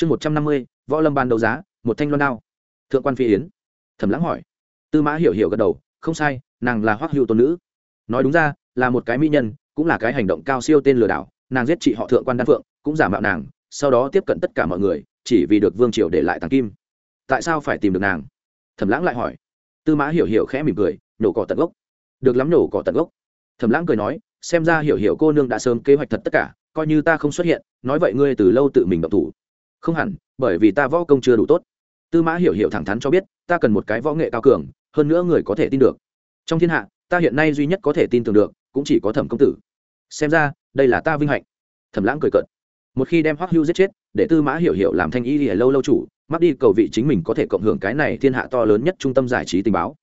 chương một trăm năm mươi, võ lâm ban đấu giá, một thanh loan đao. Thượng quan phi yến. Thẩm lãng hỏi. Tư mã hiểu hiểu gật đầu, không sai, nàng là hoắc hữu tôn nữ. Nói đúng ra, là một cái mỹ nhân, cũng là cái hành động cao siêu tên lừa đảo, nàng giết chị họ thượng quan đan phượng, cũng giả mạo nàng, sau đó tiếp cận tất cả mọi người, chỉ vì được vương triều để lại tàng kim. Tại sao phải tìm được nàng? Thẩm lãng lại hỏi. Tư mã hiểu hiểu khẽ mỉm cười nhổ cỏ tận gốc. Được lắm nhổ cỏ tận gốc. Thẩm lãng cười nói, xem ra hiểu hiểu cô nương đã sớm kế hoạch thật tất cả, coi như ta không xuất hiện, nói vậy ngươi từ lâu tự mình động thủ không hẳn, bởi vì ta võ công chưa đủ tốt. Tư mã hiểu hiểu thẳng thắn cho biết, ta cần một cái võ nghệ cao cường, hơn nữa người có thể tin được. Trong thiên hạ, ta hiện nay duy nhất có thể tin tưởng được, cũng chỉ có thẩm công tử. Xem ra, đây là ta vinh hạnh. Thẩm lãng cười cợt. Một khi đem hoắc hưu giết chết, để tư mã hiểu hiểu làm thanh y thì lâu lâu chủ, mắc đi cầu vị chính mình có thể cộng hưởng cái này thiên hạ to lớn nhất trung tâm giải trí tình báo.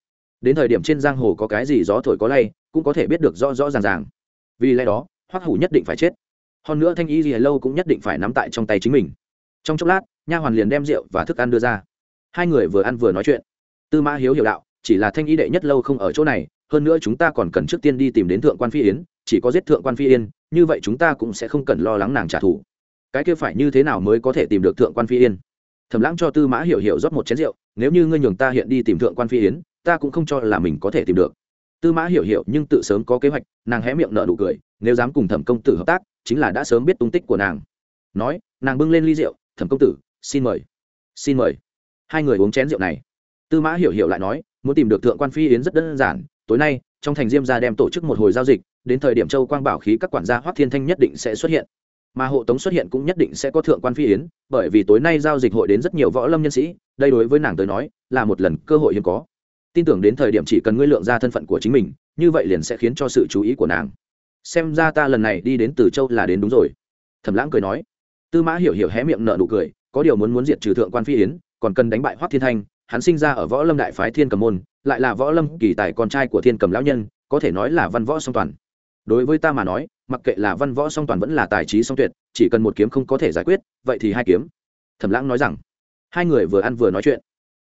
Đến thời điểm trên giang hồ có cái gì gió thổi có lay, cũng có thể biết được rõ rõ ràng ràng. Vì lẽ đó, hoắc hủ nhất định phải chết. Hơn nữa thanh y thì lâu cũng nhất định phải nắm tại trong tay chính mình trong chốc lát, nha hoàn liền đem rượu và thức ăn đưa ra. Hai người vừa ăn vừa nói chuyện. Tư mã hiếu hiểu đạo, chỉ là thanh y đệ nhất lâu không ở chỗ này, hơn nữa chúng ta còn cần trước tiên đi tìm đến thượng quan phi yến, chỉ có giết thượng quan phi yên, như vậy chúng ta cũng sẽ không cần lo lắng nàng trả thù. Cái kia phải như thế nào mới có thể tìm được thượng quan phi yên? Thẩm lãng cho tư mã hiểu hiểu rót một chén rượu, nếu như ngươi nhường ta hiện đi tìm thượng quan phi yến, ta cũng không cho là mình có thể tìm được. Tư mã hiểu hiểu nhưng tự sớm có kế hoạch, nàng hé miệng nợ nụ cười, nếu dám cùng thẩm công tử hợp tác, chính là đã sớm biết tung tích của nàng. Nói, nàng bưng lên ly rượu thẩm công tử, xin mời xin mời. Hai người uống chén rượu này. Tư mã hiểu hiểu lại nói, muốn tìm được thượng quan phi yến rất đơn giản, tối nay, trong thành diêm gia đem tổ chức một hồi giao dịch, đến thời điểm châu quang bảo khí các quản gia hoắc thiên thanh nhất định sẽ xuất hiện. Mà hộ tống xuất hiện cũng nhất định sẽ có thượng quan phi yến, bởi vì tối nay giao dịch hội đến rất nhiều võ lâm nhân sĩ, đây đối với nàng tới nói, là một lần cơ hội hiếm có. Tin tưởng đến thời điểm chỉ cần ngươi lượng ra thân phận của chính mình, như vậy liền sẽ khiến cho sự chú ý của nàng. Xem ra ta lần này đi đến từ châu là đến đúng rồi. Thẩm lãng cười nói tư mã hiểu hiểu hé miệng nợ nụ cười, có điều muốn muốn diệt trừ thượng quan phi yến, còn cần đánh bại hoắc thiên thanh, hắn sinh ra ở võ lâm đại phái thiên cầm môn, lại là võ lâm kỳ tài con trai của thiên cầm lão nhân, có thể nói là văn võ song toàn. Đối với ta mà nói, mặc kệ là văn võ song toàn vẫn là tài trí song tuyệt, chỉ cần một kiếm không có thể giải quyết, vậy thì hai kiếm. Thẩm lãng nói rằng. Hai người vừa ăn vừa nói chuyện.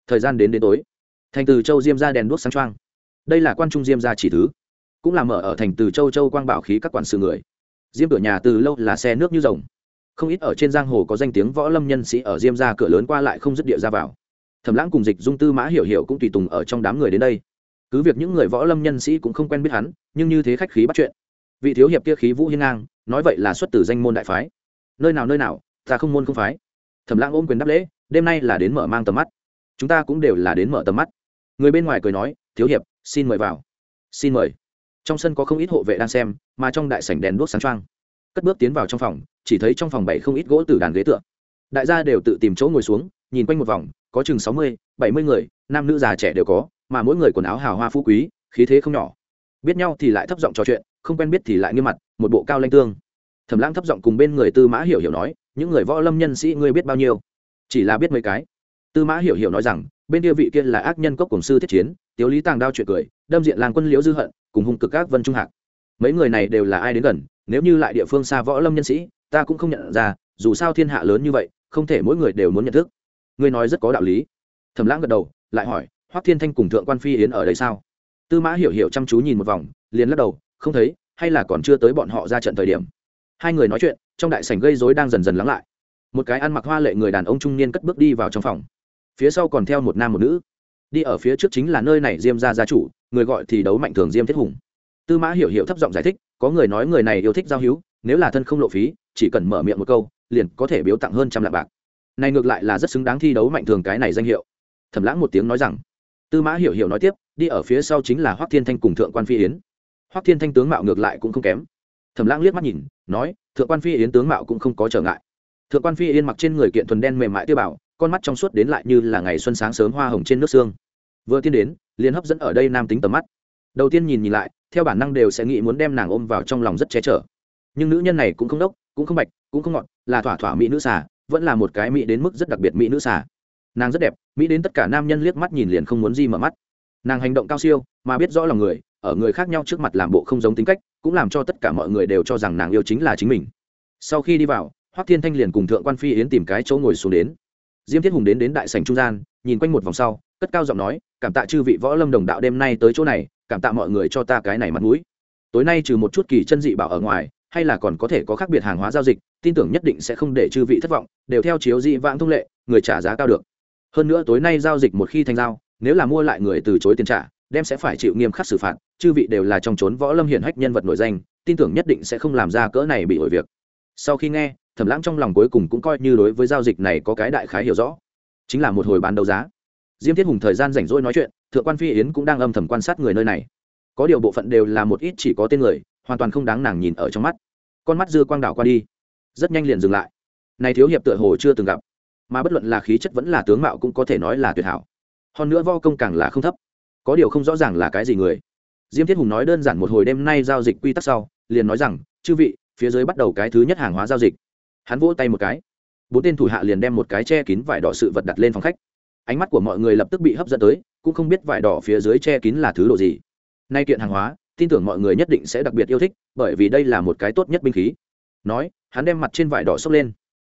Thời gian đến đến tối. Thành từ châu diêm ra đèn đuốc sáng trăng đây là quan trung diêm ra chỉ thứ. Cũng là mở ở thành từ châu châu quang bảo khí các quản sự người. Diêm cửa nhà từ lâu là xe nước như rồng không ít ở trên giang hồ có danh tiếng võ lâm nhân sĩ ở diêm ra cửa lớn qua lại không dứt địa ra vào. Thẩm lãng cùng dịch dung tư mã hiểu hiểu cũng tùy tùng ở trong đám người đến đây. Cứ việc những người võ lâm nhân sĩ cũng không quen biết hắn, nhưng như thế khách khí bắt chuyện. Vị thiếu hiệp kia khí vũ hiên ngang, nói vậy là xuất từ danh môn đại phái. Nơi nào nơi nào, ta không môn không phái. Thẩm lãng ôm quyền đáp lễ, đêm nay là đến mở mang tầm mắt. Chúng ta cũng đều là đến mở tầm mắt. Người bên ngoài cười nói, thiếu hiệp, xin mời vào. Xin mời. Trong sân có không ít hộ vệ đang xem, mà trong đại sảnh đèn đuốc sáng trăng cất bước tiến vào trong phòng chỉ thấy trong phòng bảy không ít gỗ từ đàn ghế tựa. Đại gia đều tự tìm chỗ ngồi xuống, nhìn quanh một vòng, có chừng sáu mươi, bảy mươi người, nam nữ già trẻ đều có, mà mỗi người quần áo hào hoa phú quý, khí thế không nhỏ. Biết nhau thì lại thấp giọng trò chuyện, không quen biết thì lại nghiêm mặt, một bộ cao lanh tương. Thẩm lãng thấp giọng cùng bên người tư mã hiểu hiểu nói, những người võ lâm nhân sĩ ngươi biết bao nhiêu? Chỉ là biết mấy cái. Tư mã hiểu hiểu nói rằng, bên kia vị kia là ác nhân cốc cổng sư thiết chiến, tiếu lý tàng đao chuyện cười, đâm diện làng quân liễu dư hận, cùng hung cực các vân trung hạc. Mấy người này đều là ai đến gần, nếu như lại địa phương xa võ lâm nhân sĩ ta cũng không nhận ra, dù sao thiên hạ lớn như vậy, không thể mỗi người đều muốn nhận thức. Ngươi nói rất có đạo lý. Thẩm lãng gật đầu, lại hỏi, hoắc thiên thanh cùng thượng quan phi yến ở đây sao? Tư mã hiểu hiểu chăm chú nhìn một vòng, liền lắc đầu, không thấy, hay là còn chưa tới bọn họ ra trận thời điểm. Hai người nói chuyện, trong đại sảnh gây rối đang dần dần lắng lại. Một cái ăn mặc hoa lệ người đàn ông trung niên cất bước đi vào trong phòng. Phía sau còn theo một nam một nữ. Đi ở phía trước chính là nơi này diêm gia gia chủ, người gọi thì đấu mạnh thường diêm thiết hùng. Tư mã hiểu hiểu thấp giọng giải thích, có người nói người này yêu thích giao hữu nếu là thân không lộ phí, chỉ cần mở miệng một câu, liền có thể biếu tặng hơn trăm lạng bạc. Này ngược lại là rất xứng đáng thi đấu mạnh thường cái này danh hiệu. Thẩm lãng một tiếng nói rằng. Tư mã hiểu hiểu nói tiếp, đi ở phía sau chính là hoắc thiên thanh cùng thượng quan phi yến. Hoắc thiên thanh tướng mạo ngược lại cũng không kém. Thẩm lãng liếc mắt nhìn, nói, thượng quan phi yến tướng mạo cũng không có trở ngại. Thượng quan phi yến mặc trên người kiện thuần đen mềm mại tiêu bảo con mắt trong suốt đến lại như là ngày xuân sáng sớm hoa hồng trên nước sương. vừa tiên đến, liền hấp dẫn ở đây nam tính tầm mắt. Đầu tiên nhìn nhìn lại, theo bản năng đều sẽ nghĩ muốn đem nàng ôm vào trong lòng rất che chở nhưng nữ nhân này cũng không đốc, cũng không bạch, cũng không ngọt, là thỏa thỏa mỹ nữ xà, vẫn là một cái mỹ đến mức rất đặc biệt mỹ nữ xà. Nàng rất đẹp, mỹ đến tất cả nam nhân liếc mắt nhìn liền không muốn gì mở mắt. Nàng hành động cao siêu, mà biết rõ lòng người, ở người khác nhau trước mặt làm bộ không giống tính cách, cũng làm cho tất cả mọi người đều cho rằng nàng yêu chính là chính mình. Sau khi đi vào, hoắc thiên thanh liền cùng thượng quan phi yến tìm cái chỗ ngồi xuống đến. Diêm thiết hùng đến đến đại sành trung gian, nhìn quanh một vòng sau, cất cao giọng nói, cảm tạ chư vị võ lâm đồng đạo đêm nay tới chỗ này, cảm tạ mọi người cho ta cái này mặt mũi. Tối nay trừ một chút kỳ chân dị bảo ở ngoài hay là còn có thể có khác biệt hàng hóa giao dịch, tin tưởng nhất định sẽ không để chư vị thất vọng, đều theo chiếu dị vãng thông lệ, người trả giá cao được. Hơn nữa tối nay giao dịch một khi thành giao, nếu là mua lại người từ chối tiền trả, đem sẽ phải chịu nghiêm khắc xử phạt, chư vị đều là trong trốn võ lâm hiển hách nhân vật nổi danh, tin tưởng nhất định sẽ không làm ra cỡ này bị ổi việc. Sau khi nghe, thẩm lãng trong lòng cuối cùng cũng coi như đối với giao dịch này có cái đại khái hiểu rõ. Chính là một hồi bán đấu giá. Diêm thiết hùng thời gian rảnh rỗi nói chuyện, thượng quan phi yến cũng đang âm thầm quan sát người nơi này. Có điều bộ phận đều là một ít chỉ có tên người hoàn toàn không đáng nàng nhìn ở trong mắt. Con mắt dưa quang đảo qua đi, rất nhanh liền dừng lại. Này thiếu hiệp tựa hồ chưa từng gặp, mà bất luận là khí chất vẫn là tướng mạo cũng có thể nói là tuyệt hảo. Hơn nữa vo công càng là không thấp, có điều không rõ ràng là cái gì người. Diêm thiết hùng nói đơn giản một hồi đêm nay giao dịch quy tắc sau, liền nói rằng, chư vị, phía dưới bắt đầu cái thứ nhất hàng hóa giao dịch. Hắn vỗ tay một cái. Bốn tên thủ hạ liền đem một cái che kín vải đỏ sự vật đặt lên phòng khách. Ánh mắt của mọi người lập tức bị hấp dẫn tới, cũng không biết vải đỏ phía dưới che kín là thứ đồ gì. Nay kiện hàng hóa tin tưởng mọi người nhất định sẽ đặc biệt yêu thích, bởi vì đây là một cái tốt nhất binh khí. Nói, hắn đem mặt trên vải đỏ xốc lên.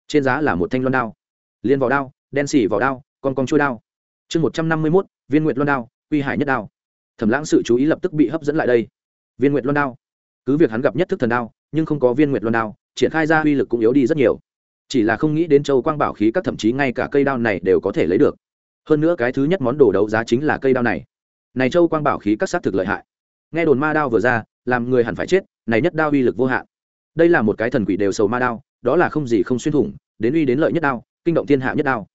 Trên giá là một thanh loan đao. Liên vào đao, đen xỉ vào đao, con con chui đao. Chương một trăm năm mươi mốt, viên nguyệt loan đao, quy hải nhất đao. Thẩm lãng sự chú ý lập tức bị hấp dẫn lại đây. Viên nguyệt loan đao. Cứ việc hắn gặp nhất thức thần đao, nhưng không có viên nguyệt loan đao, triển khai ra uy lực cũng yếu đi rất nhiều. Chỉ là không nghĩ đến châu quang bảo khí các thậm chí ngay cả cây đao này đều có thể lấy được. Hơn nữa cái thứ nhất món đồ đấu giá chính là cây đao này. Này châu quang bảo khí các xác thực lợi hại nghe đồn ma đao vừa ra, làm người hẳn phải chết, này nhất đao uy lực vô hạn. Đây là một cái thần quỷ đều sầu ma đao, đó là không gì không xuyên thủng, đến uy đến lợi nhất đao, kinh động thiên hạ nhất đao.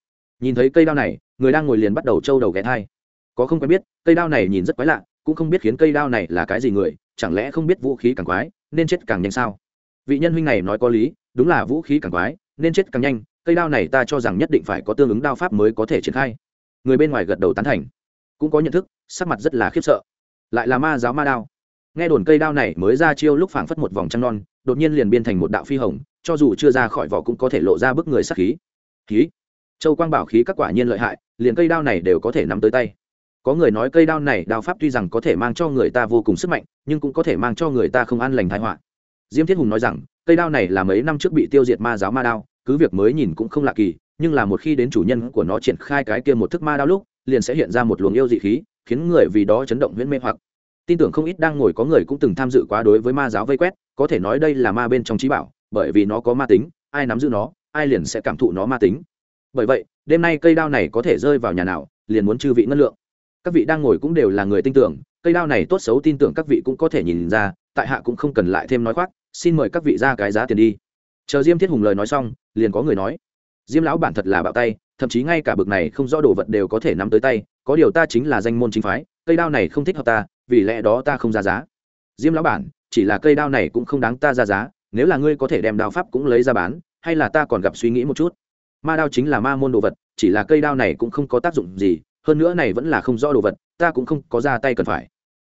Nhìn thấy cây đao này, người đang ngồi liền bắt đầu trâu đầu ghé thai. Có không quen biết, cây đao này nhìn rất quái lạ, cũng không biết khiến cây đao này là cái gì người, chẳng lẽ không biết vũ khí càng quái, nên chết càng nhanh sao? Vị nhân huynh này nói có lý, đúng là vũ khí càng quái, nên chết càng nhanh, cây đao này ta cho rằng nhất định phải có tương ứng đao pháp mới có thể triển khai. Người bên ngoài gật đầu tán thành. Cũng có nhận thức, sắc mặt rất là khiếp sợ lại là ma giáo ma đao. Nghe đồn cây đao này mới ra chiêu lúc phảng phất một vòng trăng non, đột nhiên liền biên thành một đạo phi hồng, cho dù chưa ra khỏi vỏ cũng có thể lộ ra bức người sắc khí. Khí? Châu quang bảo khí các quả nhiên lợi hại, liền cây đao này đều có thể nắm tới tay. Có người nói cây đao này đao pháp tuy rằng có thể mang cho người ta vô cùng sức mạnh, nhưng cũng có thể mang cho người ta không an lành thái họa. Diêm thiết hùng nói rằng, cây đao này là mấy năm trước bị tiêu diệt ma giáo ma đao, cứ việc mới nhìn cũng không lạ kỳ, nhưng là một khi đến chủ nhân của nó triển khai cái kia một thức ma đao lúc, liền sẽ hiện ra một luồng yêu dị khí khiến người vì đó chấn động huyễn mê hoặc. Tin tưởng không ít đang ngồi có người cũng từng tham dự quá đối với ma giáo vây quét, có thể nói đây là ma bên trong trí bảo, bởi vì nó có ma tính, ai nắm giữ nó, ai liền sẽ cảm thụ nó ma tính. Bởi vậy, đêm nay cây đao này có thể rơi vào nhà nào, liền muốn chư vị ngân lượng. Các vị đang ngồi cũng đều là người tin tưởng, cây đao này tốt xấu tin tưởng các vị cũng có thể nhìn ra, tại hạ cũng không cần lại thêm nói khoác, xin mời các vị ra cái giá tiền đi. Chờ diêm thiết hùng lời nói xong, liền có người nói, diêm lão bản thật là bạo tay, thậm chí ngay cả bực này không rõ đồ vật đều có thể nắm tới tay có điều ta chính là danh môn chính phái, cây đao này không thích hợp ta, vì lẽ đó ta không ra giá. Diêm lão bản, chỉ là cây đao này cũng không đáng ta ra giá, nếu là ngươi có thể đem đao pháp cũng lấy ra bán, hay là ta còn gặp suy nghĩ một chút. Ma đao chính là ma môn đồ vật, chỉ là cây đao này cũng không có tác dụng gì, hơn nữa này vẫn là không rõ đồ vật, ta cũng không có ra tay cần phải.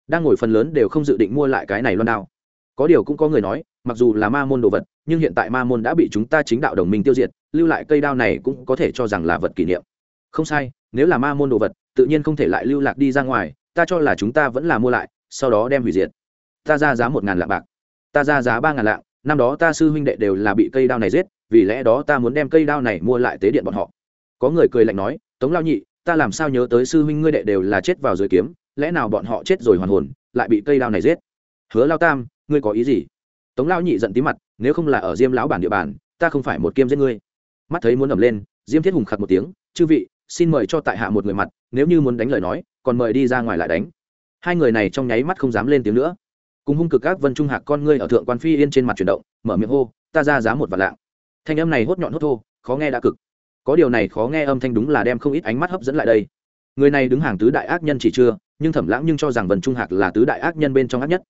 Đang ngồi phần lớn đều không dự định mua lại cái này loan đao. Có điều cũng có người nói, mặc dù là ma môn đồ vật, nhưng hiện tại ma môn đã bị chúng ta chính đạo đồng minh tiêu diệt, lưu lại cây đao này cũng có thể cho rằng là vật kỷ niệm. Không sai, nếu là ma môn đồ vật tự nhiên không thể lại lưu lạc đi ra ngoài, ta cho là chúng ta vẫn là mua lại, sau đó đem hủy diệt. Ta ra giá một ngàn lạng bạc. Ta ra giá ba ngàn lạng, năm đó ta sư huynh đệ đều là bị cây đao này giết, vì lẽ đó ta muốn đem cây đao này mua lại tế điện bọn họ. Có người cười lạnh nói, tống lao nhị, ta làm sao nhớ tới sư huynh ngươi đệ đều là chết vào dưới kiếm, lẽ nào bọn họ chết rồi hoàn hồn, lại bị cây đao này giết? Hứa lao tam, ngươi có ý gì? Tống lao nhị giận tí mặt, nếu không là ở diêm lão bản địa bàn, ta không phải một kiêm giết ngươi. Mắt thấy muốn ẩm lên, diêm thiết hùng khặt một tiếng, chư vị xin mời cho tại hạ một người mặt, nếu như muốn đánh lời nói, còn mời đi ra ngoài lại đánh. Hai người này trong nháy mắt không dám lên tiếng nữa. Cùng hung cực các vân trung hạc con ngươi ở thượng quan phi yên trên mặt chuyển động, mở miệng hô, ta ra giá một vạn lạng. Thanh âm này hốt nhọn hốt thô, khó nghe đã cực. Có điều này khó nghe âm thanh đúng là đem không ít ánh mắt hấp dẫn lại đây. Người này đứng hàng tứ đại ác nhân chỉ chưa, nhưng thẩm lãng nhưng cho rằng vân trung hạc là tứ đại ác nhân bên trong ác nhất.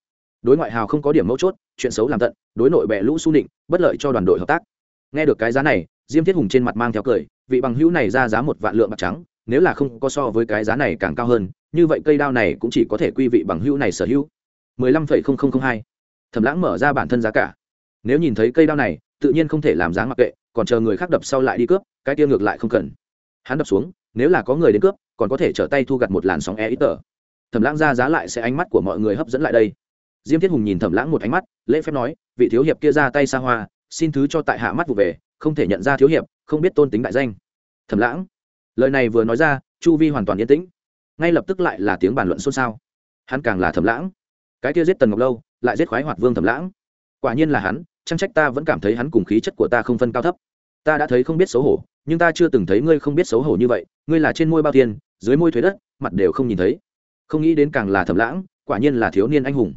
Đối ngoại hào không có điểm mấu chốt, chuyện xấu làm tận, đối nội bẹ lũ su định bất lợi cho đoàn đội hợp tác. Nghe được cái giá này diêm thiết hùng trên mặt mang theo cười, vị bằng hữu này ra giá một vạn lượng bạc trắng, nếu là không có so với cái giá này càng cao hơn, như vậy cây đao này cũng chỉ có thể quy vị bằng hữu này sở hữu. mười lăm phẩy không không không hai. Thẩm lãng mở ra bản thân giá cả. Nếu nhìn thấy cây đao này, tự nhiên không thể làm giá mặc kệ, còn chờ người khác đập sau lại đi cướp, cái tiêu ngược lại không cần. Hắn đập xuống, nếu là có người đến cướp, còn có thể trở tay thu gặt một làn sóng e ít tờ thẩm lãng ra giá lại sẽ ánh mắt của mọi người hấp dẫn lại đây. Diêm thiết hùng nhìn thẩm lãng một ánh mắt, lễ phép nói, vị thiếu hiệp kia ra tay xa hoa, xin thứ cho tại hạ mắt vụ về không thể nhận ra thiếu hiệp, không biết tôn tính đại danh. Thầm lãng, lời này vừa nói ra, chu vi hoàn toàn yên tĩnh. Ngay lập tức lại là tiếng bàn luận xôn xao. Hắn càng là thầm lãng. Cái kia giết tần ngọc lâu, lại giết khoái hoạt vương thầm lãng. Quả nhiên là hắn, chẳng trách ta vẫn cảm thấy hắn cùng khí chất của ta không phân cao thấp. Ta đã thấy không biết xấu hổ, nhưng ta chưa từng thấy ngươi không biết xấu hổ như vậy. Ngươi là trên môi bao tiền, dưới môi thuế đất, mặt đều không nhìn thấy. Không nghĩ đến càng là thầm lãng, quả nhiên là thiếu niên anh hùng.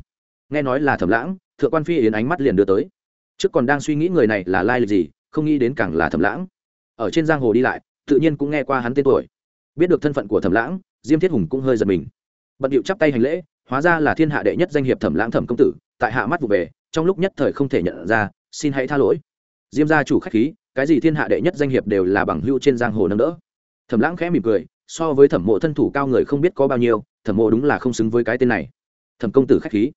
Nghe nói là thầm lãng, thượng quan phi yến ánh mắt liền đưa tới. Trước còn đang suy nghĩ người này là lai lịch gì không nghĩ đến càng là thẩm lãng. Ở trên giang hồ đi lại, tự nhiên cũng nghe qua hắn tên tuổi. Biết được thân phận của thẩm lãng, diêm thiết hùng cũng hơi giật mình. Bận điệu chắp tay hành lễ, hóa ra là thiên hạ đệ nhất danh hiệp thẩm lãng thẩm công tử, tại hạ mắt vụ về, trong lúc nhất thời không thể nhận ra, xin hãy tha lỗi. Diêm gia chủ khách khí, cái gì thiên hạ đệ nhất danh hiệp đều là bằng hưu trên giang hồ nâng đỡ. Thẩm lãng khẽ mỉm cười, so với thẩm mộ thân thủ cao người không biết có bao nhiêu, thẩm mộ đúng là không xứng với cái tên này. Thẩm công tử khách khí.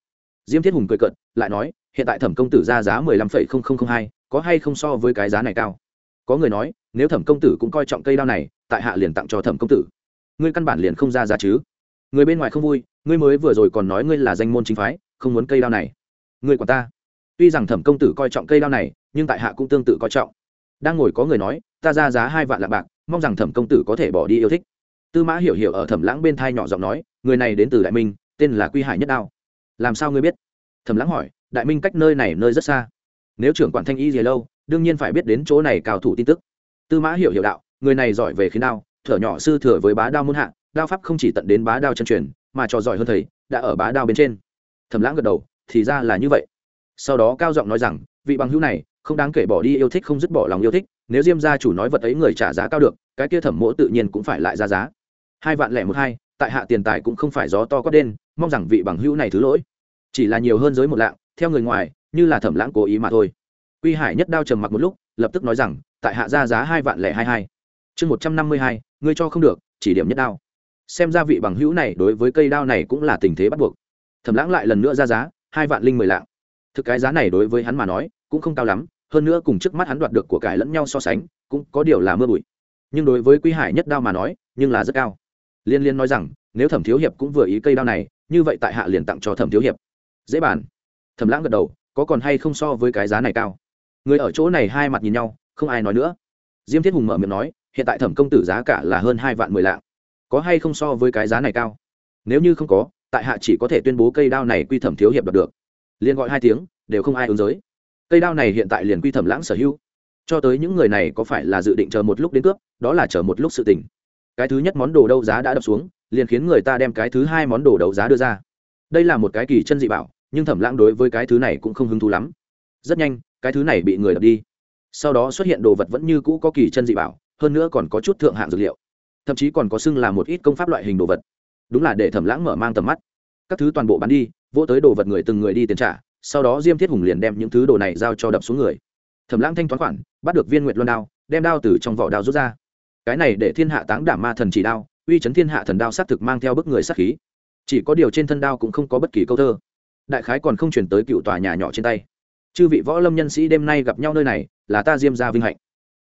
Diêm thiết hùng cười cận lại nói, hiện tại thẩm công tử ra giá mười lăm phẩy không không không hai có hay không so với cái giá này cao? Có người nói, nếu thẩm công tử cũng coi trọng cây đao này, tại hạ liền tặng cho thẩm công tử. Ngươi căn bản liền không ra giá chứ? Người bên ngoài không vui, ngươi mới vừa rồi còn nói ngươi là danh môn chính phái, không muốn cây đao này. Ngươi quản ta. Tuy rằng thẩm công tử coi trọng cây đao này, nhưng tại hạ cũng tương tự coi trọng. Đang ngồi có người nói, ta ra giá hai vạn lạng bạc, mong rằng thẩm công tử có thể bỏ đi yêu thích. Tư mã hiểu hiểu ở thẩm lãng bên thai nhỏ giọng nói, người này đến từ đại minh, tên là quy hải nhất đao. Làm sao ngươi biết? Thẩm lãng hỏi, đại minh cách nơi này nơi rất xa nếu trưởng quản thanh y gì lâu, đương nhiên phải biết đến chỗ này cao thủ tin tức. Tư mã hiểu hiểu đạo, người này giỏi về khiến đao, thở nhỏ sư thừa với bá đao muôn hạ, đao pháp không chỉ tận đến bá đao chân truyền, mà trò giỏi hơn thầy, đã ở bá đao bên trên. Thẩm lãng gật đầu, thì ra là như vậy. Sau đó cao giọng nói rằng, vị bằng hữu này, không đáng kể bỏ đi yêu thích không dứt bỏ lòng yêu thích, nếu diêm gia chủ nói vật ấy người trả giá cao được, cái kia thẩm mỗ tự nhiên cũng phải lại ra giá. Hai vạn lẻ một hai, tại hạ tiền tài cũng không phải gió to có đen, mong rằng vị bằng hữu này thứ lỗi. Chỉ là nhiều hơn giới một lạng, theo người ngoài như là thẩm lãng cố ý mà thôi. Quy hải nhất đao trầm mặc một lúc, lập tức nói rằng, tại hạ ra giá hai vạn lẻ hai hai. Chương một trăm năm mươi hai, ngươi cho không được, chỉ điểm nhất đao. Xem ra vị bằng hữu này đối với cây đao này cũng là tình thế bắt buộc. Thẩm lãng lại lần nữa ra giá, hai vạn linh mười lạng. Thực cái giá này đối với hắn mà nói, cũng không cao lắm, hơn nữa cùng trước mắt hắn đoạt được của cải lẫn nhau so sánh, cũng có điều là mưa bụi. Nhưng đối với Quy hải nhất đao mà nói, nhưng là rất cao. Liên liên nói rằng, nếu thẩm thiếu hiệp cũng vừa ý cây đao này, như vậy tại hạ liền tặng cho thẩm thiếu hiệp. Dễ bàn. Thẩm lãng gật đầu có còn hay không so với cái giá này cao? Người ở chỗ này hai mặt nhìn nhau, không ai nói nữa. Diêm thiết hùng mở miệng nói, hiện tại thẩm công tử giá cả là hơn hai vạn mười lạng. Có hay không so với cái giá này cao? Nếu như không có, tại hạ chỉ có thể tuyên bố cây đao này quy thẩm thiếu hiệp đoạt được. Liền gọi hai tiếng, đều không ai ứng giới. Cây đao này hiện tại liền quy thẩm lãng sở hữu. Cho tới những người này có phải là dự định chờ một lúc đến cướp, đó là chờ một lúc sự tình. Cái thứ nhất món đồ đấu giá đã đập xuống, liền khiến người ta đem cái thứ hai món đồ đấu giá đưa ra. Đây là một cái kỳ chân dị bảo nhưng thẩm lãng đối với cái thứ này cũng không hứng thú lắm. Rất nhanh, cái thứ này bị người đập đi. Sau đó xuất hiện đồ vật vẫn như cũ có kỳ chân dị bảo, hơn nữa còn có chút thượng hạng dược liệu. Thậm chí còn có xưng là một ít công pháp loại hình đồ vật. Đúng là để thẩm lãng mở mang tầm mắt. Các thứ toàn bộ bán đi, vỗ tới đồ vật người từng người đi tiền trả, sau đó diêm thiết hùng liền đem những thứ đồ này giao cho đập xuống người. Thẩm lãng thanh toán khoản, bắt được viên nguyệt luân đao, đem đao từ trong vỏ đao rút ra. Cái này để thiên hạ táng đảm ma thần chỉ đao, uy chấn thiên hạ thần đao xác thực mang theo bức người sát khí. Chỉ có điều trên thân đao cũng không có bất kỳ câu thơ đại khái còn không chuyển tới cựu tòa nhà nhỏ trên tay. Chư vị võ lâm nhân sĩ đêm nay gặp nhau nơi này, là ta diêm gia vinh hạnh.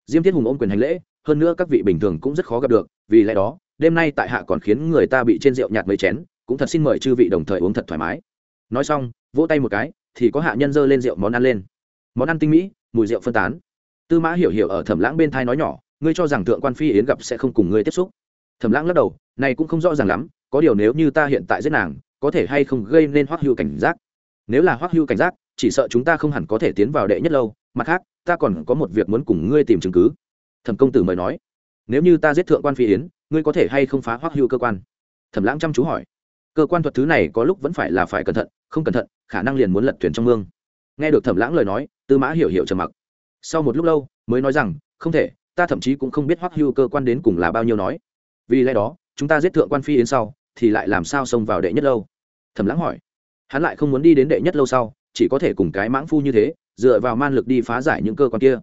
Diêm thiết hùng ôm quyền hành lễ, hơn nữa các vị bình thường cũng rất khó gặp được, vì lẽ đó, đêm nay tại hạ còn khiến người ta bị trên rượu nhạt mấy chén, cũng thật xin mời chư vị đồng thời uống thật thoải mái. Nói xong, vỗ tay một cái, thì có hạ nhân dơ lên rượu món ăn lên. Món ăn tinh mỹ, mùi rượu phân tán. Tư mã hiểu hiểu ở thẩm lãng bên thai nói nhỏ, ngươi cho rằng thượng quan phi yến gặp sẽ không cùng ngươi tiếp xúc. Thẩm lãng lắc đầu, này cũng không rõ ràng lắm, có điều nếu như ta hiện tại giết nàng có thể hay không gây nên hoắc hưu cảnh giác? Nếu là hoắc hưu cảnh giác, chỉ sợ chúng ta không hẳn có thể tiến vào đệ nhất lâu. Mặt khác, ta còn có một việc muốn cùng ngươi tìm chứng cứ. Thẩm công tử mời nói. Nếu như ta giết thượng quan phi yến, ngươi có thể hay không phá hoắc hưu cơ quan? Thẩm lãng chăm chú hỏi. Cơ quan thuật thứ này có lúc vẫn phải là phải cẩn thận, không cẩn thận, khả năng liền muốn lật thuyền trong mương. Nghe được thẩm lãng lời nói, tư mã hiểu hiểu trầm mặc. Sau một lúc lâu, mới nói rằng, không thể, ta thậm chí cũng không biết hoắc hưu cơ quan đến cùng là bao nhiêu nói. Vì lẽ đó, chúng ta giết thượng quan phi yến sau, thì lại làm sao xông vào đệ nhất lâu? Thầm lãng hỏi. Hắn lại không muốn đi đến đệ nhất lâu sau, chỉ có thể cùng cái mãng phu như thế, dựa vào man lực đi phá giải những cơ quan kia.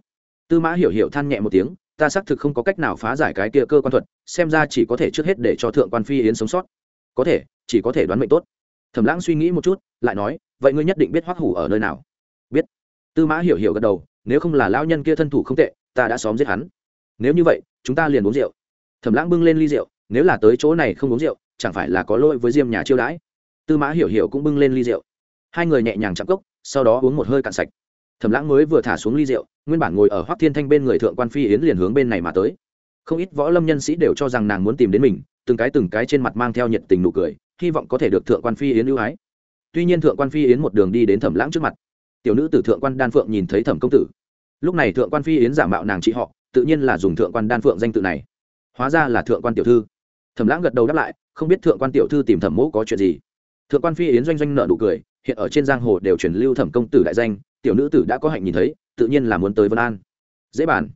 Tư mã hiểu hiểu than nhẹ một tiếng, ta xác thực không có cách nào phá giải cái kia cơ quan thuật, xem ra chỉ có thể trước hết để cho thượng quan phi yến sống sót. Có thể, chỉ có thể đoán mệnh tốt. Thẩm lãng suy nghĩ một chút, lại nói, vậy ngươi nhất định biết hoắc hủ ở nơi nào? Biết. Tư mã hiểu hiểu gật đầu, nếu không là lão nhân kia thân thủ không tệ, ta đã xóm giết hắn. Nếu như vậy, chúng ta liền uống rượu. Thẩm lãng bưng lên ly rượu, nếu là tới chỗ này không uống rượu, chẳng phải là có lỗi với diêm nhà chiêu đãi? Tư mã hiểu hiểu cũng bưng lên ly rượu. Hai người nhẹ nhàng chạm cốc, sau đó uống một hơi cạn sạch. Thẩm lãng mới vừa thả xuống ly rượu, nguyên bản ngồi ở hoắc thiên thanh bên người thượng quan phi yến liền hướng bên này mà tới. Không ít võ lâm nhân sĩ đều cho rằng nàng muốn tìm đến mình, từng cái từng cái trên mặt mang theo nhiệt tình nụ cười, hy vọng có thể được thượng quan phi yến ưu ái. Tuy nhiên thượng quan phi yến một đường đi đến thẩm lãng trước mặt. Tiểu nữ từ thượng quan đan phượng nhìn thấy thẩm công tử. Lúc này thượng quan phi yến giả mạo nàng chị họ, tự nhiên là dùng thượng quan đan phượng danh tự này. Hóa ra là thượng quan tiểu thư. Thẩm lãng gật đầu đáp lại, không biết thượng quan tiểu thư tìm thẩm mẫu có chuyện gì thượng quan phi yến doanh doanh nợ nụ cười, hiện ở trên giang hồ đều truyền lưu thẩm công tử đại danh, tiểu nữ tử đã có hạnh nhìn thấy, tự nhiên là muốn tới vân an. Dễ bàn.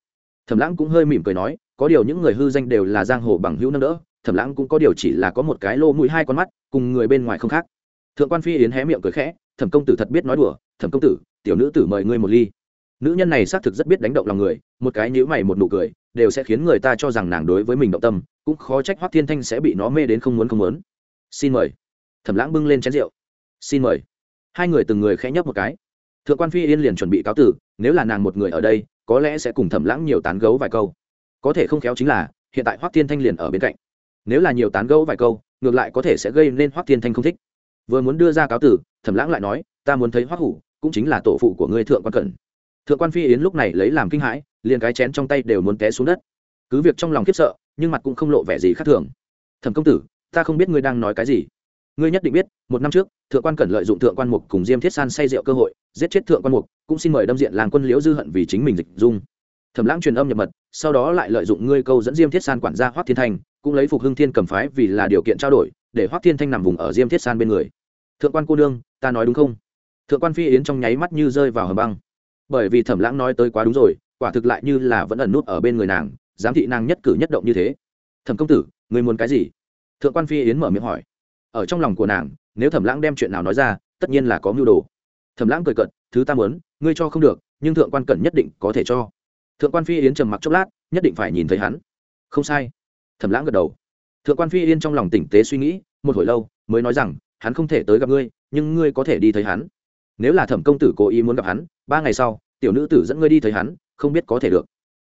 Thẩm lãng cũng hơi mỉm cười nói, có điều những người hư danh đều là giang hồ bằng hữu nâng đỡ, thẩm lãng cũng có điều chỉ là có một cái lô mũi hai con mắt, cùng người bên ngoài không khác. Thượng quan phi yến hé miệng cười khẽ, thẩm công tử thật biết nói đùa, thẩm công tử, tiểu nữ tử mời ngươi một ly. Nữ nhân này xác thực rất biết đánh động lòng người, một cái nhíu mày một nụ cười, đều sẽ khiến người ta cho rằng nàng đối với mình động tâm, cũng khó trách hoắc thiên thanh sẽ bị nó mê đến không muốn không muốn. Xin mời thẩm lãng bưng lên chén rượu. Xin mời. Hai người từng người khẽ nhấp một cái. Thượng quan phi yên liền chuẩn bị cáo tử, nếu là nàng một người ở đây, có lẽ sẽ cùng thẩm lãng nhiều tán gấu vài câu. Có thể không khéo chính là, hiện tại hoắc thiên thanh liền ở bên cạnh. Nếu là nhiều tán gấu vài câu, ngược lại có thể sẽ gây nên hoắc thiên thanh không thích. Vừa muốn đưa ra cáo tử, thẩm lãng lại nói, ta muốn thấy hoắc hủ, cũng chính là tổ phụ của ngươi thượng quan cẩn. Thượng quan phi yến lúc này lấy làm kinh hãi, liền cái chén trong tay đều muốn té xuống đất. Cứ việc trong lòng khiếp sợ, nhưng mặt cũng không lộ vẻ gì khác thường. Thẩm công tử, ta không biết ngươi đang nói cái gì ngươi nhất định biết, một năm trước, thượng quan cẩn lợi dụng thượng quan mục cùng diêm thiết san say rượu cơ hội, giết chết thượng quan mục, cũng xin mời đâm diện làng quân liễu dư hận vì chính mình dịch dung. Thẩm lãng truyền âm nhập mật, sau đó lại lợi dụng ngươi câu dẫn diêm thiết san quản gia hoác thiên thanh, cũng lấy phục hưng thiên cầm phái vì là điều kiện trao đổi, để hoác thiên thanh nằm vùng ở diêm thiết san bên người. Thượng quan cô nương, ta nói đúng không? Thượng quan phi yến trong nháy mắt như rơi vào hầm băng. Bởi vì thẩm lãng nói tới quá đúng rồi, quả thực lại như là vẫn ẩn nút ở bên người nàng, giám thị nàng nhất cử nhất động như thế. Thẩm công tử người muốn cái gì? Thượng quan phi yến mở miệng hỏi ở trong lòng của nàng, nếu thẩm lãng đem chuyện nào nói ra, tất nhiên là có mưu đồ. Thẩm lãng cười cận thứ ta muốn, ngươi cho không được, nhưng thượng quan cẩn nhất định có thể cho. Thượng quan phi yến trầm mặc chốc lát, nhất định phải nhìn thấy hắn. Không sai. Thẩm lãng gật đầu. Thượng quan phi yên trong lòng tỉnh tế suy nghĩ, một hồi lâu, mới nói rằng, hắn không thể tới gặp ngươi, nhưng ngươi có thể đi thấy hắn. Nếu là thẩm công tử cố ý muốn gặp hắn, ba ngày sau, tiểu nữ tử dẫn ngươi đi thấy hắn, không biết có thể được.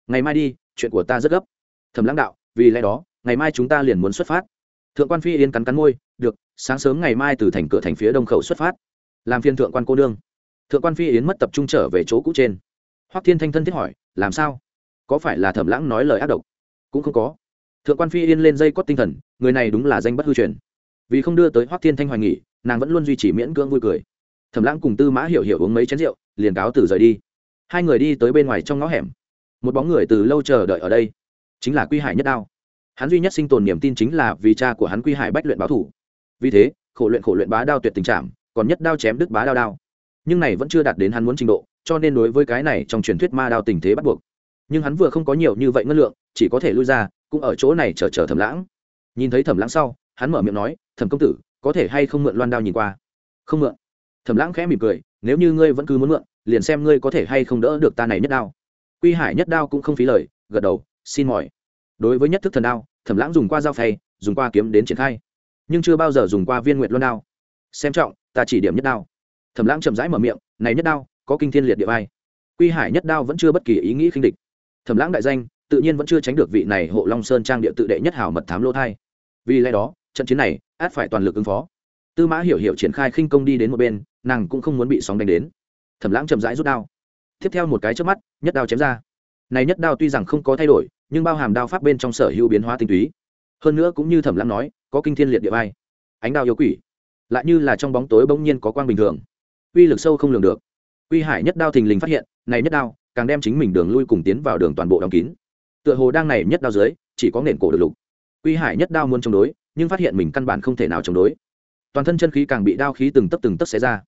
Ngày mai đi, chuyện của ta rất gấp. Thẩm lãng đạo, vì lẽ đó, ngày mai chúng ta liền muốn xuất phát thượng quan phi yên cắn cắn môi, được, sáng sớm ngày mai từ thành cửa thành phía đông khẩu xuất phát, làm phiên thượng quan cô nương. Thượng quan phi yến mất tập trung trở về chỗ cũ trên. Hoắc thiên thanh thân thiết hỏi, làm sao? Có phải là thẩm lãng nói lời ác độc? Cũng không có. Thượng quan phi yên lên dây cót tinh thần, người này đúng là danh bất hư truyền. Vì không đưa tới hoắc thiên thanh hoài nghỉ nàng vẫn luôn duy trì miễn cưỡng vui cười. Thẩm lãng cùng tư mã hiểu hiểu uống mấy chén rượu, liền cáo từ rời đi. Hai người đi tới bên ngoài trong ngõ hẻm. Một bóng người từ lâu chờ đợi ở đây, chính là quy hải nhất đao hắn duy nhất sinh tồn niềm tin chính là vì cha của hắn quy hải bách luyện báo thủ. Vì thế, khổ luyện khổ luyện bá đao tuyệt tình trạng còn nhất đao chém đứt bá đao đao. Nhưng này vẫn chưa đạt đến hắn muốn trình độ, cho nên đối với cái này trong truyền thuyết ma đao tình thế bắt buộc. Nhưng hắn vừa không có nhiều như vậy ngân lượng, chỉ có thể lui ra, cũng ở chỗ này chờ chờ thẩm lãng. Nhìn thấy thẩm lãng sau, hắn mở miệng nói, thẩm công tử, có thể hay không mượn loan đao nhìn qua? Không mượn. Thẩm lãng khẽ mỉm cười, nếu như ngươi vẫn cứ muốn mượn, liền xem ngươi có thể hay không đỡ được ta này nhất đao. Quy hải nhất đao cũng không phí lời, gật đầu, xin mỏi đối với nhất thức thần đao thẩm lãng dùng qua dao phay, dùng qua kiếm đến triển khai. Nhưng chưa bao giờ dùng qua viên nguyện loan đao. Xem trọng, ta chỉ điểm nhất đao. Thẩm lãng chậm rãi mở miệng, này nhất đao, có kinh thiên liệt địa vai. Quy hải nhất đao vẫn chưa bất kỳ ý nghĩ khinh địch. Thẩm lãng đại danh, tự nhiên vẫn chưa tránh được vị này hộ long sơn trang địa tự đệ nhất hảo mật thám lỗ thai. Vì lẽ đó, trận chiến này, át phải toàn lực ứng phó. Tư mã hiểu hiểu triển khai khinh công đi đến một bên, nàng cũng không muốn bị sóng đánh đến. Thẩm lãng chậm rãi rút đao. Tiếp theo một cái trước mắt, nhất đao chém ra. Này nhất đao tuy rằng không có thay đổi nhưng bao hàm đao pháp bên trong sở hữu biến hóa tinh túy. Hơn nữa cũng như thẩm lãng nói, có kinh thiên liệt địa vai, ánh đao yêu quỷ, lại như là trong bóng tối bỗng nhiên có quang bình thường. Uy lực sâu không lường được. Uy hải nhất đao thình lình phát hiện, này nhất đao càng đem chính mình đường lui cùng tiến vào đường toàn bộ đóng kín. Tựa hồ đang này nhất đao dưới, chỉ có nền cổ được lục. Uy hải nhất đao muốn chống đối, nhưng phát hiện mình căn bản không thể nào chống đối. Toàn thân chân khí càng bị đao khí từng tấc từng tấc xé ra.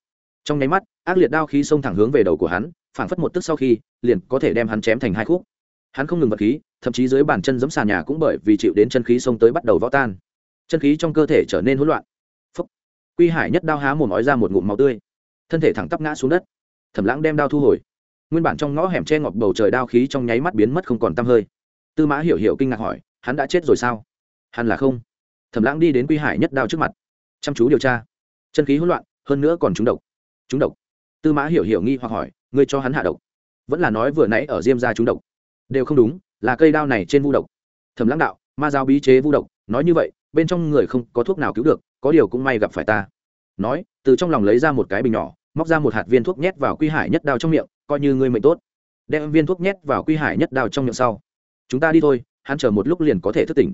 Trong nháy mắt, ác liệt đao khí xông thẳng hướng về đầu của hắn, phảng phất một tức sau khi, liền có thể đem hắn chém thành hai khúc. Hắn không ngừng vật khí thậm chí dưới bàn chân giẫm sàn nhà cũng bởi vì chịu đến chân khí xông tới bắt đầu võ tan. Chân khí trong cơ thể trở nên hỗn loạn. Phúc. quy hải nhất đao há mồm ói ra một ngụm máu tươi. Thân thể thẳng tắp ngã xuống đất. Thẩm lãng đem đao thu hồi. Nguyên bản trong ngõ hẻm che ngọc bầu trời đao khí trong nháy mắt biến mất không còn tăm hơi. Tư mã hiểu hiểu kinh ngạc hỏi, hắn đã chết rồi sao? Hắn là không. Thẩm lãng đi đến quy hải nhất đao trước mặt. Chăm chú điều tra. Chân khí hỗn loạn, hơn nữa còn trúng độc. Trúng độc. Tư mã hiểu hiểu nghi hoặc hỏi, ngươi cho hắn hạ độc. Vẫn là nói vừa nãy ở diêm ra trúng độc. Đều không đúng là cây đao này trên vu độc. Thẩm lãng đạo, ma giáo bí chế vu độc, nói như vậy, bên trong người không có thuốc nào cứu được, có điều cũng may gặp phải ta. Nói, từ trong lòng lấy ra một cái bình nhỏ, móc ra một hạt viên thuốc nhét vào quy hải nhất đao trong miệng, coi như ngươi mệnh tốt. Đem viên thuốc nhét vào quy hải nhất đao trong miệng sau. Chúng ta đi thôi, hắn chờ một lúc liền có thể thức tỉnh.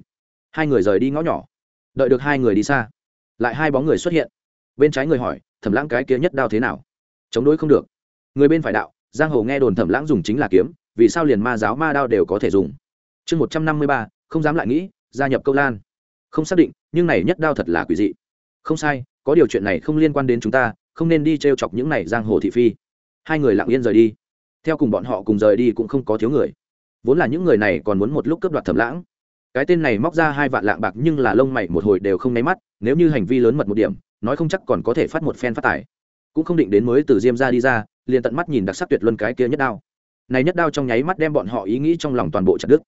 Hai người rời đi ngõ nhỏ. Đợi được hai người đi xa, lại hai bóng người xuất hiện. Bên trái người hỏi, thẩm lãng cái kia nhất đao thế nào? Chống đối không được. Người bên phải đạo, giang hồ nghe đồn thẩm lãng dùng chính là kiếm vì sao liền ma giáo ma đao đều có thể dùng? Chương một trăm năm mươi ba, không dám lại nghĩ, gia nhập câu lan. Không xác định, nhưng này nhất đao thật là quỷ dị. Không sai, có điều chuyện này không liên quan đến chúng ta, không nên đi t r e o chọc những này giang hồ thị phi. Hai người lặng yên rời đi. Theo cùng bọn họ cùng rời đi cũng không có thiếu người. Vốn là những người này còn muốn một lúc cướp đoạt thẩm lãng. Cái tên này móc ra hai vạn lạng bạc nhưng là lông mày một hồi đều không nháy mắt, nếu như hành vi lớn mật một điểm, nói không chắc còn có thể phát một phen phát tài. Cũng không định đến mới từ diêm ra đi ra, liền tận mắt nhìn đặc sắc tuyệt luân cái kia nhất đao này nhất đao trong nháy mắt đem bọn họ ý nghĩ trong lòng toàn bộ chặt đứt,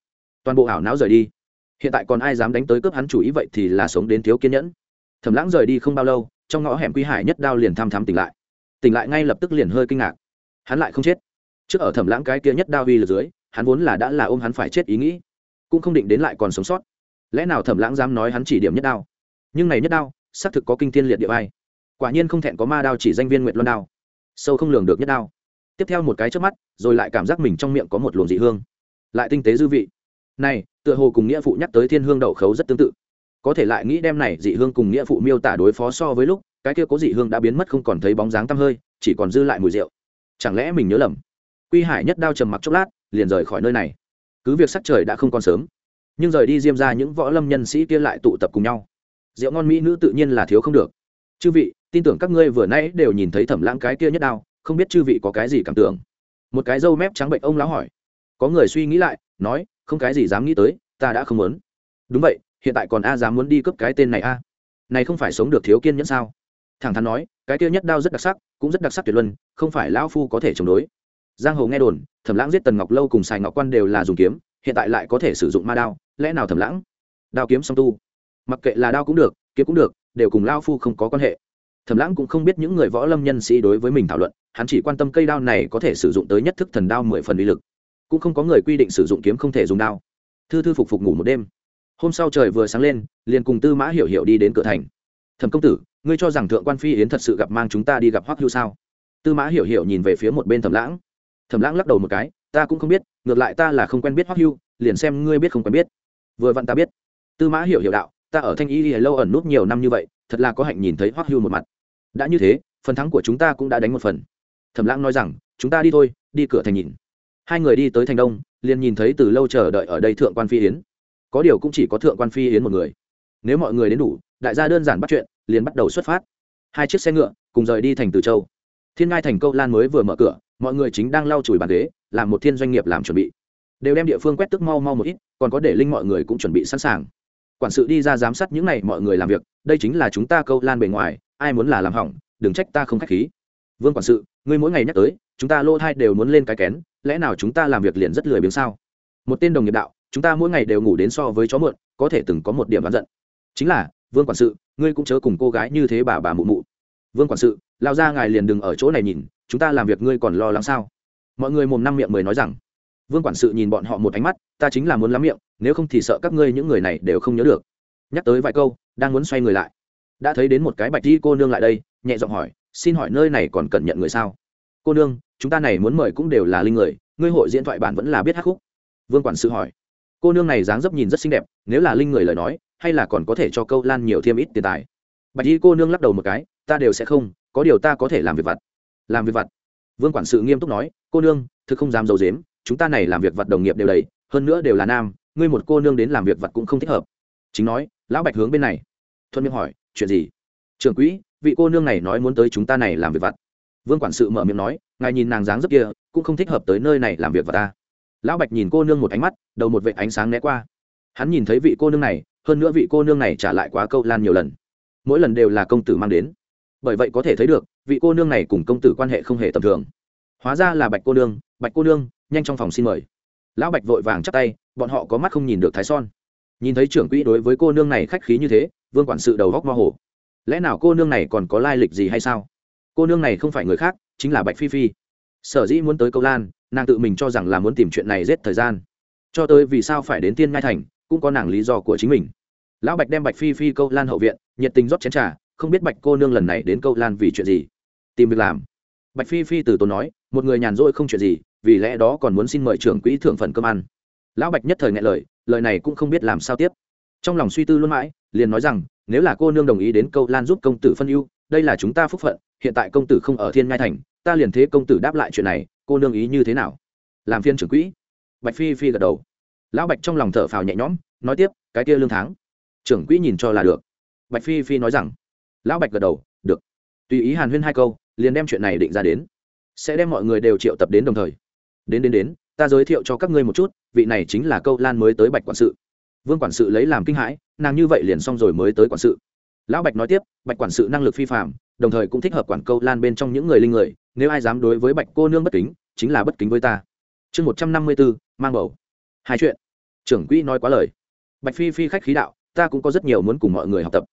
toàn bộ ảo não rời đi. Hiện tại còn ai dám đánh tới cướp hắn chủ ý vậy thì là sống đến thiếu kiên nhẫn. Thẩm lãng rời đi không bao lâu trong ngõ hẻm quy hải nhất đao liền tham thám tỉnh lại. Tỉnh lại ngay lập tức liền hơi kinh ngạc. Hắn lại không chết. Trước ở thẩm lãng cái kia nhất đao uy lực dưới hắn vốn là đã là ôm hắn phải chết ý nghĩ cũng không định đến lại còn sống sót. Lẽ nào thẩm lãng dám nói hắn chỉ điểm nhất đao? Nhưng này nhất đao xác thực có kinh thiên liệt địa vai quả nhiên không thẹn có ma đao chỉ danh viên nguyệt luân đao. Sâu không lường được nhất đao tiếp theo một cái trước mắt, rồi lại cảm giác mình trong miệng có một luồng dị hương. Lại tinh tế dư vị. Này, tựa hồ cùng nghĩa phụ nhắc tới thiên hương đậu khấu rất tương tự. Có thể lại nghĩ đem này dị hương cùng nghĩa phụ miêu tả đối phó so với lúc, cái kia cố dị hương đã biến mất không còn thấy bóng dáng tăm hơi, chỉ còn dư lại mùi rượu. Chẳng lẽ mình nhớ lầm? Quy hải nhất đao trầm mặc chốc lát, liền rời khỏi nơi này. Cứ việc sắc trời đã không còn sớm, nhưng rời đi diêm ra những võ lâm nhân sĩ kia lại tụ tập cùng nhau. Rượu ngon mỹ nữ tự nhiên là thiếu không được. Chư vị, tin tưởng các ngươi vừa nãy đều nhìn thấy thẩm lãng cái kia nhất đao không biết chư vị có cái gì cảm tưởng. Một cái râu mép trắng bệnh ông lão hỏi. Có người suy nghĩ lại, nói, không cái gì dám nghĩ tới, ta đã không muốn. Đúng vậy, hiện tại còn a dám muốn đi cướp cái tên này a. Này không phải sống được thiếu kiên nhẫn sao? Thẳng thắn nói, cái kia nhất đao rất đặc sắc, cũng rất đặc sắc tuyệt luân, không phải lão phu có thể chống đối. Giang hồ nghe đồn, thẩm lãng giết tần ngọc lâu cùng sài ngọc quan đều là dùng kiếm, hiện tại lại có thể sử dụng ma đao, lẽ nào thẩm lãng? Đao kiếm song tu. Mặc kệ là đao cũng được, kiếm cũng được, đều cùng lao phu không có quan hệ thẩm lãng cũng không biết những người võ lâm nhân sĩ đối với mình thảo luận, hắn chỉ quan tâm cây đao này có thể sử dụng tới nhất thức thần đao mười phần uy lực. Cũng không có người quy định sử dụng kiếm không thể dùng đao. Thư thư phục phục ngủ một đêm. Hôm sau trời vừa sáng lên, liền cùng tư mã hiểu hiểu đi đến cửa thành. Thẩm công tử, ngươi cho rằng thượng quan phi yến thật sự gặp mang chúng ta đi gặp hoắc hưu sao? Tư mã hiểu hiểu nhìn về phía một bên thẩm lãng. Thẩm lãng lắc đầu một cái, ta cũng không biết, ngược lại ta là không quen biết hoắc hưu, liền xem ngươi biết không quen biết. Vừa vặn ta biết. Tư mã hiểu hiểu đạo, ta ở thanh y lâu ẩn nút nhiều năm như vậy thật là có hạnh nhìn thấy hoắc hưu một mặt. Đã như thế, phần thắng của chúng ta cũng đã đánh một phần. Thẩm lãng nói rằng, chúng ta đi thôi, đi cửa thành nhìn. Hai người đi tới thành đông, liền nhìn thấy từ lâu chờ đợi ở đây thượng quan phi yến. Có điều cũng chỉ có thượng quan phi yến một người. Nếu mọi người đến đủ, đại gia đơn giản bắt chuyện, liền bắt đầu xuất phát. Hai chiếc xe ngựa cùng rời đi thành từ châu. Thiên ngai thành câu lan mới vừa mở cửa, mọi người chính đang lau chùi bàn ghế, làm một thiên doanh nghiệp làm chuẩn bị. Đều đem địa phương quét tức mau mau một ít, còn có để linh mọi người cũng chuẩn bị sẵn sàng quản sự đi ra giám sát những n à y mọi người làm việc, đây chính là chúng ta câu lan bề ngoài, ai muốn là làm hỏng, đừng trách ta không k h á c h khí. Vương quản sự, ngươi mỗi ngày nhắc tới, chúng ta lô thai đều muốn lên cái kén, lẽ nào chúng ta làm việc liền rất lười biếng sao? Một tên đồng nghiệp đạo, chúng ta mỗi ngày đều ngủ đến so với chó mượn, có thể từng có một điểm đoán giận. Chính là, vương quản sự, ngươi cũng chớ cùng cô gái như thế bà bà mụ mụ. Vương quản sự lao ra ngài liền đừng ở chỗ này nhìn, chúng ta làm việc ngươi còn lo lắng sao? Mọi người mồm năm miệng mười nói rằng vương quản sự nhìn bọn họ một ánh mắt, ta chính là muốn lắm miệng, nếu không thì sợ các ngươi những người này đều không nhớ được. Nhắc tới vài câu, đang muốn xoay người lại. Đã thấy đến một cái bạch di cô nương lại đây, nhẹ giọng hỏi, xin hỏi nơi này còn cần nhận người sao? Cô nương, chúng ta này muốn mời cũng đều là linh người, ngươi hội diễn thoại bản vẫn là biết hát khúc. Vương quản sự hỏi. Cô nương này dáng dấp nhìn rất xinh đẹp, nếu là linh người lời nói, hay là còn có thể cho câu lan nhiều thêm ít tiền tài? Bạch di cô nương lắc đầu một cái, ta đều sẽ không, có điều ta có thể làm việc vặt. Làm việc vặt? Vương quản sự nghiêm túc nói, cô nương, thực không dám d i ấ u dếm chúng ta này làm việc vật đồng nghiệp đều đầy, hơn nữa đều là nam, ngươi một cô nương đến làm việc vật cũng không thích hợp. Chính nói, lão bạch hướng bên này. Thuận miệng hỏi, chuyện gì? Trưởng quỹ, vị cô nương này nói muốn tới chúng ta này làm việc vặt. Vương quản sự mở miệng nói, ngài nhìn nàng dáng dấp kia, cũng không thích hợp tới nơi này làm việc vặt ta. Lão bạch nhìn cô nương một ánh mắt, đầu một vệ ánh sáng né qua. Hắn nhìn thấy vị cô nương này, hơn nữa vị cô nương này trả lại quá câu lan nhiều lần. Mỗi lần đều là công tử mang đến. Bởi vậy có thể thấy được, vị cô nương này cùng công tử quan hệ không hề tầm thường. Hóa ra là bạch cô nương, bạch cô nương nhanh trong phòng xin mời. Lão bạch vội vàng chắp tay, bọn họ có mắt không nhìn được thái son. Nhìn thấy trưởng quỹ đối với cô nương này khách khí như thế, vương quản sự đầu góc mơ hồ. Lẽ nào cô nương này còn có lai lịch gì hay sao? Cô nương này không phải người khác, chính là bạch phi phi. Sở dĩ muốn tới câu lan, nàng tự mình cho rằng là muốn tìm chuyện này giết thời gian. Cho tới vì sao phải đến tiên ngai thành, cũng có nàng lý do của chính mình. Lão bạch đem bạch phi phi câu lan hậu viện, nhiệt tình rót chén t r à không biết bạch cô nương lần này đến câu lan vì chuyện gì. Tìm việc làm. Bạch phi phi từ tốn nói, một người nhàn rỗi không chuyện gì vì lẽ đó còn muốn xin mời trưởng quỹ thưởng phần cơm ăn. Lão bạch nhất thời ngại lời lời này cũng không biết làm sao tiếp. Trong lòng suy tư luôn mãi, liền nói rằng, nếu là cô nương đồng ý đến câu lan giúp công tử phân ưu, đây là chúng ta phúc phận, hiện tại công tử không ở thiên ngai thành, ta liền thế công tử đáp lại chuyện này, cô nương ý như thế nào? Làm phiên trưởng quỹ. Bạch phi phi gật đầu. Lão bạch trong lòng thở phào nhẹ nhõm, nói tiếp, cái kia lương tháng. Trưởng quỹ nhìn cho là được. Bạch phi phi nói rằng, lão bạch gật đầu, được. Tùy ý hàn huyên hai câu, liền đem chuyện này định ra đến. Sẽ đem mọi người đều triệu tập đến đồng thời đến đến đến, ta giới thiệu cho các ngươi một chút, vị này chính là câu lan mới tới bạch quản sự. Vương quản sự lấy làm kinh hãi, nàng như vậy liền xong rồi mới tới quản sự. Lão bạch nói tiếp, bạch quản sự năng lực phi phạm đồng thời cũng thích hợp quản câu lan bên trong những người linh người, nếu ai dám đối với bạch cô nương bất kính, chính là bất kính với ta. Chương một trăm năm mươi bốn, mang bầu. Hai chuyện. Trưởng quỹ nói quá lời. Bạch phi phi khách khí đạo, ta cũng có rất nhiều muốn cùng mọi người học tập.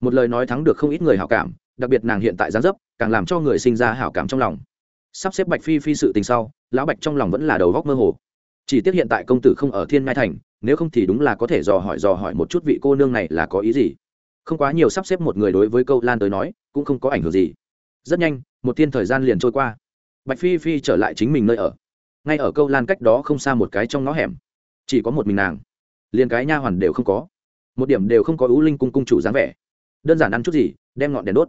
Một lời nói thắng được không ít người hảo cảm, đặc biệt nàng hiện tại gián dấp, càng làm cho người sinh ra hảo cảm trong lòng sắp xếp bạch phi phi sự tình sau, lão bạch trong lòng vẫn là đầu góc mơ hồ. Chỉ tiếc hiện tại công tử không ở thiên ngai thành, nếu không thì đúng là có thể dò hỏi dò hỏi một chút vị cô nương này là có ý gì. Không quá nhiều sắp xếp một người đối với câu lan tới nói, cũng không có ảnh hưởng gì. Rất nhanh, một thiên thời gian liền trôi qua. Bạch phi phi trở lại chính mình nơi ở. Ngay ở câu lan cách đó không xa một cái trong ngõ hẻm. Chỉ có một mình nàng. Liền cái nha hoàn đều không có. Một điểm đều không có ưu linh cung cung chủ dáng vẻ. Đơn giản ăn chút gì, đem ngọn đèn đốt.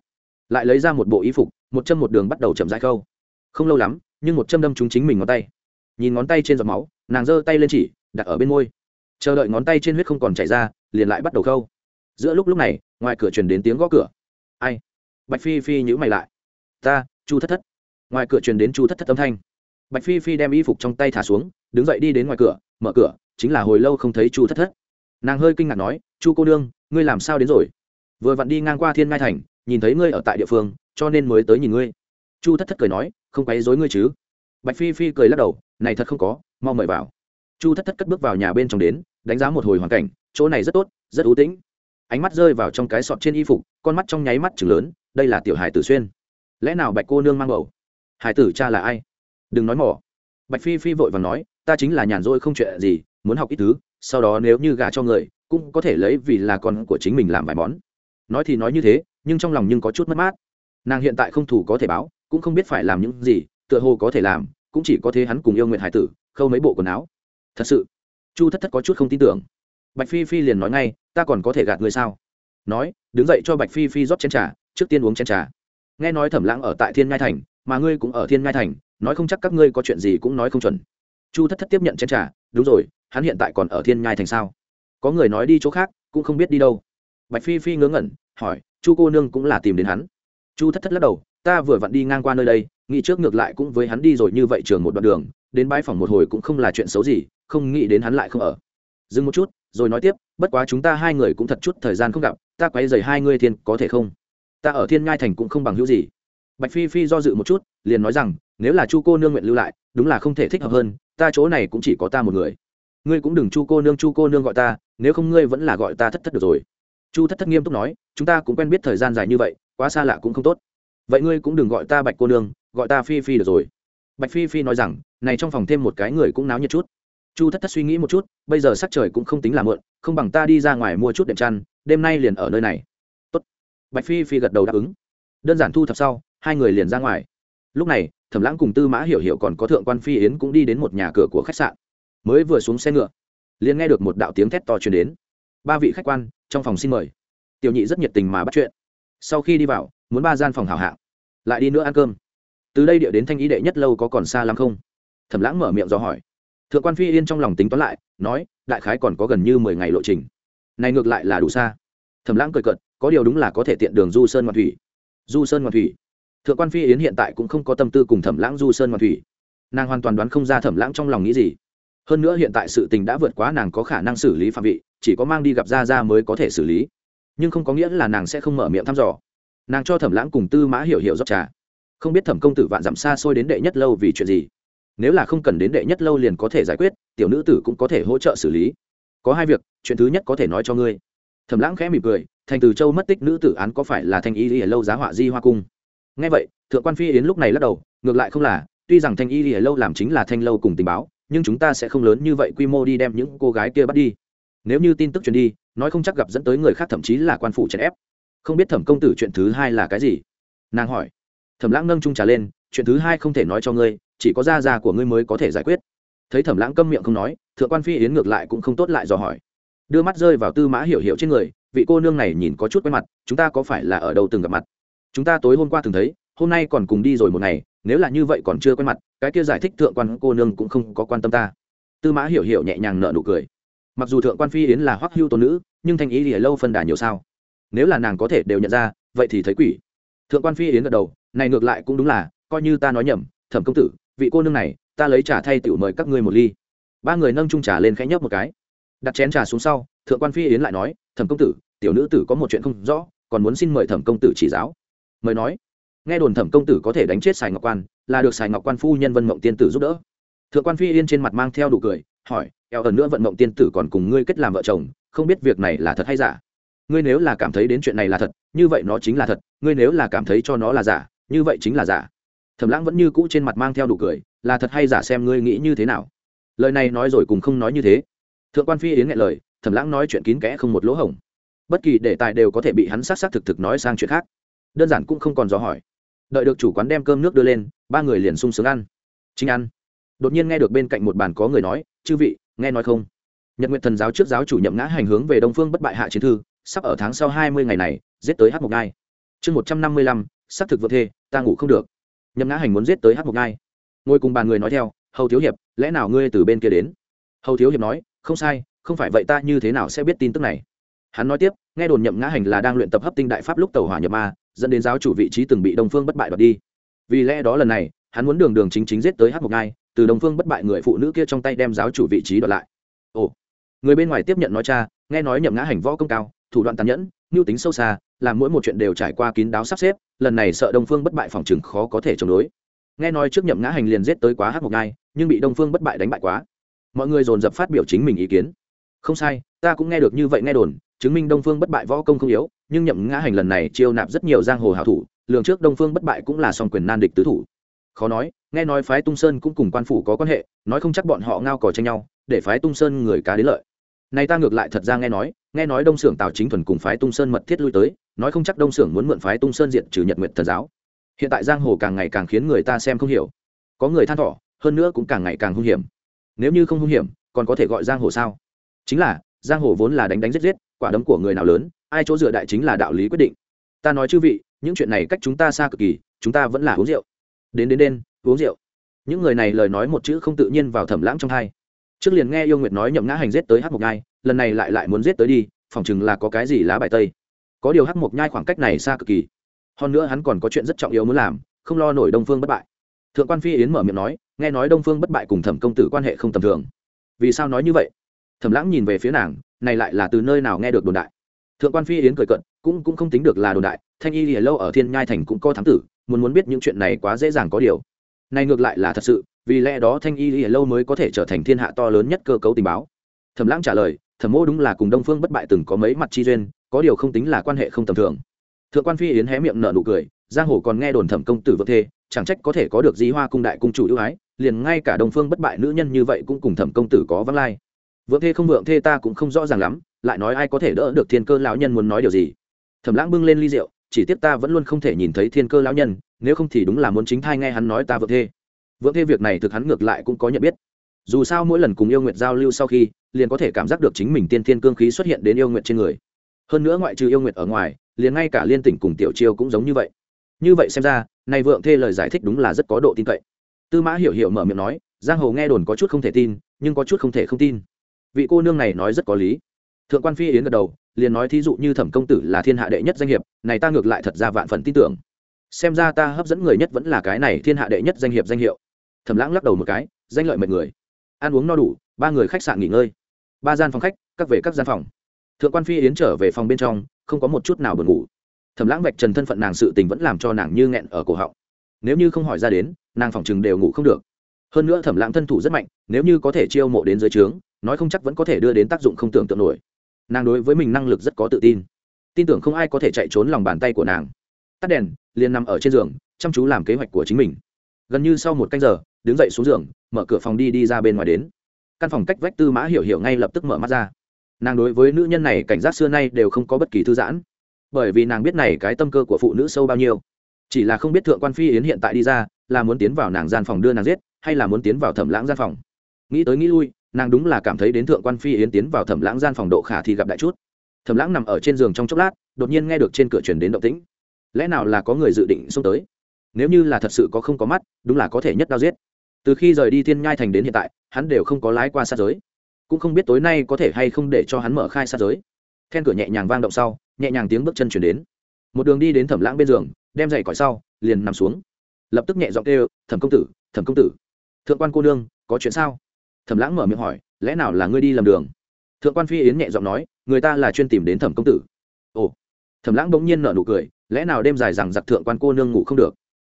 Lại lấy ra một bộ y phục, một chân một đường bắt đầu chậm rãi khâu không lâu lắm, nhưng một châm đâm trúng chính mình ngón tay. Nhìn ngón tay trên giọt máu, nàng giơ tay lên chỉ, đặt ở bên môi. Chờ đợi ngón tay trên huyết không còn chảy ra, liền lại bắt đầu khâu. Giữa lúc lúc này, ngoài cửa truyền đến tiếng gõ cửa. Ai? Bạch phi phi nhữ mày lại. Ta, chu thất thất. Ngoài cửa truyền đến chu thất thất âm thanh. Bạch phi phi đem y phục trong tay thả xuống, đứng dậy đi đến ngoài cửa, mở cửa, chính là hồi lâu không thấy chu thất thất. Nàng hơi kinh ngạc nói, chu cô nương, ngươi làm sao đến rồi? Vừa vặn đi ngang qua thiên mai thành, nhìn thấy ngươi ở tại địa phương, cho nên mới tới nhìn ngươi chu thất thất cười nói, không quấy dối ngươi chứ? Bạch phi phi cười lắc đầu, này thật không có, mau mời vào. Chu thất thất cất bước vào nhà bên trong đến, đánh giá một hồi hoàn cảnh, chỗ này rất tốt, rất ưu tĩnh. Ánh mắt rơi vào trong cái sọt trên y phục, con mắt trong nháy mắt chừng lớn, đây là tiểu hải tử xuyên. Lẽ nào bạch cô nương mang bầu? Hải tử cha là ai? Đừng nói mỏ. Bạch phi phi vội và nói, ta chính là nhàn rỗi không chuyện gì, muốn học ít thứ, sau đó nếu như gả cho người, cũng có thể lấy vì là con của chính mình làm vài món. Nói thì nói như thế, nhưng trong lòng nhưng có chút mất mát. Nàng hiện tại không thủ có thể báo cũng không biết phải làm những gì, tựa hồ có thể làm, cũng chỉ có thế hắn cùng yêu nguyện hải tử, khâu mấy bộ quần áo. Thật sự, chu thất thất có chút không tin tưởng. Bạch phi phi liền nói ngay, ta còn có thể gạt người sao? Nói, đứng dậy cho bạch phi phi rót chén trà, trước tiên uống chén trà. Nghe nói thẩm lãng ở tại thiên ngai thành, mà ngươi cũng ở thiên ngai thành, nói không chắc các ngươi có chuyện gì cũng nói không chuẩn. Chu thất thất tiếp nhận chén trà, đúng rồi, hắn hiện tại còn ở thiên ngai thành sao? Có người nói đi chỗ khác, cũng không biết đi đâu. Bạch phi phi ngớ ngẩn, hỏi, chu cô nương cũng là tìm đến hắn? Chu thất thất lắc đầu ta vừa vặn đi ngang qua nơi đây, nghĩ trước ngược lại cũng với hắn đi rồi như vậy trường một đoạn đường, đến bãi phòng một hồi cũng không là chuyện xấu gì, không nghĩ đến hắn lại không ở. Dừng một chút, rồi nói tiếp, bất quá chúng ta hai người cũng thật chút thời gian không gặp, ta quay dày hai ngươi thiên có thể không? Ta ở thiên ngai thành cũng không bằng hữu gì. Bạch phi phi do dự một chút, liền nói rằng, nếu là chu cô nương nguyện lưu lại, đúng là không thể thích hợp hơn, ta chỗ này cũng chỉ có ta một người. Ngươi cũng đừng chu cô nương, chu cô nương gọi ta, nếu không ngươi vẫn là gọi ta thất thất được rồi. Chu thất thất nghiêm túc nói, chúng ta cũng quen biết thời gian dài như vậy, quá xa lạ cũng không tốt vậy ngươi cũng đừng gọi ta bạch cô nương, gọi ta phi phi được rồi. Bạch phi phi nói rằng, này trong phòng thêm một cái người cũng náo nhiệt chút. Chu thất thất suy nghĩ một chút, bây giờ sắc trời cũng không tính là mượn không bằng ta đi ra ngoài mua chút đệm chăn, đêm nay liền ở nơi này. Tốt. bạch phi phi gật đầu đáp ứng. Đơn giản thu thập sau, hai người liền ra ngoài. Lúc này, thẩm lãng cùng tư mã hiểu hiểu còn có thượng quan phi yến cũng đi đến một nhà cửa của khách sạn. Mới vừa xuống xe ngựa, liền nghe được một đạo tiếng thét to truyền đến. Ba vị khách quan trong phòng xin mời. Tiểu nhị rất nhiệt tình mà bắt chuyện. Sau khi đi vào muốn ba gian phòng hảo hạng, lại đi nữa ăn cơm. Từ đây địa đến thanh ý đệ nhất lâu có còn xa lắm không? Thẩm lãng mở miệng do hỏi. Thượng quan phi yên trong lòng tính toán lại, nói, đại khái còn có gần như mười ngày lộ trình. Này ngược lại là đủ xa. Thẩm lãng cười cợt, có điều đúng là có thể tiện đường du sơn ngoan thủy. Du sơn ngoan thủy. Thượng quan phi yến hiện tại cũng không có tâm tư cùng thẩm lãng du sơn ngoan thủy. Nàng hoàn toàn đoán không ra thẩm lãng trong lòng nghĩ gì. Hơn nữa hiện tại sự tình đã vượt quá nàng có khả năng xử lý phạm vị, chỉ có mang đi gặp ra ra mới có thể xử lý. Nhưng không có nghĩa là nàng sẽ không mở miệng thăm dò nàng cho thẩm lãng cùng tư mã hiểu hiểu rót trà. Không biết thẩm công tử vạn dặm xa xôi đến đệ nhất lâu vì chuyện gì. Nếu là không cần đến đệ nhất lâu liền có thể giải quyết, tiểu nữ tử cũng có thể hỗ trợ xử lý. Có hai việc, chuyện thứ nhất có thể nói cho ngươi. Thẩm lãng khẽ mỉm cười, thành từ châu mất tích nữ tử án có phải là thanh y lìa lâu giá họa di hoa cung? Ngay vậy, thượng quan phi yến lúc này lắc đầu, ngược lại không là, tuy rằng thanh y lìa lâu làm chính là thanh lâu cùng tình báo, nhưng chúng ta sẽ không lớn như vậy quy mô đi đem những cô gái kia bắt đi. Nếu như tin tức truyền đi, nói không chắc gặp dẫn tới người khác thậm chí là quan phủ chèn ép không biết thẩm công tử chuyện thứ hai là cái gì? Nàng hỏi. Thẩm lãng nâng trung trà lên, chuyện thứ hai không thể nói cho ngươi, chỉ có gia già của ngươi mới có thể giải quyết. Thấy thẩm lãng câm miệng không nói, thượng quan phi yến ngược lại cũng không tốt lại dò hỏi. Đưa mắt rơi vào tư mã hiểu hiểu trên người, vị cô nương này nhìn có chút quen mặt, chúng ta có phải là ở đâu từng gặp mặt? Chúng ta tối hôm qua từng thấy, hôm nay còn cùng đi rồi một ngày, nếu là như vậy còn chưa quen mặt, cái kia giải thích thượng quan cô nương cũng không có quan tâm ta. Tư mã hiểu hiểu nhẹ nhàng nợ nụ cười. Mặc dù thượng quan phi yến là hoắc hưu tôn nữ, nhưng thanh ý thì lâu phân đà nhiều sao nếu là nàng có thể đều nhận ra, vậy thì thấy quỷ. Thượng quan phi yến gật đầu, này ngược lại cũng đúng là, coi như ta nói nhầm, thẩm công tử, vị cô nương này, ta lấy trà thay tiểu mời các ngươi một ly. Ba người nâng chung trà lên khẽ nhấp một cái. Đặt chén trà xuống sau, thượng quan phi yến lại nói, thẩm công tử, tiểu nữ tử có một chuyện không rõ, còn muốn xin mời thẩm công tử chỉ giáo. Mời nói, nghe đồn thẩm công tử có thể đánh chết sài ngọc quan, là được sài ngọc quan phu nhân vân mộng tiên tử giúp đỡ. Thượng quan phi yên trên mặt mang theo đủ cười, hỏi, eo ẩn nữa vận mộng tiên tử còn cùng ngươi kết làm vợ chồng, không biết việc này là thật hay giả? Ngươi nếu là cảm thấy đến chuyện này là thật, như vậy nó chính là thật, ngươi nếu là cảm thấy cho nó là giả, như vậy chính là giả. Thẩm lãng vẫn như cũ trên mặt mang theo đủ cười, là thật hay giả xem ngươi nghĩ như thế nào. Lời này nói rồi cùng không nói như thế. Thượng quan phi yến nghe lời, thẩm lãng nói chuyện kín kẽ không một lỗ hổng. Bất kỳ đề tài đều có thể bị hắn s á c s á c thực thực nói sang chuyện khác. Đơn giản cũng không còn dò hỏi. Đợi được chủ quán đem cơm nước đưa lên, ba người liền sung sướng ăn. Chính ăn. Đột nhiên nghe được bên cạnh một bàn có người nói, chư vị, nghe nói không? Nhật nguyện thần giáo trước giáo chủ nhậm ngã hành hướng về đông phương bất bại hạ chiến thư sắp ở tháng sau hai mươi ngày này, giết tới hát một ngai chương một trăm năm mươi lăm, xác thực vợ thê, ta ngủ không được. Nhậm ngã hành muốn giết tới hát một ngai ngồi cùng bàn người nói theo, hầu thiếu hiệp, lẽ nào ngươi từ bên kia đến? Hầu thiếu hiệp nói, không sai, không phải vậy ta như thế nào sẽ biết tin tức này? Hắn nói tiếp, nghe đồn nhậm ngã hành là đang luyện tập hấp tinh đại pháp lúc tàu hỏa nhập ma, dẫn đến giáo chủ vị trí từng bị đông phương bất bại đoạt đi. Vì lẽ đó lần này, hắn muốn đường đường chính chính giết tới hát một ngai từ đông phương bất bại người phụ nữ kia trong tay đem giáo chủ vị trí đoạt lại. Ồ. Người bên ngoài tiếp nhận nói cha, nghe nói nhậm ngã hành võ công cao thủ đoạn tàn nhẫn, mưu tính sâu xa, làm mỗi một chuyện đều trải qua kín đáo sắp xếp, lần này sợ đông phương bất bại phòng chừng khó có thể chống đối. Nghe nói trước nhậm ngã hành liền giết tới quá hát một ngai, nhưng bị đông phương bất bại đánh bại quá. Mọi người dồn dập phát biểu chính mình ý kiến. Không sai, ta cũng nghe được như vậy nghe đồn, chứng minh đông phương bất bại võ công không yếu, nhưng nhậm ngã hành lần này chiêu nạp rất nhiều giang hồ hảo thủ, lường trước đông phương bất bại cũng là song quyền nan địch tứ thủ. Khó nói, nghe nói phái tung sơn cũng cùng quan phủ có quan hệ, nói không chắc bọn họ ngao cò tranh nhau, để phái tung sơn người cá đến lợi này ta ngược lại thật ra nghe nói nghe nói đông Sưởng tào chính thuần cùng phái tung sơn mật thiết lui tới nói không chắc đông Sưởng muốn mượn phái tung sơn diệt trừ nhật Nguyệt thần giáo. Hiện tại giang hồ càng ngày càng khiến người ta xem không hiểu. Có người than thở, hơn nữa cũng càng ngày càng hung hiểm. Nếu như không hung hiểm còn có thể gọi giang hồ sao? Chính là giang hồ vốn là đánh đánh giết giết quả đấm của người nào lớn ai chỗ dựa đại chính là đạo lý quyết định. Ta nói chư vị những chuyện này cách chúng ta xa cực kỳ chúng ta vẫn là uống rượu. Đến đến đến, uống rượu. Những người này lời nói một chữ không tự nhiên vào thẩm lãng trong tai, trước liền nghe yêu nguyệt nói nhậm ngã hành giết tới hát một nhai, lần này lại lại muốn giết tới đi phỏng chừng là có cái gì lá bài tây. Có điều hát một nhai khoảng cách này xa cực kỳ. Hơn nữa hắn còn có chuyện rất trọng yếu muốn làm, không lo nổi đông phương bất bại. Thượng quan phi yến mở miệng nói, nghe nói đông phương bất bại cùng thẩm công tử quan hệ không tầm thường. Vì sao nói như vậy? Thẩm lãng nhìn về phía nàng, này lại là từ nơi nào nghe được đồn đại? Thượng quan phi yến cười cận cũng cũng không tính được là đồn đại, thanh y lìa lâu ở thiên nhai thành cũng có thám tử, muốn muốn biết những chuyện này quá dễ dàng có điều này ngược lại là thật sự, vì lẽ đó thanh y lìa lâu mới có thể trở thành thiên hạ to lớn nhất cơ cấu tình báo. Thẩm lãng trả lời, thẩm mô đúng là cùng đông phương bất bại từng có mấy mặt chi duyên, có điều không tính là quan hệ không tầm thường. Thượng quan phi yến hé miệng nở nụ cười, giang hồ còn nghe đồn thẩm công tử vợ thê, chẳng trách có thể có được di hoa cung đại cung chủ ưu ái, liền ngay cả đông phương bất bại nữ nhân như vậy cũng cùng thẩm công tử có vắng lai. Vượng thê không vượng thê ta cũng không rõ ràng lắm, lại nói ai có thể đỡ được thiên cơ lão nhân muốn nói điều gì? Thẩm lãng bưng lên ly rượu chỉ tiếc ta vẫn luôn không thể nhìn thấy thiên cơ lão nhân, nếu không thì đúng là muốn chính thai nghe hắn nói ta vượng thê. Vượng thê việc này thực hắn ngược lại cũng có nhận biết. Dù sao mỗi lần cùng yêu nguyệt giao lưu sau khi, liền có thể cảm giác được chính mình tiên thiên cương khí xuất hiện đến yêu nguyệt trên người. Hơn nữa ngoại trừ yêu nguyệt ở ngoài, liền ngay cả liên tỉnh cùng tiểu chiêu cũng giống như vậy. Như vậy xem ra này vượng thê lời giải thích đúng là rất có độ tin cậy. Tư mã hiểu hiểu mở miệng nói, giang hồ nghe đồn có chút không thể tin, nhưng có chút không thể không tin. Vị cô nương này nói rất có lý. Thượng quan phi yến gật đầu liền nói thí dụ như thẩm công tử là thiên hạ đệ nhất danh hiệp, này ta ngược lại thật ra vạn phần tin tưởng. Xem ra ta hấp dẫn người nhất vẫn là cái này thiên hạ đệ nhất danh hiệp danh hiệu. Thẩm lãng lắc đầu một cái, danh lợi mệt người. Ăn uống no đủ, ba người khách sạn nghỉ ngơi. Ba gian phòng khách, các về các gian phòng. Thượng quan phi yến trở về phòng bên trong, không có một chút nào buồn ngủ. Thẩm lãng vạch trần thân phận nàng sự tình vẫn làm cho nàng như nghẹn ở cổ họng. Nếu như không hỏi ra đến, nàng phòng chừng đều ngủ không được. Hơn nữa thẩm lãng thân thủ rất mạnh, nếu như có thể chiêu mộ đến dưới trướng, nói không chắc vẫn có thể đưa đến tác dụng không tưởng tượng nổi nàng đối với mình năng lực rất có tự tin. Tin tưởng không ai có thể chạy trốn lòng bàn tay của nàng. Tắt đèn, liền nằm ở trên giường, chăm chú làm kế hoạch của chính mình. Gần như sau một canh giờ, đứng dậy xuống giường, mở cửa phòng đi đi ra bên ngoài đến. Căn phòng cách vách tư mã hiểu hiểu ngay lập tức mở mắt ra. Nàng đối với nữ nhân này cảnh giác xưa nay đều không có bất kỳ thư giãn. Bởi vì nàng biết này cái tâm cơ của phụ nữ sâu bao nhiêu. Chỉ là không biết thượng quan phi yến hiện tại đi ra, là muốn tiến vào nàng gian phòng đưa nàng giết, hay là muốn tiến vào thẩm lãng gian phòng. Nghĩ tới nghĩ lui nàng đúng là cảm thấy đến thượng quan phi yến tiến vào thẩm lãng gian phòng độ khả thì gặp đại chút. Thẩm lãng nằm ở trên giường trong chốc lát đột nhiên nghe được trên cửa truyền đến động tĩnh. Lẽ nào là có người dự định xông tới? Nếu như là thật sự có không có mắt đúng là có thể nhất đao giết. Từ khi rời đi thiên nhai thành đến hiện tại hắn đều không có lái qua sát giới. Cũng không biết tối nay có thể hay không để cho hắn mở khai sát giới. Then cửa nhẹ nhàng vang động sau nhẹ nhàng tiếng bước chân chuyển đến. Một đường đi đến thẩm lãng bên giường đem giày cỏi sau liền nằm xuống. Lập tức nhẹ giọng kêu thẩm công tử thẩm công tử thượng quan cô đương, có chuyện sao? Thẩm lãng mở miệng hỏi, lẽ nào là ngươi đi lầm đường? Thượng quan phi yến nhẹ giọng nói, người ta là chuyên tìm đến thẩm công tử. Ồ. Thẩm lãng bỗng nhiên nở nụ cười, lẽ nào đêm dài rằng giặc thượng quan cô nương ngủ không được?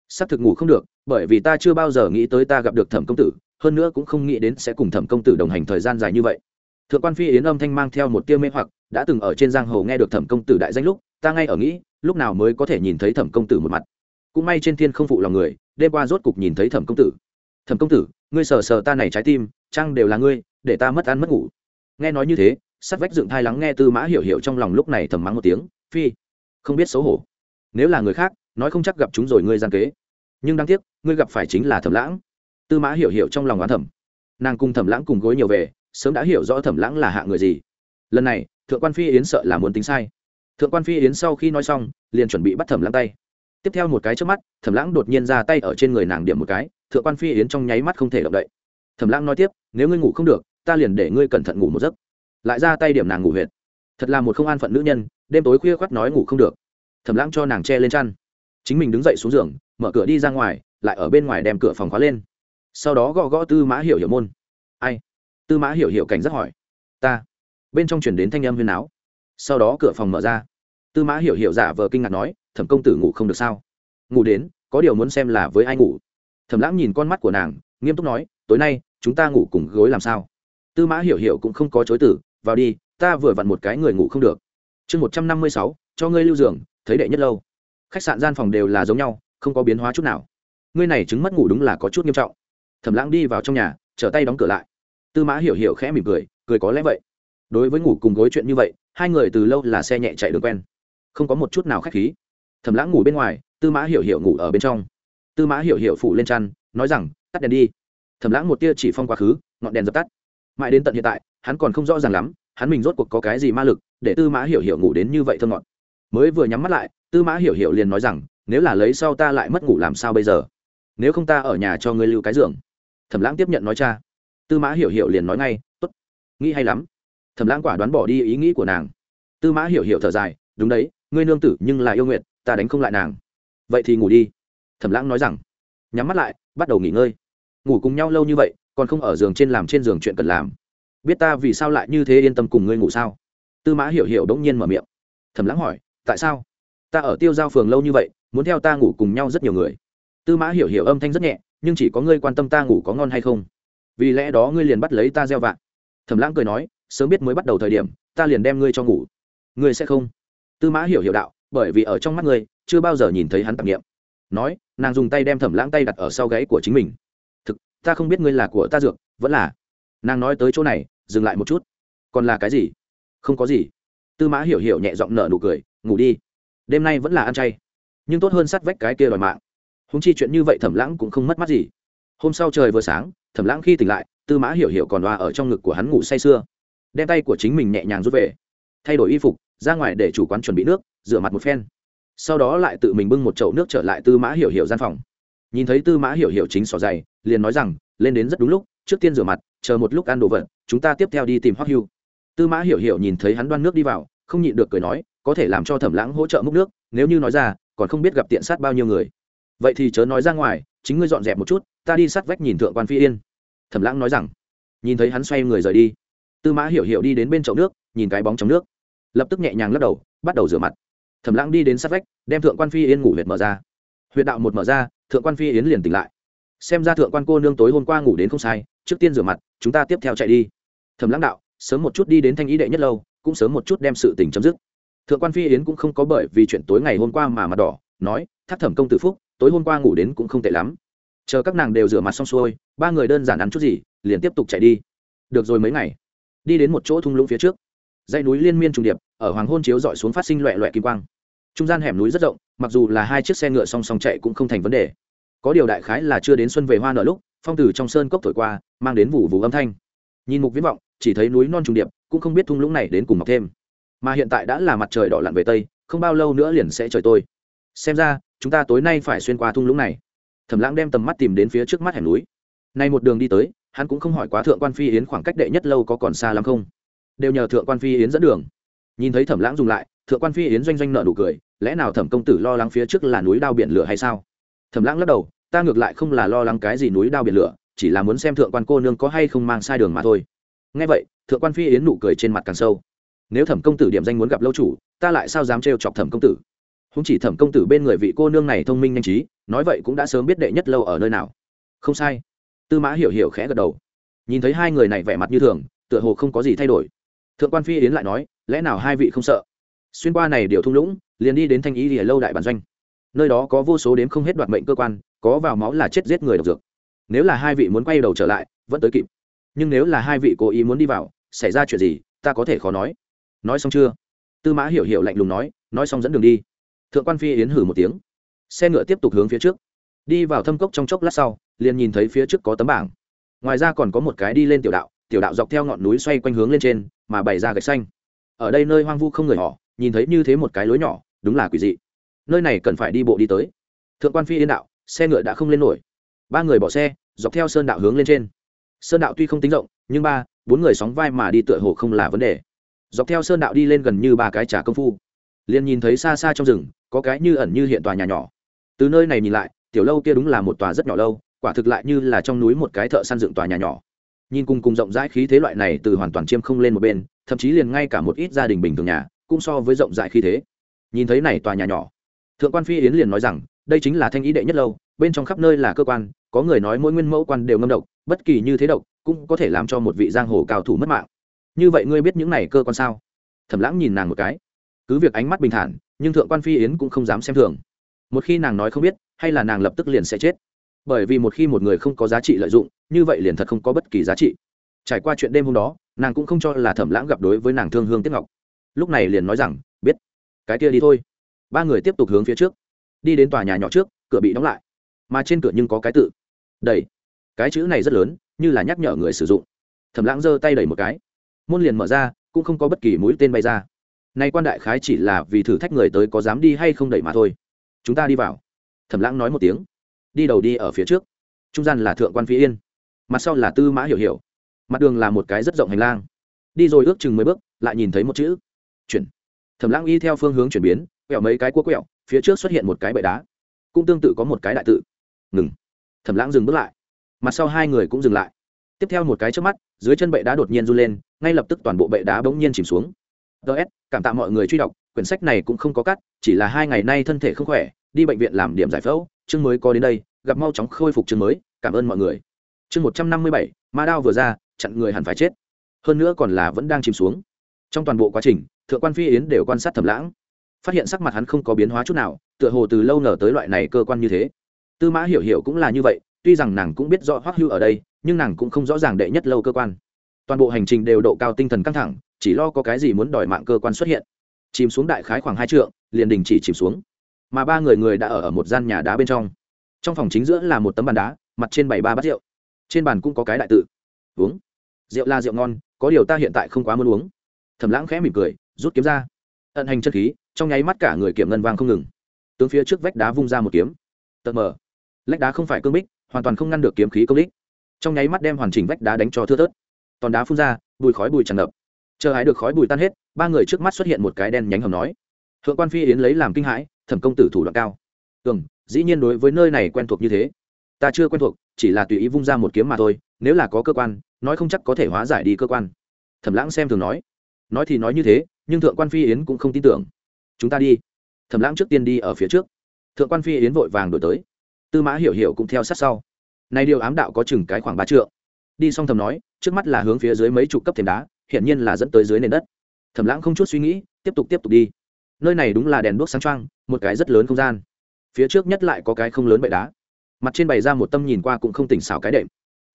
Sắp thực ngủ không được, bởi vì ta chưa bao giờ nghĩ tới ta gặp được thẩm công tử, hơn nữa cũng không nghĩ đến sẽ cùng thẩm công tử đồng hành thời gian dài như vậy. Thượng quan phi yến âm thanh mang theo một tiêu mê hoặc, đã từng ở trên giang hồ nghe được thẩm công tử đại danh lúc, ta ngay ở nghĩ, lúc nào mới có thể nhìn thấy thẩm công tử một mặt. Cũng may trên thiên không phụ lòng người, đêm qua rốt cục nhìn thấy thẩm công tử. Thẩm công tử, ngươi sờ sờ ta này trái tim Trang đều là ngươi, để ta mất ăn mất ngủ. Nghe nói như thế, sắt vách dựng thai lắng nghe tư mã hiểu hiểu trong lòng lúc này thầm mắng một tiếng, phi, không biết xấu hổ. Nếu là người khác, nói không chắc gặp chúng rồi ngươi gian kế. Nhưng đáng tiếc, ngươi gặp phải chính là thẩm lãng. Tư mã hiểu hiểu trong lòng oán thẩm nàng cùng thẩm lãng cùng gối nhiều về, sớm đã hiểu rõ thẩm lãng là hạ người gì. Lần này, thượng quan phi yến sợ là muốn tính sai. Thượng quan phi yến sau khi nói xong, liền chuẩn bị bắt thẩm lãng tay. Tiếp theo một cái trước mắt, thẩm lãng đột nhiên ra tay ở trên người nàng điểm một cái, thượng quan phi yến trong nháy mắt không thể động đậy thẩm lãng nói tiếp, nếu ngươi ngủ không được, ta liền để ngươi cẩn thận ngủ một giấc. Lại ra tay điểm nàng ngủ huyệt. Thật là một không an phận nữ nhân, đêm tối khuya khoắt nói ngủ không được. Thẩm lãng cho nàng che lên chăn. Chính mình đứng dậy xuống giường, mở cửa đi ra ngoài, lại ở bên ngoài đem cửa phòng khóa lên. Sau đó gõ gõ tư mã hiểu hiểu môn. Ai? Tư mã hiểu hiểu cảnh giác hỏi. Ta. Bên trong chuyển đến thanh âm huyền áo. Sau đó cửa phòng mở ra. Tư mã hiểu hiểu giả vờ kinh ngạc nói, thẩm công tử ngủ không được sao? Ngủ đến, có điều muốn xem là với ai ngủ. Thẩm lãng nhìn con mắt của nàng, nghiêm túc nói tối nay, chúng ta ngủ cùng gối làm sao? Tư mã hiểu hiểu cũng không có chối tử vào đi, ta vừa vặn một cái người ngủ không được. Chương một trăm năm mươi sáu, cho ngươi lưu giường, thấy đệ nhất lâu. Khách sạn gian phòng đều là giống nhau, không có biến hóa chút nào. Ngươi này chứng mất ngủ đúng là có chút nghiêm trọng. Thẩm lãng đi vào trong nhà, trở tay đóng cửa lại. Tư mã hiểu hiểu khẽ mỉm cười cười có lẽ vậy. Đối với ngủ cùng gối chuyện như vậy, hai người từ lâu là xe nhẹ chạy đường quen. Không có một chút nào k h á c h khí. Thẩm lãng ngủ bên ngoài, tư mã hiểu hiểu ngủ ở bên trong. Tư mã hiểu hiểu phủ lên chăn, nói rằng, tắt đèn đi thẩm lãng một tia chỉ phong quá khứ, ngọn đèn dập tắt. Mãi đến tận hiện tại, hắn còn không rõ ràng lắm, hắn mình rốt cuộc có cái gì ma lực để tư mã hiểu hiểu ngủ đến như vậy thơ ngọt. Mới vừa nhắm mắt lại, tư mã hiểu hiểu liền nói rằng, nếu là lấy sau ta lại mất ngủ làm sao bây giờ? Nếu không ta ở nhà cho ngươi lưu cái giường. Thẩm lãng tiếp nhận nói, cha. Tư mã hiểu hiểu liền nói ngay t ố t nghĩ hay lắm. Thẩm lãng quả đoán bỏ đi ý nghĩ của nàng. Tư mã hiểu hiểu thở dài, đúng đấy, ngươi nương tử nhưng là yêu nguyện ta đánh không lại nàng. Vậy thì ngủ đi. Thẩm lãng nói rằng, nhắm mắt lại, bắt đầu nghỉ ngơi ngủ cùng nhau lâu như vậy, còn không ở giường trên làm trên giường chuyện cần làm. Biết ta vì sao lại như thế yên tâm cùng ngươi ngủ sao? Tư mã hiểu hiểu đống nhiên mở miệng. Thầm lắng hỏi, tại sao? Ta ở tiêu giao phường lâu như vậy, muốn theo ta ngủ cùng nhau rất nhiều người. Tư mã hiểu hiểu âm thanh rất nhẹ, nhưng chỉ có ngươi quan tâm ta ngủ có ngon hay không. Vì lẽ đó ngươi liền bắt lấy ta gieo vạn thầm lãng cười nói, sớm biết mới bắt đầu thời điểm, ta liền đem ngươi cho ngủ. Ngươi sẽ không? Tư mã hiểu hiểu đạo, bởi vì ở trong mắt ngươi, chưa bao giờ nhìn thấy hắn tạp nghiệm nói, nàng dùng tay đem thẩm lãng tay đặt ở sau gáy của chính mình ta không biết ngươi là của ta dược, vẫn là. Nàng nói tới chỗ này, dừng lại một chút. Còn là cái gì? Không có gì. Tư mã hiểu hiểu nhẹ giọng nở nụ cười, ngủ đi. Đêm nay vẫn là ăn chay. Nhưng tốt hơn sát vách cái kia đòi mạng. Húng chi chuyện như vậy thẩm lãng cũng không mất mắt gì. Hôm sau trời vừa sáng, thẩm lãng khi tỉnh lại, tư mã hiểu hiểu còn đoa ở trong ngực của hắn ngủ say sưa. Đem tay của chính mình nhẹ nhàng rút về. Thay đổi y phục, ra ngoài để chủ quán chuẩn bị nước, rửa mặt một phen. Sau đó lại tự mình bưng một chậu nước trở lại tư mã hiểu hiểu gian phòng nhìn thấy tư mã hiểu hiểu chính xỏ dày liền nói rằng, lên đến rất đúng lúc, trước tiên rửa mặt, chờ một lúc ăn đồ vật, chúng ta tiếp theo đi tìm hoắc hưu. Tư mã hiểu hiểu nhìn thấy hắn đoan nước đi vào, không nhịn được cười nói, có thể làm cho thẩm lãng hỗ trợ múc nước, nếu như nói ra, còn không biết gặp tiện sát bao nhiêu người. Vậy thì chớ nói ra ngoài, chính ngươi dọn dẹp một chút, ta đi sát vách nhìn thượng quan phi yên. Thẩm lãng nói rằng. Nhìn thấy hắn xoay người rời đi, tư mã hiểu hiểu đi đến bên chậu nước, nhìn cái bóng trong nước, lập tức nhẹ nhàng lắc đầu, bắt đầu rửa mặt. Thẩm lãng đi đến sát vách, đem thượng quan phi yên ngủ huyệt mở ra. Huyệt đạo một mở ra thượng quan phi yến liền tỉnh lại. Xem ra thượng quan cô nương tối hôm qua ngủ đến không sai, trước tiên rửa mặt, chúng ta tiếp theo chạy đi. Thẩm lãng đạo, sớm một chút đi đến thanh ý đệ nhất lâu, cũng sớm một chút đem sự tình chấm dứt. Thượng quan phi yến cũng không có bởi vì chuyện tối ngày hôm qua mà mặt đỏ, nói, thác thẩm công tử phúc, tối hôm qua ngủ đến cũng không tệ lắm. Chờ các nàng đều rửa mặt xong xuôi, ba người đơn giản ăn chút gì, liền tiếp tục chạy đi. Được rồi mấy ngày. Đi đến một chỗ thung lũng phía trước. Dãy núi liên miên trùng điệp, ở hoàng hôn chiếu dọi xuống phát sinh loẹ loẹ kim quang. Trung gian hẻm núi rất rộng, mặc dù là hai chiếc xe ngựa song song chạy cũng không thành vấn đề có điều đại khái là chưa đến xuân về hoa nở lúc, phong từ trong sơn cốc thổi qua, mang đến vụ vụ âm thanh. Nhìn mục viễn vọng, chỉ thấy núi non trùng điệp, cũng không biết thung lũng này đến cùng mọc thêm. Mà hiện tại đã là mặt trời đỏ lặn về tây, không bao lâu nữa liền sẽ trời tôi. Xem ra, chúng ta tối nay phải xuyên qua thung lũng này. Thẩm lãng đem tầm mắt tìm đến phía trước mắt hẻm núi. Nay một đường đi tới, hắn cũng không hỏi quá thượng quan phi yến khoảng cách đệ nhất lâu có còn xa lắm không. Đều nhờ thượng quan phi yến dẫn đường. Nhìn thấy thẩm lãng dùng lại, thượng quan phi yến doanh doanh nợ nụ cười, lẽ nào thẩm công tử lo lắng phía trước là núi đao biển lửa hay sao? Thầm lãng lắc đầu, ta ngược lại không là lo lắng cái gì núi đao biển lửa, chỉ là muốn xem thượng quan cô nương có hay không mang sai đường mà thôi. Nghe vậy, thượng quan phi yến nụ cười trên mặt càng sâu. Nếu thẩm công tử điểm danh muốn gặp lâu chủ, ta lại sao dám trêu chọc thẩm công tử? Không chỉ thẩm công tử bên người vị cô nương này thông minh nhanh trí, nói vậy cũng đã sớm biết đệ nhất lâu ở nơi nào. Không sai. Tư mã hiểu hiểu khẽ gật đầu. Nhìn thấy hai người này vẻ mặt như thường, tựa hồ không có gì thay đổi. Thượng quan phi yến lại nói, lẽ nào hai vị không sợ? Xuyên qua này điều thung lũng, liền đi đến thanh ý lìa lâu đại bản doanh nơi đó có vô số đếm không hết đoạt mệnh cơ quan, có vào máu là chết giết người độc dược. Nếu là hai vị muốn quay đầu trở lại, vẫn tới kịp. Nhưng nếu là hai vị cố ý muốn đi vào, xảy ra chuyện gì, ta có thể khó nói. Nói xong chưa? Tư mã hiểu hiểu lạnh lùng nói nói xong dẫn đường đi. Thượng quan phi yến hử một tiếng. Xe ngựa tiếp tục hướng phía trước. Đi vào thâm cốc trong chốc lát sau, liền nhìn thấy phía trước có tấm bảng. Ngoài ra còn có một cái đi lên tiểu đạo tiểu đạo dọc theo ngọn núi xoay quanh hướng lên trên, mà bày ra gạch xanh. Ở đây nơi hoang vu không người họ, nhìn thấy như thế một cái lối nhỏ, đúng là quỷ dị nơi này cần phải đi bộ đi tới. Thượng quan phi yên đạo, xe ngựa đã không lên nổi. Ba người bỏ xe, dọc theo sơn đạo hướng lên trên. Sơn đạo tuy không tính rộng, nhưng ba, bốn người sóng vai mà đi tựa hồ không là vấn đề. Dọc theo sơn đạo đi lên gần như ba cái trà công phu. Liền nhìn thấy xa xa trong rừng, có cái như ẩn như hiện tòa nhà nhỏ. Từ nơi này nhìn lại, tiểu lâu kia đúng là một tòa rất nhỏ lâu, quả thực lại như là trong núi một cái thợ săn dựng tòa nhà nhỏ. Nhìn cùng cùng rộng rãi khí thế loại này từ hoàn toàn chiêm không lên một bên, thậm chí liền ngay cả một ít gia đình bình thường nhà, cũng so với rộng rãi khí thế. Nhìn thấy này tòa nhà nhỏ thượng quan phi yến liền nói rằng, đây chính là thanh ý đệ nhất lâu, bên trong khắp nơi là cơ quan, có người nói mỗi nguyên mẫu quan đều ngâm độc, bất kỳ như thế độc cũng có thể làm cho một vị giang hồ cao thủ mất mạng. Như vậy ngươi biết những này cơ quan sao? Thẩm lãng nhìn nàng một cái. Cứ việc ánh mắt bình thản, nhưng thượng quan phi yến cũng không dám xem thường. Một khi nàng nói không biết, hay là nàng lập tức liền sẽ chết. Bởi vì một khi một người không có giá trị lợi dụng, như vậy liền thật không có bất kỳ giá trị. Trải qua chuyện đêm hôm đó, nàng cũng không cho là thẩm lãng gặp đối với nàng thương hương tiết ngọc. Lúc này liền nói rằng, biết. Cái kia đi thôi ba người tiếp tục hướng phía trước. Đi đến tòa nhà nhỏ trước, cửa bị đóng lại. Mà trên cửa nhưng có cái tự. Đẩy. Cái chữ này rất lớn, như là nhắc nhở người sử dụng. Thẩm lãng giơ tay đẩy một cái. Môn liền mở ra, cũng không có bất kỳ mũi tên bay ra. Nay quan đại khái chỉ là vì thử thách người tới có dám đi hay không đẩy mà thôi. Chúng ta đi vào. Thẩm lãng nói một tiếng. Đi đầu đi ở phía trước. Trung gian là thượng quan phi yên. Mặt sau là tư mã hiểu hiểu. Mặt đường là một cái rất rộng hành lang. Đi rồi ước chừng mười bước, lại nhìn thấy một chữ. Chuyển. Thẩm lãng y theo phương hướng chuyển biến quẹo mấy cái cua quẹo, phía trước xuất hiện một cái bệ đá, cũng tương tự có một cái đại tự. Ngừng. Thẩm lãng dừng bước lại. Mặt sau hai người cũng dừng lại. Tiếp theo một cái trước mắt, dưới chân bệ đá đột nhiên run lên, ngay lập tức toàn bộ bệ đá bỗng nhiên chìm xuống. Ts cảm tạ mọi người truy đọc, quyển sách này cũng không có cắt, chỉ là hai ngày nay thân thể không khỏe, đi bệnh viện làm điểm giải phẫu, chương mới có đến đây, gặp mau chóng khôi phục chương mới, cảm ơn mọi người. Chương một trăm năm mươi bảy, ma đao vừa ra, chặn người hẳn phải chết. Hơn nữa còn là vẫn đang chìm xuống. Trong toàn bộ quá trình, thượng quan phi yến đều quan sát thầm lãng phát hiện sắc mặt hắn không có biến hóa chút nào, tựa hồ từ lâu nở tới loại này cơ quan như thế. Tư mã hiểu hiểu cũng là như vậy, tuy rằng nàng cũng biết rõ hoắc hưu ở đây, nhưng nàng cũng không rõ ràng đệ nhất lâu cơ quan. Toàn bộ hành trình đều độ cao tinh thần căng thẳng, chỉ lo có cái gì muốn đòi mạng cơ quan xuất hiện. Chìm xuống đại khái khoảng hai trượng, liền đình chỉ chìm xuống. Mà ba người người đã ở ở một gian nhà đá bên trong. Trong phòng chính giữa là một tấm bàn đá, mặt trên bảy ba bát rượu. Trên bàn cũng có cái đại tự. Uống. Rượu là rượu ngon, có điều ta hiện tại không quá muốn uống. Thầm lãng khẽ mỉm cười, rút kiếm ra ẩn hành chất khí, trong nháy mắt cả người kiểm ngân vang không ngừng. Tướng phía trước vách đá vung ra một kiếm. Tật mờ lách đá không phải cương bích, hoàn toàn không ngăn được kiếm khí công đích trong nháy mắt đem hoàn chỉnh vách đá đánh cho thưa thớt. Toàn đá phun ra bùi khói bùi tràn ngập. Chờ hái được khói bùi tan hết, ba người trước mắt xuất hiện một cái đen nhánh hầm nói. Thượng quan phi yến lấy làm kinh hãi, thẩm công tử thủ đoạn cao. Tường, dĩ nhiên đối với nơi này quen thuộc như thế. Ta chưa quen thuộc, chỉ là tùy ý vung ra một kiếm mà thôi, nếu là có cơ quan, nói không chắc có thể hóa giải đi cơ quan. Thẩm lãng xem thường nói. Nói thì nói như thế nhưng thượng quan phi yến cũng không tin tưởng. Chúng ta đi. Thẩm lãng trước tiên đi ở phía trước. Thượng quan phi yến vội vàng đổi tới. Tư mã hiểu hiểu cũng theo sát sau. Này điều ám đạo có chừng cái khoảng ba trượng. Đi xong thầm nói, trước mắt là hướng phía dưới mấy chục cấp thềm đá hiện nhiên là dẫn tới dưới nền đất. Thẩm lãng không chút suy nghĩ, tiếp tục tiếp tục đi. Nơi này đúng là đèn đuốc sáng trăng một cái rất lớn không gian. Phía trước nhất lại có cái không lớn bệ đá. Mặt trên bày ra một tâm nhìn qua cũng không tỉnh xảo cái đệm.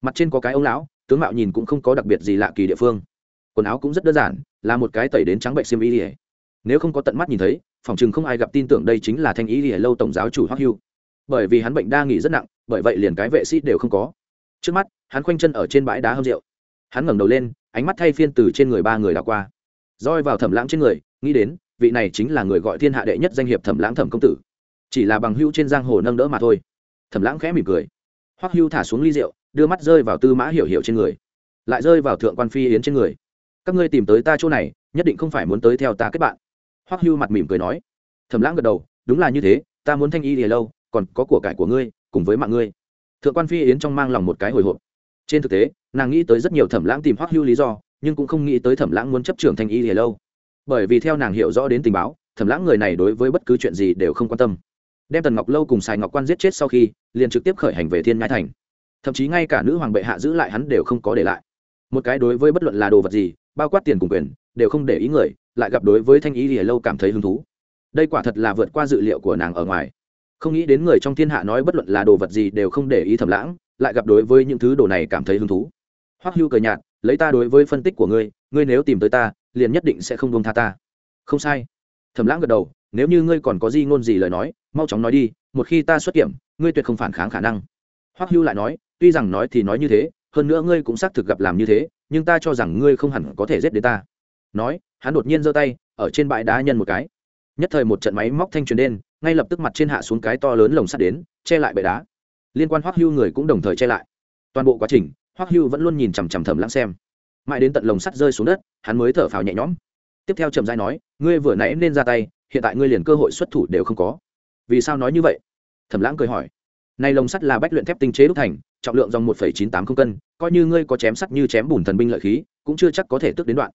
Mặt trên có cái ông lão, tướng mạo nhìn cũng không có đặc biệt gì lạ kỳ địa phương quần áo cũng rất đơn giản, là một cái tẩy đến trắng bệnh xiêm y ỉa nếu không có tận mắt nhìn thấy, phòng chừng không ai gặp tin tưởng đây chính là thanh y ỉa lâu tổng giáo chủ hoắc hưu. Bởi vì hắn bệnh đa nghỉ rất nặng, bởi vậy liền cái vệ sĩ đều không có. Trước mắt, hắn khoanh chân ở trên bãi đá hâm rượu. Hắn ngẩng đầu lên, ánh mắt thay phiên từ trên người ba người đảo qua. Roi vào thẩm lãng trên người, nghĩ đến, vị này chính là người gọi thiên hạ đệ nhất danh hiệp thẩm lãng thẩm công tử. Chỉ là bằng hưu trên giang hồ nâng đỡ mà thôi. Thẩm lãng khẽ mỉm cười. Hoắc hưu thả xuống ly rượu, đưa mắt rơi vào tư mã hiểu hiểu trên người. Lại rơi vào thượng quan phi yến trên người các ngươi tìm tới ta chỗ này, nhất định không phải muốn tới theo ta kết bạn. Hoắc hưu mặt mỉm cười nói. Thẩm lãng gật đầu, đúng là như thế, ta muốn thanh y lìa lâu, còn có của cải của ngươi, cùng với mạng ngươi. Thượng quan phi yến trong mang lòng một cái hồi hộp. Trên thực tế, nàng nghĩ tới rất nhiều thẩm lãng tìm hoắc hưu lý do, nhưng cũng không nghĩ tới thẩm lãng muốn chấp trưởng thanh y lìa lâu. Bởi vì theo nàng hiểu rõ đến tình báo, thẩm lãng người này đối với bất cứ chuyện gì đều không quan tâm. Đem tần ngọc lâu cùng sài ngọc quan giết chết sau khi, liền trực tiếp khởi hành về thiên nhai thành. Thậm chí ngay cả nữ hoàng bệ hạ giữ lại hắn đều không có để lại. Một cái đối với bất luận là đồ vật gì bao quát tiền cùng quyền, đều không để ý người, lại gặp đối với thanh ý lìa lâu cảm thấy hứng thú. Đây quả thật là vượt qua dự liệu của nàng ở ngoài. Không nghĩ đến người trong thiên hạ nói bất luận là đồ vật gì đều không để ý thầm lãng, lại gặp đối với những thứ đồ này cảm thấy hứng thú. Hoắc hưu cờ nhạt, lấy ta đối với phân tích của ngươi ngươi nếu tìm tới ta, liền nhất định sẽ không buông tha ta. Không sai. Thầm lãng gật đầu, nếu như ngươi còn có gì ngôn gì lời nói, mau chóng nói đi, một khi ta xuất kiểm, ngươi tuyệt không phản kháng khả năng. Hoắc hưu lại nói, tuy rằng nói thì nói như thế, hơn nữa ngươi cũng xác thực gặp làm như thế nhưng ta cho rằng ngươi không hẳn có thể giết đến ta. Nói, hắn đột nhiên giơ tay, ở trên bãi đá nhân một cái. Nhất thời một trận máy móc thanh truyền đen ngay lập tức mặt trên hạ xuống cái to lớn lồng sắt đến, che lại bệ đá. Liên quan hoắc hưu người cũng đồng thời che lại. Toàn bộ quá trình, hoắc hưu vẫn luôn nhìn chằm chằm thầm lãng xem. Mãi đến tận lồng sắt rơi xuống đất, hắn mới thở phào nhẹ nhõm. Tiếp theo trầm giai nói, ngươi vừa nãy nên ra tay, hiện tại ngươi liền cơ hội xuất thủ đều không có. Vì sao nói như vậy? Thẩm lãng cười hỏi. Này lồng sắt là bách luyện thép tinh chế đúc thành trọng lượng dòng một chín tám không cân, coi như ngươi có chém sắt như chém bùn thần binh lợi khí, cũng chưa chắc có thể tức đến đoạn.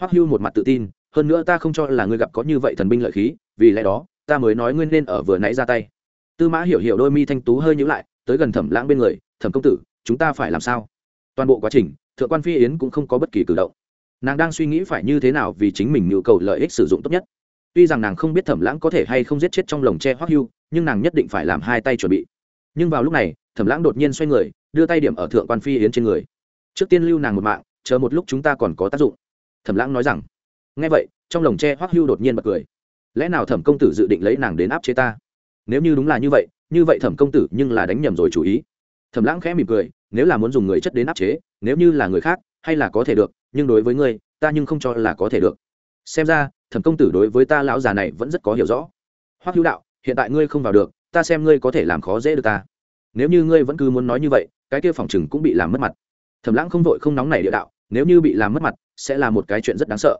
Hoắc hưu một mặt tự tin, hơn nữa ta không cho là ngươi gặp có như vậy thần binh lợi khí, vì lẽ đó, ta mới nói ngươi nên ở vừa nãy ra tay. Tư mã hiểu hiểu đôi mi thanh tú hơi nhíu lại, tới gần thẩm lãng bên người, thẩm công tử, chúng ta phải làm sao? Toàn bộ quá trình, thượng quan phi yến cũng không có bất kỳ cử động. Nàng đang suy nghĩ phải như thế nào vì chính mình nhu cầu lợi ích sử dụng tốt nhất. Tuy rằng nàng không biết thẩm lãng có thể hay không giết chết trong lồng tre hoắc hưu, nhưng nàng nhất định phải làm hai tay chuẩn bị. Nhưng vào lúc này thẩm lãng đột nhiên xoay người, đưa tay điểm ở thượng quan phi yến trên người. Trước tiên lưu nàng một mạng, chờ một lúc chúng ta còn có tác dụng. Thẩm lãng nói rằng. Ngay vậy, trong lồng tre hoắc hưu đột nhiên bật cười. Lẽ nào thẩm công tử dự định lấy nàng đến áp chế ta? Nếu như đúng là như vậy như vậy thẩm công tử nhưng là đánh nhầm rồi chủ ý. Thẩm lãng khẽ mỉm cười, nếu là muốn dùng người chất đến áp chế, nếu như là người khác, hay là có thể được, nhưng đối với ngươi, ta nhưng không cho là có thể được. Xem ra, thẩm công tử đối với ta lão già này vẫn rất có hiểu rõ. Hoắc hữu đạo, hiện tại ngươi không vào được, ta xem ngươi có thể làm khó dễ được ta nếu như ngươi vẫn cứ muốn nói như vậy, cái kia phòng chừng cũng bị làm mất mặt. Thẩm lãng không vội không nóng này địa đạo, nếu như bị làm mất mặt, sẽ là một cái chuyện rất đáng sợ.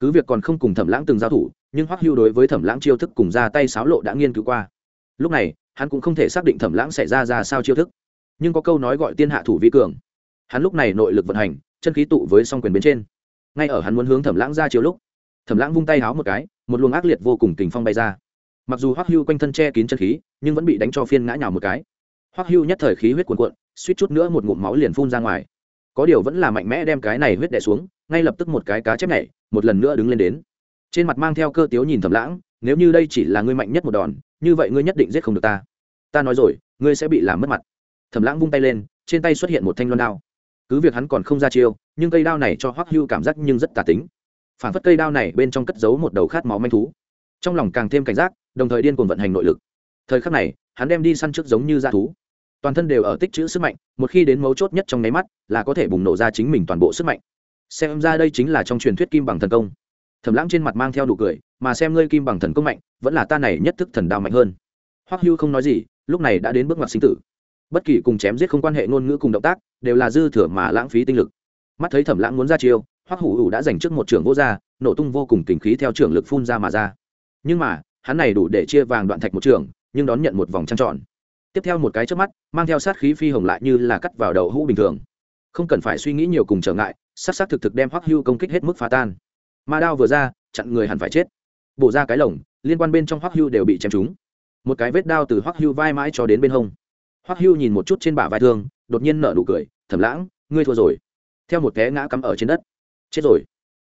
Cứ việc còn không cùng thẩm lãng từng giao thủ, nhưng hoắc hưu đối với thẩm lãng chiêu thức cùng ra tay sáo lộ đã nghiên cứu qua. Lúc này, hắn cũng không thể xác định thẩm lãng sẽ ra ra sao chiêu thức. Nhưng có câu nói gọi tiên hạ thủ vi cường. Hắn lúc này nội lực vận hành, chân khí tụ với song quyền bên trên. Ngay ở hắn muốn hướng thẩm lãng ra chiều lúc, thẩm lãng vung tay háo một cái, một luồng ác liệt vô cùng kình phong bay ra. Mặc dù hoắc hưu quanh thân che kín chân khí, nhưng vẫn bị đánh cho phiên ngã nhào một cái hoắc hưu nhất thời khí huyết cuồn cuộn, suýt chút nữa một ngụm máu liền phun ra ngoài. Có điều vẫn là mạnh mẽ đem cái này huyết đẻ xuống, ngay lập tức một cái cá chép nhảy, một lần nữa đứng lên đến. Trên mặt mang theo cơ tiếu nhìn thầm lãng, nếu như đây chỉ là ngươi mạnh nhất một đòn, như vậy ngươi nhất định giết không được ta. Ta nói rồi, ngươi sẽ bị làm mất mặt. Thẩm lãng vung tay lên, trên tay xuất hiện một thanh loan đao. Cứ việc hắn còn không ra chiêu, nhưng cây đao này cho hoắc hưu cảm giác nhưng rất tà tính. Phản phất cây đao này bên trong cất giấu một đầu khát máu manh thú. Trong lòng càng thêm cảnh giác, đồng thời điên cuồng vận hành nội lực. Thời khắc này, hắn đem đi săn trước giống như da thú toàn thân đều ở tích chữ sức mạnh một khi đến mấu chốt nhất trong nháy mắt là có thể bùng nổ ra chính mình toàn bộ sức mạnh. Xem ra đây chính là trong truyền thuyết kim bằng thần công. Thầm lãng trên mặt mang theo đủ cười mà xem ngươi kim bằng thần công mạnh vẫn là ta này nhất thức thần đao mạnh hơn. Hoắc hưu không nói gì lúc này đã đến bước ngoặt sinh tử. Bất kỳ cùng chém giết không quan hệ ngôn ngữ cùng động tác đều là dư thừa mà lãng phí tinh lực. Mắt thấy thẩm lãng muốn ra chiêu hoắc hủ hủ đã giành trước một trưởng vô gia nổ tung vô cùng kình khí theo trưởng lực phun ra mà ra. Nhưng mà hắn này đủ để chia vàng đoạn thạch một trưởng, nhưng đón nhận một vòng trăng trọn tiếp theo một cái trước mắt, mang theo sát khí phi hồng lại như là cắt vào đầu hũ bình thường. Không cần phải suy nghĩ nhiều cùng trở ngại sát sát thực thực đem hoắc hưu công kích hết mức phá tan. Ma đao vừa ra, chặn người hẳn phải chết. Bổ ra cái lồng, liên quan bên trong hoắc hưu đều bị chém trúng. Một cái vết đao từ hoắc hưu vai mãi cho đến bên hông. Hoắc hưu nhìn một chút trên bả vai thương, đột nhiên nở nụ cười thầm lãng, ngươi thua rồi. Theo một té ngã cắm ở trên đất. Chết rồi.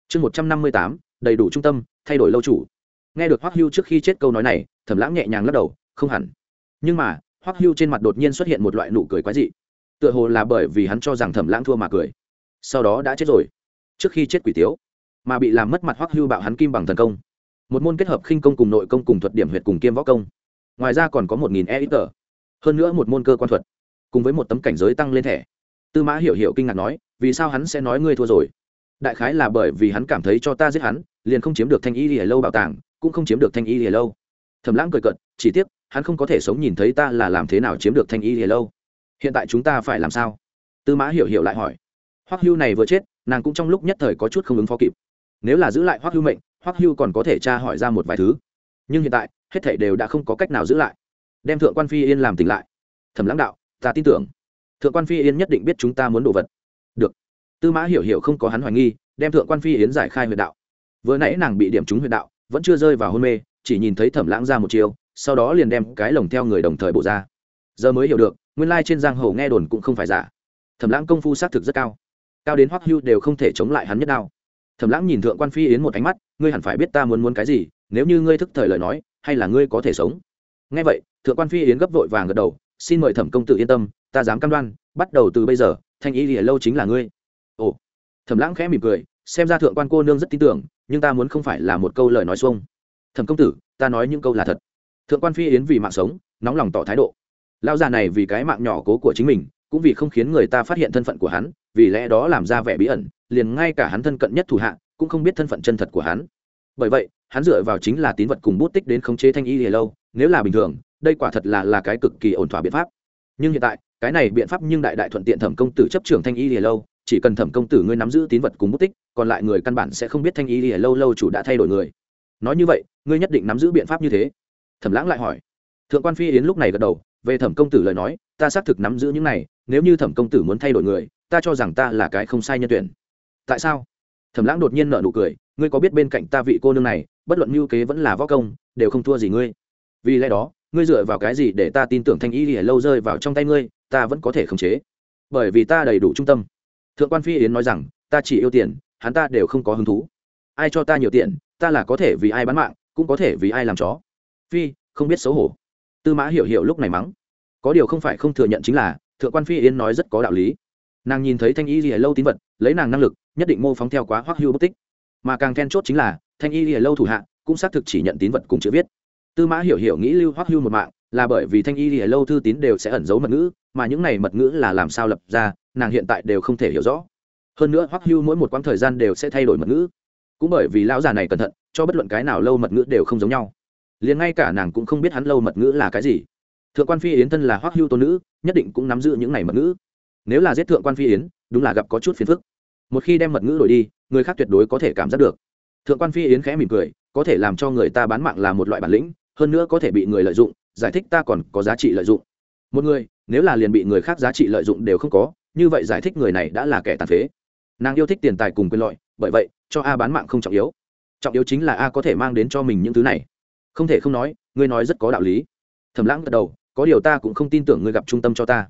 Chương một trăm năm mươi tám, đầy đủ trung tâm, thay đổi lâu chủ. Nghe được hoắc hưu trước khi chết câu nói này thầm lãng nhẹ nhàng lắc đầu, không hẳn. Nhưng mà hoắc hưu trên mặt đột nhiên xuất hiện một loại nụ cười quái dị. Tựa hồ là bởi vì hắn cho rằng thẩm lãng thua mà cười. Sau đó đã chết rồi. Trước khi chết quỷ tiếu, mà bị làm mất mặt hoắc hưu bạo hắn kim bằng thần công. Một môn kết hợp khinh công cùng nội công cùng thuật điểm huyệt cùng kiêm võ công. Ngoài ra còn có một nghìn e ít tờ hơn nữa một môn cơ quan thuật, cùng với một tấm cảnh giới tăng lên thẻ. Tư mã hiểu hiểu kinh ngạc nói, vì sao hắn sẽ nói ngươi thua rồi? Đại khái là bởi vì hắn cảm thấy cho ta giết hắn, liền không chiếm được thanh y lìa lâu bảo tàng, cũng không chiếm được thanh y lìa lâu. Thầm lãng cười cận chỉ tiếc hắn không có thể sống nhìn thấy ta là làm thế nào chiếm được thanh y lìa lâu. Hiện tại chúng ta phải làm sao? Tư mã hiểu hiểu lại hỏi. Hoắc hưu này vừa chết, nàng cũng trong lúc nhất thời có chút không ứng phó kịp. Nếu là giữ lại hoắc hưu mệnh, hoắc hưu còn có thể tra hỏi ra một vài thứ. Nhưng hiện tại, hết thảy đều đã không có cách nào giữ lại. Đem thượng quan phi yên làm tỉnh lại. Thẩm lãng đạo, ta tin tưởng. Thượng quan phi yên nhất định biết chúng ta muốn đồ vật. Được. Tư mã hiểu hiểu không có hắn hoài nghi, đem thượng quan phi yến giải khai huyệt đạo. Vừa nãy nàng bị điểm trúng huyệt đạo, vẫn chưa rơi vào hôn mê, chỉ nhìn thấy thẩm lãng ra một chiều sau đó liền đem cái lồng theo người đồng thời bổ ra. Giờ mới hiểu được, nguyên lai trên giang hồ nghe đồn cũng không phải giả. Thẩm lãng công phu xác thực rất cao. Cao đến hoắc hưu đều không thể chống lại hắn nhất đao. Thẩm lãng nhìn thượng quan phi yến một ánh mắt, ngươi hẳn phải biết ta muốn muốn cái gì, nếu như ngươi thức thời lời nói, hay là ngươi có thể sống? Nghe vậy, thượng quan phi yến gấp vội vàng gật đầu, xin mời thẩm công tử yên tâm, ta dám cam đoan, bắt đầu từ bây giờ, thanh ý lìa lâu chính là ngươi. Ồ. Thẩm lãng khẽ mỉm cười, xem ra thượng quan cô nương rất tin tưởng, nhưng ta muốn không phải là một câu lời nói xuông. Thẩm công tử, ta nói những câu là thật thượng quan phi yến vì mạng sống, nóng lòng tỏ thái độ. Lao già này vì cái mạng nhỏ cố của chính mình, cũng vì không khiến người ta phát hiện thân phận của hắn, vì lẽ đó làm ra vẻ bí ẩn, liền ngay cả hắn thân cận nhất thủ hạ, cũng không biết thân phận chân thật của hắn. Bởi vậy, hắn dựa vào chính là tín vật cùng bút tích đến khống chế thanh y lìa lâu, nếu là bình thường, đây quả thật là là cái cực kỳ ổn thỏa biện pháp. Nhưng hiện tại, cái này biện pháp nhưng đại đại thuận tiện thẩm công tử chấp trưởng thanh y lìa lâu, chỉ cần thẩm công tử ngươi nắm giữ tín vật cùng bút tích, còn lại người căn bản sẽ không biết thanh y lìa lâu lâu chủ đã thay đổi người. Nói như vậy, ngươi nhất định nắm giữ biện pháp như thế thẩm lãng lại hỏi. Thượng quan phi yến lúc này gật đầu, về thẩm công tử lời nói, ta xác thực nắm giữ những này, nếu như thẩm công tử muốn thay đổi người, ta cho rằng ta là cái không sai nhân tuyển. Tại sao? Thẩm lãng đột nhiên nợ nụ cười, ngươi có biết bên cạnh ta vị cô nương này, bất luận mưu kế vẫn là võ công, đều không thua gì ngươi. Vì lẽ đó, ngươi dựa vào cái gì để ta tin tưởng thanh y lìa lâu rơi vào trong tay ngươi, ta vẫn có thể khống chế. Bởi vì ta đầy đủ trung tâm. Thượng quan phi yến nói rằng, ta chỉ yêu tiền, hắn ta đều không có hứng thú. Ai cho ta nhiều tiền, ta là có thể vì ai bán mạng, cũng có thể vì ai làm chó phi, không biết xấu hổ. Tư mã hiểu hiểu lúc này mắng. Có điều không phải không thừa nhận chính là, thượng quan phi Yên nói rất có đạo lý. Nàng nhìn thấy thanh y lìa lâu tín vật, lấy nàng năng lực, nhất định mô phóng theo quá hoắc hưu bất tích. Mà càng then chốt chính là, thanh y lìa lâu thủ hạ, cũng xác thực chỉ nhận tín vật cùng chữ viết. Tư mã hiểu hiểu nghĩ lưu hoắc hưu một mạng, là bởi vì thanh y lìa lâu thư tín đều sẽ ẩn giấu mật ngữ, mà những này mật ngữ là làm sao lập ra, nàng hiện tại đều không thể hiểu rõ. Hơn nữa hoắc hưu mỗi một quãng thời gian đều sẽ thay đổi mật ngữ. Cũng bởi vì lão già này cẩn thận, cho bất luận cái nào lâu mật ngữ đều không giống nhau liền ngay cả nàng cũng không biết hắn lâu mật ngữ là cái gì. Thượng quan phi yến thân là hoắc hưu tôn nữ, nhất định cũng nắm giữ những này mật ngữ. Nếu là giết thượng quan phi yến, đúng là gặp có chút phiền phức. Một khi đem mật ngữ đổi đi, người khác tuyệt đối có thể cảm giác được. Thượng quan phi yến khẽ mỉm cười, có thể làm cho người ta bán mạng là một loại bản lĩnh, hơn nữa có thể bị người lợi dụng, giải thích ta còn có giá trị lợi dụng. Một người, nếu là liền bị người khác giá trị lợi dụng đều không có, như vậy giải thích người này đã là kẻ tàn phế. Nàng yêu thích tiền tài cùng quyền lợi, bởi vậy, cho a bán mạng không trọng yếu. Trọng yếu chính là a có thể mang đến cho mình những thứ này không thể không nói, ngươi nói rất có đạo lý. Thầm lãng gật đầu, có điều ta cũng không tin tưởng ngươi gặp trung tâm cho ta.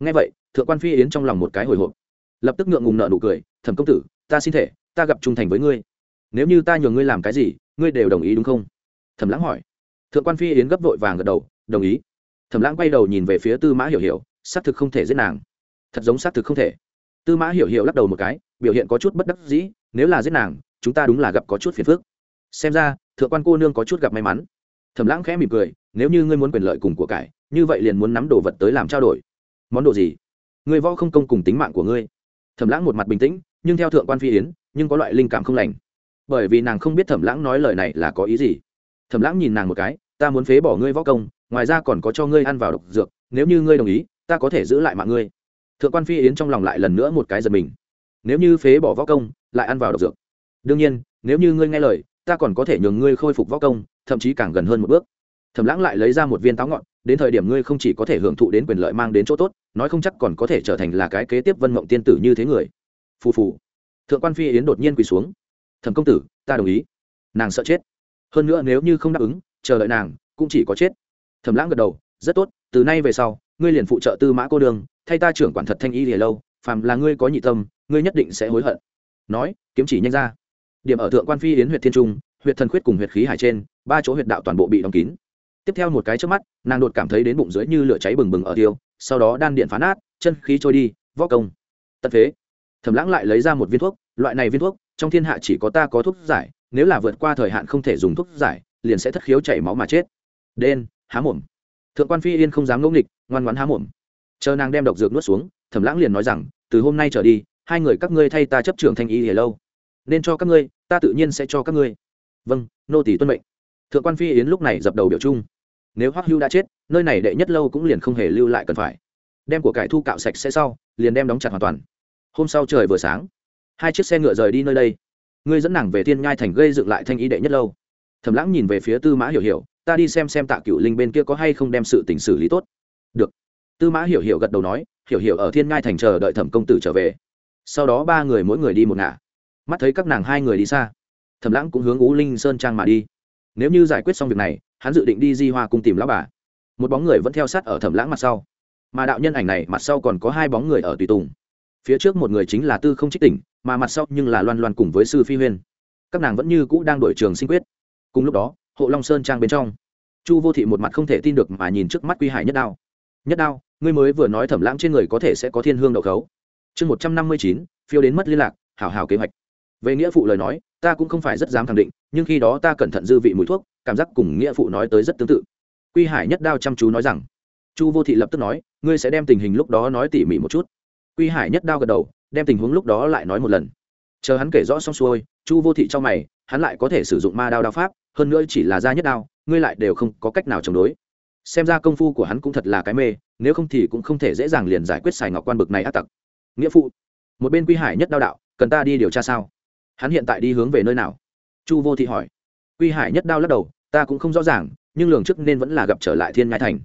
Ngay vậy, thượng quan phi yến trong lòng một cái hồi hộp. Lập tức ngượng ngùng nợ nụ cười, thẩm công tử, ta xin thể, ta gặp trung thành với ngươi. Nếu như ta nhường ngươi làm cái gì, ngươi đều đồng ý đúng không? Thẩm lãng hỏi. Thượng quan phi yến gấp vội vàng gật đầu, đồng ý. Thẩm lãng quay đầu nhìn về phía tư mã hiểu hiểu, xác thực không thể giết nàng. Thật giống xác thực không thể. Tư mã hiểu hiểu lắc đầu một cái, biểu hiện có chút bất đắc dĩ, nếu là giết nàng, chúng ta đúng là gặp có chút phiền phức. Xem ra thượng quan cô nương có chút gặp may mắn. Thẩm lãng khẽ mỉm cười, nếu như ngươi muốn quyền lợi cùng của cải, như vậy liền muốn nắm đồ vật tới làm trao đổi. Món đồ gì? Ngươi võ không công cùng tính mạng của ngươi. Thẩm lãng một mặt bình tĩnh, nhưng theo thượng quan phi yến, nhưng có loại linh cảm không lành. Bởi vì nàng không biết thẩm lãng nói lời này là có ý gì. Thẩm lãng nhìn nàng một cái, ta muốn phế bỏ ngươi võ công, ngoài ra còn có cho ngươi ăn vào độc dược, nếu như ngươi đồng ý, ta có thể giữ lại mạng ngươi. Thượng quan phi yến trong lòng lại lần nữa một cái giật mình. Nếu như phế bỏ võ công, lại ăn vào độc dược. Đương nhiên, nếu như ngươi nghe lời ta còn có thể nhường ngươi khôi phục võ công, thậm chí càng gần hơn một bước. Thẩm lãng lại lấy ra một viên táo ngọn, đến thời điểm ngươi không chỉ có thể hưởng thụ đến quyền lợi mang đến chỗ tốt, nói không chắc còn có thể trở thành là cái kế tiếp vân mộng tiên tử như thế người. Phù phù. Thượng quan phi yến đột nhiên quỳ xuống. Thẩm công tử, ta đồng ý. Nàng sợ chết. Hơn nữa nếu như không đáp ứng, chờ đợi nàng, cũng chỉ có chết. Thẩm lãng gật đầu, rất tốt, từ nay về sau, ngươi liền phụ trợ tư mã cô đường, thay ta trưởng quản thật thanh y lìa lâu, phàm là ngươi có nhị tâm, ngươi nhất định sẽ hối hận. Nói, kiếm chỉ nhanh ra điểm ở thượng quan phi yến huyện thiên trung huyện thần khuyết cùng huyện khí hải trên, ba chỗ huyện đạo toàn bộ bị đóng kín. Tiếp theo một cái trước mắt, nàng đột cảm thấy đến bụng dưới như lửa cháy bừng bừng ở tiêu, sau đó đan điện phá nát chân khí trôi đi, võ công. Tận phế thẩm lãng lại lấy ra một viên thuốc, loại này viên thuốc, trong thiên hạ chỉ có ta có thuốc giải, nếu là vượt qua thời hạn không thể dùng thuốc giải, liền sẽ thất khiếu chảy máu mà chết. Đen, há mồm. Thượng quan phi yên không dám ngẫu nghịch, ngoan ngoãn há mồm. Chờ nàng đem độc dược nuốt xuống, thẩm lãng liền nói rằng, từ hôm nay trở đi, hai người các ngươi thay ta chấp trường thanh y hề lâu nên cho các ngươi, ta tự nhiên sẽ cho các ngươi. Vâng nô tỷ tuân mệnh. Thượng quan phi yến lúc này dập đầu biểu trung. Nếu hoắc hưu đã chết, nơi này đệ nhất lâu cũng liền không hề lưu lại cần phải. Đem của cải thu cạo sạch sẽ sau, liền đem đóng chặt hoàn toàn. Hôm sau trời vừa sáng, hai chiếc xe ngựa rời đi nơi đây. Ngươi dẫn nàng về thiên nhai thành gây dựng lại thanh ý đệ nhất lâu. Thầm lãng nhìn về phía tư mã hiểu hiểu, ta đi xem xem tạ cựu linh bên kia có hay không đem sự tình xử lý tốt. Được. Tư mã hiểu hiểu gật đầu nói, hiểu hiểu ở thiên nhai thành chờ đợi thẩm công tử trở về. Sau đó ba người mỗi người đi một ngả mắt thấy các nàng hai người đi xa. Thẩm lãng cũng hướng ú linh sơn trang mà đi. Nếu như giải quyết xong việc này, hắn dự định đi di hoa cùng tìm lão bà. Một bóng người vẫn theo sát ở thẩm lãng mặt sau. Mà đạo nhân ảnh này, mặt sau còn có hai bóng người ở tùy tùng. Phía trước một người chính là tư không trích tỉnh, mà mặt sau nhưng là loan loan cùng với sư phi huyên. Các nàng vẫn như cũ đang đổi trường sinh quyết. Cùng lúc đó, hộ long sơn trang bên trong, chu vô thị một mặt không thể tin được mà nhìn trước mắt quy hải nhất đao. Nhất đao, ngươi mới vừa nói thẩm lãng trên người có thể sẽ có thiên hương đậu khấu. Chương một trăm năm mươi chín, phiêu đến mất liên lạc, hảo hảo kế hoạch về nghĩa phụ lời nói, ta cũng không phải rất dám khẳng định, nhưng khi đó ta cẩn thận dư vị mùi thuốc, cảm giác cùng nghĩa phụ nói tới rất tương tự. Quy hải nhất đao chăm chú nói rằng, chu vô thị lập tức nói, ngươi sẽ đem tình hình lúc đó nói tỉ mỉ một chút. Quy hải nhất đao gật đầu, đem tình huống lúc đó lại nói một lần. Chờ hắn kể rõ xong xuôi, chu vô thị cho mày, hắn lại có thể sử dụng ma đao đao pháp, hơn nữa chỉ là da nhất đao, ngươi lại đều không có cách nào chống đối. Xem ra công phu của hắn cũng thật là cái mê, nếu không thì cũng không thể dễ dàng liền giải quyết xài ngọc quan bực này ác tặc. Nghĩa phụ, một bên quy hải nhất đao đạo, cần ta đi điều tra sao? Hắn hiện tại đi hướng về nơi nào? Chu vô thị hỏi. Quy hải nhất đao lắc đầu, ta cũng không rõ ràng, nhưng lường trước nên vẫn là gặp trở lại thiên ngai thành.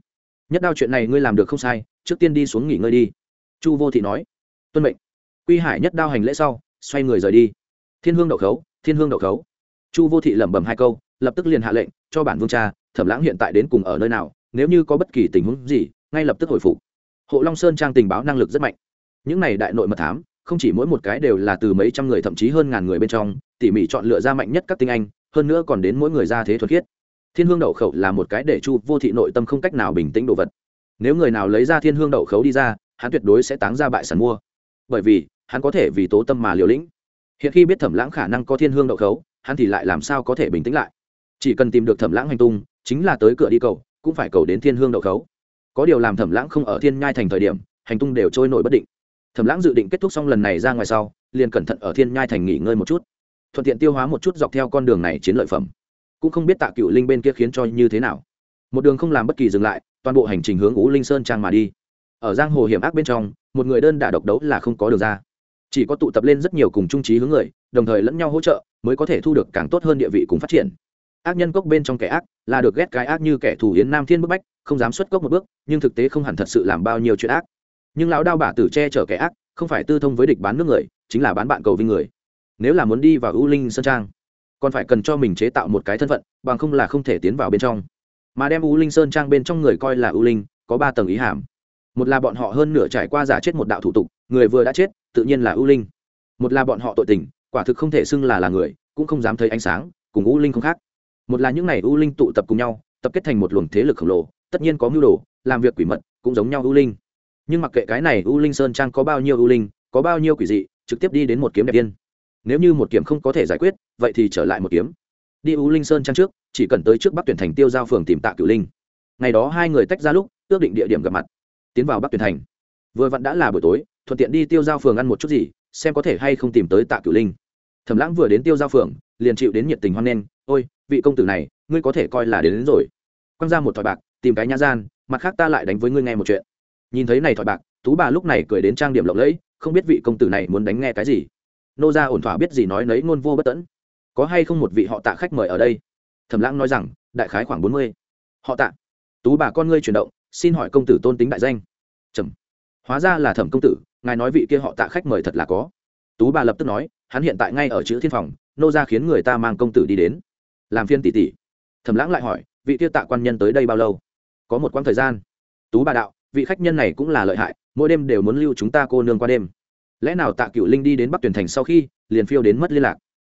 Nhất đao chuyện này ngươi làm được không sai, trước tiên đi xuống nghỉ ngơi đi. Chu vô thị nói. Tuân mệnh. Quy hải nhất đao hành lễ sau, xoay người rời đi. Thiên hương đậu khấu, thiên hương đậu khấu. Chu vô thị lẩm bẩm hai câu, lập tức liền hạ lệnh cho bản vương cha, thẩm lãng hiện tại đến cùng ở nơi nào, nếu như có bất kỳ tình huống gì, ngay lập tức hồi phục. Hộ long sơn trang tình báo năng lực rất mạnh. Những này đại nội mật thám không chỉ mỗi một cái đều là từ mấy trăm người thậm chí hơn ngàn người bên trong, tỉ mỉ chọn lựa ra mạnh nhất các tinh anh, hơn nữa còn đến mỗi người ra thế thuật khiết. Thiên hương đậu khẩu là một cái để chu vô thị nội tâm không cách nào bình tĩnh đồ vật. Nếu người nào lấy ra thiên hương đậu khấu đi ra, hắn tuyệt đối sẽ táng ra bại sản mua. Bởi vì, hắn có thể vì tố tâm mà liều lĩnh. Hiện khi biết thẩm lãng khả năng có thiên hương đậu khấu hắn thì lại làm sao có thể bình tĩnh lại? Chỉ cần tìm được thẩm lãng hành tung, chính là tới cửa đi cầu, cũng phải cầu đến thiên hương đậu khấu có điều làm thẩm lãng không ở thiên nhai thành thời điểm, hành tung đều trôi nổi bất định thẩm lãng dự định kết thúc xong lần này ra ngoài sau, liền cẩn thận ở thiên nhai thành nghỉ ngơi một chút, thuận tiện tiêu hóa một chút dọc theo con đường này chiến lợi phẩm. Cũng không biết tạ cựu linh bên kia khiến cho như thế nào. Một đường không làm bất kỳ dừng lại, toàn bộ hành trình hướng ú linh sơn trang mà đi. Ở giang hồ hiểm ác bên trong, một người đơn đả độc đấu là không có đường ra. Chỉ có tụ tập lên rất nhiều cùng trung trí hướng người, đồng thời lẫn nhau hỗ trợ, mới có thể thu được càng tốt hơn địa vị cùng phát triển. Ác nhân cốc bên trong kẻ ác, là được ghét cái ác như kẻ thù hiến nam thiên bức bách, không dám xuất cốc một bước, nhưng thực tế không hẳn thật sự làm bao nhiêu chuyện ác nhưng lão đao bả tử che chở kẻ ác, không phải tư thông với địch bán nước người, chính là bán bạn cầu vinh người. Nếu là muốn đi vào ưu linh sơn trang, còn phải cần cho mình chế tạo một cái thân phận, bằng không là không thể tiến vào bên trong. Mà đem ưu linh sơn trang bên trong người coi là ưu linh, có ba tầng ý hàm. Một là bọn họ hơn nửa trải qua giả chết một đạo thủ tục, người vừa đã chết, tự nhiên là ưu linh. Một là bọn họ tội tình, quả thực không thể xưng là là người, cũng không dám thấy ánh sáng, cùng ưu linh không khác. Một là những n à y ưu linh tụ tập cùng nhau, tập kết thành một luồng thế lực khổng lồ, tất nhiên có mưu đồ, làm việc quỷ mật, cũng giống nhau ưu linh nhưng mặc kệ cái này U linh sơn trang có bao nhiêu U linh có bao nhiêu quỷ dị trực tiếp đi đến một kiếm đẹp tiên nếu như một kiếm không có thể giải quyết vậy thì trở lại một kiếm. Đi U linh sơn trang trước chỉ cần tới trước bắc tuyển thành tiêu giao phường tìm tạ cửu linh. Ngày đó hai người tách ra lúc ước định địa điểm gặp mặt. Tiến vào bắc tuyển thành. Vừa vặn đã là buổi tối thuận tiện đi tiêu giao phường ăn một chút gì xem có thể hay không tìm tới tạ cửu linh. Thẩm lãng vừa đến tiêu giao phường liền chịu đến nhiệt tình hoan nghênh ôi vị công tử này ngươi có thể coi là đến, đến rồi. Quăng ra một thỏi bạc tìm cái nhã gian mặt khác ta lại đánh với ngươi nghe một chuyện nhìn thấy này thỏi bạc tú bà lúc này cười đến trang điểm lộng lẫy, không biết vị công tử này muốn đánh nghe cái gì. Nô ra ổn thỏa biết gì nói nấy ngôn vô bất tẫn. Có hay không một vị họ tạ khách mời ở đây? Thẩm lãng nói rằng, đại khái khoảng bốn mươi. Họ tạ. Tú bà con ngươi chuyển động, xin hỏi công tử tôn tính đại danh. Trầm hóa ra là thẩm công tử, ngài nói vị kia họ tạ khách mời thật là có. Tú bà lập tức nói, hắn hiện tại ngay ở chữ thiên phòng, nô ra khiến người ta mang công tử đi đến. Làm phiên tỷ tỷ. Thẩm lãng lại hỏi, vị kia tạ quan nhân tới đây bao lâu? Có một quãng thời gian. Tú bà đạo vị khách nhân này cũng là lợi hại, mỗi đêm đều muốn lưu chúng ta cô nương qua đêm. Lẽ nào tạ cựu linh đi đến bắc tuyển thành sau khi, liền phiêu đến mất liên lạc?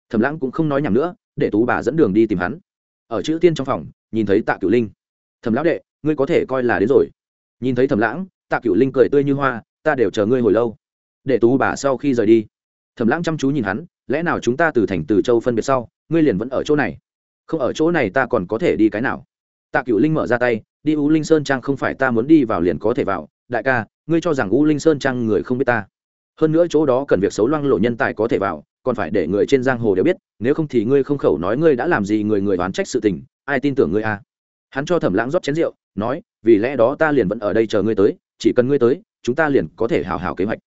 Thẩm lãng cũng không nói nhầm nữa, để tú bà dẫn đường đi tìm hắn. Ở chữ tiên trong phòng, nhìn thấy tạ cựu linh. Thẩm lão đệ, ngươi có thể coi là đến rồi. Nhìn thấy thẩm lãng, tạ cựu linh cười tươi như hoa, ta đều chờ ngươi hồi lâu. Để tú bà sau khi rời đi. Thẩm lãng chăm chú nhìn hắn, lẽ nào chúng ta từ thành từ châu phân biệt sau, ngươi liền vẫn ở chỗ này? Không ở chỗ này ta còn có thể đi cái nào? Tạ cựu linh mở ra tay đi u linh sơn trang không phải ta muốn đi vào liền có thể vào, đại ca, ngươi cho rằng u linh sơn trang người không biết ta. Hơn nữa chỗ đó cần việc xấu loang lộ nhân tài có thể vào, còn phải để người trên giang hồ đều biết, nếu không thì ngươi không khẩu nói ngươi đã làm gì người người đoán trách sự tình, ai tin tưởng ngươi à? Hắn cho thẩm lãng rót chén rượu, nói, vì lẽ đó ta liền vẫn ở đây chờ ngươi tới, chỉ cần ngươi tới, chúng ta liền có thể hào hào kế hoạch.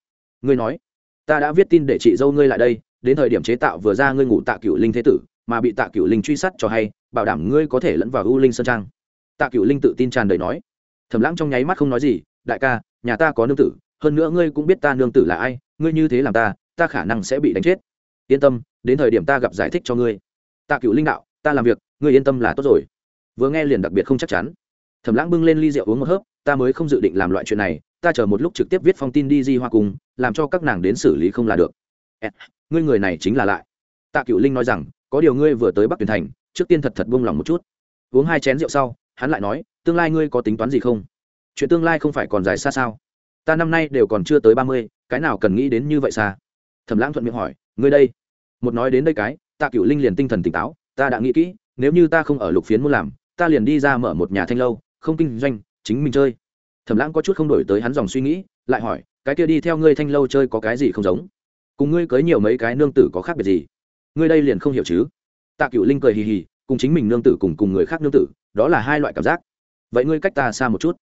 Ngươi nói, ta đã viết tin để chị dâu ngươi lại đây, đến thời điểm chế tạo vừa ra ngươi ngủ tạ cựu linh thế tử, mà bị tạ cựu linh truy sát cho hay, bảo đảm ngươi có thể lẫn vào u linh sơn trang tạ cựu linh tự tin tràn đầy nói. Thẩm lãng trong nháy mắt không nói gì, đại ca, nhà ta có nương tử, hơn nữa ngươi cũng biết ta nương tử là ai, ngươi như thế làm ta ta khả năng sẽ bị đánh chết. Yên tâm, đến thời điểm ta gặp giải thích cho ngươi. Tạ cựu linh đạo, ta làm việc, ngươi yên tâm là tốt rồi. Vừa nghe liền đặc biệt không chắc chắn. Thẩm lãng bưng lên ly rượu uống một hớp, ta mới không dự định làm loại chuyện này, ta chờ một lúc trực tiếp viết phong tin đi di hoa cùng, làm cho các nàng đến xử lý không là được. Ngươi người này chính là lại. Tạ cựu linh nói rằng, có điều ngươi vừa tới bắc tuyển thành, trước tiên thật thật buông lòng một chút. Uống hai chén rượu sau hắn lại nói, tương lai ngươi có tính toán gì không? Chuyện tương lai không phải còn dài xa sao? Ta năm nay đều còn chưa tới ba mươi, cái nào cần nghĩ đến như vậy xa? Thẩm lãng thuận miệng hỏi, ngươi đây, một nói đến đây cái tạ cựu linh liền tinh thần tỉnh táo, ta đã nghĩ kỹ, nếu như ta không ở lục phiến muốn làm, ta liền đi ra mở một nhà thanh lâu, không kinh doanh, chính mình chơi. Thẩm lãng có chút không đổi tới hắn dòng suy nghĩ, lại hỏi, cái kia đi theo ngươi thanh lâu chơi có cái gì không giống? Cùng ngươi cưới nhiều mấy cái nương tử có khác biệt gì? Ngươi đây liền không hiểu chứ? Tạ cựu linh cười hì hì, cùng chính mình nương tử cùng cùng người khác nương tử đó là hai loại cảm giác. Vậy ngươi cách ta xa một chút.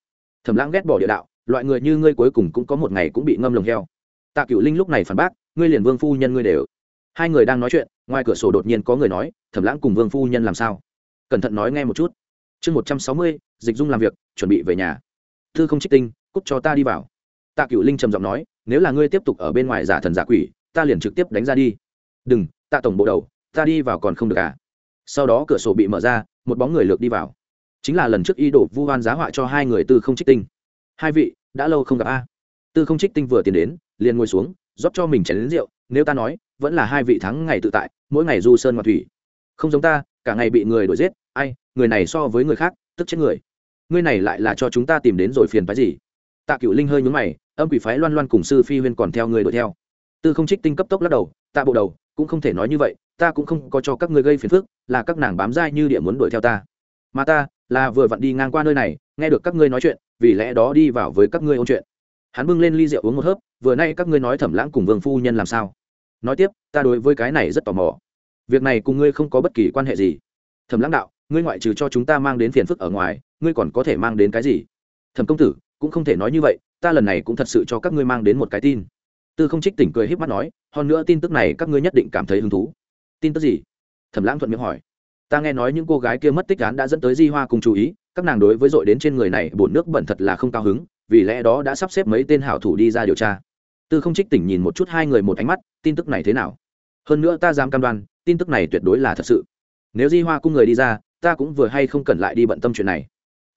Thẩm lãng ghét bỏ địa đạo, loại người như ngươi cuối cùng cũng có một ngày cũng bị ngâm lồng heo. Tạ cựu linh lúc này phản bác, ngươi liền vương phu nhân ngươi đều. Hai người đang nói chuyện, ngoài cửa sổ đột nhiên có người nói, thẩm lãng cùng vương phu nhân làm sao? Cẩn thận nói nghe một chút. Chương một trăm sáu mươi, dịch dung làm việc, chuẩn bị về nhà. Thư không trích tinh cúc cho ta đi vào. Tạ cựu linh trầm giọng nói, nếu là ngươi tiếp tục ở bên ngoài giả thần giả quỷ, ta liền trực tiếp đánh ra đi. Đừng, tạ tổng bộ đầu, ta đi vào còn không được à? Sau đó cửa sổ bị mở ra, một bóng người lược đi vào chính là lần trước y đổ vu hoan giá họa cho hai người tư không trích tinh. Hai vị, đã lâu không gặp a. Tư không trích tinh vừa tiến đến, liền ngồi xuống, rót cho mình chén đến rượu, nếu ta nói, vẫn là hai vị thắng ngày tự tại, mỗi ngày du sơn ngoại thủy. Không giống ta, cả ngày bị người đuổi giết, ai, người này so với người khác, tức chết người. Ngươi này lại là cho chúng ta tìm đến rồi phiền phái gì? Tạ cựu linh hơi nhúng mày, âm quỷ phái loan loan cùng sư phi huyên còn theo người đuổi theo. Tư không trích tinh cấp tốc lắc đầu, tạ bộ đầu, cũng không thể nói như vậy, ta cũng không có cho các ngươi gây phiền phức, là các nàng bám dai như địa muốn đuổi theo ta. Mà ta là vừa vặn đi ngang qua nơi này, nghe được các ngươi nói chuyện, vì lẽ đó đi vào với các ngươi ôn chuyện. Hắn bưng lên ly rượu uống một hớp, vừa nay các ngươi nói thẩm lãng cùng vương phu nhân làm sao? Nói tiếp, ta đối với cái này rất tò mò. Việc này cùng ngươi không có bất kỳ quan hệ gì. Thẩm lãng đạo, ngươi ngoại trừ cho chúng ta mang đến phiền phức ở ngoài, ngươi còn có thể mang đến cái gì? Thẩm công tử, cũng không thể nói như vậy, ta lần này cũng thật sự cho các ngươi mang đến một cái tin. Tư không trích tỉnh cười híp mắt nói, hơn nữa tin tức này các ngươi nhất định cảm thấy hứng thú. Tin tức gì? Thẩm lãng thuận miệng hỏi ta nghe nói những cô gái kia mất tích án đã dẫn tới di hoa cùng chú ý, các nàng đối với dội đến trên người này bổn nước bẩn thật là không cao hứng, vì lẽ đó đã sắp xếp mấy tên hảo thủ đi ra điều tra. Tư không trích tỉnh nhìn một chút hai người một ánh mắt, tin tức này thế nào? Hơn nữa ta dám cam đoan, tin tức này tuyệt đối là thật sự. Nếu di hoa cung người đi ra, ta cũng vừa hay không cần lại đi bận tâm chuyện này.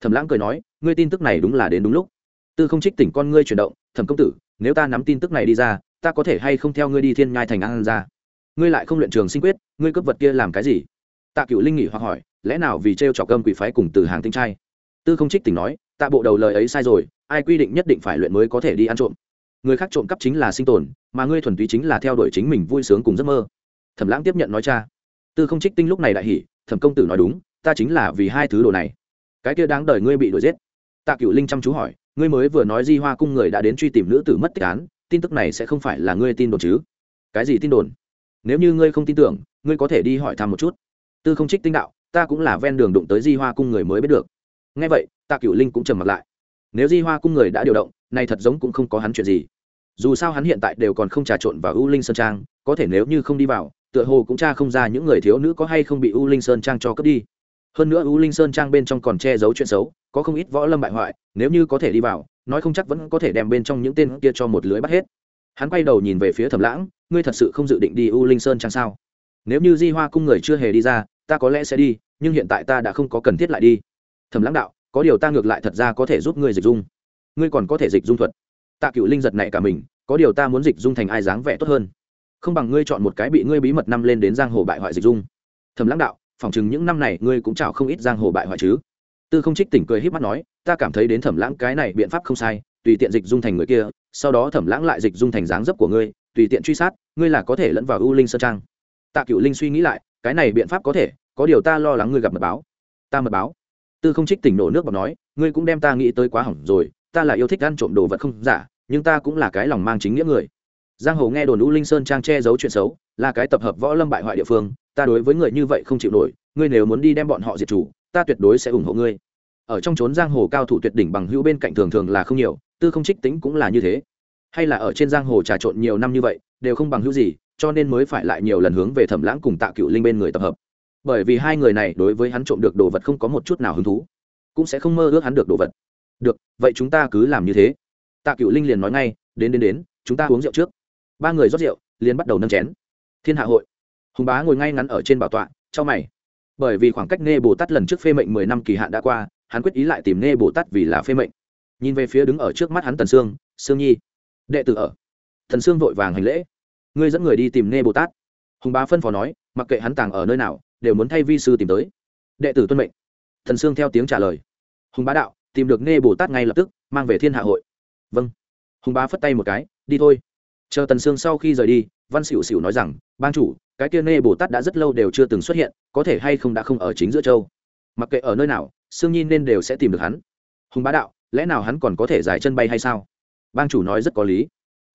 Thẩm lãng cười nói, ngươi tin tức này đúng là đến đúng lúc. Tư không trích tỉnh con ngươi chuyển động, thẩm công tử, nếu ta nắm tin tức này đi ra, ta có thể hay không theo ngươi đi thiên nhai thành an ra? Ngươi lại không luyện trường sinh quyết, ngươi cướp vật kia làm cái gì? Tạ cựu linh nghỉ hoặc hỏi, lẽ nào vì t r e o trọc cơm quỷ phái cùng từ hàng tinh trai? Tư không trích tỉnh nói, tạ bộ đầu lời ấy sai rồi, ai quy định nhất định phải luyện mới có thể đi ăn trộm. Người khác trộm cắp chính là sinh tồn, mà ngươi thuần túy chính là theo đuổi chính mình vui sướng cùng giấc mơ. Thẩm lãng tiếp nhận nói cha. Tư không trích tinh lúc này đại hỉ, thẩm công tử nói đúng, ta chính là vì hai thứ đồ này. Cái kia đáng đời ngươi bị đuổi giết. Tạ cựu linh chăm chú hỏi, ngươi mới vừa nói di hoa cung người đã đến truy tìm nữ tử mất tích án, tin tức này sẽ không phải là ngươi tin đồn chứ? Cái gì tin đồn? Nếu như ngươi không tin tưởng, ngươi có thể đi hỏi thăm một chút tư không trích tinh đạo, ta cũng là ven đường đụng tới di hoa cung người mới biết được. Ngay vậy, tạ cựu linh cũng trầm mặt lại. Nếu di hoa cung người đã điều động, nay thật giống cũng không có hắn chuyện gì. Dù sao hắn hiện tại đều còn không trà trộn vào u linh sơn trang, có thể nếu như không đi vào, tựa hồ cũng cha không ra những người thiếu nữ có hay không bị u linh sơn trang cho cướp đi. Hơn nữa u linh sơn trang bên trong còn che giấu chuyện xấu, có không ít võ lâm bại hoại, nếu như có thể đi vào, nói không chắc vẫn có thể đem bên trong những tên kia cho một lưới bắt hết. Hắn quay đầu nhìn về phía thẩm lãng, ngươi thật sự không dự định đi u linh sơn trang sao? Nếu như di hoa cung người chưa hề đi ra ta có lẽ sẽ đi, nhưng hiện tại ta đã không có cần thiết lại đi. Thẩm lãng đạo, có điều ta ngược lại thật ra có thể giúp ngươi dịch dung. Ngươi còn có thể dịch dung thuật. Tạ cựu linh giật này cả mình, có điều ta muốn dịch dung thành ai dáng vẻ tốt hơn. Không bằng ngươi chọn một cái bị ngươi bí mật năm lên đến giang hồ bại hoại dịch dung. Thẩm lãng đạo phỏng chừng những năm này ngươi cũng chào không ít giang hồ bại hoại chứ. Tư không trích tỉnh cười h í p mắt nói, ta cảm thấy đến thẩm lãng cái này biện pháp không sai, tùy tiện dịch dung thành người kia, sau đó thẩm lãng lại dịch dung thành dáng dấp của ngươi, tùy tiện truy sát, ngươi là có thể lẫn vào u linh sơn trang. Tạ cựu linh suy nghĩ lại cái này biện pháp có thể, có điều ta lo lắng ngươi gặp mật báo. Ta mật báo. Tư không trích tỉnh nổ nước bọc nói, ngươi cũng đem ta nghĩ tới quá hỏng rồi, ta là yêu thích ăn trộm đồ vật không giả, nhưng ta cũng là cái lòng mang chính nghĩa người. Giang hồ nghe đồn u linh sơn trang che giấu chuyện xấu, là cái tập hợp võ lâm bại hoại địa phương, ta đối với người như vậy không chịu nổi, ngươi nếu muốn đi đem bọn họ diệt chủ, ta tuyệt đối sẽ ủng hộ ngươi. Ở trong trốn giang hồ cao thủ tuyệt đỉnh bằng hữu bên cạnh thường thường là không nhiều, tư không trích tính cũng là như thế. Hay là ở trên giang hồ trà trộn nhiều năm như vậy, đều không bằng hữu gì cho nên mới phải lại nhiều lần hướng về thẩm lãng cùng tạ cựu linh bên người tập hợp. Bởi vì hai người này đối với hắn trộm được đồ vật không có một chút nào hứng thú, cũng sẽ không mơ ước hắn được đồ vật. Được, vậy chúng ta cứ làm như thế. Tạ cựu linh liền nói ngay, đến đến đến, chúng ta uống rượu trước. Ba người rót rượu, liền bắt đầu nâng chén. Thiên hạ hội. Hùng bá ngồi ngay ngắn ở trên bảo tọa trong mày. Bởi vì khoảng cách nghe bồ tát lần trước phê mệnh mười năm kỳ hạn đã qua, hắn quyết ý lại tìm nghe bồ tát vì là phê mệnh. Nhìn về phía đứng ở trước mắt hắn tần sương sương nhi, đệ tử ở. Thần sương vội vàng hành lễ ngươi dẫn người đi tìm nghe bồ tát hùng bá phân phó nói mặc kệ hắn tàng ở nơi nào đều muốn thay vi sư tìm tới đệ tử tuân mệnh thần sương theo tiếng trả lời hùng bá đạo tìm được nghe bồ tát ngay lập tức mang về thiên hạ hội vâng hùng bá phất tay một cái đi thôi chờ tần sương sau khi rời đi văn xỉu xỉu nói rằng ban chủ cái kia nê bồ tát đã rất lâu đều chưa từng xuất hiện có thể hay không đã không ở chính giữa châu mặc kệ ở nơi nào sương nhi nên đều sẽ tìm được hắn hùng bá đạo lẽ nào hắn còn có thể giải chân bay hay sao bang chủ nói rất có lý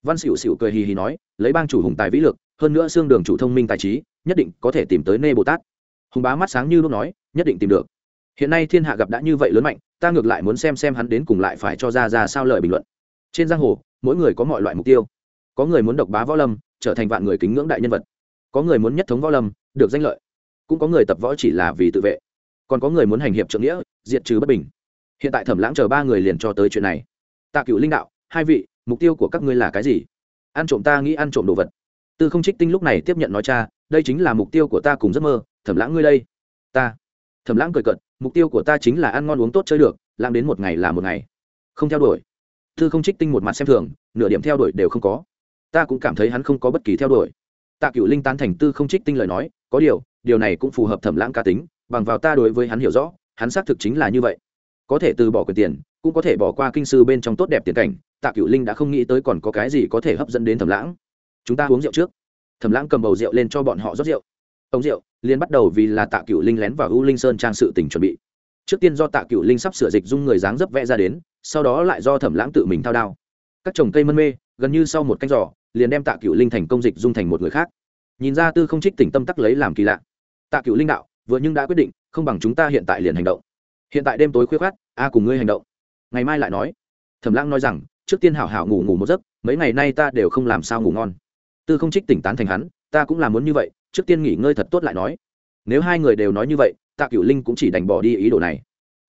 văn xỉu xỉu cười hì hì nói, lấy bang chủ hùng tài vĩ lực, hơn nữa xương đường chủ thông minh tài trí, nhất định có thể tìm tới nê bồ tát. Hùng bá mắt sáng như lúc nói, nhất định tìm được. Hiện nay thiên hạ gặp đã như vậy lớn mạnh, ta ngược lại muốn xem xem hắn đến cùng lại phải cho ra ra sao lời bình luận. Trên giang hồ, mỗi người có mọi loại mục tiêu. Có người muốn độc bá võ lâm, trở thành vạn người kính ngưỡng đại nhân vật. Có người muốn nhất thống võ lâm, được danh lợi. Cũng có người tập võ chỉ là vì tự vệ. Còn có người muốn hành hiệp trượng nghĩa, diệt trừ bất bình. Hiện tại thẩm lãng chờ ba người liền cho tới chuyện này. Tạ cựu linh đạo, hai vị mục tiêu của các ngươi là cái gì? Ăn trộm ta nghĩ ăn trộm đồ vật. Tư không trích tinh lúc này tiếp nhận nói cha, đây chính là mục tiêu của ta cùng giấc mơ, thẩm lãng ngươi đây. Ta. Thẩm lãng cười cận mục tiêu của ta chính là ăn ngon uống tốt chơi được, lãng đến một ngày là một ngày. Không theo đuổi. Tư không trích tinh một mặt xem thường, nửa điểm theo đuổi đều không có. Ta cũng cảm thấy hắn không có bất kỳ theo đuổi. Tạ cựu linh tán thành tư không trích tinh lời nói, có điều điều này cũng phù hợp thẩm lãng ca tính, bằng vào ta đối với hắn hiểu rõ, hắn xác thực chính là như vậy. Có thể từ bỏ quyền tiền cũng có thể bỏ qua kinh sư bên trong tốt đẹp tiền cảnh, tạ cựu linh đã không nghĩ tới còn có cái gì có thể hấp dẫn đến thẩm lãng. Chúng ta uống rượu trước. Thẩm lãng cầm bầu rượu lên cho bọn họ rót rượu. Ông rượu liên bắt đầu vì là tạ cựu linh lén vào u linh sơn trang sự tình chuẩn bị. Trước tiên do tạ cựu linh sắp sửa dịch dung người dáng dấp vẽ ra đến, sau đó lại do thẩm lãng tự mình thao đao. Các trồng cây mân mê, gần như sau một canh giỏ liền đem tạ cựu linh thành công dịch dung thành một người khác. Nhìn ra tư không trích tỉnh tâm tắc lấy làm kỳ lạ. Tạ cựu linh đạo, vừa nhưng đã quyết định, không bằng chúng ta hiện tại liền hành động. Hiện tại đêm tối khuya khoát a cùng ngươi hành động ngày mai lại nói. Thẩm lãng nói rằng, trước tiên hảo hảo ngủ ngủ một giấc, mấy ngày nay ta đều không làm sao ngủ ngon. Tư không trích tỉnh tán thành hắn, ta cũng làm muốn như vậy, trước tiên nghỉ ngơi thật tốt lại nói. Nếu hai người đều nói như vậy, tạ cựu linh cũng chỉ đành bỏ đi ý đồ này.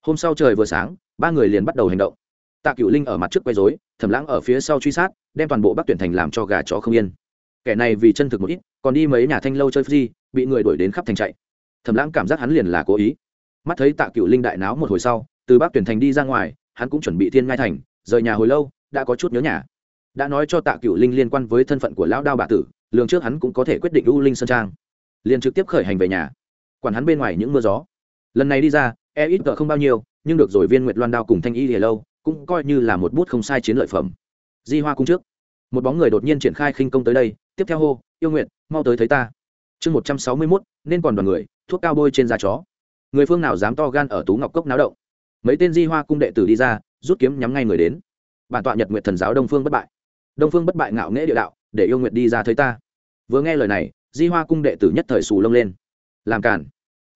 Hôm sau trời vừa sáng, ba người liền bắt đầu hành động. Tạ cựu linh ở mặt trước quay dối thẩm lãng ở phía sau truy sát, đem toàn bộ bắc tuyển thành làm cho gà chó không yên. Kẻ này vì chân thực một ít, còn đi mấy nhà thanh lâu chơi phi bị người đuổi đến khắp thành chạy. Thẩm lãng cảm giác hắn liền là cố ý. Mắt thấy tạ cựu linh đại náo một hồi sau, từ bắc tuyển thành đi ra ngoài hắn cũng chuẩn bị thiên ngai thành, rời nhà hồi lâu, đã có chút nhớ nhà. Đã nói cho tạ cựu linh liên quan với thân phận của lão đao bà tử, lường trước hắn cũng có thể quyết định u linh sơn trang. Liền trực tiếp khởi hành về nhà. Quản hắn bên ngoài những mưa gió. Lần này đi ra e ít cỡ không bao nhiêu, nhưng được rồi viên nguyệt loan đao cùng thanh y lìa lâu, cũng coi như là một bút không sai chiến lợi phẩm. Di hoa cung trước. Một bóng người đột nhiên triển khai khinh công tới đây, tiếp theo hô, yêu nguyện mau tới thấy ta. Chương một trăm sáu mươi mốt, nên còn đoàn người, thuốc cao bôi trên da chó. Người phương nào dám to gan ở tú ngọc cốc náo động? Mấy tên di hoa cung đệ tử đi ra, rút kiếm nhắm ngay người đến. Bản tọa nhật nguyện thần giáo đông phương bất bại. Đông phương bất bại ngạo nghễ địa đạo, để yêu nguyện đi ra thấy ta. Vừa nghe lời này, di hoa cung đệ tử nhất thời xù lông lên. Làm cản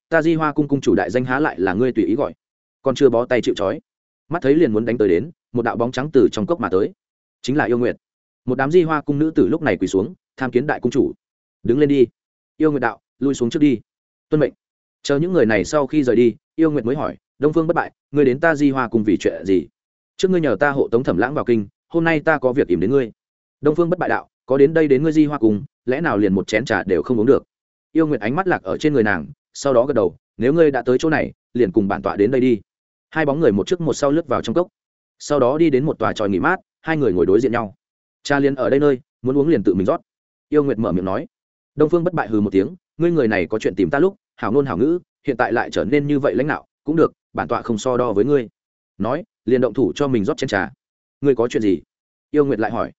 ta di hoa cung cung chủ đại danh há lại là ngươi tùy ý gọi. Còn chưa bó tay chịu trói. Mắt thấy liền muốn đánh tới đến, một đạo bóng trắng từ trong cốc mà tới. Chính là yêu nguyện một đám di hoa cung nữ từ lúc này quỳ xuống, tham kiến đại cung chủ. Đứng lên đi. Yêu nguyện đạo, lui xuống trước đi. Tuân mệnh. Chờ những người này sau khi rời đi, yêu nguyện mới hỏi đông phương bất bại ngươi đến ta di hoa cùng vì chuyện gì? Trước ngươi nhờ ta hộ tống thẩm lãng vào kinh hôm nay ta có việc tìm đến ngươi. Đông phương bất bại đạo có đến đây đến ngươi di hoa cùng, lẽ nào liền một chén trà đều không uống được? Yêu nguyện ánh mắt lạc ở trên người nàng sau đó gật đầu nếu ngươi đã tới chỗ này liền cùng bản tọa đến đây đi. Hai bóng người một trước một sau lướt vào trong cốc. Sau đó đi đến một tòa tròi nghỉ mát hai người ngồi đối diện nhau. Cha liền ở đây nơi muốn uống liền tự mình rót. Yêu nguyệt mở miệng nói. Đông phương bất bại hừ một tiếng ngươi người này có chuyện tìm ta lúc hảo ngôn hảo ngữ hiện tại lại trở nên như vậy lãnh đạo cũng được, bản tọa không so đo với ngươi. Nói, liền động thủ cho mình rót chén trà. Ngươi có chuyện gì? Yêu nguyệt lại hỏi.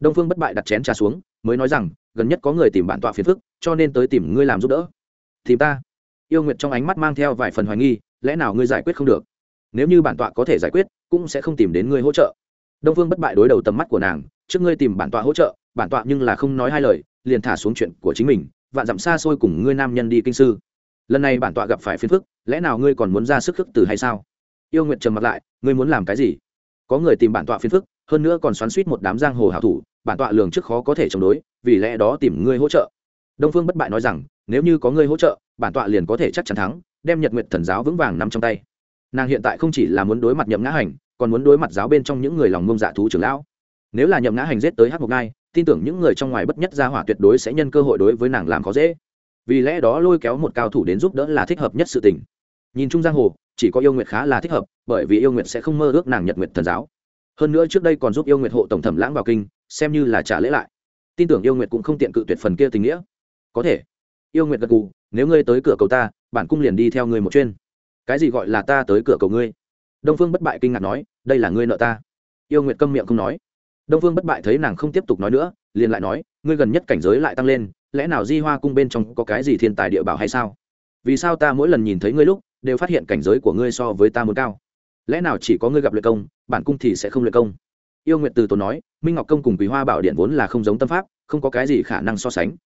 Đông phương bất bại đặt chén trà xuống, mới nói rằng, gần nhất có người tìm bản tọa phiền phức, cho nên tới tìm ngươi làm giúp đỡ. Tìm ta? Yêu nguyệt trong ánh mắt mang theo vài phần hoài nghi, lẽ nào ngươi giải quyết không được? Nếu như bản tọa có thể giải quyết, cũng sẽ không tìm đến ngươi hỗ trợ. Đông phương bất bại đối đầu tầm mắt của nàng, trước ngươi tìm bản tọa hỗ trợ, bản tọa nhưng là không nói hai lời, liền thả xuống chuyện của chính mình, vạn dặm xa xôi cùng ngươi nam nhân đi kinh sư lần này bản tọa gặp phải phiền phức, lẽ nào ngươi còn muốn ra sức khước từ hay sao? Yêu nguyện trầm mặt lại, ngươi muốn làm cái gì? Có người tìm bản tọa phiền phức, hơn nữa còn xoắn suýt một đám giang hồ hảo thủ, bản tọa lường trước khó có thể chống đối, vì lẽ đó tìm ngươi hỗ trợ. Đông phương bất bại nói rằng, nếu như có ngươi hỗ trợ, bản tọa liền có thể chắc chắn thắng, đem nhật nguyện thần giáo vững vàng nằm trong tay. Nàng hiện tại không chỉ là muốn đối mặt nhậm ngã hành, còn muốn đối mặt giáo bên trong những người lòng mông dạ thú trưởng lão. Nếu là nhậm ngã hành giết tới hát một ngai, tin tưởng những người trong ngoài bất nhất gia hỏa tuyệt đối sẽ nhân cơ hội đối với nàng làm khó dễ vì lẽ đó lôi kéo một cao thủ đến giúp đỡ là thích hợp nhất sự tình. Nhìn chung giang hồ, chỉ có yêu nguyệt khá là thích hợp, bởi vì yêu nguyệt sẽ không mơ ước nàng nhật nguyệt thần giáo. Hơn nữa trước đây còn giúp yêu nguyệt hộ tổng thẩm lãng vào kinh, xem như là trả lễ lại. Tin tưởng yêu nguyệt cũng không tiện cự tuyệt phần kia tình nghĩa. Có thể. Yêu nguyệt gật gù, nếu ngươi tới cửa cầu ta, bản cung liền đi theo ngươi một chuyên cái gì gọi là ta tới cửa cầu ngươi? Đông phương bất bại kinh ngạc nói, đây là ngươi nợ ta. Yêu nguyệt câm miệng không nói. Đông phương bất bại thấy nàng không tiếp tục nói nữa, liền lại nói, ngươi gần nhất cảnh giới lại tăng lên lẽ nào di hoa cung bên trong có cái gì thiên tài địa bảo hay sao? Vì sao ta mỗi lần nhìn thấy ngươi lúc, đều phát hiện cảnh giới của ngươi so với ta muốn cao? Lẽ nào chỉ có ngươi gặp luyện công, bản cung thì sẽ không luyện công? Yêu nguyện từ tốn nói, minh ngọc công cùng quý hoa bảo điện vốn là không giống tâm pháp, không có cái gì khả năng so sánh.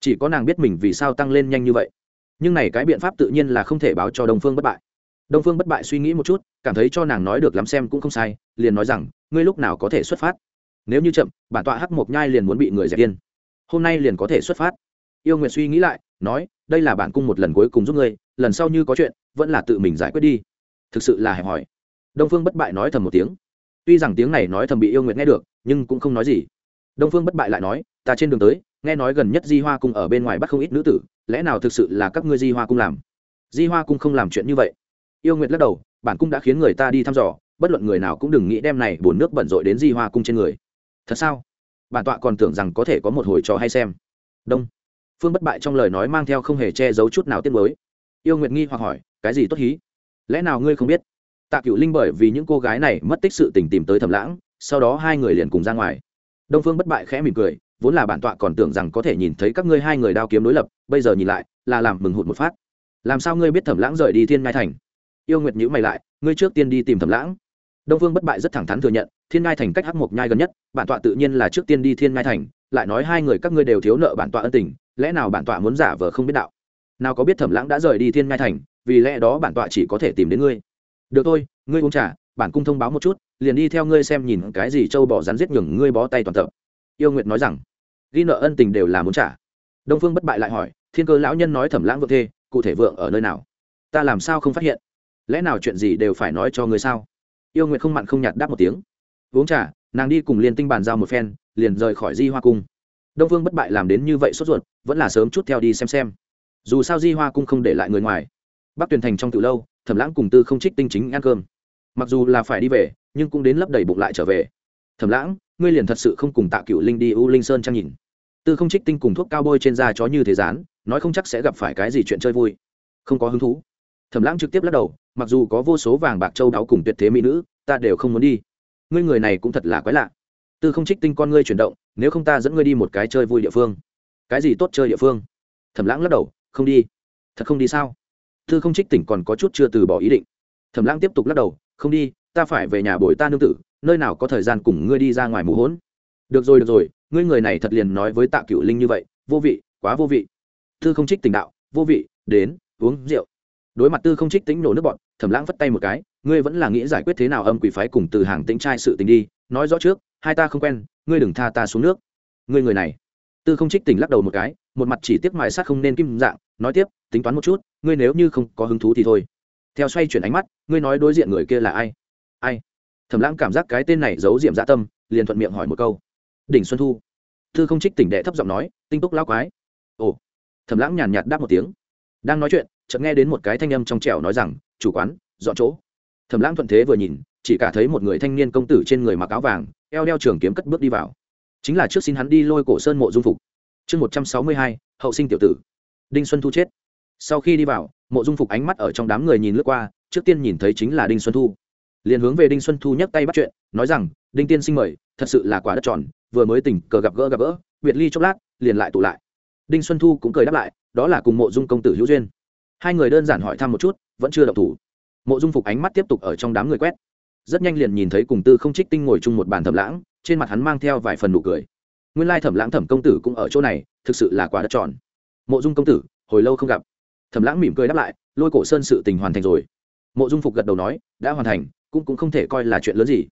Chỉ có nàng biết mình vì sao tăng lên nhanh như vậy. Nhưng này cái biện pháp tự nhiên là không thể báo cho đông phương bất bại. Đông phương bất bại suy nghĩ một chút, cảm thấy cho nàng nói được lắm xem cũng không sai, liền nói rằng, ngươi lúc nào có thể xuất phát? Nếu như chậm, bản tọa hắc mộc nhai liền muốn bị người dẹp yên hôm nay liền có thể xuất phát. Yêu nguyệt suy nghĩ lại, nói, đây là bản cung một lần cuối cùng giúp ngươi, lần sau như có chuyện, vẫn là tự mình giải quyết đi. Thực sự là hẹp hòi. Đông phương bất bại nói thầm một tiếng. Tuy rằng tiếng này nói thầm bị yêu nguyệt nghe được, nhưng cũng không nói gì. Đông phương bất bại lại nói, ta trên đường tới, nghe nói gần nhất di hoa cung ở bên ngoài bắt không ít nữ tử, lẽ nào thực sự là các ngươi di hoa cung làm? Di hoa cung không làm chuyện như vậy. Yêu nguyệt lắc đầu, bản cung đã khiến người ta đi thăm dò, bất luận người nào cũng đừng nghĩ đem này bổn nước bẩn rội đến di hoa cung trên người. Thật sao? Bản tọa còn tưởng rằng có thể có một hồi trò hay xem. Đông. Phương bất bại trong lời nói mang theo không hề che giấu chút nào tiết mới yêu nguyệt nghi hoặc hỏi, cái gì tốt hí? Lẽ nào ngươi không biết? Tạ cựu linh bởi vì những cô gái này mất tích sự tình tìm tới thầm lãng, sau đó hai người liền cùng ra ngoài. Đông phương bất bại khẽ mỉm cười, vốn là bản tọa còn tưởng rằng có thể nhìn thấy các ngươi hai người đao kiếm đối lập, bây giờ nhìn lại, là làm mừng hụt một phát. Làm sao ngươi biết thẩm lãng rời đi thiên ngai thành? Yêu nguyệt nhữ mày lại, ngươi trước tiên đi tìm thẩm lãng đông phương bất bại rất thẳng thắn thừa nhận, thiên ngai thành cách hắc mộc nhai gần nhất, bản tọa tự nhiên là trước tiên đi thiên ngai thành, lại nói hai người các ngươi đều thiếu nợ bản tọa ân tình, lẽ nào bản tọa muốn giả vờ không biết đạo? Nào có biết thẩm lãng đã rời đi thiên ngai thành, vì lẽ đó bản tọa chỉ có thể tìm đến ngươi. Được thôi, ngươi uống trà, bản cung thông báo một chút, liền đi theo ngươi xem nhìn cái gì châu bỏ rắn giết nhường ngươi bó tay toàn tập yêu nguyệt nói rằng, ghi nợ ân tình đều là muốn trả. Đông phương bất bại lại hỏi, thiên cơ lão nhân nói thẩm lãng vượng thê, cụ thể vượng ở nơi nào? Ta làm sao không phát hiện? Lẽ nào chuyện gì đều phải nói cho ngươi sao? Yêu nguyệt không mặn không nhạt đáp một tiếng. Uống trà, nàng đi cùng liên tinh bàn giao một phen, liền rời khỏi di hoa cung. Đông phương bất bại làm đến như vậy sốt ruột, vẫn là sớm chút theo đi xem xem. Dù sao di hoa cung không để lại người ngoài. Bắc tuyền thành trong từ lâu, thẩm lãng cùng tư không trích tinh chính ăn cơm. Mặc dù là phải đi về, nhưng cũng đến lấp đầy bụng lại trở về. Thẩm lãng, ngươi liền thật sự không cùng tạ cựu linh đi u linh sơn trang nhìn? Tư không trích tinh cùng thuốc cao bôi trên da chó như thế rán nói không chắc sẽ gặp phải cái gì chuyện chơi vui. Không có hứng thú. Thẩm lãng trực tiếp lắc đầu mặc dù có vô số vàng bạc châu đáo cùng tuyệt thế mỹ nữ, ta đều không muốn đi. Ngươi người này cũng thật là quái lạ. Tư không trích tinh con ngươi chuyển động, nếu không ta dẫn ngươi đi một cái chơi vui địa phương. Cái gì tốt chơi địa phương? Thẩm lãng lắc đầu, không đi. Thật không đi sao? Tư không trích tỉnh còn có chút chưa từ bỏ ý định. Thẩm lãng tiếp tục lắc đầu, không đi, ta phải về nhà bồi ta nương tử, nơi nào có thời gian cùng ngươi đi ra ngoài mù hỗn được rồi được rồi, ngươi người này thật liền nói với tạ cựu linh như vậy, vô vị, quá vô vị. Tư không trích tỉnh đạo, vô vị, đến, uống rượu. Đối mặt tư không trích tính nổ nước bọn thẩm lãng vất tay một cái, ngươi vẫn là nghĩ giải quyết thế nào âm quỷ phái cùng từ hàng tĩnh trai sự tình đi, nói rõ trước, hai ta không quen, ngươi đừng tha ta xuống nước. Ngươi người này. Tư không trích tỉnh lắc đầu một cái, một mặt chỉ tiếc mài sát không nên kim dạng, nói tiếp, tính toán một chút, ngươi nếu như không có hứng thú thì thôi. Theo xoay chuyển ánh mắt, ngươi nói đối diện người kia là ai? Ai? Thẩm lãng cảm giác cái tên này giấu diệm dạ tâm, liền thuận miệng hỏi một câu. Đỉnh xuân thu. Tư không trích tỉnh đệ thấp giọng nói, tinh túc lão quái. Ồ. Thẩm lãng nhàn nhạt đáp một tiếng. Đang nói chuyện, chợt nghe đến một cái thanh âm trong trẻo nói rằng chủ quán, dọn chỗ. Thẩm lãng thuận thế vừa nhìn, chỉ cả thấy một người thanh niên công tử trên người mặc áo vàng, eo đeo trường kiếm cất bước đi vào. Chính là trước xin hắn đi lôi cổ sơn mộ dung phục. Chương một trăm sáu mươi hai, hậu sinh tiểu tử. Đinh xuân thu chết. Sau khi đi vào, mộ dung phục ánh mắt ở trong đám người nhìn lướt qua, trước tiên nhìn thấy chính là đinh xuân thu. Liền hướng về đinh xuân thu nhấc tay bắt chuyện, nói rằng, đinh tiên sinh mời, thật sự là quả đất tròn, vừa mới tình cờ gặp gỡ gặp gỡ, biệt ly chốc lát, liền lại tụ lại. Đinh xuân thu cũng cười đáp lại, đó là cùng mộ dung công tử hữu duyên. Hai người đơn giản hỏi thăm một chút vẫn chưa động thủ. Mộ dung phục ánh mắt tiếp tục ở trong đám người quét. Rất nhanh liền nhìn thấy cùng tư không trích tinh ngồi chung một bàn thẩm lãng, trên mặt hắn mang theo vài phần nụ cười. Nguyên lai thẩm lãng thẩm công tử cũng ở chỗ này, thực sự là quả đất tròn. Mộ dung công tử, hồi lâu không gặp. Thẩm lãng mỉm cười đáp lại, lôi cổ sơn sự tình hoàn thành rồi. Mộ dung phục gật đầu nói, đã hoàn thành, cũng cũng không thể coi là chuyện lớn gì.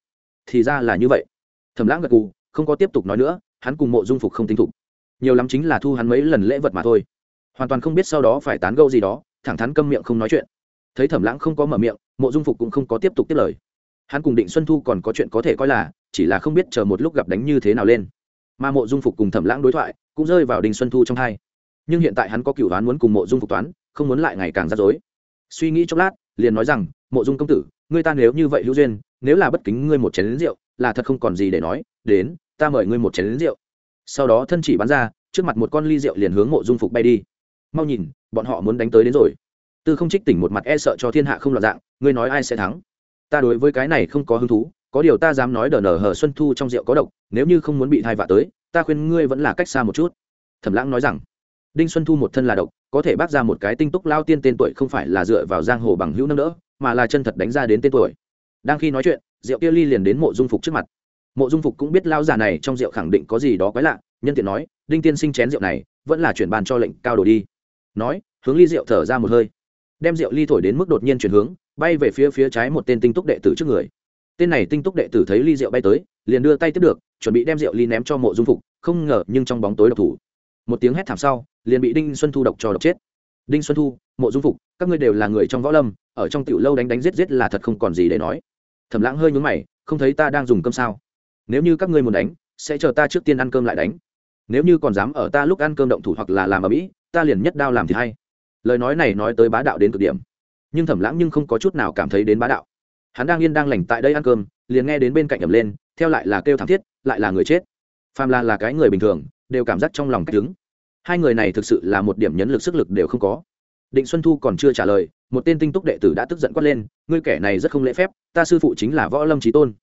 Thì ra là như vậy. Thẩm lãng gật cù không có tiếp tục nói nữa, hắn cùng mộ dung phục không tính thục. Nhiều lắm chính là thu hắn mấy lần lễ vật mà thôi. Hoàn toàn không biết sau đó phải tán gẫu gì đó, thẳng thắn câm miệng không nói chuyện thấy thẩm lãng không có mở miệng, mộ dung phục cũng không có tiếp tục tiếp lời. Hắn cùng định xuân thu còn có chuyện có thể coi là, chỉ là không biết chờ một lúc gặp đánh như thế nào lên. Mà mộ dung phục cùng thẩm lãng đối thoại, cũng rơi vào đình xuân thu trong hai. Nhưng hiện tại hắn có cựu đoán muốn cùng mộ dung phục toán, không muốn lại ngày càng rắc rối. Suy nghĩ chốc lát, liền nói rằng, mộ dung công tử, ngươi ta nếu như vậy hữu duyên, nếu là bất kính ngươi một chén lính rượu, là thật không còn gì để nói, đến, ta mời ngươi một chén lính rượu. Sau đó thân chỉ bắn ra, trước mặt một con ly rượu liền hướng mộ dung phục bay đi. Mau nhìn, bọn họ muốn đánh tới đến rồi tư không trích tỉnh một mặt e sợ cho thiên hạ không loạn dạng, ngươi nói ai sẽ thắng? Ta đối với cái này không có hứng thú, có điều ta dám nói đờ nở hờ xuân thu trong rượu có độc, nếu như không muốn bị thai vạ tới, ta khuyên ngươi vẫn là cách xa một chút. Thẩm lãng nói rằng, đinh xuân thu một thân là độc, có thể bác ra một cái tinh túc lao tiên tên tuổi không phải là dựa vào giang hồ bằng hữu nâng đỡ, mà là chân thật đánh ra đến tên tuổi. Đang khi nói chuyện, rượu kia ly liền đến mộ dung phục trước mặt. Mộ dung phục cũng biết lao giả này trong rượu khẳng định có gì đó quái lạ, nhân tiện nói, đinh tiên sinh chén rượu này vẫn là chuyển bàn cho lệnh cao đồ đi. Nói, hướng ly rượu thở ra một hơi đem rượu ly thổi đến mức đột nhiên chuyển hướng, bay về phía phía trái một tên tinh túc đệ tử trước người. Tên này tinh túc đệ tử thấy ly rượu bay tới, liền đưa tay tiếp được, chuẩn bị đem rượu ly ném cho mộ dung phục, không ngờ nhưng trong bóng tối độc thủ. Một tiếng hét thảm sau, liền bị đinh xuân thu độc cho độc chết. Đinh xuân thu, mộ dung phục, các ngươi đều là người trong võ lâm, ở trong tiểu lâu đánh đánh giết giết là thật không còn gì để nói. Thẩm lãng hơi nhúng mày, không thấy ta đang dùng cơm sao? Nếu như các ngươi muốn đánh, sẽ chờ ta trước tiên ăn cơm lại đánh. Nếu như còn dám ở ta lúc ăn cơm động thủ hoặc là làm ở mỹ ta liền nhất đao làm thì hay lời nói này nói tới bá đạo đến cực điểm. Nhưng thẩm lãng nhưng không có chút nào cảm thấy đến bá đạo. Hắn đang yên đang lành tại đây ăn cơm, liền nghe đến bên cạnh ẩm lên, theo lại là kêu thảm thiết, lại là người chết. Phàm là là cái người bình thường, đều cảm giác trong lòng cách đứng. Hai người này thực sự là một điểm nhấn lực sức lực đều không có. Định xuân thu còn chưa trả lời, một tên tinh túc đệ tử đã tức giận quát lên, ngươi kẻ này rất không lễ phép, ta sư phụ chính là võ lâm trí tôn.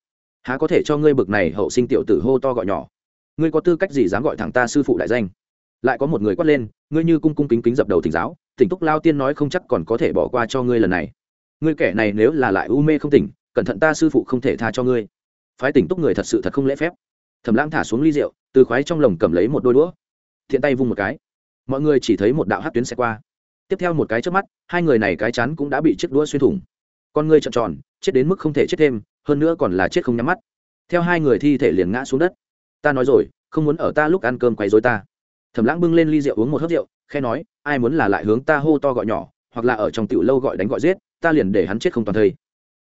Há có thể cho ngươi bực này hậu sinh tiểu tử hô to gọi nhỏ? Ngươi có tư cách gì dám gọi thẳng ta sư phụ đại danh? Lại có một người quát lên, ngươi như cung cung kính kính dập đầu thỉnh giáo tỉnh túc lao tiên nói không chắc còn có thể bỏ qua cho ngươi lần này. Ngươi kẻ này nếu là lại u mê không tỉnh, cẩn thận ta sư phụ không thể tha cho ngươi. Phái tỉnh túc người thật sự thật không lễ phép. Thẩm lãng thả xuống ly rượu, từ khoái trong lồng cầm lấy một đôi đũa, thiện tay vung một cái. Mọi người chỉ thấy một đạo hát tuyến xe qua. Tiếp theo một cái trước mắt, hai người này cái chắn cũng đã bị chiếc đũa xuyên thủng. Con ngươi trợn tròn, chết đến mức không thể chết thêm, hơn nữa còn là chết không nhắm mắt. Theo hai người thi thể liền ngã xuống đất. Ta nói rồi, không muốn ở ta lúc ăn cơm quấy dối ta. Thẩm lãng bưng lên ly rượu uống một hớp rượu khe nói, ai muốn là lại hướng ta hô to gọi nhỏ, hoặc là ở trong tiểu lâu gọi đánh gọi giết, ta liền để hắn chết không toàn thây.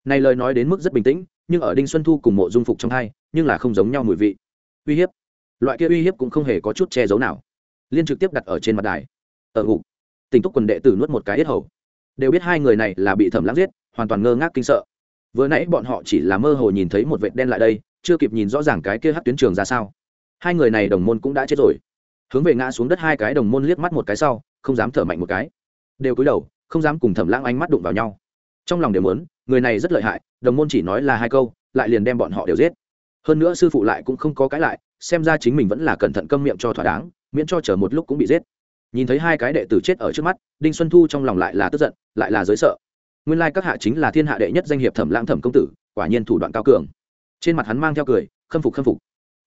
Này lời nói đến mức rất bình tĩnh, nhưng ở đinh xuân thu cùng mộ dung phục trong hai, nhưng là không giống nhau mùi vị. Uy hiếp. Loại kia uy hiếp cũng không hề có chút che giấu nào. Liên trực tiếp đặt ở trên mặt đài. Ở ngục. Tình túc quần đệ tử nuốt một cái yết hầu. Đều biết hai người này là bị thẩm lãng giết, hoàn toàn ngơ ngác kinh sợ. Vừa nãy bọn họ chỉ là mơ hồ nhìn thấy một vệt đen lại đây, chưa kịp nhìn rõ ràng cái kia hát tuyến trường ra sao. Hai người này đồng môn cũng đã chết rồi hướng về ngã xuống đất hai cái đồng môn liếc mắt một cái sau, không dám thở mạnh một cái. Đều cúi đầu, không dám cùng thẩm lãng ánh mắt đụng vào nhau. Trong lòng đều muốn, người này rất lợi hại, đồng môn chỉ nói là hai câu, lại liền đem bọn họ đều giết. Hơn nữa sư phụ lại cũng không có cái lại, xem ra chính mình vẫn là cẩn thận câm miệng cho thỏa đáng, miễn cho chờ một lúc cũng bị giết. Nhìn thấy hai cái đệ tử chết ở trước mắt, đinh xuân thu trong lòng lại là tức giận, lại là giới sợ. Nguyên lai các hạ chính là thiên hạ đệ nhất danh hiệp thẩm lãng thẩm công tử, quả nhiên thủ đoạn cao cường. Trên mặt hắn mang theo cười, khâm phục khâm phục.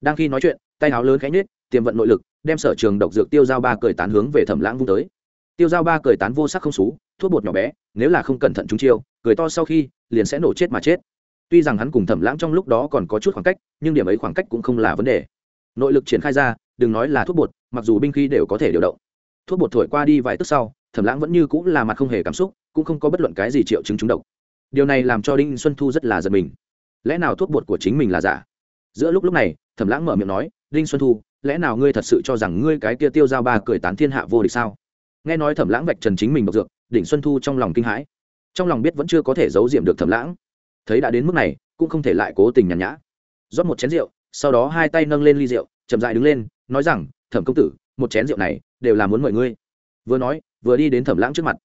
Đang khi nói chuyện, tay áo lớn khẽ nhếch, tiềm vận nội lực đem sở trường độc dược tiêu giao ba cười tán hướng về thẩm lãng vung tới. Tiêu giao ba cười tán vô sắc không xú, thuốc bột nhỏ bé, nếu là không cẩn thận chúng chiêu, cười to sau khi, liền sẽ nổ chết mà chết. Tuy rằng hắn cùng thẩm lãng trong lúc đó còn có chút khoảng cách, nhưng điểm ấy khoảng cách cũng không là vấn đề. Nội lực triển khai ra, đừng nói là thuốc bột, mặc dù binh khí đều có thể điều động. Thuốc bột thổi qua đi vài tức sau, thẩm lãng vẫn như cũng là mặt không hề cảm xúc, cũng không có bất luận cái gì triệu chứng trúng độc. Điều này làm cho đinh xuân thu rất là giật mình. Lẽ nào thuốc bột của chính mình là giả? Giữa lúc lúc này, thẩm lãng mở miệng nói, đinh xuân thu lẽ nào ngươi thật sự cho rằng ngươi cái kia tiêu giao ba cười tán thiên hạ vô địch sao? Nghe nói thẩm lãng vạch trần chính mình độc dược, đỉnh xuân thu trong lòng kinh hãi. Trong lòng biết vẫn chưa có thể giấu diệm được thẩm lãng. Thấy đã đến mức này, cũng không thể lại cố tình nhàn nhã. Rót một chén rượu, sau đó hai tay nâng lên ly rượu, chậm dại đứng lên, nói rằng, thẩm công tử, một chén rượu này đều là muốn mời ngươi. Vừa nói, vừa đi đến thẩm lãng trước mặt.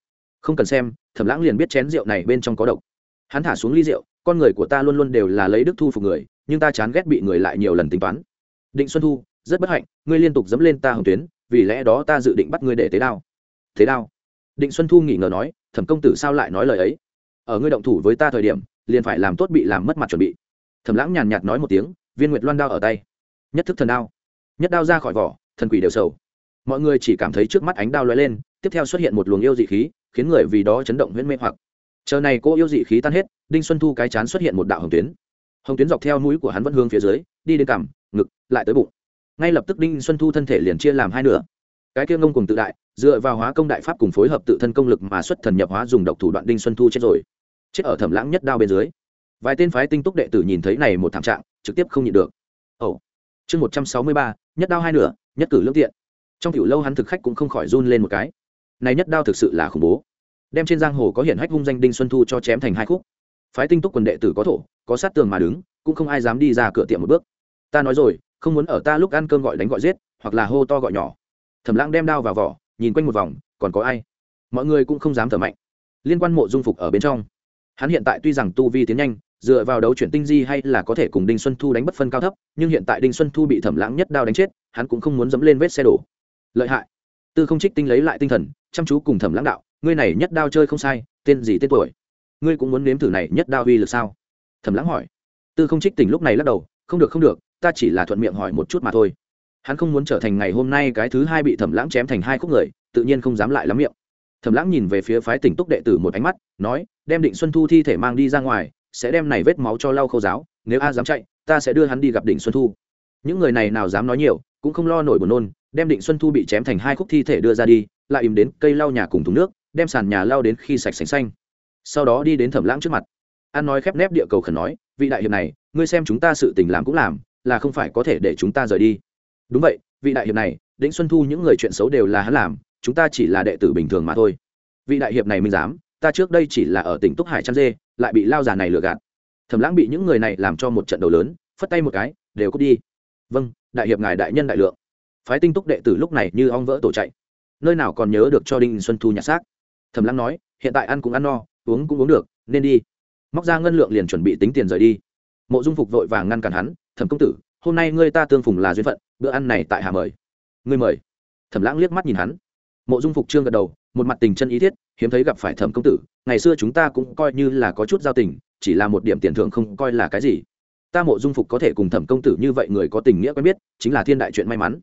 Không cần xem, thẩm lãng liền biết chén rượu này bên trong có độc. Hắn thả xuống ly rượu, con người của ta luôn luôn đều là lấy đức thu phục người, nhưng ta chán ghét bị người lại nhiều lần tính toán. Định xuân thu rất bất hạnh, ngươi liên tục dẫm lên ta hồng tuyến, vì lẽ đó ta dự định bắt ngươi để tế đao. Thế đao? Định xuân thu nghỉ ngờ nói, thẩm công tử sao lại nói lời ấy? Ở ngươi động thủ với ta thời điểm, liền phải làm tốt bị làm mất mặt chuẩn bị. Thẩm lãng nhàn nhạt nói một tiếng, viên nguyệt loan đao ở tay. Nhất thức thần đao. Nhất đao ra khỏi vỏ, thần quỷ đều sầu. Mọi người chỉ cảm thấy trước mắt ánh đao lóe lên, tiếp theo xuất hiện một luồng yêu dị khí, khiến người vì đó chấn động huyễn mê hoặc. Chờ này cô yêu dị khí tan hết, đinh xuân thu cái chán xuất hiện một đạo hồng tuyến. Hồng tuyến dọc theo mũi của hắn vẫn hướng phía dưới, đi đến cằm, ngực, lại tới bụng ngay lập tức đinh xuân thu thân thể liền chia làm hai nửa. Cái kia ngông cùng tự đại, dựa vào hóa công đại pháp cùng phối hợp tự thân công lực mà xuất thần nhập hóa dùng độc thủ đoạn đinh xuân thu chết rồi. Chết ở thẩm lãng nhất đao bên dưới. Vài tên phái tinh túc đệ tử nhìn thấy này một thảm trạng, trực tiếp không nhịn được. Ẩu chương một trăm sáu mươi ba, nhất đao hai nửa, nhất cử lương tiện. Trong tiểu lâu hắn thực khách cũng không khỏi run lên một cái. Này nhất đao thực sự là khủng bố. Đem trên giang hồ có hiển hách hung danh đinh xuân thu cho chém thành hai khúc. Phái tinh túc quần đệ tử có thổ, có sát tường mà đứng, cũng không ai dám đi ra cửa tiệm một bước. Ta nói rồi không muốn ở ta lúc ăn cơm gọi đánh gọi giết, hoặc là hô to gọi nhỏ. Thẩm lãng đem đao vào vỏ, nhìn quanh một vòng, còn có ai? Mọi người cũng không dám thở mạnh. Liên quan mộ dung phục ở bên trong. Hắn hiện tại tuy rằng tu vi tiến nhanh, dựa vào đấu chuyển tinh di hay là có thể cùng đinh xuân thu đánh bất phân cao thấp, nhưng hiện tại đinh xuân thu bị thẩm lãng nhất đao đánh chết, hắn cũng không muốn dẫm lên vết xe đổ. Lợi hại. Tư không trích tinh lấy lại tinh thần, chăm chú cùng thẩm lãng đạo, ngươi này nhất đao chơi không sai, tên gì tên tuổi? Ngươi cũng muốn nếm thử này nhất đao uy lực sao? Thẩm lãng hỏi. Tư không trích tỉnh lúc này lắc đầu, không được không được ta chỉ là thuận miệng hỏi một chút mà thôi. Hắn không muốn trở thành ngày hôm nay cái thứ hai bị thẩm lãng chém thành hai khúc người, tự nhiên không dám lại lắm miệng. Thẩm lãng nhìn về phía phái tỉnh túc đệ tử một ánh mắt, nói, đem định xuân thu thi thể mang đi ra ngoài, sẽ đem này vết máu cho lau khâu giáo, nếu a dám chạy, ta sẽ đưa hắn đi gặp định xuân thu. Những người này nào dám nói nhiều, cũng không lo nổi buồn nôn, đem định xuân thu bị chém thành hai khúc thi thể đưa ra đi, lại im đến cây lau nhà cùng thùng nước, đem sàn nhà lau đến khi sạch sành xanh. Sau đó đi đến thẩm lãng trước mặt. An nói khép nép địa cầu khẩn nói, vị đại hiệp này, ngươi xem chúng ta sự tình làm cũng làm là không phải có thể để chúng ta rời đi. Đúng vậy, vị đại hiệp này, đĩnh xuân thu những người chuyện xấu đều là hắn làm, chúng ta chỉ là đệ tử bình thường mà thôi. Vị đại hiệp này minh dám ta trước đây chỉ là ở tỉnh túc hải chăn dê, lại bị lao già này lừa gạt. Thẩm lãng bị những người này làm cho một trận đầu lớn, phất tay một cái, đều cút đi. Vâng đại hiệp ngài đại nhân đại lượng. Phái tinh túc đệ tử lúc này như ong vỡ tổ chạy. Nơi nào còn nhớ được cho đinh xuân thu nhặt xác. Thẩm lãng nói, hiện tại ăn cũng ăn no, uống cũng uống được, nên đi. Móc ra ngân lượng liền chuẩn bị tính tiền rời đi. Mộ dung phục vội vàng ngăn cản hắn thẩm công tử, hôm nay ngươi ta tương phùng là duyên phận, bữa ăn này tại hà mời. Ngươi mời. Thẩm lãng liếc mắt nhìn hắn. Mộ dung phục trương gật đầu, một mặt tình chân ý thiết, hiếm thấy gặp phải thẩm công tử, ngày xưa chúng ta cũng coi như là có chút giao tình, chỉ là một điểm tiền thưởng không coi là cái gì. Ta mộ dung phục có thể cùng thẩm công tử như vậy người có tình nghĩa quen biết, chính là thiên đại chuyện may mắn.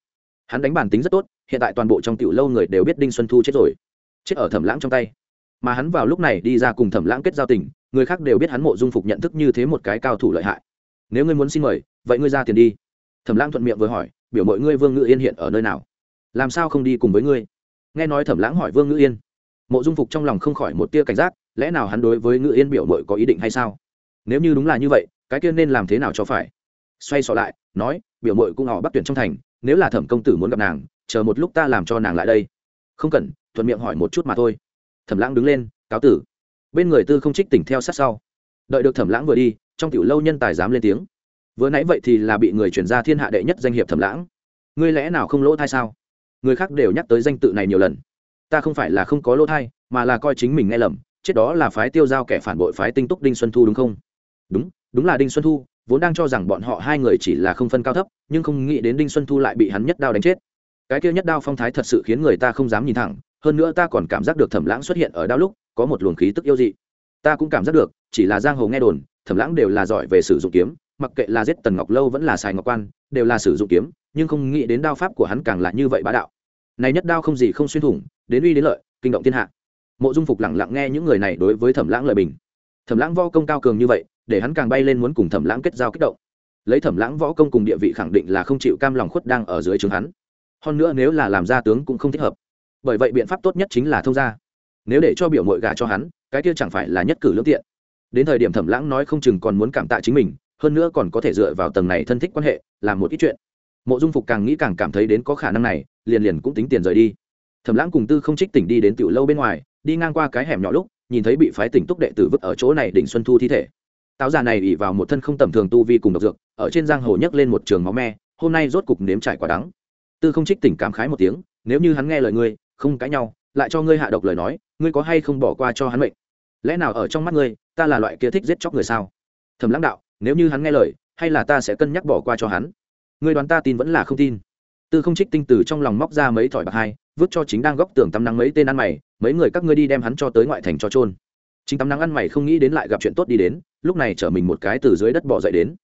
Hắn đánh bản tính rất tốt, hiện tại toàn bộ trong tiểu lâu người đều biết đinh xuân thu chết rồi. Chết ở thẩm lãng trong tay. Mà hắn vào lúc này đi ra cùng thẩm lãng kết giao tình, người khác đều biết hắn mộ dung phục nhận thức như thế một cái cao thủ lợi hại. Nếu ngươi muốn xin mời vậy ngươi ra tiền đi. Thẩm lãng thuận miệng vừa hỏi, biểu mọi ngươi vương ngự yên hiện ở nơi nào? Làm sao không đi cùng với ngươi? Nghe nói thẩm lãng hỏi vương ngự yên. Mộ dung phục trong lòng không khỏi một tia cảnh giác, lẽ nào hắn đối với ngự yên biểu mội có ý định hay sao? Nếu như đúng là như vậy, cái kia nên làm thế nào cho phải? Xoay xọ lại, nói, biểu mội cũng họ bắt tuyển trong thành, nếu là thẩm công tử muốn gặp nàng, chờ một lúc ta làm cho nàng lại đây. Không cần, thuận miệng hỏi một chút mà thôi. Thẩm lãng đứng lên, cáo tử. Bên người tư không trích tỉnh theo sát sau. Đợi được thẩm lãng vừa đi, trong tiểu lâu nhân tài dám lên tiếng vừa nãy vậy thì là bị người chuyển ra thiên hạ đệ nhất danh hiệp thẩm lãng. Ngươi lẽ nào không lỗ thai sao? Người khác đều nhắc tới danh tự này nhiều lần. Ta không phải là không có lỗ thai, mà là coi chính mình nghe lầm, chết đó là phái tiêu giao kẻ phản bội phái tinh túc đinh xuân thu đúng không? Đúng đúng là đinh xuân thu, vốn đang cho rằng bọn họ hai người chỉ là không phân cao thấp, nhưng không nghĩ đến đinh xuân thu lại bị hắn nhất đao đánh chết. Cái kia nhất đao phong thái thật sự khiến người ta không dám nhìn thẳng, hơn nữa ta còn cảm giác được thẩm lãng xuất hiện ở đao lúc, có một luồng khí tức yêu dị. Ta cũng cảm giác được, chỉ là giang hồ nghe đồn, thẩm lãng đều là giỏi về sử dụng kiếm mặc kệ là giết tần ngọc lâu vẫn là xài ngọc quan, đều là sử dụng kiếm, nhưng không nghĩ đến đao pháp của hắn càng là như vậy bá đạo. Này nhất đao không gì không xuyên thủng, đến uy đến lợi, kinh động thiên hạ. Mộ dung phục lẳng lặng nghe những người này đối với thẩm lãng lời bình. Thẩm lãng võ công cao cường như vậy, để hắn càng bay lên muốn cùng thẩm lãng kết giao kích động. Lấy thẩm lãng võ công cùng địa vị khẳng định là không chịu cam lòng khuất đang ở dưới trường hắn. Hơn nữa nếu là làm gia tướng cũng không thích hợp. Bởi vậy biện pháp tốt nhất chính là thông gia. Nếu để cho biểu mội gà cho hắn, cái kia chẳng phải là nhất cử lương tiện. Đến thời điểm thẩm lãng nói không chừng còn muốn cảm tạ chính mình hơn nữa còn có thể dựa vào tầng này thân thích quan hệ, làm một ít chuyện. Mộ dung phục càng nghĩ càng cảm thấy đến có khả năng này, liền liền cũng tính tiền rời đi. Thẩm lãng cùng tư không trích tỉnh đi đến tiểu lâu bên ngoài, đi ngang qua cái hẻm nhỏ lúc, nhìn thấy bị phái tỉnh túc đệ tử vứt ở chỗ này đỉnh xuân thu thi thể. Táo già này ỉ vào một thân không tầm thường tu vi cùng độc dược, ở trên giang hồ nhấc lên một trường máu me, hôm nay rốt cục nếm trải quả đắng. Tư không trích tỉnh cảm khái một tiếng, nếu như hắn nghe lời ngươi, không cãi nhau, lại cho ngươi hạ độc lời nói, ngươi có hay không bỏ qua cho hắn mệnh? Lẽ nào ở trong mắt ngươi, ta là loại kia thích giết chóc người sao? Thầm lãng đạo nếu như hắn nghe lời, hay là ta sẽ cân nhắc bỏ qua cho hắn? Ngươi đoán ta tin vẫn là không tin. Tư không trích tinh từ trong lòng móc ra mấy thỏi bạc hai, vứt cho chính đang góc tường tắm nắng mấy tên ăn mày, mấy người các ngươi đi đem hắn cho tới ngoại thành cho trôn chính tắm nắng ăn mày không nghĩ đến lại gặp chuyện tốt đi đến, lúc này chở mình một cái từ dưới đất bỏ dậy đến.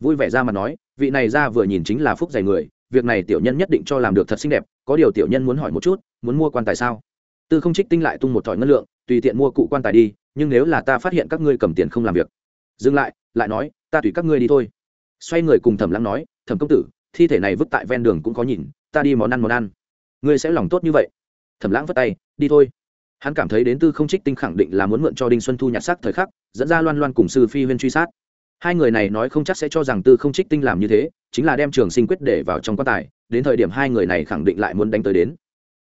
Vui vẻ ra mà nói, vị này ra vừa nhìn chính là phúc dày người, việc này tiểu nhân nhất định cho làm được thật xinh đẹp, có điều tiểu nhân muốn hỏi một chút, muốn mua quan tài sao? Tư không trích tinh lại tung một thỏi ngân lượng, tùy tiện mua cụ quan tài đi, nhưng nếu là ta phát hiện các ngươi cầm tiền không làm việc. Dừng lại lại nói ta tùy các ngươi đi thôi. Xoay người cùng thẩm lãng nói, thẩm công tử, thi thể này vứt tại ven đường cũng có nhìn, ta đi món ăn món ăn. Ngươi sẽ lòng tốt như vậy. Thẩm lãng vất tay, đi thôi. Hắn cảm thấy đến tư không trích tinh khẳng định là muốn mượn cho đinh xuân thu nhặt xác thời khắc, dẫn ra loan loan cùng sư phi huyên truy sát. Hai người này nói không chắc sẽ cho rằng tư không trích tinh làm như thế, chính là đem trường sinh quyết để vào trong quan tài, đến thời điểm hai người này khẳng định lại muốn đánh tới đến.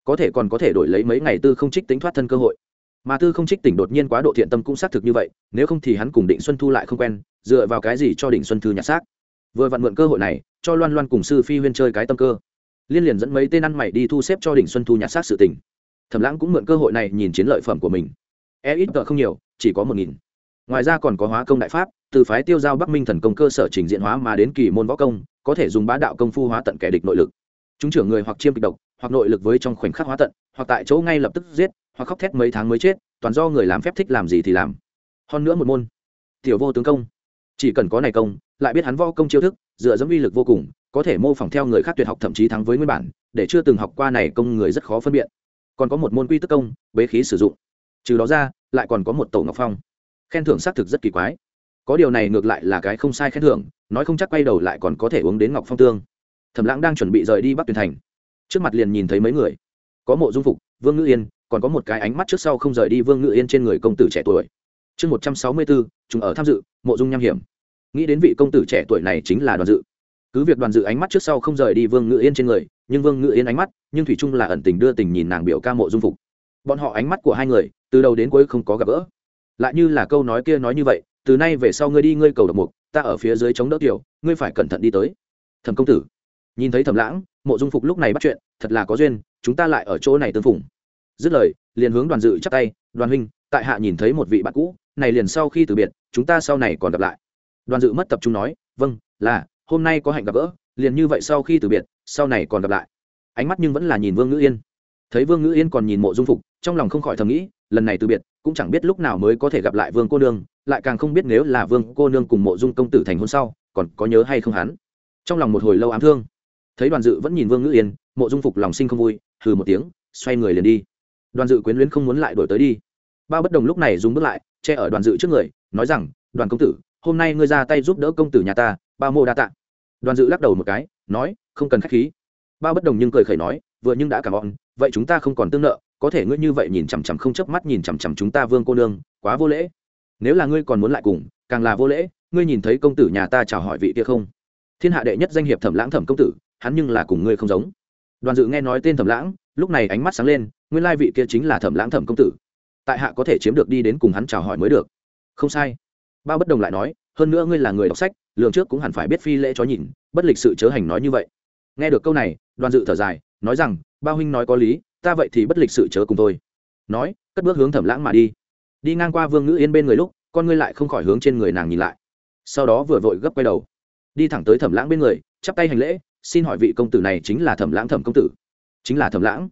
Có thể còn có thể đổi lấy mấy ngày tư không trích tính thoát thân cơ hội mà tư không trích tỉnh đột nhiên quá độ thiện tâm cũng xác thực như vậy, nếu không thì hắn cùng định xuân thu lại không quen, dựa vào cái gì cho định xuân thư nhặt xác? Vừa vặn mượn cơ hội này, cho loan loan cùng sư phi huyên chơi cái tâm cơ. Liên liền dẫn mấy tên ăn mày đi thu xếp cho đỉnh xuân thu nhặt xác sự tình. Thẩm lãng cũng mượn cơ hội này nhìn chiến lợi phẩm của mình. E ít tợ không nhiều, chỉ có một nghìn. Ngoài ra còn có hóa công đại pháp, từ phái tiêu giao bắc minh thần công cơ sở trình diện hóa mà đến kỳ môn võ công, có thể dùng bá đạo công phu hóa tận kẻ địch nội lực. Chúng trưởng người hoặc chiêm kịch độc, hoặc nội lực với trong khoảnh khắc hóa tận, hoặc tại chỗ ngay lập tức giết hoặc khóc thét mấy tháng mới chết, toàn do người làm phép thích làm gì thì làm. Hơn nữa một môn. Tiểu vô tướng công. Chỉ cần có này công, lại biết hắn võ công chiêu thức, dựa dẫm uy lực vô cùng, có thể mô phỏng theo người khác tuyệt học thậm chí thắng với nguyên bản, để chưa từng học qua này công người rất khó phân biệt. Còn có một môn quy tức công, bế khí sử dụng. Trừ đó ra, lại còn có một tổ ngọc phong. Khen thưởng xác thực rất kỳ quái. Có điều này ngược lại là cái không sai khen thưởng, nói không chắc quay đầu lại còn có thể uống đến ngọc phong tương. Thẩm lãng đang chuẩn bị rời đi bắc tuyền thành. Trước mặt liền nhìn thấy mấy người. Có mộ dung phục, vương ngữ yên còn có một cái ánh mắt trước sau không rời đi vương ngự yên trên người công tử trẻ tuổi. Chương một trăm sáu mươi bốn, chúng ở tham dự, mộ dung nham hiểm. Nghĩ đến vị công tử trẻ tuổi này chính là đoàn dự. Cứ việc đoàn dự ánh mắt trước sau không rời đi vương ngự yên trên người, nhưng vương ngự yên ánh mắt, nhưng thủy trung là ẩn tình đưa tình nhìn nàng biểu ca mộ dung phục. Bọn họ ánh mắt của hai người, từ đầu đến cuối không có gặp gỡ. Lại như là câu nói kia nói như vậy, từ nay về sau ngươi đi ngươi cầu độc mục, ta ở phía dưới chống đỡ tiểu, ngươi phải cẩn thận đi tới. Thẩm công tử. Nhìn thấy thẩm lãng, mộ dung phục lúc này bắt chuyện, thật là có duyên, chúng ta lại ở chỗ này tương phùng dứt lời, liền hướng đoàn dự chắp tay, đoàn huynh, tại hạ nhìn thấy một vị bạn cũ, này liền sau khi từ biệt, chúng ta sau này còn gặp lại. Đoàn dự mất tập trung nói vâng là, hôm nay có hạnh gặp gỡ, liền như vậy sau khi từ biệt, sau này còn gặp lại. Ánh mắt nhưng vẫn là nhìn vương ngữ yên. Thấy vương ngữ yên còn nhìn mộ dung phục, trong lòng không khỏi thầm nghĩ, lần này từ biệt, cũng chẳng biết lúc nào mới có thể gặp lại vương cô nương, lại càng không biết nếu là vương cô nương cùng mộ dung công tử thành hôn sau, còn có nhớ hay không hắn. Trong lòng một hồi lâu ám thương. Thấy đoàn dự vẫn nhìn vương ngữ yên, mộ dung phục lòng sinh không vui, hừ một tiếng, xoay người liền đi đoàn dự quyến luyến không muốn lại đổi tới đi. Bao bất đồng lúc này dùng bước lại, che ở đoàn dự trước người, nói rằng, đoàn công tử, hôm nay ngươi ra tay giúp đỡ công tử nhà ta, bao mô đa tạ. Đoàn dự lắc đầu một cái, nói, không cần k h á c h khí. Bao bất đồng nhưng cười khẩy nói, vừa nhưng đã cả bọn, vậy chúng ta không còn tương nợ, có thể ngươi như vậy nhìn chằm chằm không chớp mắt nhìn chằm chằm chúng ta vương cô nương, quá vô lễ. Nếu là ngươi còn muốn lại cùng, càng là vô lễ, ngươi nhìn thấy công tử nhà ta chào hỏi vị kia không? Thiên hạ đệ nhất danh hiệp thẩm lãng thẩm công tử, hắn nhưng là cùng ngươi không giống. Đoàn dự nghe nói tên thẩm lãng, lúc này ánh mắt sáng lên nguyên lai vị kia chính là thẩm lãng thẩm công tử. Tại hạ có thể chiếm được đi đến cùng hắn chào hỏi mới được. Không sai. Bao bất đồng lại nói, hơn nữa ngươi là người đọc sách, lường trước cũng hẳn phải biết phi lễ chó nhìn, bất lịch sự chớ hành nói như vậy. Nghe được câu này, đoàn dự thở dài, nói rằng, bao huynh nói có lý, ta vậy thì bất lịch sự chớ cùng tôi nói, cất bước hướng thẩm lãng mà đi. Đi ngang qua vương ngữ yên bên người lúc, con ngươi lại không khỏi hướng trên người nàng nhìn lại. Sau đó vừa vội gấp quay đầu. Đi thẳng tới thẩm lãng bên người, chắp tay hành lễ, xin hỏi vị công tử này chính là thẩm lãng thẩm công tử. Chính là thẩm lãng.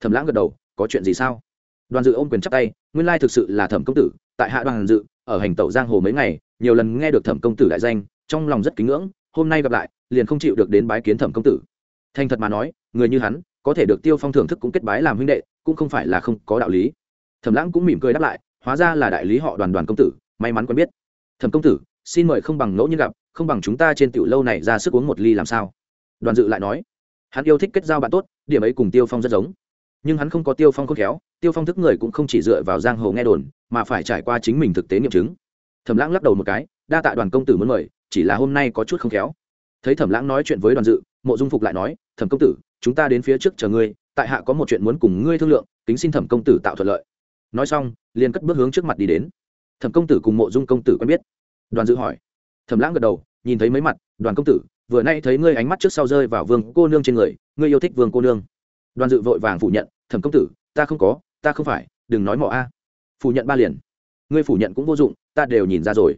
Thẩm lãng gật đầu có chuyện gì sao? Đoàn dự ôm quyền chắp tay, nguyên lai thực sự là thẩm công tử, tại hạ đoàn dự, ở hành tẩu giang hồ mấy ngày, nhiều lần nghe được thẩm công tử đại danh, trong lòng rất kính ngưỡng, hôm nay gặp lại, liền không chịu được đến bái kiến thẩm công tử. Thành thật mà nói, người như hắn, có thể được tiêu phong thưởng thức cũng kết bái làm huynh đệ, cũng không phải là không có đạo lý. Thẩm lãng cũng mỉm cười đáp lại, hóa ra là đại lý họ đoàn đoàn công tử, may mắn quen biết. Thẩm công tử, xin mời không bằng ngẫu nhiên gặp, không bằng chúng ta trên tiểu lâu này ra sức uống một ly làm sao? Đoàn dự lại nói, hắn yêu thích kết giao bạn tốt, điểm ấy cùng tiêu phong rất giống nhưng hắn không có tiêu phong khôn khéo, tiêu phong thức người cũng không chỉ dựa vào giang hồ nghe đồn, mà phải trải qua chính mình thực tế nghiệm chứng. Thẩm lãng lắc đầu một cái, đa tạ đoàn công tử muốn mời, chỉ là hôm nay có chút không khéo. Thấy thẩm lãng nói chuyện với đoàn dự, mộ dung phục lại nói, thẩm công tử, chúng ta đến phía trước chờ ngươi, tại hạ có một chuyện muốn cùng ngươi thương lượng, kính xin thẩm công tử tạo thuận lợi. Nói xong, liền cất bước hướng trước mặt đi đến. Thẩm công tử cùng mộ dung công tử quen biết. Đoàn dự hỏi. Thẩm lãng gật đầu, nhìn thấy mấy mặt, đoàn công tử, vừa nay thấy ngươi ánh mắt trước sau rơi vào vương cô nương trên người, ngươi yêu thích vương cô nương đoàn dự vội vàng phủ nhận, thẩm công tử, ta không có, ta không phải, đừng nói mọ a. Phủ nhận ba liền. Ngươi phủ nhận cũng vô dụng, ta đều nhìn ra rồi.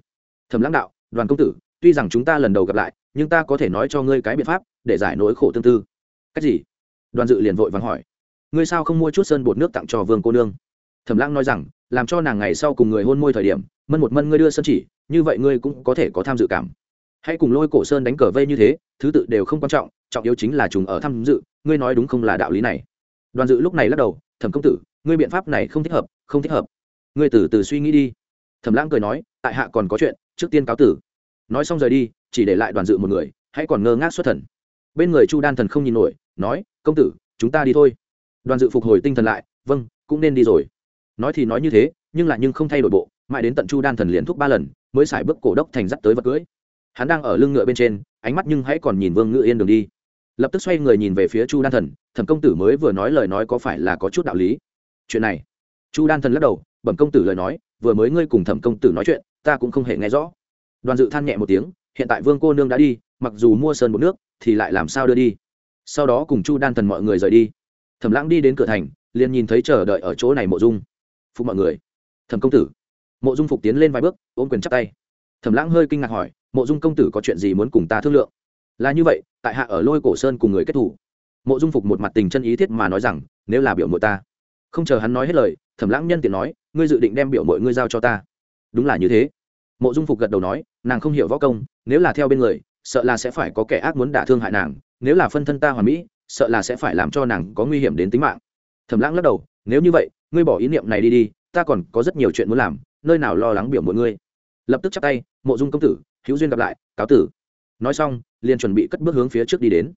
Thẩm lãng đạo, đoàn công tử, tuy rằng chúng ta lần đầu gặp lại, nhưng ta có thể nói cho ngươi cái biện pháp để giải nỗi khổ tương tư. Cách gì? Đoàn dự liền vội vàng hỏi. Ngươi sao không mua chút sơn bột nước tặng cho vương cô nương? Thẩm lãng nói rằng, làm cho nàng ngày sau cùng người hôn môi thời điểm, mân một mân ngươi đưa sơn chỉ, như vậy ngươi cũng có thể có tham dự cảm hãy cùng lôi cổ sơn đánh cờ vây như thế, thứ tự đều không quan trọng trọng yếu chính là chúng ở tham dự, ngươi nói đúng không là đạo lý này. Đoàn dự lúc này lắc đầu, thẩm công tử, ngươi biện pháp này không thích hợp, không thích hợp. Ngươi từ từ suy nghĩ đi. Thẩm lãng cười nói, tại hạ còn có chuyện, trước tiên cáo tử. Nói xong rời đi, chỉ để lại đoàn dự một người, hãy còn ngơ ngác xuất thần. Bên người chu đan thần không nhìn nổi, nói, công tử, chúng ta đi thôi. Đoàn dự phục hồi tinh thần lại vâng cũng nên đi rồi. Nói thì nói như thế, nhưng lại nhưng không thay đổi bộ, mãi đến tận chu đan thần liền thúc ba lần, mới xài bước cổ đốc thành dắt tới vật cưới hắn đang ở lưng ngựa bên trên, ánh mắt nhưng hãy còn nhìn vương ngự yên đường đi. Lập tức xoay người nhìn về phía chu đan thần, thẩm công tử mới vừa nói lời nói có phải là có chút đạo lý? Chuyện này. Chu đan thần lắc đầu, bẩm công tử lời nói, vừa mới ngươi cùng thẩm công tử nói chuyện, ta cũng không hề nghe rõ. Đoàn dự than nhẹ một tiếng, hiện tại vương cô nương đã đi, mặc dù mua sơn một nước, thì lại làm sao đưa đi? Sau đó cùng chu đan thần mọi người rời đi. Thẩm lãng đi đến cửa thành, liền nhìn thấy chờ đợi ở chỗ này mộ dung. Phục mọi người. Thẩm công tử. Mộ dung phục tiến lên vài bước, ôm quyền chắp tay. Thẩm lãng hơi kinh ngạc hỏi mộ dung công tử có chuyện gì muốn cùng ta thương lượng? Là như vậy, tại hạ ở lôi cổ sơn cùng người kết thủ. Mộ dung phục một mặt tình chân ý thiết mà nói rằng, nếu là biểu mộ ta. Không chờ hắn nói hết lời, thẩm lãng nhân tiện nói, ngươi dự định đem biểu mội ngươi giao cho ta. Đúng là như thế. Mộ dung phục gật đầu nói, nàng không hiểu võ công, nếu là theo bên người, sợ là sẽ phải có kẻ ác muốn đả thương hại nàng, nếu là phân thân ta hoàn mỹ, sợ là sẽ phải làm cho nàng có nguy hiểm đến tính mạng. Thẩm lãng lắc đầu, nếu như vậy, ngươi bỏ ý niệm này đi đi, ta còn có rất nhiều chuyện muốn làm, nơi nào lo lắng biểu mọi ngươi? Lập tức chắp tay, mộ dung công tử hữu duyên gặp lại, cáo tử. Nói xong, liền chuẩn bị cất bước hướng phía trước đi đến.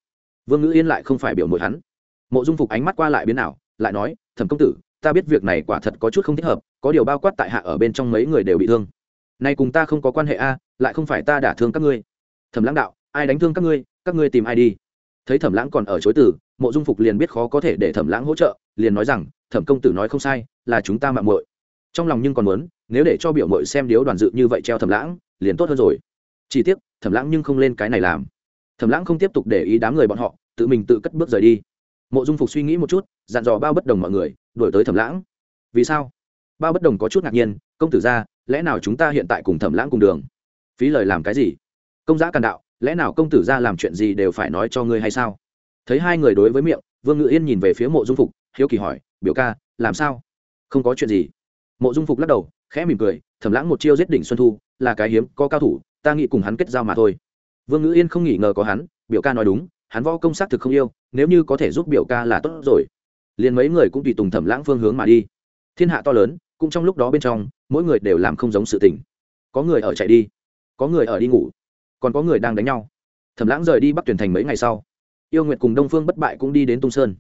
Vương ngữ yên lại không phải biểu mội hắn. Mộ dung phục ánh mắt qua lại biến nào lại nói, thẩm công tử, ta biết việc này quả thật có chút không thích hợp, có điều bao quát tại hạ ở bên trong mấy người đều bị thương. Nay cùng ta không có quan hệ a, lại không phải ta đả thương các ngươi. Thẩm lãng đạo, ai đánh thương các ngươi các ngươi tìm ai đi? Thấy thẩm lãng còn ở chối tử mộ dung phục liền biết khó có thể để thẩm lãng hỗ trợ, liền nói rằng, thẩm công tử nói không sai, là chúng ta mạng muội. Trong lòng nhưng còn muốn, nếu để cho biểu muội xem điếu đoàn dự như vậy treo thẩm lãng, liền tốt hơn rồi chỉ tiếc, thẩm lãng nhưng không lên cái này làm. Thẩm lãng không tiếp tục để ý đám người bọn họ, tự mình tự cất bước rời đi. Mộ dung phục suy nghĩ một chút, dặn dò bao bất đồng mọi người đổi tới thẩm lãng. Vì sao? Bao bất đồng có chút ngạc nhiên, công tử ra lẽ nào chúng ta hiện tại cùng thẩm lãng cùng đường? Phí lời làm cái gì? Công giá càn đạo, lẽ nào công tử ra làm chuyện gì đều phải nói cho ngươi hay sao? Thấy hai người đối với miệng, vương ngự yên nhìn về phía mộ dung phục, hiếu kỳ hỏi, biểu ca, làm sao? Không có chuyện gì? Mộ dung phục lắc đầu, khẽ mỉm cười, thẩm lãng một chiêu giết đỉnh xuân thu, là cái hiếm có cao thủ ta nghĩ cùng hắn kết giao mà thôi. Vương ngữ yên không nghĩ ngờ có hắn, biểu ca nói đúng, hắn võ công xác thực không yêu, nếu như có thể giúp biểu ca là tốt rồi. Liền mấy người cũng tùy tùng thẩm lãng phương hướng mà đi. Thiên hạ to lớn, cũng trong lúc đó bên trong, mỗi người đều làm không giống sự tình. Có người ở chạy đi, có người ở đi ngủ, còn có người đang đánh nhau. Thẩm lãng rời đi bắc tuyển thành mấy ngày sau, yêu nguyệt cùng đông phương bất bại cũng đi đến tung sơn.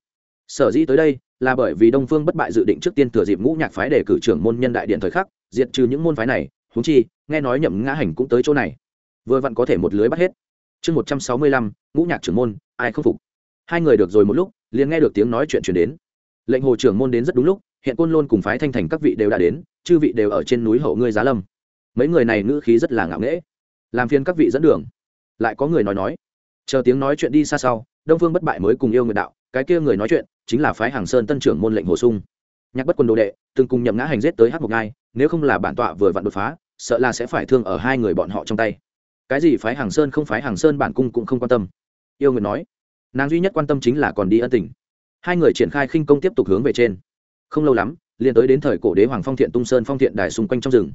Sở dĩ tới đây, là bởi vì đông phương bất bại dự định trước tiên thừa dịp ngũ nhạc phái để cử trưởng môn nhân đại điện thời khắc, diệt trừ những môn phái này húng chi nghe nói nhậm ngã hành cũng tới chỗ này. Vừa vặn có thể một lưới bắt hết. Chương một trăm sáu mươi lăm, ngũ nhạc trưởng môn, ai không phục? Hai người được rồi một lúc, liền nghe được tiếng nói chuyện chuyển đến. Lệnh hồ trưởng môn đến rất đúng lúc, hiện côn lôn cùng phái thanh thành các vị đều đã đến, chư vị đều ở trên núi hậu ngươi giá lâm. Mấy người này ngữ khí rất là ngạo nghễ. Làm phiền các vị dẫn đường. Lại có người nói nói. Chờ tiếng nói chuyện đi xa sau, đông phương bất bại mới cùng yêu người đạo, cái kia người nói chuyện, chính là phái hàng sơn tân trưởng môn lệnh hồ sung. Nhạc bất quân đồ đệ, từng cùng nhậm ngã hành giết tới hát một ngai nếu không là bản tọa vừa vặn đột phá sợ là sẽ phải thương ở hai người bọn họ trong tay. Cái gì phái hàng sơn không phái hàng sơn bản cung cũng không quan tâm. Yêu người nói, nàng duy nhất quan tâm chính là còn đi ân tình. Hai người triển khai khinh công tiếp tục hướng về trên. Không lâu lắm, liền tới đến thời cổ đế hoàng phong thiện tung sơn phong thiện đài xung quanh trong rừng.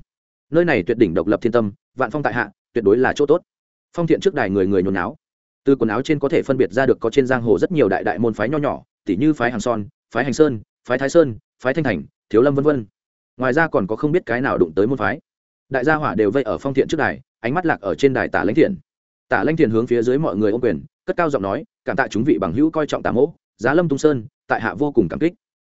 Nơi này tuyệt đỉnh độc lập thiên tâm, vạn phong tại hạ, tuyệt đối là chỗ tốt. Phong thiện trước đài người người nhốn náo. Từ quần áo trên có thể phân biệt ra được có trên giang hồ rất nhiều đại đại môn phái nho nhỏ tỷ như phái hàng son, phái hành sơn, phái thái sơn, phái thanh thành, thiếu lâm v v ngoài ra còn có không biết cái nào đụng tới môn phái đại gia hỏa đều vây ở phong thiện trước đài, ánh mắt lạc ở trên đài tả lãnh thiện. Tả lãnh thiện hướng phía dưới mọi người ô quyền, cất cao giọng nói, cảm tạ chúng vị bằng hữu coi trọng tả mỗ, giá lâm tung sơn, tại hạ vô cùng cảm kích.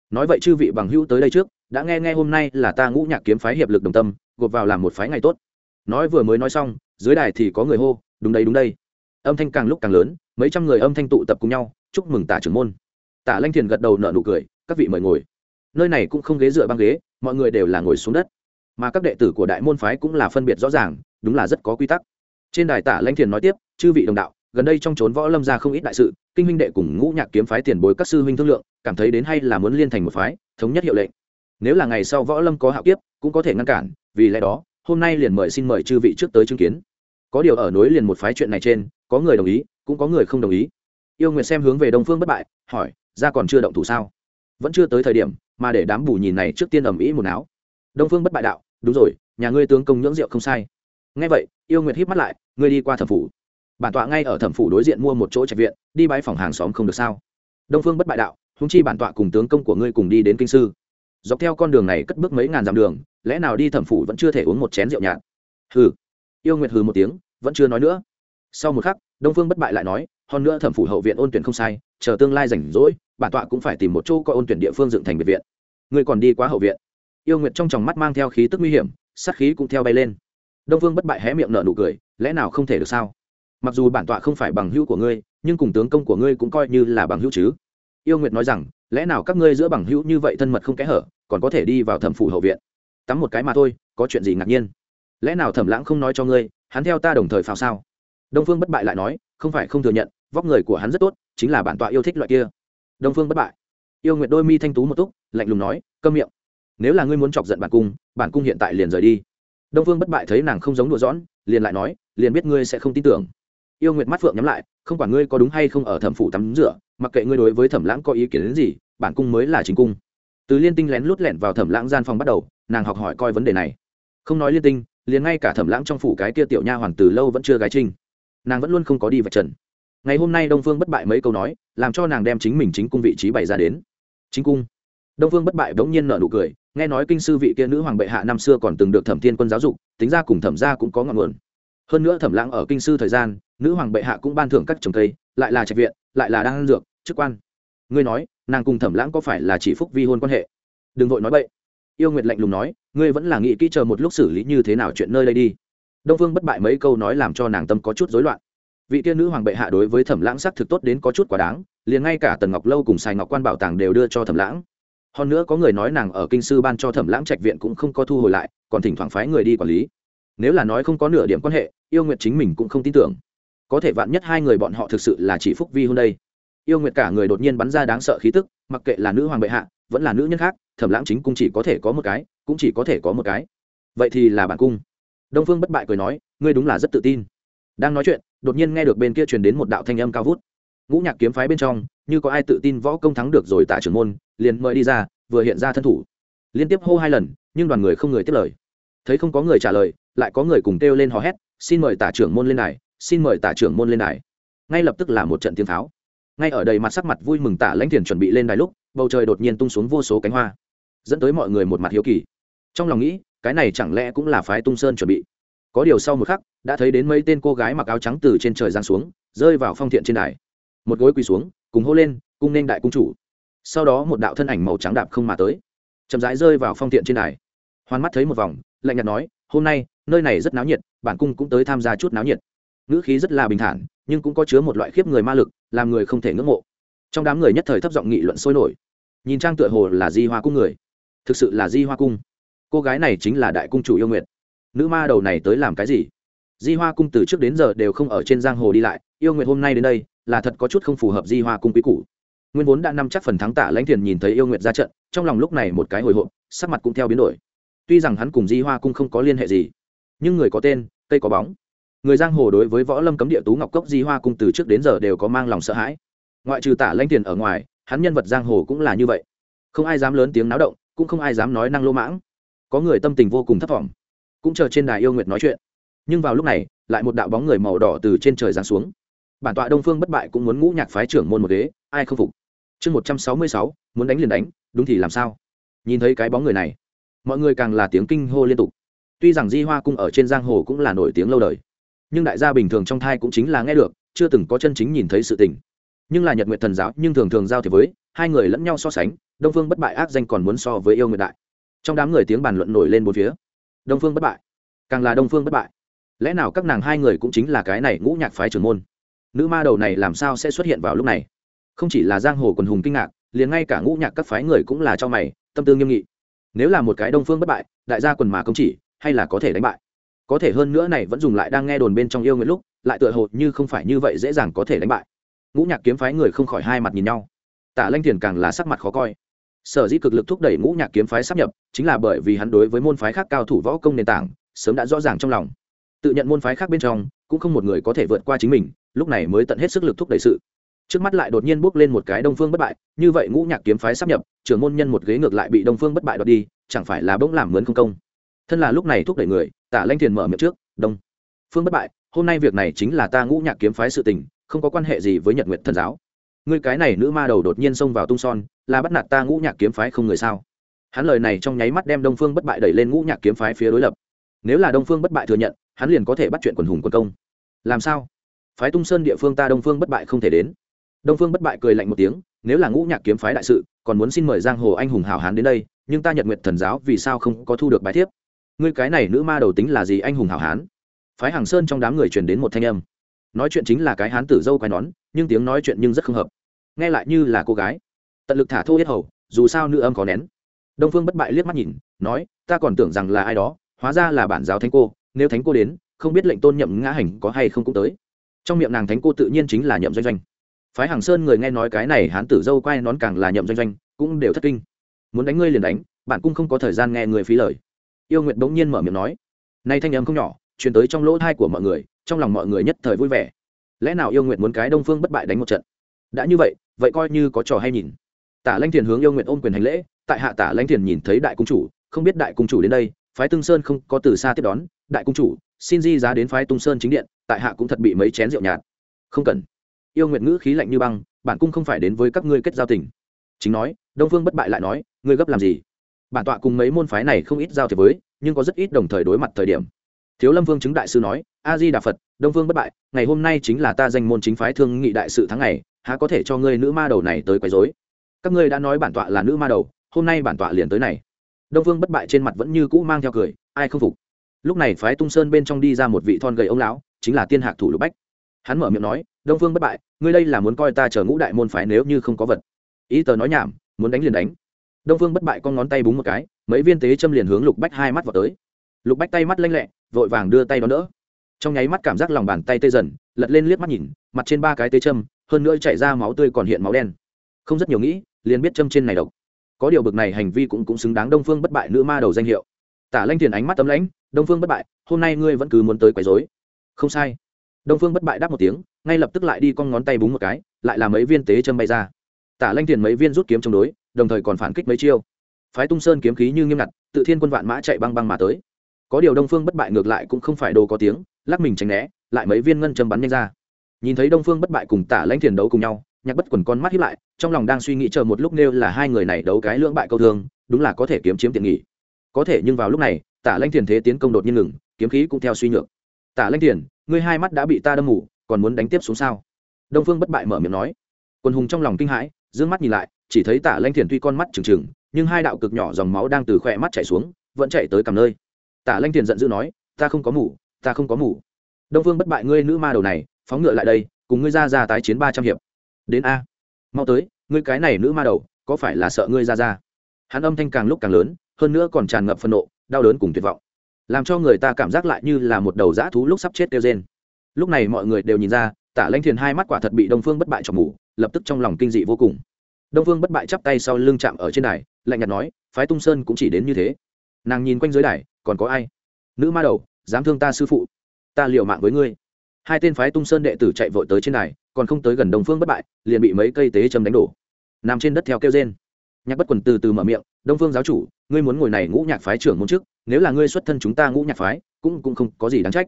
Nói vậy chư vị bằng hữu tới đây trước, đã nghe nghe hôm nay là ta ngũ nhạc kiếm phái hiệp lực đồng tâm, gộp vào làm một phái ngày tốt. Nói vừa mới nói xong, dưới đài thì có người hô, đúng đây đúng đây. Âm thanh càng lúc càng lớn, mấy trăm người âm thanh tụ tập cùng nhau, chúc mừng tả trưởng môn. Tả lanh thiền gật đầu nở nụ cười, các vị mời ngồi. Nơi này cũng không ghế dựa băng ghế, mọi người đều là ngồi xuống đất mà các đệ tử của đại môn phái cũng là phân biệt rõ ràng, đúng là rất có quy tắc. Trên đài tả lanh thiền nói tiếp, chư vị đồng đạo, gần đây trong trốn võ lâm ra không ít đại sự, kinh huynh đệ cùng ngũ nhạc kiếm phái tiền bối các sư huynh thương lượng, cảm thấy đến hay là muốn liên thành một phái, thống nhất hiệu lệnh. Nếu là ngày sau võ lâm có hạo kiếp, cũng có thể ngăn cản, vì lẽ đó, hôm nay liền mời xin mời chư vị trước tới chứng kiến. Có điều ở nối liền một phái chuyện này trên, có người đồng ý, cũng có người không đồng ý. Yêu nguyệt xem hướng về đông phương bất bại, hỏi, ra còn chưa động thủ sao? Vẫn chưa tới thời điểm, mà để đám bù nhìn này trước tiên ầm ĩ một áo đông phương bất bại đạo, đúng rồi, nhà ngươi tướng công nhưỡng rượu không sai. Nghe vậy, yêu nguyệt hít mắt lại, ngươi đi qua thẩm phủ. Bản tọa ngay ở thẩm phủ đối diện mua một chỗ trạch viện, đi bãi phòng hàng xóm không được sao? Đông phương bất bại đạo húng chi bản tọa cùng tướng công của ngươi cùng đi đến kinh sư. Dọc theo con đường này cất bước mấy ngàn dặm đường, lẽ nào đi thẩm phủ vẫn chưa thể uống một chén rượu nhạt? Hừ. Yêu nguyệt hừ một tiếng, vẫn chưa nói nữa. Sau một khắc, đông phương bất bại lại nói, hơn nữa thẩm phủ hậu viện ôn tuyển không sai, chờ tương lai rảnh rỗi, bản tọa cũng phải tìm một chỗ coi ôn tuyển địa phương dựng thành biệt viện. Ngươi còn đi quá hậu viện? Yêu nguyệt trong tròng mắt mang theo khí tức nguy hiểm, sát khí cũng theo bay lên. Đông phương bất bại hé miệng nở nụ cười, lẽ nào không thể được sao? Mặc dù bản tọa không phải bằng hữu của ngươi, nhưng cùng tướng công của ngươi cũng coi như là bằng hữu chứ. Yêu nguyệt nói rằng, lẽ nào các ngươi giữa bằng hữu như vậy thân mật không kẽ hở, còn có thể đi vào thẩm phủ hậu viện? Tắm một cái mà thôi, có chuyện gì ngạc nhiên? Lẽ nào thẩm lãng không nói cho ngươi, hắn theo ta đồng thời phao sao? Đông phương bất bại lại nói, không phải không thừa nhận, vóc người của hắn rất tốt, chính là bản tọa yêu thích loại kia. Đông phương bất bại. Yêu nguyệt đôi mi thanh tú một túc, lạnh lùng nói, câm miệng nếu là ngươi muốn chọc giận bản cung bản cung hiện tại liền rời đi. Đông phương bất bại thấy nàng không giống đùa dõn liền lại nói, liền biết ngươi sẽ không tin tưởng. Yêu nguyệt mắt phượng nhắm lại, không quản ngươi có đúng hay không ở thẩm phủ tắm rửa, mặc kệ ngươi đối với thẩm lãng có ý kiến đến gì, bản cung mới là chính cung. Từ liên tinh lén lút lẻn vào thẩm lãng gian phòng bắt đầu, nàng học hỏi coi vấn đề này. Không nói liên tinh, liền ngay cả thẩm lãng trong phủ cái kia tiểu nha hoàn từ lâu vẫn chưa gái trinh. Nàng vẫn luôn không có đi vạch trần. Ngày hôm nay đông phương bất bại mấy câu nói, làm cho nàng đem chính mình chính cung vị trí bày ra đến. Chính cung đông phương bất bại bỗng nhiên nở nụ cười, nghe nói kinh sư vị kia nữ hoàng bệ hạ năm xưa còn từng được thẩm thiên quân giáo dục, tính ra cùng thẩm gia cũng có ngọn nguồn. Hơn nữa thẩm lãng ở kinh sư thời gian, nữ hoàng bệ hạ cũng ban thưởng các trồng cây, lại là trạch viện, lại là đang dược, chức quan. Ngươi nói, nàng cùng thẩm lãng có phải là chỉ phúc vi hôn quan hệ? Đừng vội nói bậy. Yêu nguyệt lạnh lùng nói, ngươi vẫn là nghĩ kỹ chờ một lúc xử lý như thế nào chuyện nơi đây đi. Đông phương bất bại mấy câu nói làm cho nàng tâm có chút rối loạn. Vị tiên nữ hoàng bệ hạ đối với thẩm lãng sắc thực tốt đến có chút quá đáng, liền ngay cả tần ngọc lâu cùng sài ngọc quan bảo tàng đều đưa cho thẩm lãng hơn nữa có người nói nàng ở kinh sư ban cho thẩm lãng trạch viện cũng không có thu hồi lại, còn thỉnh thoảng phái người đi quản lý. Nếu là nói không có nửa điểm quan hệ, yêu nguyệt chính mình cũng không tin tưởng. Có thể vạn nhất hai người bọn họ thực sự là chỉ phúc vi hôn đây. Yêu nguyệt cả người đột nhiên bắn ra đáng sợ khí tức, mặc kệ là nữ hoàng bệ hạ, vẫn là nữ nhân khác, thẩm lãng chính cung chỉ có thể có một cái, cũng chỉ có thể có một cái. Vậy thì là bản cung. Đông phương bất bại cười nói, ngươi đúng là rất tự tin. Đang nói chuyện, đột nhiên nghe được bên kia truyền đến một đạo thanh âm cao vút ngũ nhạc kiếm phái bên trong, như có ai tự tin võ công thắng được rồi tả trưởng môn, liền mời đi ra, vừa hiện ra thân thủ. Liên tiếp hô hai lần, nhưng đoàn người không người tiếp lời. Thấy không có người trả lời, lại có người cùng kêu lên hò hét, xin mời tả trưởng môn lên này xin mời tả trưởng môn lên đài. Ngay lập tức là một trận tiếng pháo. Ngay ở đầy mặt sắc mặt vui mừng tả lãnh thiền chuẩn bị lên đài lúc, bầu trời đột nhiên tung xuống vô số cánh hoa, dẫn tới mọi người một mặt hiếu kỳ. Trong lòng nghĩ, cái này chẳng lẽ cũng là phái tung sơn chuẩn bị? Có điều sau một khắc, đã thấy đến mấy tên cô gái mặc áo trắng từ trên trời giáng xuống, rơi vào phong thiện trên đài một gối quỳ xuống, cùng hô lên, cung nên đại cung chủ. Sau đó một đạo thân ảnh màu trắng đạp không mà tới, chậm rãi rơi vào phong tiện trên đài. Hoàn mắt thấy một vòng, lạnh nhạt nói, hôm nay, nơi này rất náo nhiệt, bản cung cũng tới tham gia chút náo nhiệt. Ngữ khí rất là bình thản, nhưng cũng có chứa một loại khiếp người ma lực, làm người không thể ngưỡng mộ. Trong đám người nhất thời thấp giọng nghị luận sôi nổi. Nhìn trang tựa hồ là di hoa cung người. Thực sự là di hoa cung. Cô gái này chính là đại cung chủ yêu nguyệt. Nữ ma đầu này tới làm cái gì? Di hoa cung từ trước đến giờ đều không ở trên giang hồ đi lại, yêu nguyệt hôm nay đến đây, là thật có chút không phù hợp di hoa cung quý cũ nguyên vốn đã nằm chắc phần thắng tả lãnh thiền nhìn thấy yêu nguyệt ra trận, trong lòng lúc này một cái hồi hộp, sắc mặt cũng theo biến đổi. Tuy rằng hắn cùng di hoa cung không có liên hệ gì, nhưng người có tên, cây có bóng. Người giang hồ đối với võ lâm cấm địa tú ngọc cốc di hoa cung từ trước đến giờ đều có mang lòng sợ hãi. Ngoại trừ tả lãnh tiền ở ngoài, hắn nhân vật giang hồ cũng là như vậy. Không ai dám lớn tiếng náo động, cũng không ai dám nói năng lô mãng. Có người tâm tình vô cùng thấp thỏm. Cũng chờ trên đài yêu nguyệt nói chuyện nhưng vào lúc này, lại một đạo bóng người màu đỏ từ trên trời giáng xuống. Bản tọa đông phương bất bại cũng muốn ngũ nhạc phái trưởng môn một ghế, ai không phục? Chương một trăm sáu mươi sáu, muốn đánh liền đánh, đúng thì làm sao? Nhìn thấy cái bóng người này, mọi người càng là tiếng kinh hô liên tục. Tuy rằng di hoa cung ở trên giang hồ cũng là nổi tiếng lâu đời, nhưng đại gia bình thường trong thai cũng chính là nghe được, chưa từng có chân chính nhìn thấy sự tình. Nhưng là nhật nguyện thần giáo, nhưng thường thường giao thì với, hai người lẫn nhau so sánh, đông phương bất bại ác danh còn muốn so với yêu nguyện đại. Trong đám người tiếng bàn luận nổi lên một phía. Đông phương bất bại, càng là đông phương bất bại lẽ nào các nàng hai người cũng chính là cái này ngũ nhạc phái trưởng môn? Nữ ma đầu này làm sao sẽ xuất hiện vào lúc này? Không chỉ là giang hồ quần hùng kinh ngạc, liền ngay cả ngũ nhạc các phái người cũng là cho mày, tâm tư nghiêm nghị. Nếu là một cái đông phương bất bại, đại gia quần mà công chỉ, hay là có thể đánh bại? Có thể hơn nữa này vẫn dùng lại đang nghe đồn bên trong yêu nguyện lúc, lại tựa hồ như không phải như vậy dễ dàng có thể đánh bại. Ngũ nhạc kiếm phái người không khỏi hai mặt nhìn nhau. Tả lanh thiền càng là sắc mặt khó coi. Sở dĩ cực lực thúc đẩy ngũ nhạc kiếm phái sắp nhập, chính là bởi vì hắn đối với môn phái khác cao thủ võ công nền tảng, sớm đã rõ ràng trong lòng tự nhận môn phái khác bên trong, cũng không một người có thể vượt qua chính mình, lúc này mới tận hết sức lực thúc đẩy sự. Trước mắt lại đột nhiên bước lên một cái đông phương bất bại, như vậy ngũ nhạc kiếm phái sắp nhập, trưởng môn nhân một ghế ngược lại bị đông phương bất bại đoạt đi, chẳng phải là bỗng làm mướn không công. Thân là lúc này thúc đẩy người, tả lanh thiền mở miệng trước, đông phương bất bại, hôm nay việc này chính là ta ngũ nhạc kiếm phái sự tình, không có quan hệ gì với nhật nguyện thần giáo. Ngươi cái này nữ ma đầu đột nhiên xông vào tung son, là bắt nạt ta ngũ nhạc kiếm phái không người sao? Hắn lời này trong nháy mắt đem đông phương bất bại đẩy lên ngũ nhạc kiếm phái phía đối lập. Nếu là đông phương bất bại thừa nhận hắn liền có thể bắt chuyện quần hùng quân công. Làm sao? Phái tung sơn địa phương ta đông phương bất bại không thể đến. Đông phương bất bại cười lạnh một tiếng, nếu là ngũ nhạc kiếm phái đại sự, còn muốn xin mời giang hồ anh hùng hào hán đến đây, nhưng ta nhật nguyệt thần giáo vì sao không có thu được bài thiếp? Ngươi cái này nữ ma đầu tính là gì anh hùng hào hán? Phái hàng sơn trong đám người truyền đến một thanh âm. Nói chuyện chính là cái hán tử dâu quai nón, nhưng tiếng nói chuyện nhưng rất không hợp. Nghe lại như là cô gái. Tận lực thả thô hết hầu, dù sao nữ âm có nén. Đông phương bất bại liếc mắt nhìn, nói, ta còn tưởng rằng là ai đó, hóa ra là bản giáo thánh cô nếu thánh cô đến, không biết lệnh tôn nhậm ngã hành có hay không cũng tới. Trong miệng nàng thánh cô tự nhiên chính là nhậm doanh doanh. Phái hàng sơn người nghe nói cái này hán tử dâu quay nón càng là nhậm doanh doanh, cũng đều thất kinh. Muốn đánh ngươi liền đánh, bạn cũng không có thời gian nghe người phí lời. Yêu nguyện bỗng nhiên mở miệng nói, nay thanh âm không nhỏ, truyền tới trong lỗ thai của mọi người, trong lòng mọi người nhất thời vui vẻ. Lẽ nào yêu nguyện muốn cái đông phương bất bại đánh một trận? Đã như vậy vậy coi như có trò hay nhìn. Tả lanh thiền hướng yêu nguyện ôm quyền hành lễ, tại hạ tả lanh thiền nhìn thấy đại cung chủ, không biết đại cung chủ đến đây, phái tương sơn không có từ xa tiếp đón đại cung chủ, xin di giá đến phái tung sơn chính điện, tại hạ cũng thật bị mấy chén rượu nhạt. Không cần. Yêu nguyệt ngữ khí lạnh như băng, bản cung không phải đến với các ngươi kết giao tình. Chính nói, đông phương bất bại lại nói, ngươi gấp làm gì? Bản tọa cùng mấy môn phái này không ít giao thiệp với, nhưng có rất ít đồng thời đối mặt thời điểm. Thiếu lâm vương chứng đại sư nói, a di đà phật, đông phương bất bại, ngày hôm nay chính là ta danh môn chính phái thương nghị đại sự tháng ngày, há có thể cho ngươi nữ ma đầu này tới quấy rối? Các ngươi đã nói bản tọa là nữ ma đầu, hôm nay bản tọa liền tới này. Đông phương bất bại trên mặt vẫn như cũ mang theo cười, ai không phục? Lúc này phái tung sơn bên trong đi ra một vị thon gầy ông lão, chính là tiên hạc thủ lục bách. Hắn mở miệng nói, đông phương bất bại, ngươi đây là muốn coi ta chờ ngũ đại môn phái nếu như không có vật. Ý tờ nói nhảm, muốn đánh liền đánh. Đông phương bất bại con ngón tay búng một cái, mấy viên tế châm liền hướng lục bách hai mắt vào tới. Lục bách tay mắt lanh lẹ, vội vàng đưa tay đón đỡ. Trong nháy mắt cảm giác lòng bàn tay tê dần, lật lên liếc mắt nhìn, mặt trên ba cái tế châm, hơn nữa chảy ra máu tươi còn hiện máu đen. Không rất nhiều nghĩ, liền biết châm trên này độc. Có điều bực này hành vi cũng cũng xứng đáng đông phương bất bại nữ ma đầu danh hiệu. Tả lanh tiền ánh mắt tấm lãnh đông phương bất bại, hôm nay ngươi vẫn cứ muốn tới quấy dối không sai. Đông phương bất bại đáp một tiếng, ngay lập tức lại đi con ngón tay búng một cái, lại là mấy viên tế châm bay ra. Tả lanh tiền mấy viên rút kiếm chống đối, đồng thời còn phản kích mấy chiêu. Phái tung sơn kiếm khí như nghiêm ngặt, tự thiên quân vạn mã chạy băng băng mà tới. Có điều đông phương bất bại ngược lại cũng không phải đồ có tiếng, lắc mình tránh né, lại mấy viên ngân châm bắn nhanh ra. Nhìn thấy đông phương bất bại cùng tả lãnh thiền đấu cùng nhau, nhạc bất quần con mắt hiếp lại, trong lòng đang suy nghĩ chờ một lúc nêu là hai người này đấu cái lưỡng bại câu thương, đúng là có thể kiếm chiếm tiện nghỉ có thể nhưng vào lúc này tả lanh thiền thế tiến công đột nhiên ngừng, kiếm khí cũng theo suy nhược. Tả lanh thiền, ngươi hai mắt đã bị ta đâm mù, còn muốn đánh tiếp xuống sao? Đông phương bất bại mở miệng nói. Quân hùng trong lòng kinh hãi d ư ơ n g mắt nhìn lại, chỉ thấy tả lanh thiền tuy con mắt trừng trừng, nhưng hai đạo cực nhỏ dòng máu đang từ khỏe mắt chảy xuống, vẫn chạy tới cầm nơi. Tả lanh thiền giận dữ nói, ta không có mù, ta không có mù. Đông phương bất bại ngươi nữ ma đầu này, phóng ngựa lại đây, cùng ngươi ra ra tái chiến ba trăm hiệp. Đến a. Mau tới, ngươi cái này nữ ma đầu, có phải là sợ ngươi ra ra? Hắn âm thanh càng lúc càng lớn, hơn nữa còn tràn ngập phân nộ đau đớn cùng tuyệt vọng. Làm cho người ta cảm giác lại như là một đầu dã thú lúc sắp chết kêu trên lúc này mọi người đều nhìn ra, tả lanh thiền hai mắt quả thật bị đông phương bất bại chọc mù, lập tức trong lòng kinh dị vô cùng. Đông phương bất bại chắp tay sau lưng chạm ở trên đài, lạnh nhạt nói, phái tung sơn cũng chỉ đến như thế. Nàng nhìn quanh dưới đài, còn có ai? Nữ ma đầu, dám thương ta sư phụ. Ta liều mạng với ngươi. Hai tên phái tung sơn đệ tử chạy vội tới trên đài, còn không tới gần đông phương bất bại, liền bị mấy cây tế châm đánh đổ. Nằm trên đất theo kêu trên nhạc bất quần từ từ mở miệng, đông phương giáo chủ, ngươi muốn ngồi này ngũ nhạc phái trưởng môn chức nếu là ngươi xuất thân chúng ta ngũ nhạc phái, cũng cũng không có gì đáng trách.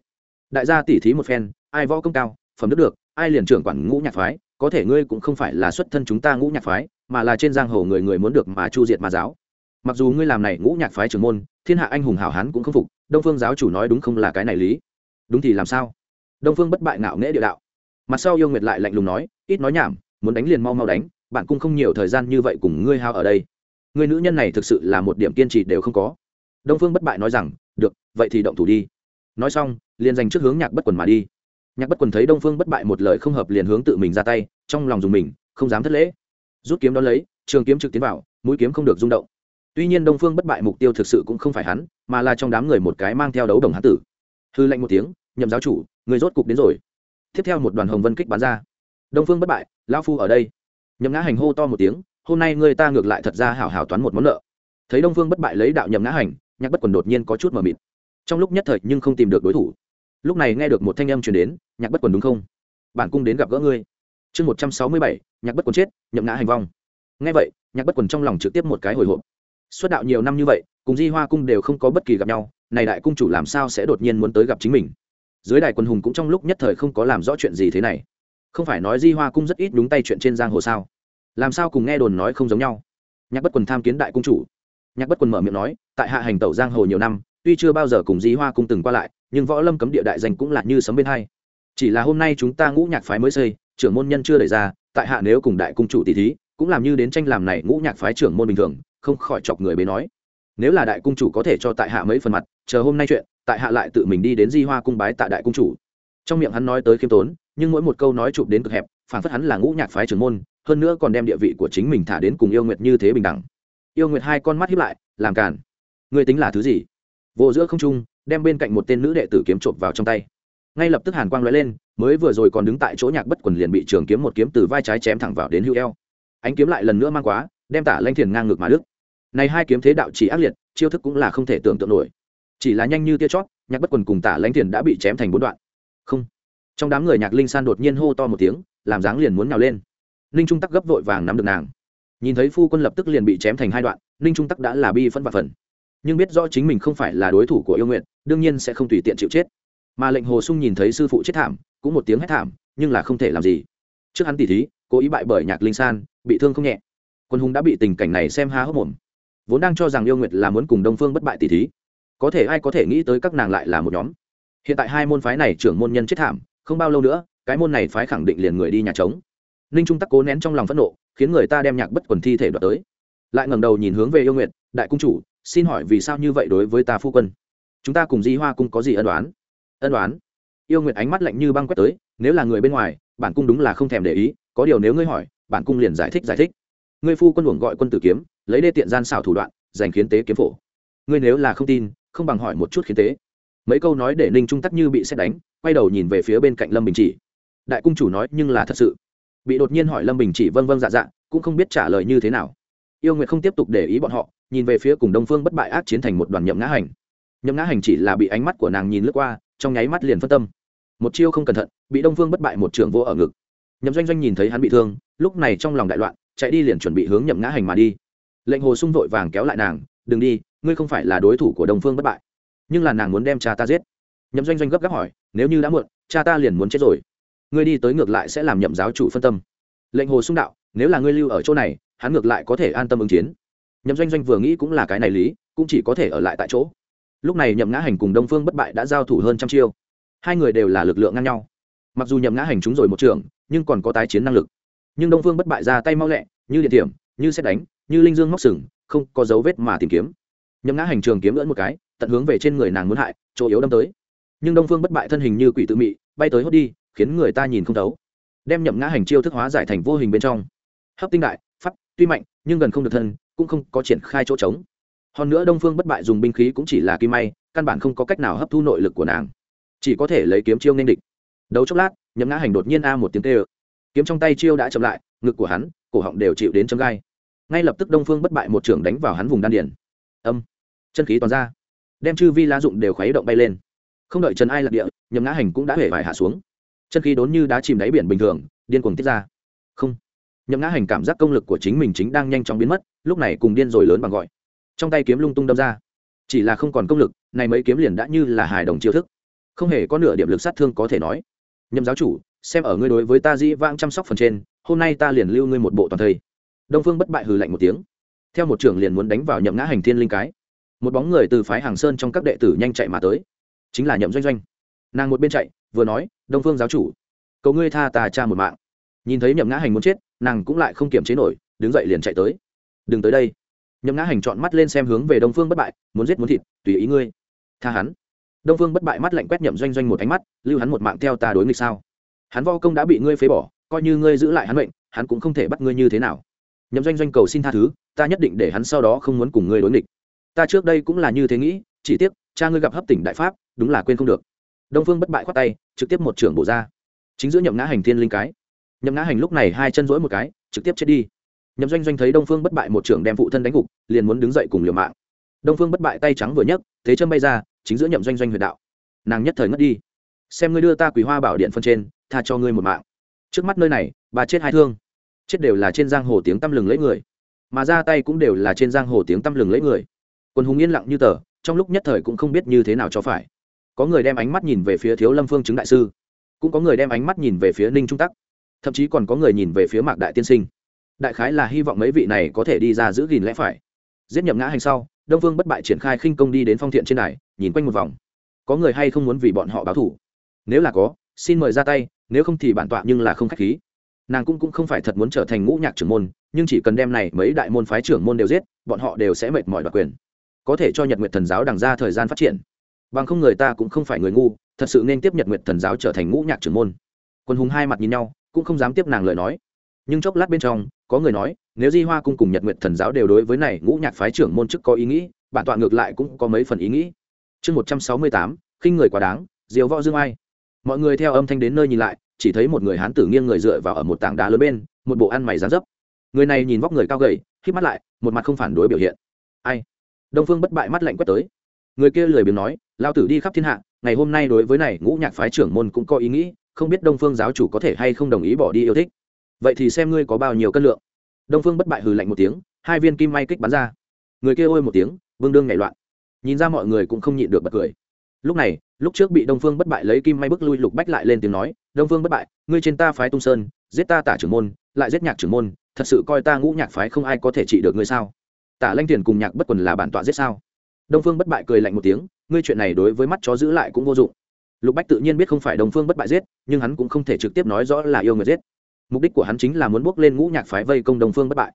Đại gia tỉ thí một phen, ai võ công cao, phẩm đức được, ai liền trưởng quản ngũ nhạc phái, có thể ngươi cũng không phải là xuất thân chúng ta ngũ nhạc phái, mà là trên giang hồ người người muốn được mà chu diệt mà giáo. Mặc dù ngươi làm này ngũ nhạc phái trưởng môn, thiên hạ anh hùng hảo hán cũng không phục, đông phương giáo chủ nói đúng không là cái này lý? Đúng thì làm sao? Đông phương bất bại ngạo nghễ địa đạo. Mặt sau yêu nguyệt lại lạnh lùng nói, ít nói nhảm, muốn đánh liền mau mau đánh bạn cũng không nhiều thời gian như vậy cùng ngươi hao ở đây. Người nữ nhân này thực sự là một điểm kiên trì đều không có. Đông phương bất bại nói rằng, được, vậy thì động thủ đi. Nói xong, liền dành trước hướng nhạc bất quần mà đi. Nhạc bất quần thấy đông phương bất bại một lời không hợp liền hướng tự mình ra tay, trong lòng dùng mình, không dám thất lễ. Rút kiếm đ ó lấy, trường kiếm trực tiến vào, mũi kiếm không được rung động. Tuy nhiên đông phương bất bại mục tiêu thực sự cũng không phải hắn, mà là trong đám người một cái mang theo đấu đồng hán tử. Hư lệnh một tiếng, nhậm giáo chủ, người rốt cục đến rồi. Tiếp theo một đoàn hồng vân kích bắn ra. Đông phương bất bại lao phu ở đây nhậm ngã hành hô to một tiếng, hôm nay người ta ngược lại thật ra hảo hảo toán một món nợ. Thấy đông phương bất bại lấy đạo nhậm ngã hành, nhạc bất quần đột nhiên có chút mờ mịt. Trong lúc nhất thời nhưng không tìm được đối thủ. Lúc này nghe được một thanh âm truyền đến, nhạc bất quần đúng không? Bản cung đến gặp gỡ ngươi. Chương một trăm sáu mươi bảy, nhạc bất quần chết, nhậm ngã hành vong. Nghe vậy, nhạc bất quần trong lòng trực tiếp một cái hồi hộp. Xuất đạo nhiều năm như vậy, cùng di hoa cung đều không có bất kỳ gặp nhau, này đại cung chủ làm sao sẽ đột nhiên muốn tới gặp chính mình? Dưới đài quân hùng cũng trong lúc nhất thời không có làm rõ chuyện gì thế này không phải nói di hoa cung rất ít đúng tay chuyện trên giang hồ sao? Làm sao cùng nghe đồn nói không giống nhau? Nhạc bất quần tham kiến đại cung chủ. Nhạc bất quần mở miệng nói, tại hạ hành tẩu giang hồ nhiều năm, tuy chưa bao giờ cùng di hoa cung từng qua lại, nhưng võ lâm cấm địa đại danh cũng là như sấm bên hay. chỉ là hôm nay chúng ta ngũ nhạc phái mới xây, trưởng môn nhân chưa đẩy ra, tại hạ nếu cùng đại cung chủ tỷ thí, cũng làm như đến tranh làm này ngũ nhạc phái trưởng môn bình thường, không khỏi chọc người bế nói. Nếu là đại cung chủ có thể cho tại hạ mấy phần mặt, chờ hôm nay chuyện, tại hạ lại tự mình đi đến di hoa cung bái tại đại cung chủ trong miệng hắn nói tới khiêm tốn, nhưng mỗi một câu nói chụp đến cực hẹp phản phất hắn là ngũ nhạc phái trưởng môn, hơn nữa còn đem địa vị của chính mình thả đến cùng yêu nguyệt như thế bình đẳng. Yêu nguyệt hai con mắt hiếp lại, làm cản ngươi tính là thứ gì? Vô giữa không trung, đem bên cạnh một tên nữ đệ tử kiếm trộm vào trong tay. Ngay lập tức hàn quang lóe lên, mới vừa rồi còn đứng tại chỗ nhạc bất quần liền bị trường kiếm một kiếm từ vai trái chém thẳng vào đến hữu eo. Ánh kiếm lại lần nữa mang quá, đem tả lanh thiền ngang ngược mà đức này hai kiếm thế đạo chỉ ác liệt, chiêu thức cũng là không thể tưởng tượng nổi. Chỉ là nhanh như tia chót nhạc bất quần cùng tả lãnh thiền đã bị chém thành bốn đoạn không. Trong đám người nhạc linh san đột nhiên hô to một tiếng, làm dáng liền muốn nhào lên. Ninh trung tắc gấp vội vàng nắm được nàng. Nhìn thấy phu quân lập tức liền bị chém thành hai đoạn, ninh trung tắc đã là bi phân và phần. Nhưng biết rõ chính mình không phải là đối thủ của yêu nguyện đương nhiên sẽ không tùy tiện chịu chết. Mà lệnh hồ sung nhìn thấy sư phụ chết thảm, cũng một tiếng hét thảm, nhưng là không thể làm gì. Trước hắn tỉ thí, cố ý bại bởi nhạc linh san, bị thương không nhẹ. Quân hùng đã bị tình cảnh này xem há hốc mồm. Vốn đang cho rằng yêu nguyệt là muốn cùng đông phương bất bại tỉ thí. Có thể ai có thể nghĩ tới các nàng lại là một nhóm hiện tại hai môn phái này trưởng môn nhân chết thảm, không bao lâu nữa, cái môn này phái khẳng định liền người đi nhà trống. Ninh trung tắc cố nén trong lòng phẫn nộ, khiến người ta đem nhạc bất quần thi thể đoạt tới. Lại ngẩng đầu nhìn hướng về yêu nguyệt, đại cung chủ, xin hỏi vì sao như vậy đối với ta phu quân? Chúng ta cùng di hoa cung có gì ân đoán ân đoán yêu nguyệt ánh mắt lạnh như băng quét tới, nếu là người bên ngoài, bản cung đúng là không thèm để ý, có điều nếu ngươi hỏi, bản cung liền giải thích giải thích. Ngươi phu quân uổng gọi quân tử kiếm, lấy đê tiện gian xảo thủ đoạn, giành khiến tế kiếm phổ. Ngươi nếu là không tin, không bằng hỏi một chút khiến tế mấy câu nói để ninh trung tắc như bị xét đánh, quay đầu nhìn về phía bên cạnh lâm bình chỉ. Đại cung chủ nói, nhưng là thật sự. Bị đột nhiên hỏi lâm bình chỉ vâng vâng dạ dạ cũng không biết trả lời như thế nào. Yêu nguyệt không tiếp tục để ý bọn họ, nhìn về phía cùng đông phương bất bại ác chiến thành một đoàn nhậm ngã hành. Nhậm ngã hành chỉ là bị ánh mắt của nàng nhìn lướt qua, trong nháy mắt liền phân tâm. Một chiêu không cẩn thận, bị đông phương bất bại một trường vô ở ngực. Nhậm doanh doanh nhìn thấy hắn bị thương, lúc này trong lòng đại loạn, chạy đi liền chuẩn bị hướng nhậm ngã hành mà đi. Lệnh hồ sung vội vàng kéo lại nàng, đừng đi, ngươi không phải là đối thủ của đông phương bất bại nhưng là nàng muốn đem cha ta giết. Nhậm doanh doanh gấp gáp hỏi, nếu như đã muộn, cha ta liền muốn chết rồi. Ngươi đi tới ngược lại sẽ làm nhậm giáo chủ phân tâm. Lệnh hồ sung đạo, nếu là ngươi lưu ở chỗ này, hắn ngược lại có thể an tâm ứng chiến. Nhậm doanh doanh vừa nghĩ cũng là cái này lý, cũng chỉ có thể ở lại tại chỗ. Lúc này nhậm ngã hành cùng đông phương bất bại đã giao thủ hơn trăm chiêu. Hai người đều là lực lượng ngang nhau. Mặc dù nhậm ngã hành trúng rồi một trường, nhưng còn có tái chiến năng lực. Nhưng đông phương bất bại ra tay mau lẹ, như điện tiềm như xét đánh, như linh dương móc sừng, không có dấu vết mà tìm kiếm. Nhậm ngã hành trường kiếm lẫn một cái tận hướng về trên người nàng muốn hại, chỗ yếu đâm tới. Nhưng đông phương bất bại thân hình như quỷ tự mị, bay tới hốt đi, khiến người ta nhìn không thấu. Đem nhậm ngã hành chiêu thức hóa giải thành vô hình bên trong. Hấp tinh đại, pháp, tuy mạnh, nhưng gần không được thân, cũng không có triển khai chỗ trống. Hơn nữa đông phương bất bại dùng binh khí cũng chỉ là kim may, căn bản không có cách nào hấp thu nội lực của nàng. Chỉ có thể lấy kiếm chiêu nên địch. Đấu chốc lát, nhậm ngã hành đột nhiên a một tiếng tê ơ kiếm trong tay chiêu đã chậm lại, ngực của hắn, cổ họng đều chịu đến chấm gai. Ngay lập tức đông phương bất bại một trưởng đánh vào hắn vùng đan điền. Âm. Chân khí toàn ra đem chư vi lá dụng đều khuấy động bay lên. Không đợi trần ai lạc địa, nhậm ngã hành cũng đã hể vải hạ xuống. Chân khí đốn như đá chìm đáy biển bình thường, điên cuồng tiết ra. Không. Nhậm ngã hành cảm giác công lực của chính mình chính đang nhanh chóng biến mất, lúc này cùng điên rồi lớn bằng gọi. Trong tay kiếm lung tung đâm ra. Chỉ là không còn công lực, này mấy kiếm liền đã như là hài đồng chiêu thức. Không hề có nửa điểm lực sát thương có thể nói. Nhậm giáo chủ, xem ở ngươi đối với ta dĩ vãng chăm sóc phần trên, hôm nay ta liền lưu ngươi một bộ toàn thây. Đông phương bất bại hừ lạnh một tiếng. Theo một trưởng liền muốn đánh vào nhậm ngã hành thiên linh cái một bóng người từ phái hàng sơn trong các đệ tử nhanh chạy mà tới. Chính là nhậm doanh doanh. Nàng một bên chạy, vừa nói, đông phương giáo chủ, cầu ngươi tha tà cha một mạng. Nhìn thấy nhậm ngã hành muốn chết, nàng cũng lại không kiềm chế nổi, đứng dậy liền chạy tới. Đừng tới đây. Nhậm ngã hành chọn mắt lên xem hướng về đông phương bất bại, muốn giết muốn thịt, tùy ý ngươi. Tha hắn. Đông phương bất bại mắt lạnh quét nhậm doanh doanh một ánh mắt, lưu hắn một mạng theo ta đối nghịch sao? Hắn vo công đã bị ngươi phế bỏ, coi như ngươi giữ lại hắn bệnh hắn cũng không thể bắt ngươi như thế nào. Nhậm doanh doanh cầu xin tha thứ, ta nhất định để hắn sau đó không muốn cùng ngươi đối nghịch ta trước đây cũng là như thế nghĩ, chỉ tiếc, cha ngươi gặp hấp tỉnh đại pháp, đúng là quên không được. Đông phương bất bại khoát tay, trực tiếp một trưởng bổ ra. Chính giữa nhậm ngã hành thiên linh cái. Nhậm ngã hành lúc này hai chân rỗi một cái, trực tiếp chết đi. Nhậm doanh doanh thấy đông phương bất bại một trưởng đem phụ thân đánh gục, liền muốn đứng dậy cùng liều mạng. Đông phương bất bại tay trắng vừa nhấc, thế chân bay ra, chính giữa nhậm doanh doanh huyệt đạo. Nàng nhất thời ngất đi. Xem ngươi đưa ta quý hoa bảo điện phân trên, tha cho ngươi một mạng. Trước mắt nơi này, bà chết hai thương. Chết đều là trên giang hồ tiếng tăm lừng lấy người. Mà ra tay cũng đều là trên giang hồ tiếng tăm lừng lấy người quân hùng yên lặng như tờ, trong lúc nhất thời cũng không biết như thế nào cho phải. Có người đem ánh mắt nhìn về phía thiếu lâm phương chứng đại sư, cũng có người đem ánh mắt nhìn về phía ninh trung tắc, thậm chí còn có người nhìn về phía mạc đại tiên sinh. Đại khái là hy vọng mấy vị này có thể đi ra giữ gìn lẽ phải. Giết nhậm ngã hành sau, đông phương bất bại triển khai khinh công đi đến phong thiện trên đài, nhìn quanh một vòng. Có người hay không muốn vì bọn họ báo thủ nếu là có, xin mời ra tay, nếu không thì bản tọa nhưng là không khách khí. Nàng cũng cũng không phải thật muốn trở thành ngũ nhạc trưởng môn, nhưng chỉ cần đem này mấy đại môn phái trưởng môn đều giết, bọn họ đều sẽ mệt mỏi đoạt quyền có thể cho nhật nguyệt thần giáo đằng ra thời gian phát triển. Bằng không người ta cũng không phải người ngu, thật sự nên tiếp nhật nguyệt thần giáo trở thành ngũ nhạc trưởng môn. Quân hùng hai mặt nhìn nhau, cũng không dám tiếp nàng lời nói. Nhưng chốc lát bên trong, có người nói, nếu di hoa cung cùng nhật nguyệt thần giáo đều đối với này ngũ nhạc phái trưởng môn chức có ý nghĩ, bản tọa ngược lại cũng có mấy phần ý nghĩ. Chương một trăm sáu mươi tám, khinh người quá đáng, diều võ dương ai. Mọi người theo âm thanh đến nơi nhìn lại, chỉ thấy một người hán tử nghiêng người dựa vào ở một tảng đá lớn bên, một bộ ăn mày dán dấp. Người này nhìn vóc người cao gầy k mắt lại, một mặt không phản đối biểu hiện. Ai? Đông phương bất bại mắt lạnh quét tới. Người kia lười biếng nói lao tử đi khắp thiên hạ, ngày hôm nay đối với này ngũ nhạc phái trưởng môn cũng có ý nghĩ, không biết đông phương giáo chủ có thể hay không đồng ý bỏ đi yêu thích. Vậy thì xem ngươi có bao nhiêu cân lượng. Đông phương bất bại hừ lạnh một tiếng, hai viên kim may kích bắn ra. Người kia ôi một tiếng, vương đương nhảy loạn. Nhìn ra mọi người cũng không nhịn được bật cười. Lúc này, lúc trước bị đông phương bất bại lấy kim may bức lui lục bách lại lên tiếng nói, đông phương bất bại, ngươi trên ta phái tung sơn, giết ta tả trưởng môn, lại giết nhạc trưởng môn, thật sự coi ta ngũ nhạc phái không ai có thể trị được ngươi sao? Tả lanh tiền cùng nhạc bất quần là bản tọa giết sao? Đông phương bất bại cười lạnh một tiếng, ngươi chuyện này đối với mắt chó giữ lại cũng vô dụng. Lục bách tự nhiên biết không phải đông phương bất bại giết, nhưng hắn cũng không thể trực tiếp nói rõ là yêu người giết. Mục đích của hắn chính là muốn bước lên ngũ nhạc phái vây công đông phương bất bại.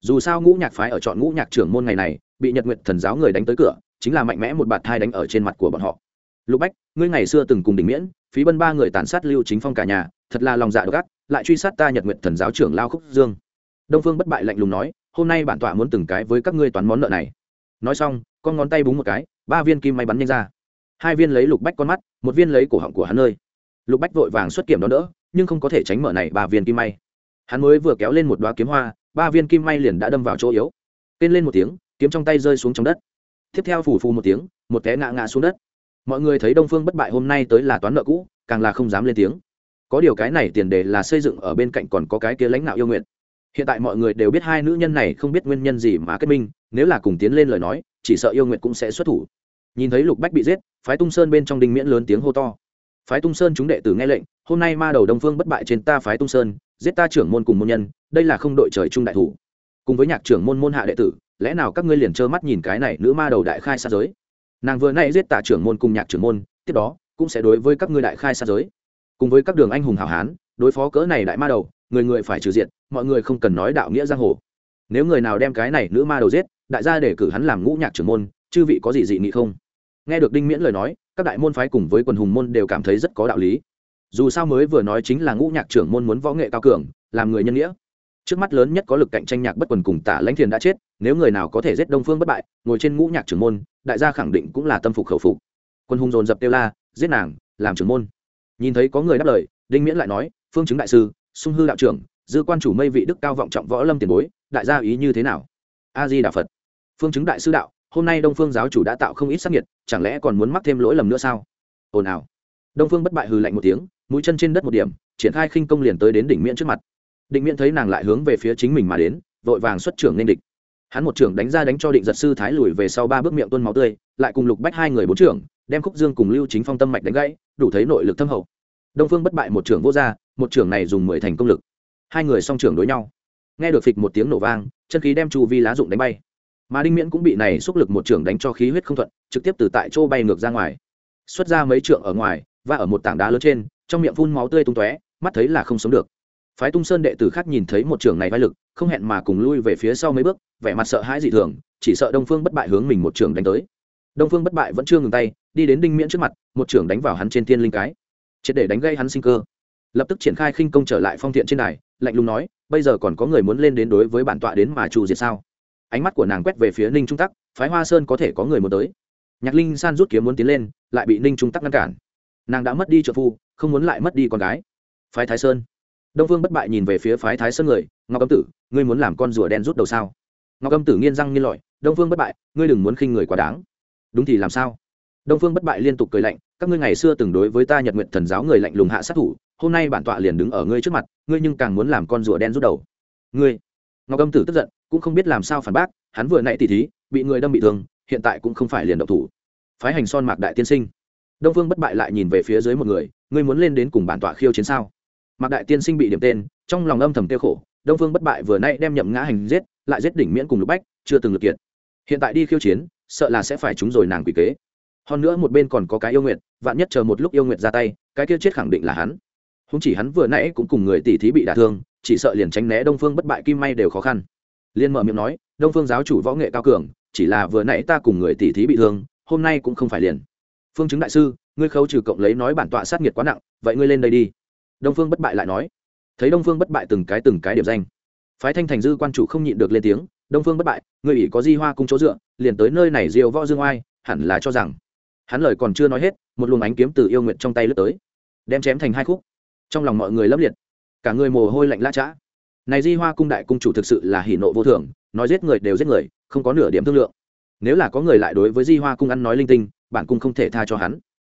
Dù sao ngũ nhạc phái ở chọn ngũ nhạc trưởng môn ngày này, bị nhật nguyện thần giáo người đánh tới cửa, chính là mạnh mẽ một bạt thai đánh ở trên mặt của bọn họ. Lục bách, ngươi ngày xưa từng cùng đỉnh miễn, phí bân ba người tàn sát lưu chính phong cả nhà, thật là lòng dạ gắt lại truy sát ta nhật nguyện thần giáo trưởng lao khúc dương. Đông phương bất bại lạnh lùng nói hôm nay bản tọa muốn từng cái với các ngươi toán món nợ này. Nói xong, con ngón tay búng một cái, ba viên kim may bắn nhanh ra. Hai viên lấy lục bách con mắt, một viên lấy cổ họng của hắn nơi. Lục bách vội vàng xuất kiểm đó đỡ, nhưng không có thể tránh mở này ba viên kim may. Hắn mới vừa kéo lên một đoá kiếm hoa, ba viên kim may liền đã đâm vào chỗ yếu. Kên lên một tiếng, kiếm trong tay rơi xuống trong đất. Tiếp theo phủ phù một tiếng, một té ngã ngã xuống đất. Mọi người thấy đông phương bất bại hôm nay tới là toán nợ cũ, càng là không dám lên tiếng. Có điều cái này tiền đề là xây dựng ở bên cạnh còn có cái kia lãnh đạo yêu nguyện hiện tại mọi người đều biết hai nữ nhân này không biết nguyên nhân gì mà kết minh, nếu là cùng tiến lên lời nói, chỉ sợ yêu nguyện cũng sẽ xuất thủ. Nhìn thấy lục bách bị giết, phái tung sơn bên trong đinh miễn lớn tiếng hô to. Phái tung sơn chúng đệ tử nghe lệnh, hôm nay ma đầu đông phương bất bại trên ta phái tung sơn, giết ta trưởng môn cùng môn nhân, đây là không đội trời chung đại thủ. Cùng với nhạc trưởng môn môn hạ đệ tử, lẽ nào các ngươi liền trơ mắt nhìn cái này nữ ma đầu đại khai xa giới? Nàng vừa nay giết tả trưởng môn cùng nhạc trưởng môn, tiếp đó cũng sẽ đối với các ngươi đại khai xa giới. Cùng với các đường anh hùng hảo hán, đối phó cỡ này đại ma đầu người người phải trừ diện mọi người không cần nói đạo nghĩa giang hồ. Nếu người nào đem cái này nữ ma đầu giết, đại gia để cử hắn làm ngũ nhạc trưởng môn, chư vị có gì dị nghị không? Nghe được đinh miễn lời nói, các đại môn phái cùng với quần hùng môn đều cảm thấy rất có đạo lý. Dù sao mới vừa nói chính là ngũ nhạc trưởng môn muốn võ nghệ cao cường, làm người nhân nghĩa. Trước mắt lớn nhất có lực cạnh tranh nhạc bất quần cùng tả lãnh thiền đã chết, nếu người nào có thể giết đông phương bất bại, ngồi trên ngũ nhạc trưởng môn, đại gia khẳng định cũng là tâm phục khẩu phục. Quân hùng dồn dập tiêu la, giết nàng, làm trưởng môn. Nhìn thấy có người đáp lời, đinh miễn lại nói, phương chứng đại sư sung hư đạo trưởng, dư quan chủ mây vị đức cao vọng trọng võ lâm tiền bối, đại gia ý như thế nào? A di đà phật phương chứng đại sư đạo, hôm nay đông phương giáo chủ đã tạo không ít sắc nhiệt chẳng lẽ còn muốn mắc thêm lỗi lầm nữa sao? Ồn ào. Đông phương bất bại hừ lạnh một tiếng, mũi chân trên đất một điểm, triển khai khinh công liền tới đến đỉnh miễn trước mặt. Định miễn thấy nàng lại hướng về phía chính mình mà đến, vội vàng xuất trưởng nên địch. Hắn một trưởng đánh ra đánh cho định giật sư thái lùi về sau ba bước miệng tuôn máu tươi, lại cùng lục bách hai người bốn trưởng, đem khúc dương cùng lưu chính phong tâm mạch đánh gãy, đủ thấy nội lực thâm hậu đông phương bất bại một trưởng vô r một trưởng này dùng mười thành công lực. Hai người song trưởng đối nhau. Nghe được phịch một tiếng nổ vang, chân khí đem chu vi lá dụng đánh bay. Mà đinh miễn cũng bị này xúc lực một trưởng đánh cho khí huyết không thuận, trực tiếp từ tại chỗ bay ngược ra ngoài. Xuất ra mấy trượng ở ngoài, và ở một tảng đá lớn trên, trong miệng phun máu tươi tung tóe, mắt thấy là không sống được. Phái tung sơn đệ tử khác nhìn thấy một trưởng này vai lực, không hẹn mà cùng lui về phía sau mấy bước, vẻ mặt sợ hãi dị thường, chỉ sợ đông phương bất bại hướng mình một trưởng đánh tới. Đông phương bất bại vẫn chưa ngừng tay, đi đến đinh miễn trước mặt, một trưởng đánh vào hắn trên thiên linh cái triệt để đánh gây hắn sinh cơ. Lập tức triển khai khinh công trở lại phong thiện trên đài, lạnh lùng nói, bây giờ còn có người muốn lên đến đối với bản tọa đến mà trù diệt sao? Ánh mắt của nàng quét về phía ninh trung tắc, phái hoa sơn có thể có người muốn tới. Nhạc linh san rút kiếm muốn tiến lên, lại bị ninh trung tắc ngăn cản. Nàng đã mất đi trợ phu, không muốn lại mất đi con gái. Phái thái sơn. Đông vương bất bại nhìn về phía phái thái sơn người, ngọc âm tử, ngươi muốn làm con rùa đen rút đầu sao? Ngọc âm tử nghiên răng nghiên lọi đông vương bất bại, ngươi đừng muốn khinh người quá đáng. Đúng thì làm sao? Đông phương bất bại liên tục cười lạnh, các ngươi ngày xưa từng đối với ta nhật nguyện thần giáo người lạnh lùng hạ sát thủ, hôm nay bản tọa liền đứng ở ngươi trước mặt, ngươi nhưng càng muốn làm con rùa đen rút đầu. Ngươi? Ngọc âm tử tức giận, cũng không biết làm sao phản bác, hắn vừa nãy tỉ thí, bị người đâm bị thương, hiện tại cũng không phải liền độc thủ. Phái hành son mạc đại tiên sinh. Đông phương bất bại lại nhìn về phía dưới một người, ngươi muốn lên đến cùng bản tọa khiêu chiến sao? Mạc đại tiên sinh bị điểm tên, trong lòng âm thầm tiêu khổ, đông phương bất bại vừa nay đem nhậm ngã hành giết, lại giết đỉnh miễn cùng lục bách, chưa từng lực kiệt. Hiện tại đi khiêu chiến, sợ là sẽ phải trúng rồi nàng quỷ kế hơn nữa một bên còn có cái yêu nguyện vạn nhất chờ một lúc yêu nguyện ra tay, cái kia chết khẳng định là hắn. Không chỉ hắn vừa nãy cũng cùng người tỷ thí bị đả thương, chỉ sợ liền tránh né đông phương bất bại kim may đều khó khăn. Liên mở miệng nói, đông phương giáo chủ võ nghệ cao cường, chỉ là vừa nãy ta cùng người tỷ thí bị thương, hôm nay cũng không phải liền. Phương chứng đại sư, ngươi khấu trừ cộng lấy nói bản tọa sát nghiệt quá nặng, vậy ngươi lên đây đi. Đông phương bất bại lại nói. Thấy đông phương bất bại từng cái từng cái điểm danh. Phái thanh thành dư quan chủ không nhịn được lên tiếng, đông phương bất bại, ngươi ỷ có di hoa cung chỗ dựa, liền tới nơi này diều võ dương oai, hẳn là cho rằng hắn lời còn chưa nói hết, một luồng ánh kiếm từ yêu nguyện trong tay lướt tới, đem chém thành hai khúc. Trong lòng mọi người lấp liệt, cả người mồ hôi lạnh la chã này di hoa cung đại cung chủ thực sự là hỉ nộ vô thường, nói giết người đều giết người, không có nửa điểm thương lượng. Nếu là có người lại đối với di hoa cung ăn nói linh tinh, bản cung không thể tha cho hắn.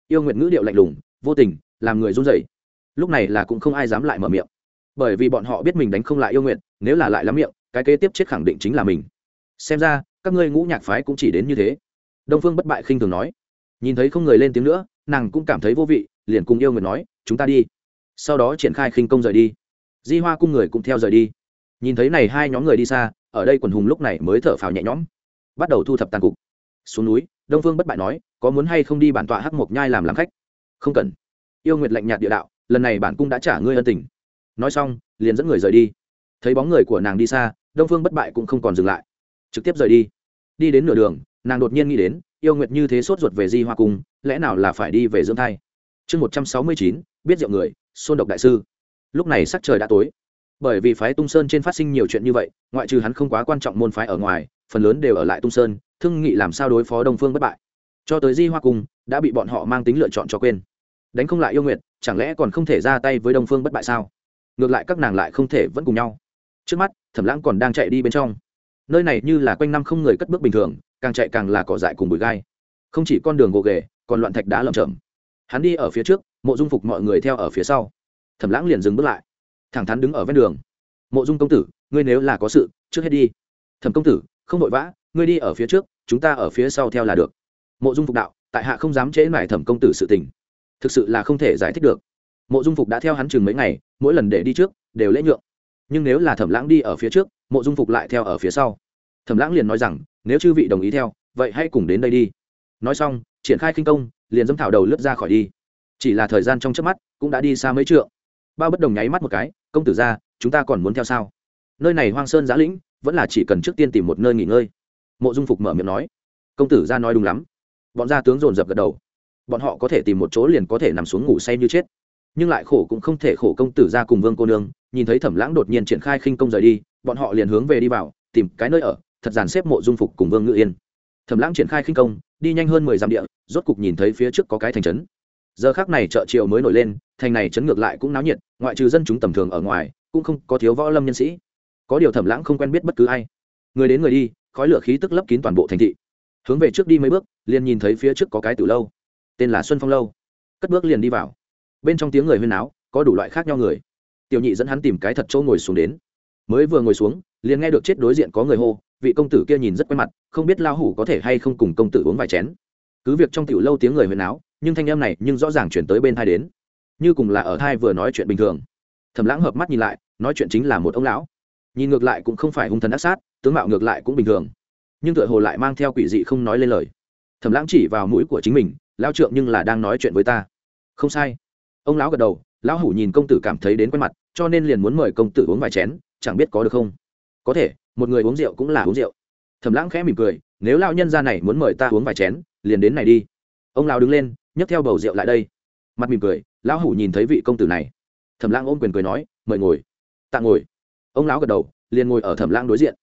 Yêu nguyện ngữ điệu lạnh lùng, vô tình, làm người run rẩy. Lúc này là cũng không ai dám lại mở miệng. Bởi vì bọn họ biết mình đánh không lại yêu nguyện nếu là lại lắm miệng, cái kế tiếp chết khẳng định chính là mình. Xem ra, các ngươi ngũ nhạc phái cũng chỉ đến như thế. Đông phương bất bại khinh thường nói nhìn thấy không người lên tiếng nữa, nàng cũng cảm thấy vô vị, liền cùng yêu nguyệt nói, chúng ta đi. Sau đó triển khai khinh công rời đi. Di hoa cung người cũng theo rời đi. Nhìn thấy này hai nhóm người đi xa, ở đây quần hùng lúc này mới thở phào nhẹ nhõm. Bắt đầu thu thập tàn cục. Xuống núi, đông phương bất bại nói, có muốn hay không đi bản tọa hắc mộc nhai làm làm khách? Không cần. Yêu nguyệt lạnh nhạt địa đạo, lần này bản cung đã trả ngươi ân tình. Nói xong, liền dẫn người rời đi. Thấy bóng người của nàng đi xa, đông phương bất bại cũng không còn dừng lại. Trực tiếp rời đi. Đi đến nửa đường, nàng đột nhiên nghĩ đến yêu nguyệt như thế sốt ruột về di hoa cung, lẽ nào là phải đi về dưỡng thai? Chương một trăm sáu mươi chín, biết rượu người, xôn độc đại sư. Lúc này sắc trời đã tối. Bởi vì phái tung sơn trên phát sinh nhiều chuyện như vậy, ngoại trừ hắn không quá quan trọng môn phái ở ngoài, phần lớn đều ở lại tung sơn, thương nghị làm sao đối phó đông phương bất bại. Cho tới di hoa cung, đã bị bọn họ mang tính lựa chọn cho quên. Đánh không lại yêu nguyệt, chẳng lẽ còn không thể ra tay với đông phương bất bại sao? Ngược lại các nàng lại không thể vẫn cùng nhau. Trước mắt, thẩm lãng còn đang chạy đi bên trong. Nơi này như là quanh năm không người cất bước bình thường càng chạy càng là cỏ dại cùng bụi gai. Không chỉ con đường gồ ghề, còn loạn thạch đá lởm chởm. Hắn đi ở phía trước, mộ dung phục mọi người theo ở phía sau. Thẩm lãng liền dừng bước lại. Thẳng thắn đứng ở ven đường. Mộ dung công tử, ngươi nếu là có sự, trước hết đi. Thẩm công tử, không vội vã, ngươi đi ở phía trước, chúng ta ở phía sau theo là được. Mộ dung phục đạo, tại hạ không dám trễ mải thẩm công tử sự tình. Thực sự là không thể giải thích được. Mộ dung phục đã theo hắn chừng mấy ngày, mỗi lần để đi trước, đều lễ nhượng. Nhưng nếu là thẩm lãng đi ở phía trước, mộ dung phục lại theo ở phía sau. Thẩm lãng liền nói rằng nếu chư vị đồng ý theo, vậy hãy cùng đến đây đi. Nói xong, triển khai khinh công, liền dâm thảo đầu lướt ra khỏi đi. Chỉ là thời gian trong trước mắt cũng đã đi xa mấy trượng. Bao bất đồng nháy mắt một cái, công tử ra, chúng ta còn muốn theo sao? Nơi này hoang sơn giã lĩnh, vẫn là chỉ cần trước tiên tìm một nơi nghỉ ngơi. Mộ dung phục mở miệng nói, công tử ra nói đúng lắm. Bọn gia tướng dồn dập gật đầu. Bọn họ có thể tìm một chỗ liền có thể nằm xuống ngủ say như chết. Nhưng lại khổ cũng không thể khổ công tử ra cùng vương cô nương, nhìn thấy thẩm lãng đột nhiên triển khai khinh công rời đi, bọn họ liền hướng về đi vào, tìm cái nơi ở thật dàn xếp mộ dung phục cùng vương ngự yên. Thẩm lãng triển khai khinh công, đi nhanh hơn mười dặm địa, rốt cục nhìn thấy phía trước có cái thành trấn. Giờ khác này chợ triều mới nổi lên, thành này chấn ngược lại cũng náo nhiệt, ngoại trừ dân chúng tầm thường ở ngoài, cũng không có thiếu võ lâm nhân sĩ. Có điều thẩm lãng không quen biết bất cứ ai. Người đến người đi, khói lửa khí tức lấp kín toàn bộ thành thị. Hướng về trước đi mấy bước, liền nhìn thấy phía trước có cái từ lâu. Tên là xuân phong lâu. Cất bước liền đi vào. Bên trong tiếng người huyên áo có đủ loại khác nhau người. Tiểu nhị dẫn hắn tìm cái thật chỗ ngồi xuống đến. Mới vừa ngồi xuống, liền nghe được chết đối diện có người hô vị công tử kia nhìn rất quen mặt, không biết lao hủ có thể hay không cùng công tử uống vài chén. Cứ việc trong tiểu lâu tiếng người huyên áo, nhưng thanh em này nhưng rõ ràng chuyển tới bên thai đến. Như cùng là ở thai vừa nói chuyện bình thường. Thầm lãng hợp mắt nhìn lại, nói chuyện chính là một ông lão. Nhìn ngược lại cũng không phải hung thần ác sát, tướng mạo ngược lại cũng bình thường. Nhưng tựa hồ lại mang theo quỷ dị không nói lên lời. Thầm lãng chỉ vào mũi của chính mình lao trượng nhưng là đang nói chuyện với ta. Không sai. Ông lão gật đầu, lão hủ nhìn công tử cảm thấy đến quen mặt, cho nên liền muốn mời công tử uống vài chén, chẳng biết có được không? Có thể một người uống rượu cũng là uống rượu. Thầm lãng khẽ mỉm cười, nếu lao nhân ra này muốn mời ta uống vài chén, liền đến này đi. Ông lão đứng lên, nhấc theo bầu rượu lại đây. Mặt mỉm cười, lão hủ nhìn thấy vị công tử này. Thẩm lãng ôm quyền cười nói, mời ngồi. Tạ ngồi. Ông lão gật đầu, liền ngồi ở thẩm lãng đối diện.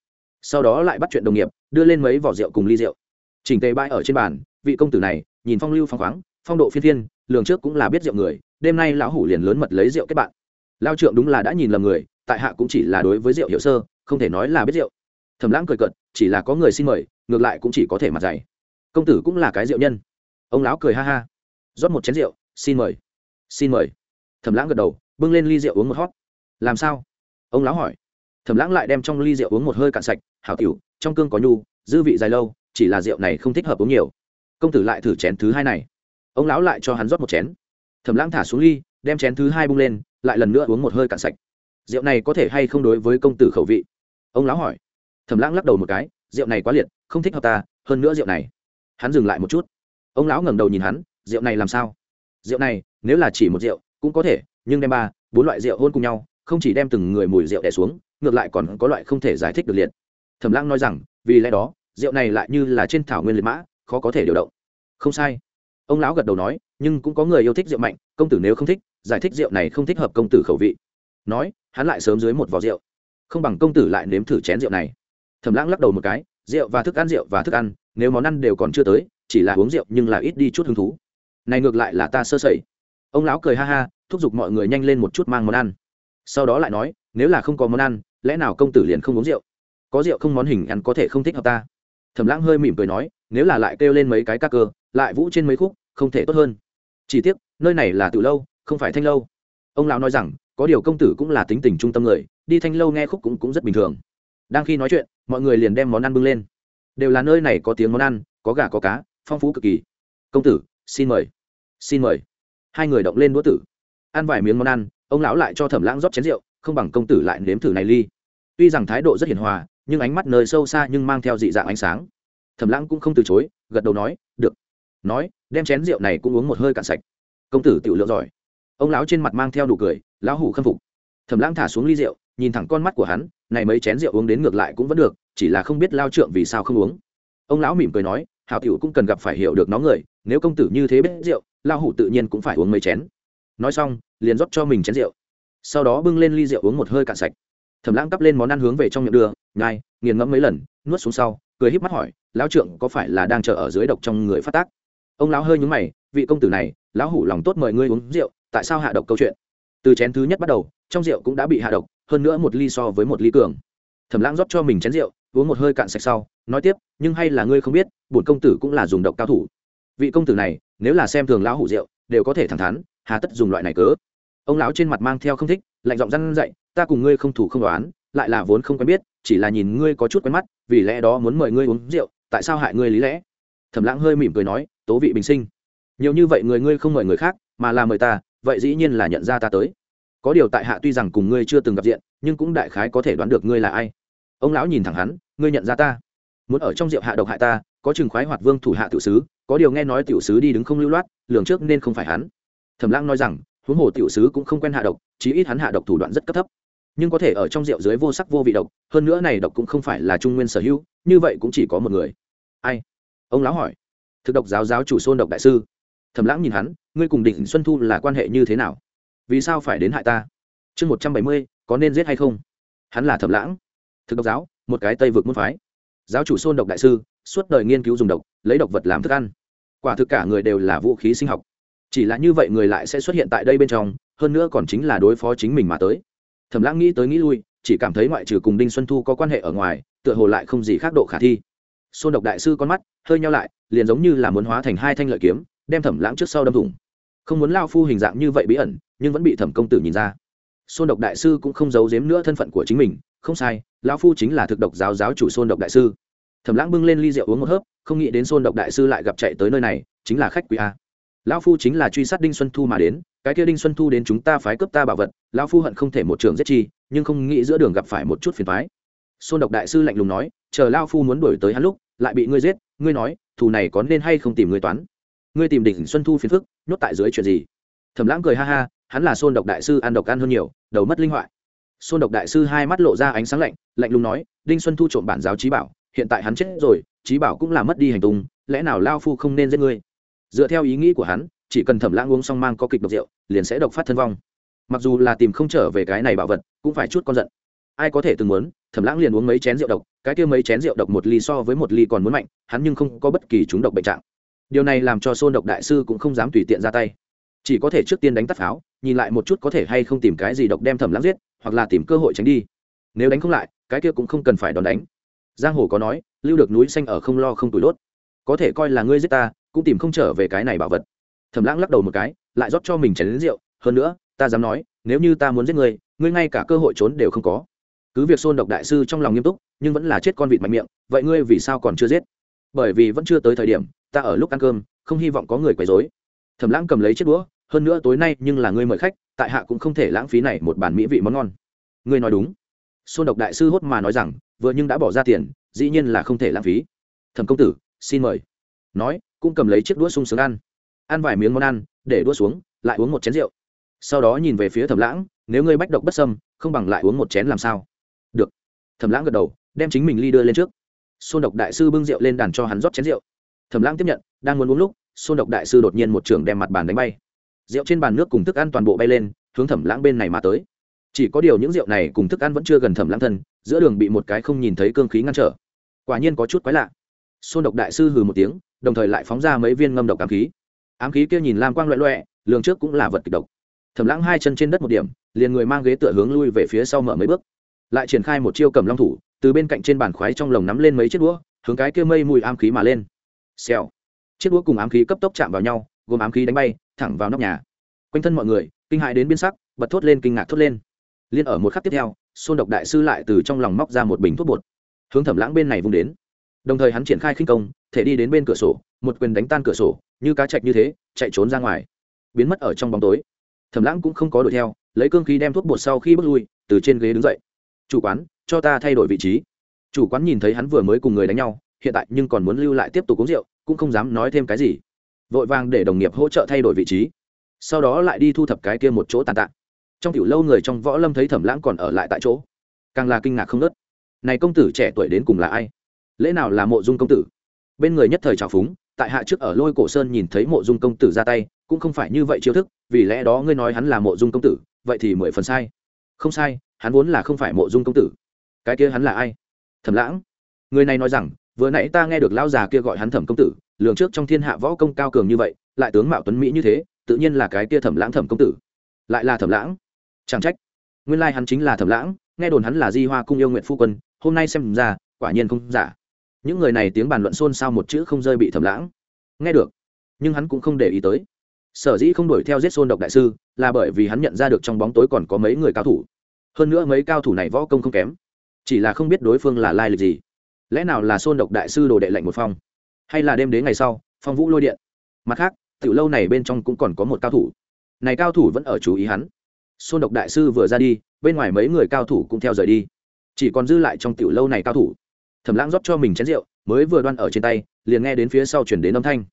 Sau đó lại bắt chuyện đồng nghiệp, đưa lên mấy vỏ rượu cùng ly rượu. Chỉnh tề bãi ở trên bàn, vị công tử này, nhìn phong lưu phong khoáng, phong độ phiên thiên lường trước cũng là biết rượu người, đêm nay lão hủ liền lớn mật lấy rượu kết bạn. Lao trượng đúng là đã nhìn lầm người, tại hạ cũng chỉ là đối với rượu hiệu sơ không thể nói là biết rượu. Thẩm lãng cười cận chỉ là có người xin mời, ngược lại cũng chỉ có thể mặt dày. Công tử cũng là cái rượu nhân. Ông lão cười ha ha. Rót một chén rượu, xin mời. Xin mời. Thẩm lãng gật đầu, bưng lên ly rượu uống một hót làm sao? Ông lão hỏi. Thẩm lãng lại đem trong ly rượu uống một hơi cạn sạch, hảo tiểu, trong cương có nhu, dư vị dài lâu, chỉ là rượu này không thích hợp uống nhiều. Công tử lại thử chén thứ hai này. Ông lão lại cho hắn rót một chén. Thẩm lãng thả xuống ly, đem chén thứ hai bung lên, lại lần nữa uống một hơi cạn sạch. Rượu này có thể hay không đối với công tử khẩu vị? Ông lão hỏi. Thẩm lãng lắc đầu một cái, rượu này quá liệt, không thích hợp ta, hơn nữa rượu này. Hắn dừng lại một chút. Ông lão ngẩng đầu nhìn hắn, rượu này làm sao? Rượu này, nếu là chỉ một rượu, cũng có thể, nhưng đem ba, bốn loại rượu hôn cùng nhau, không chỉ đem từng người mùi rượu đè xuống, ngược lại còn có loại không thể giải thích được liệt. Thẩm lãng nói rằng, vì lẽ đó, rượu này lại như là trên thảo nguyên liệt mã, khó có thể điều động. Không sai. Ông lão gật đầu nói, nhưng cũng có người yêu thích rượu mạnh, công tử nếu không thích, giải thích rượu này không thích hợp công tử khẩu vị. Nói, hắn lại sớm dưới một vò rượu không bằng công tử lại nếm thử chén rượu này. Thẩm lãng lắc đầu một cái, rượu và thức ăn, rượu và thức ăn, nếu món ăn đều còn chưa tới, chỉ là uống rượu nhưng là ít đi chút hứng thú. Này ngược lại là ta sơ sẩy. Ông lão cười ha ha, thúc giục mọi người nhanh lên một chút mang món ăn. Sau đó lại nói, nếu là không có món ăn, lẽ nào công tử liền không uống rượu? Có rượu không món hình ăn có thể không thích hợp ta? Thẩm lãng hơi mỉm cười nói, nếu là lại kêu lên mấy cái ca cơ, lại vũ trên mấy khúc, không thể tốt hơn. Chỉ tiếc, nơi này là từ lâu, không phải thanh lâu. Ông lão nói rằng, có điều công tử cũng là tính tình trung tâm người đi thanh lâu nghe khúc cũng cũng rất bình thường. Đang khi nói chuyện, mọi người liền đem món ăn bưng lên. Đều là nơi này có tiếng món ăn, có gà, có cá, phong phú cực kỳ. Công tử, xin mời xin mời. Hai người động lên đũa tử. Ăn vài miếng món ăn, ông lão lại cho thẩm lãng rót chén rượu, không bằng công tử lại nếm thử này ly. Tuy rằng thái độ rất hiền hòa, nhưng ánh mắt nơi sâu xa nhưng mang theo dị dạng ánh sáng. Thẩm lãng cũng không từ chối, gật đầu nói, được. Nói, đem chén rượu này cũng uống một hơi cạn sạch. Công tử tiểu lượng giỏi. Ông lão trên mặt mang theo đủ cười, lão hủ khâm phục. Thẩm lãng thả xuống ly rượu nhìn thẳng con mắt của hắn, này mấy chén rượu uống đến ngược lại cũng vẫn được, chỉ là không biết lao trượng vì sao không uống. Ông lão mỉm cười nói hào tiểu cũng cần gặp phải hiểu được nó người, nếu công tử như thế biết rượu lao hủ tự nhiên cũng phải uống mấy chén. Nói xong, liền rót cho mình chén rượu. Sau đó bưng lên ly rượu uống một hơi cạn sạch. Thẩm lãng cắp lên món ăn hướng về trong miệng đưa, nhai, nghiền ngẫm mấy lần, nuốt xuống sau, cười híp mắt hỏi, lão trượng có phải là đang chờ ở dưới độc trong người phát tác? Ông lão hơi nhúng mày, vị công tử này, lão hủ lòng tốt mời ngươi uống rượu, tại sao hạ độc câu chuyện? Từ chén thứ nhất bắt đầu, trong rượu cũng đã bị hạ độc hơn nữa một ly so với một ly cường. Thẩm lãng rót cho mình chén rượu, uống một hơi cạn sạch sau, nói tiếp, nhưng hay là ngươi không biết, bổn công tử cũng là dùng độc cao thủ. Vị công tử này, nếu là xem thường lão hủ rượu, đều có thể thẳng thắn, hà tất dùng loại này cớ. Ông lão trên mặt mang theo không thích, lạnh giọng răn dậy ta cùng ngươi không thủ không đoán, lại là vốn không quen biết, chỉ là nhìn ngươi có chút quen mắt, vì lẽ đó muốn mời ngươi uống rượu, tại sao hại ngươi lý lẽ? Thẩm lãng hơi mỉm cười nói, tố vị bình sinh. Nhiều như vậy người ngươi không mời người khác, mà là mời ta, vậy dĩ nhiên là nhận ra ta tới có điều tại hạ tuy rằng cùng ngươi chưa từng gặp diện, nhưng cũng đại khái có thể đoán được ngươi là ai. Ông lão nhìn thẳng hắn, ngươi nhận ra ta? Muốn ở trong rượu hạ độc hại ta, có chừng khoái hoạt vương thủ hạ tiểu sứ, có điều nghe nói tiểu sứ đi đứng không lưu loát, lường trước nên không phải hắn. Thẩm lãng nói rằng, huống hồ tiểu sứ cũng không quen hạ độc, chí ít hắn hạ độc thủ đoạn rất cấp thấp. Nhưng có thể ở trong rượu dưới vô sắc vô vị độc, hơn nữa này độc cũng không phải là trung nguyên sở hữu, như vậy cũng chỉ có một người. Ai? Ông lão hỏi. Thực độc giáo giáo chủ xôn độc đại sư. Thẩm lãng nhìn hắn, ngươi cùng định xuân thu là quan hệ như thế nào? Vì sao phải đến hại ta? Chương một trăm bảy mươi, có nên giết hay không? Hắn là thẩm lãng. Thực độc giáo, một cái tây vực môn phái. Giáo chủ xôn độc đại sư, suốt đời nghiên cứu dùng độc, lấy độc vật làm thức ăn. Quả thực cả người đều là vũ khí sinh học. Chỉ là như vậy người lại sẽ xuất hiện tại đây bên trong, hơn nữa còn chính là đối phó chính mình mà tới. Thẩm lãng nghĩ tới nghĩ lui, chỉ cảm thấy ngoại trừ cùng đinh xuân thu có quan hệ ở ngoài, tựa hồ lại không gì khác độ khả thi. Xôn độc đại sư con mắt hơi nhau lại, liền giống như là muốn hóa thành hai thanh lợi kiếm, đem thẩm lãng trước sau đâm thủng. Không muốn lao phu hình dạng như vậy bí ẩn nhưng vẫn bị thẩm công tử nhìn ra. Xôn độc đại sư cũng không giấu giếm nữa thân phận của chính mình, không sai, lão phu chính là thực độc giáo giáo chủ xôn độc đại sư. Thẩm lãng bưng lên ly rượu uống một hớp, không nghĩ đến xôn độc đại sư lại gặp chạy tới nơi này, chính là khách quý a. Lão phu chính là truy sát đinh xuân thu mà đến, cái kia đinh xuân thu đến chúng ta phái cướp ta bảo vật, lão phu hận không thể một trường giết chi, nhưng không nghĩ giữa đường gặp phải một chút phiền phái. xôn độc đại sư lạnh lùng nói, chờ lão phu muốn đuổi tới hắn lúc, lại bị ngươi giết, ngươi nói, thù này có nên hay không tìm ngươi toán? Ngươi tìm đỉnh xuân thu phiền phức, nhốt tại dưới chuyện gì? Thẩm lãng cười ha ha hắn là xôn độc đại sư ăn độc ăn hơn nhiều, đầu mất linh hoại. Xôn độc đại sư hai mắt lộ ra ánh sáng lạnh lạnh lùng nói, đinh xuân thu trộm bản giáo trí bảo, hiện tại hắn chết rồi, trí bảo cũng là mất đi hành tung, lẽ nào lao phu không nên giết ngươi? Dựa theo ý nghĩ của hắn, chỉ cần thẩm lãng uống xong mang có kịch độc rượu, liền sẽ độc phát thân vong. Mặc dù là tìm không trở về cái này bảo vật, cũng phải chút con giận. Ai có thể từng muốn, thẩm lãng liền uống mấy chén rượu độc, cái kia mấy chén rượu độc một ly so với một ly còn muốn mạnh, hắn nhưng không có bất kỳ chúng độc bệnh trạng. Điều này làm cho xôn độc đại sư cũng không dám tùy tiện ra tay chỉ có thể trước tiên đánh tắt pháo, nhìn lại một chút có thể hay không tìm cái gì độc đem thẩm lãng giết, hoặc là tìm cơ hội tránh đi. Nếu đánh không lại, cái kia cũng không cần phải đòn đánh. Giang hồ có nói, lưu được núi xanh ở không lo không tủi đốt. Có thể coi là ngươi giết ta, cũng tìm không trở về cái này bảo vật. Thẩm lãng lắc đầu một cái, lại rót cho mình chén lính rượu. Hơn nữa, ta dám nói, nếu như ta muốn giết ngươi ngươi ngay cả cơ hội trốn đều không có. Cứ việc xôn độc đại sư trong lòng nghiêm túc, nhưng vẫn là chết con vịt mạnh miệng, vậy ngươi vì sao còn chưa giết? Bởi vì vẫn chưa tới thời điểm, ta ở lúc ăn cơm, không hy vọng có người quấy dối thẩm lãng cầm lấy chiếc đũa, hơn nữa tối nay nhưng là ngươi mời khách, tại hạ cũng không thể lãng phí này một bản mỹ vị món ngon. Ngươi nói đúng. Xôn độc đại sư hốt mà nói rằng, vừa nhưng đã bỏ ra tiền, dĩ nhiên là không thể lãng phí. Thẩm công tử, xin mời. Nói, cũng cầm lấy chiếc đũa sung sướng ăn. Ăn vài miếng món ăn, để đũa xuống, lại uống một chén rượu. Sau đó nhìn về phía thẩm lãng, nếu ngươi bách độc bất sâm không bằng lại uống một chén làm sao? Được. Thẩm lãng gật đầu, đem chính mình ly đưa lên trước. Xôn độc đại sư bưng rượu lên đàn cho hắn rót chén rượu. Thẩm lãng tiếp nhận, đang muốn uống lúc xôn độc đại sư đột nhiên một trường đem mặt bàn đánh bay. Rượu trên bàn nước cùng thức ăn toàn bộ bay lên, hướng thẩm lãng bên này mà tới. Chỉ có điều những rượu này cùng thức ăn vẫn chưa gần thẩm lãng thân, giữa đường bị một cái không nhìn thấy cương khí ngăn trở. Quả nhiên có chút quái lạ. Xôn độc đại sư hừ một tiếng, đồng thời lại phóng ra mấy viên ngâm độc ám khí. Ám khí kia nhìn lam quang loẹ loẹ, lường trước cũng là vật kịch độc. Thẩm lãng hai chân trên đất một điểm, liền người mang ghế tựa hướng lui về phía sau mở mấy bước. Lại triển khai một chiêu cầm long thủ, từ bên cạnh trên bàn khoái trong lồng nắm lên mấy chiếc đũa, hướng cái kia mây mùi ám khí mà lên. Xèo chiếc đũa cùng ám khí cấp tốc chạm vào nhau, gồm ám khí đánh bay, thẳng vào nóc nhà. Quanh thân mọi người, kinh hại đến biên sắc, bật thốt lên kinh ngạc thốt lên. Liên ở một khắc tiếp theo, xôn độc đại sư lại từ trong lòng móc ra một bình thuốc bột. Hướng thẩm lãng bên này vung đến. Đồng thời hắn triển khai khinh công, thể đi đến bên cửa sổ, một quyền đánh tan cửa sổ, như cá chạch như thế, chạy trốn ra ngoài. Biến mất ở trong bóng tối. Thẩm lãng cũng không có đuổi theo, lấy cương khí đem thuốc bột sau khi bước lui, từ trên ghế đứng dậy. Chủ quán, cho ta thay đổi vị trí. Chủ quán nhìn thấy hắn vừa mới cùng người đánh nhau, hiện tại nhưng còn muốn lưu lại tiếp tục uống rượu cũng không dám nói thêm cái gì. Vội vàng để đồng nghiệp hỗ trợ thay đổi vị trí. Sau đó lại đi thu thập cái kia một chỗ tàn tạ. Trong tiểu lâu người trong võ lâm thấy thẩm lãng còn ở lại tại chỗ. Càng là kinh ngạc không nớt này công tử trẻ tuổi đến cùng là ai? Lẽ nào là mộ dung công tử? Bên người nhất thời trào phúng, tại hạ trước ở lôi cổ sơn nhìn thấy mộ dung công tử ra tay, cũng không phải như vậy chiêu thức, vì lẽ đó ngươi nói hắn là mộ dung công tử, vậy thì mười phần sai. Không sai, hắn vốn là không phải mộ dung công tử. Cái kia hắn là ai? Thẩm lãng. Người này nói rằng vừa nãy ta nghe được lão già kia gọi hắn thẩm công tử, lường trước trong thiên hạ võ công cao cường như vậy, lại tướng mạo tuấn mỹ như thế, tự nhiên là cái kia thẩm lãng thẩm công tử. Lại là thẩm lãng? Chẳng trách. Nguyên lai hắn chính là thẩm lãng, nghe đồn hắn là di hoa cung yêu nguyện phu quân, hôm nay xem ra, quả nhiên không giả. Những người này tiếng bàn luận xôn xao một chữ không rơi bị thẩm lãng. Nghe được. Nhưng hắn cũng không để ý tới. Sở dĩ không đuổi theo giết xôn độc đại sư, là bởi vì hắn nhận ra được trong bóng tối còn có mấy người cao thủ. Hơn nữa mấy cao thủ này võ công không kém. Chỉ là không biết đối phương là lai lịch gì lẽ nào là xôn độc đại sư đồ đệ lệnh một phong? Hay là đêm đến ngày sau, phong vũ lôi điện? Mặt khác, tiểu lâu này bên trong cũng còn có một cao thủ. Này cao thủ vẫn ở chú ý hắn. Xôn độc đại sư vừa ra đi, bên ngoài mấy người cao thủ cũng theo rời đi. Chỉ còn dư lại trong tiểu lâu này cao thủ. Thẩm lãng rót cho mình chén rượu, mới vừa đoan ở trên tay, liền nghe đến phía sau chuyển đến âm thanh.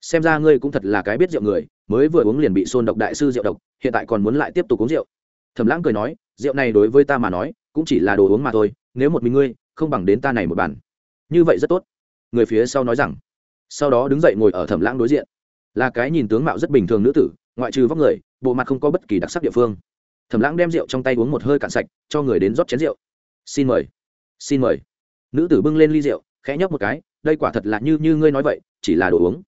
Xem ra ngươi cũng thật là cái biết rượu người, mới vừa uống liền bị xôn độc đại sư rượu độc, hiện tại còn muốn lại tiếp tục uống rượu. Thẩm lãng cười nói, rượu này đối với ta mà nói, cũng chỉ là đồ uống mà thôi, nếu một mình ngươi, không bằng đến ta này một bàn như vậy rất tốt. Người phía sau nói rằng, sau đó đứng dậy ngồi ở thẩm lãng đối diện. Là cái nhìn tướng mạo rất bình thường nữ tử, ngoại trừ vóc người, bộ mặt không có bất kỳ đặc sắc địa phương. Thẩm lãng đem rượu trong tay uống một hơi cạn sạch, cho người đến rót chén rượu. Xin mời xin mời. Nữ tử bưng lên ly rượu, khẽ nhấp một cái, đây quả thật là như như ngươi nói vậy, chỉ là đồ uống.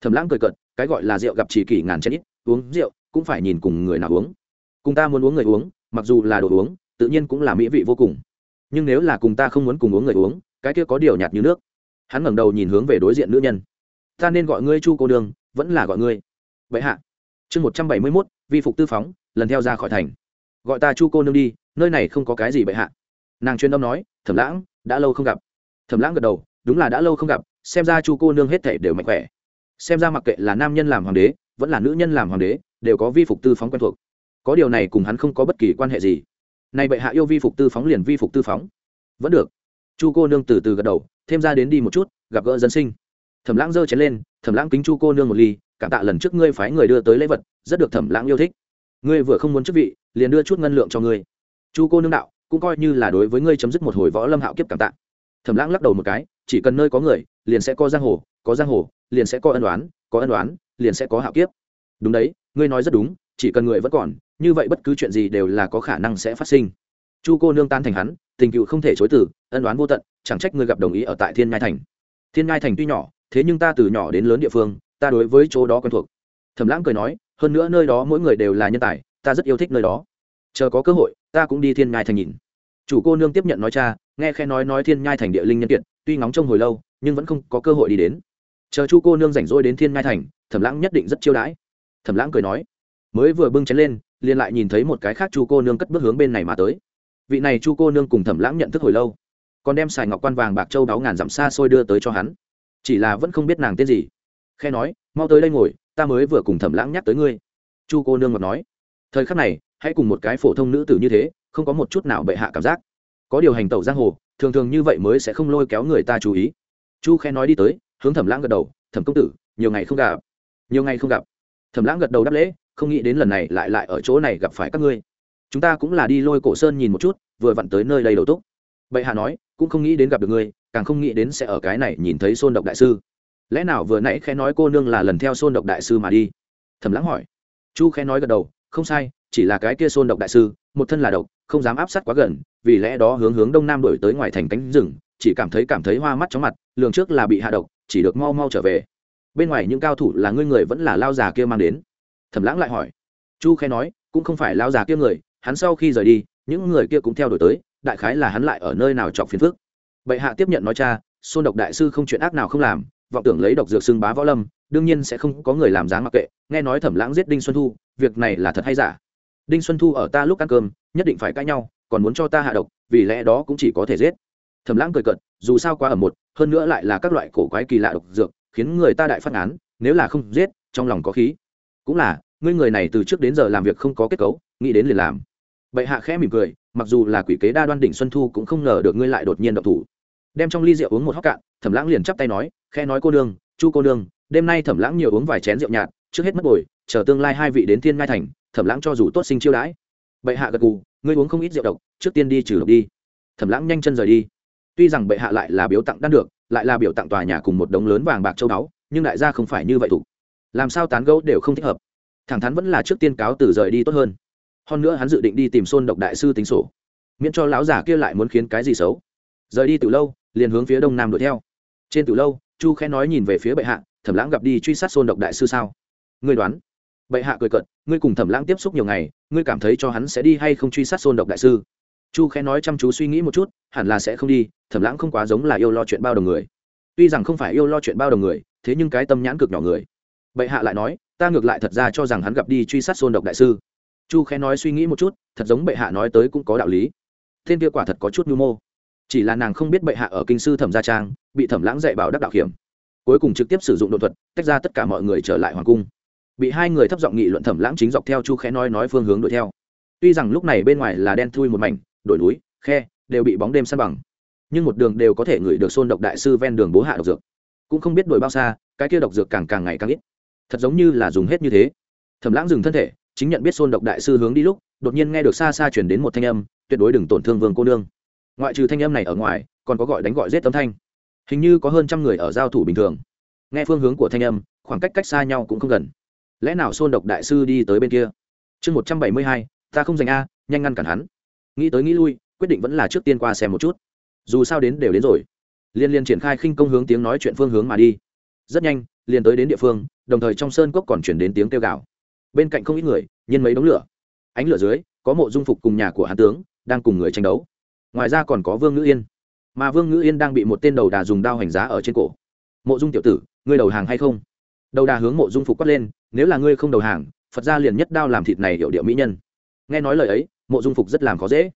Thẩm lãng cười cợt, cái gọi là rượu gặp chỉ kỷ ngàn chén ít, uống rượu cũng phải nhìn cùng người nào uống. Cùng ta muốn uống người uống, mặc dù là đồ uống, tự nhiên cũng là mỹ vị vô cùng. Nhưng nếu là cùng ta không muốn cùng uống người uống cái kia có điều nhạt như nước. Hắn ngẩng đầu nhìn hướng về đối diện nữ nhân. Ta nên gọi ngươi chu cô đường vẫn là gọi ngươi. Vậy hạ. Chương một trăm bảy mươi mốt, vi phục tư phóng, lần theo ra khỏi thành. Gọi ta chu cô nương đi, nơi này không có cái gì bệ hạ. Nàng chuyên âm nói, thẩm lãng, đã lâu không gặp. Thẩm lãng gật đầu, đúng là đã lâu không gặp, xem ra chu cô nương hết thể đều mạnh khỏe. Xem ra mặc kệ là nam nhân làm hoàng đế, vẫn là nữ nhân làm hoàng đế, đều có vi phục tư phóng quen thuộc. Có điều này cùng hắn không có bất kỳ quan hệ gì. Này bệ hạ yêu vi phục tư phóng liền vi phục tư phóng. Vẫn được chu cô nương từ từ gật đầu, thêm ra đến đi một chút, gặp gỡ dân sinh. Thẩm lãng giơ chén lên, thẩm lãng kính chu cô nương một ly, cảm tạ lần trước ngươi phái người đưa tới lễ vật, rất được thẩm lãng yêu thích. Ngươi vừa không muốn chức vị, liền đưa chút ngân lượng cho ngươi. Chu cô nương đạo, cũng coi như là đối với ngươi chấm dứt một hồi võ lâm hạo kiếp cảm tạ. Thẩm lãng lắc đầu một cái, chỉ cần nơi có người, liền sẽ có giang hồ, có giang hồ, liền sẽ có ân đoán có ân đoán liền sẽ có hạo kiếp. Đúng đấy, ngươi nói rất đúng, chỉ cần người vẫn còn, như vậy bất cứ chuyện gì đều là có khả năng sẽ phát sinh. Chu cô nương tan thành hắn tình cựu không thể chối từ, ân đoán vô tận, chẳng trách ngươi gặp đồng ý ở tại thiên ngai thành. Thiên ngai thành tuy nhỏ, thế nhưng ta từ nhỏ đến lớn địa phương, ta đối với chỗ đó quen thuộc. Thẩm lãng cười nói, hơn nữa nơi đó mỗi người đều là nhân tài, ta rất yêu thích nơi đó. Chờ có cơ hội, ta cũng đi thiên ngai thành nhìn. Chủ cô nương tiếp nhận nói cha, nghe khe nói nói thiên nhai thành địa linh nhân kiệt, tuy ngóng trông hồi lâu, nhưng vẫn không có cơ hội đi đến. Chờ chu cô nương rảnh rỗi đến thiên nhai thành, thẩm lãng nhất định rất chiêu đãi. Thẩm lãng cười nói, mới vừa bưng chén lên, liền lại nhìn thấy một cái khác chu cô nương cất bước hướng bên này mà tới vị này chu cô nương cùng thẩm lãng nhận thức hồi lâu, còn đem xài ngọc quan vàng bạc châu đáo ngàn dặm xa xôi đưa tới cho hắn. Chỉ là vẫn không biết nàng tên gì. Khe nói, mau tới đây ngồi, ta mới vừa cùng thẩm lãng nhắc tới ngươi. Chu cô nương ngọc nói, thời khắc này, hãy cùng một cái phổ thông nữ tử như thế, không có một chút nào bệ hạ cảm giác. Có điều hành tẩu giang hồ, thường thường như vậy mới sẽ không lôi kéo người ta chú ý. Chu khe nói đi tới, hướng thẩm lãng gật đầu, thẩm công tử, nhiều ngày không gặp. Nhiều ngày không gặp. Thẩm lãng gật đầu đáp lễ, không nghĩ đến lần này lại lại ở chỗ này gặp phải các ngươi chúng ta cũng là đi lôi cổ sơn nhìn một chút, vừa vặn tới nơi đây đầu túc. Bệ hạ nói, cũng không nghĩ đến gặp được ngươi, càng không nghĩ đến sẽ ở cái này nhìn thấy xôn độc đại sư. Lẽ nào vừa nãy khẽ nói cô nương là lần theo xôn độc đại sư mà đi? Thầm lắng hỏi. Chu khẽ nói gật đầu, không sai, chỉ là cái kia xôn độc đại sư, một thân là độc, không dám áp sát quá gần, vì lẽ đó hướng hướng đông nam đổi tới ngoài thành cánh rừng, chỉ cảm thấy cảm thấy hoa mắt chóng mặt, lường trước là bị hạ độc, chỉ được mau mau trở về. Bên ngoài những cao thủ là ngươi người vẫn là lao già kia mang đến. Thẩm lãng lại hỏi. Chu khẽ nói, cũng không phải lao già kia người hắn sau khi rời đi những người kia cũng theo đổi tới đại khái là hắn lại ở nơi nào chọc phiền phức. Bệ hạ tiếp nhận nói cha xôn độc đại sư không chuyện ác nào không làm vọng tưởng lấy độc dược xưng bá võ lâm đương nhiên sẽ không có người làm dáng mặc kệ nghe nói thẩm lãng giết đinh xuân thu việc này là thật hay giả? Đinh xuân thu ở ta lúc ăn cơm nhất định phải cãi nhau còn muốn cho ta hạ độc vì lẽ đó cũng chỉ có thể giết. Thẩm lãng cười cợt, dù sao qua ở một hơn nữa lại là các loại cổ quái kỳ lạ độc dược khiến người ta đại phát án nếu là không giết trong lòng có khí. Cũng là ngươi người này từ trước đến giờ làm việc không có kết cấu nghĩ đến liền làm bệ hạ khẽ mỉm cười, mặc dù là quỷ kế đa đoan đỉnh xuân thu cũng không ngờ được ngươi lại đột nhiên động thủ. Đem trong ly rượu uống một hóc cạn, thẩm lãng liền chắp tay nói, khẽ nói, cô nương, chu cô nương, đêm nay thẩm lãng nhiều uống vài chén rượu nhạt, trước hết mất bồi, chờ tương lai hai vị đến thiên ngai thành, thẩm lãng cho dù tốt sinh chiêu đãi. Bệ hạ gật gù, ngươi uống không ít rượu độc, trước tiên đi trừ độc đi. Thẩm lãng nhanh chân rời đi. Tuy rằng bệ hạ lại là biếu tặng đan được, lại là biểu tặng tòa nhà cùng một đống lớn vàng bạc châu báu, nhưng đại gia không phải như vậy thủ. Làm sao tán gẫu đều không thích hợp. Thẳng thắn vẫn là trước tiên cáo từ rời đi tốt hơn hơn nữa hắn dự định đi tìm xôn độc đại sư tính sổ. Miễn cho lão giả kia lại muốn khiến cái gì xấu. Rời đi từ lâu, liền hướng phía đông nam đuổi theo. Trên từ lâu, chu khẽ nói nhìn về phía bệ hạ, thẩm lãng gặp đi truy sát xôn độc đại sư sao? Ngươi đoán. Bệ hạ cười cận ngươi cùng thẩm lãng tiếp xúc nhiều ngày, ngươi cảm thấy cho hắn sẽ đi hay không truy sát xôn độc đại sư? Chu khẽ nói chăm chú suy nghĩ một chút, hẳn là sẽ không đi, thẩm lãng không quá giống là yêu lo chuyện bao đồng người. Tuy rằng không phải yêu lo chuyện bao đồng người, thế nhưng cái tâm nhãn cực nhỏ người. Bệ hạ lại nói, ta ngược lại thật ra cho rằng hắn gặp đi truy sát xôn độc đại sư chu khẽ nói suy nghĩ một chút, thật giống bệ hạ nói tới cũng có đạo lý. Thiên kia quả thật có chút mưu mô. Chỉ là nàng không biết bệ hạ ở kinh sư thẩm gia trang, bị thẩm lãng dạy bảo đắc đạo hiểm. Cuối cùng trực tiếp sử dụng đột thuật, tách ra tất cả mọi người trở lại hoàng cung. Bị hai người thấp giọng nghị luận thẩm lãng chính dọc theo chu khẽ nói nói phương hướng đuổi theo. Tuy rằng lúc này bên ngoài là đen thui một mảnh đổi núi, khe, đều bị bóng đêm săn bằng. Nhưng một đường đều có thể ngửi được xôn độc đại sư ven đường bố hạ độc dược. Cũng không biết đuổi bao xa, cái kia độc dược càng càng ngày càng ít. Thật giống như là dùng hết như thế. Thẩm lãng dừng thân thể chính nhận biết xôn độc đại sư hướng đi lúc, đột nhiên nghe được xa xa chuyển đến một thanh âm, tuyệt đối đừng tổn thương vương cô nương. Ngoại trừ thanh âm này ở ngoài, còn có gọi đánh gọi giết tấm thanh. Hình như có hơn trăm người ở giao thủ bình thường. Nghe phương hướng của thanh âm, khoảng cách cách xa nhau cũng không gần. Lẽ nào xôn độc đại sư đi tới bên kia? Chương một trăm bảy mươi hai, ta không dành a, nhanh ngăn cản hắn. Nghĩ tới nghĩ lui, quyết định vẫn là trước tiên qua xem một chút. Dù sao đến đều đến rồi. Liên liên triển khai khinh công hướng tiếng nói chuyện phương hướng mà đi. Rất nhanh, liền tới đến địa phương, đồng thời trong sơn cốc còn chuyển đến tiếng kêu gào bên cạnh không ít người nhiên mấy đống lửa. Ánh lửa dưới, có mộ dung phục cùng nhà của hán tướng, đang cùng người tranh đấu. Ngoài ra còn có vương ngữ yên. Mà vương ngữ yên đang bị một tên đầu đà dùng đao hành giá ở trên cổ. Mộ dung tiểu tử, ngươi đầu hàng hay không? Đầu đà hướng mộ dung phục quát lên, nếu là ngươi không đầu hàng, phật ra liền nhất đao làm thịt này hiệu điệu mỹ nhân. Nghe nói lời ấy, mộ dung phục rất làm khó dễ.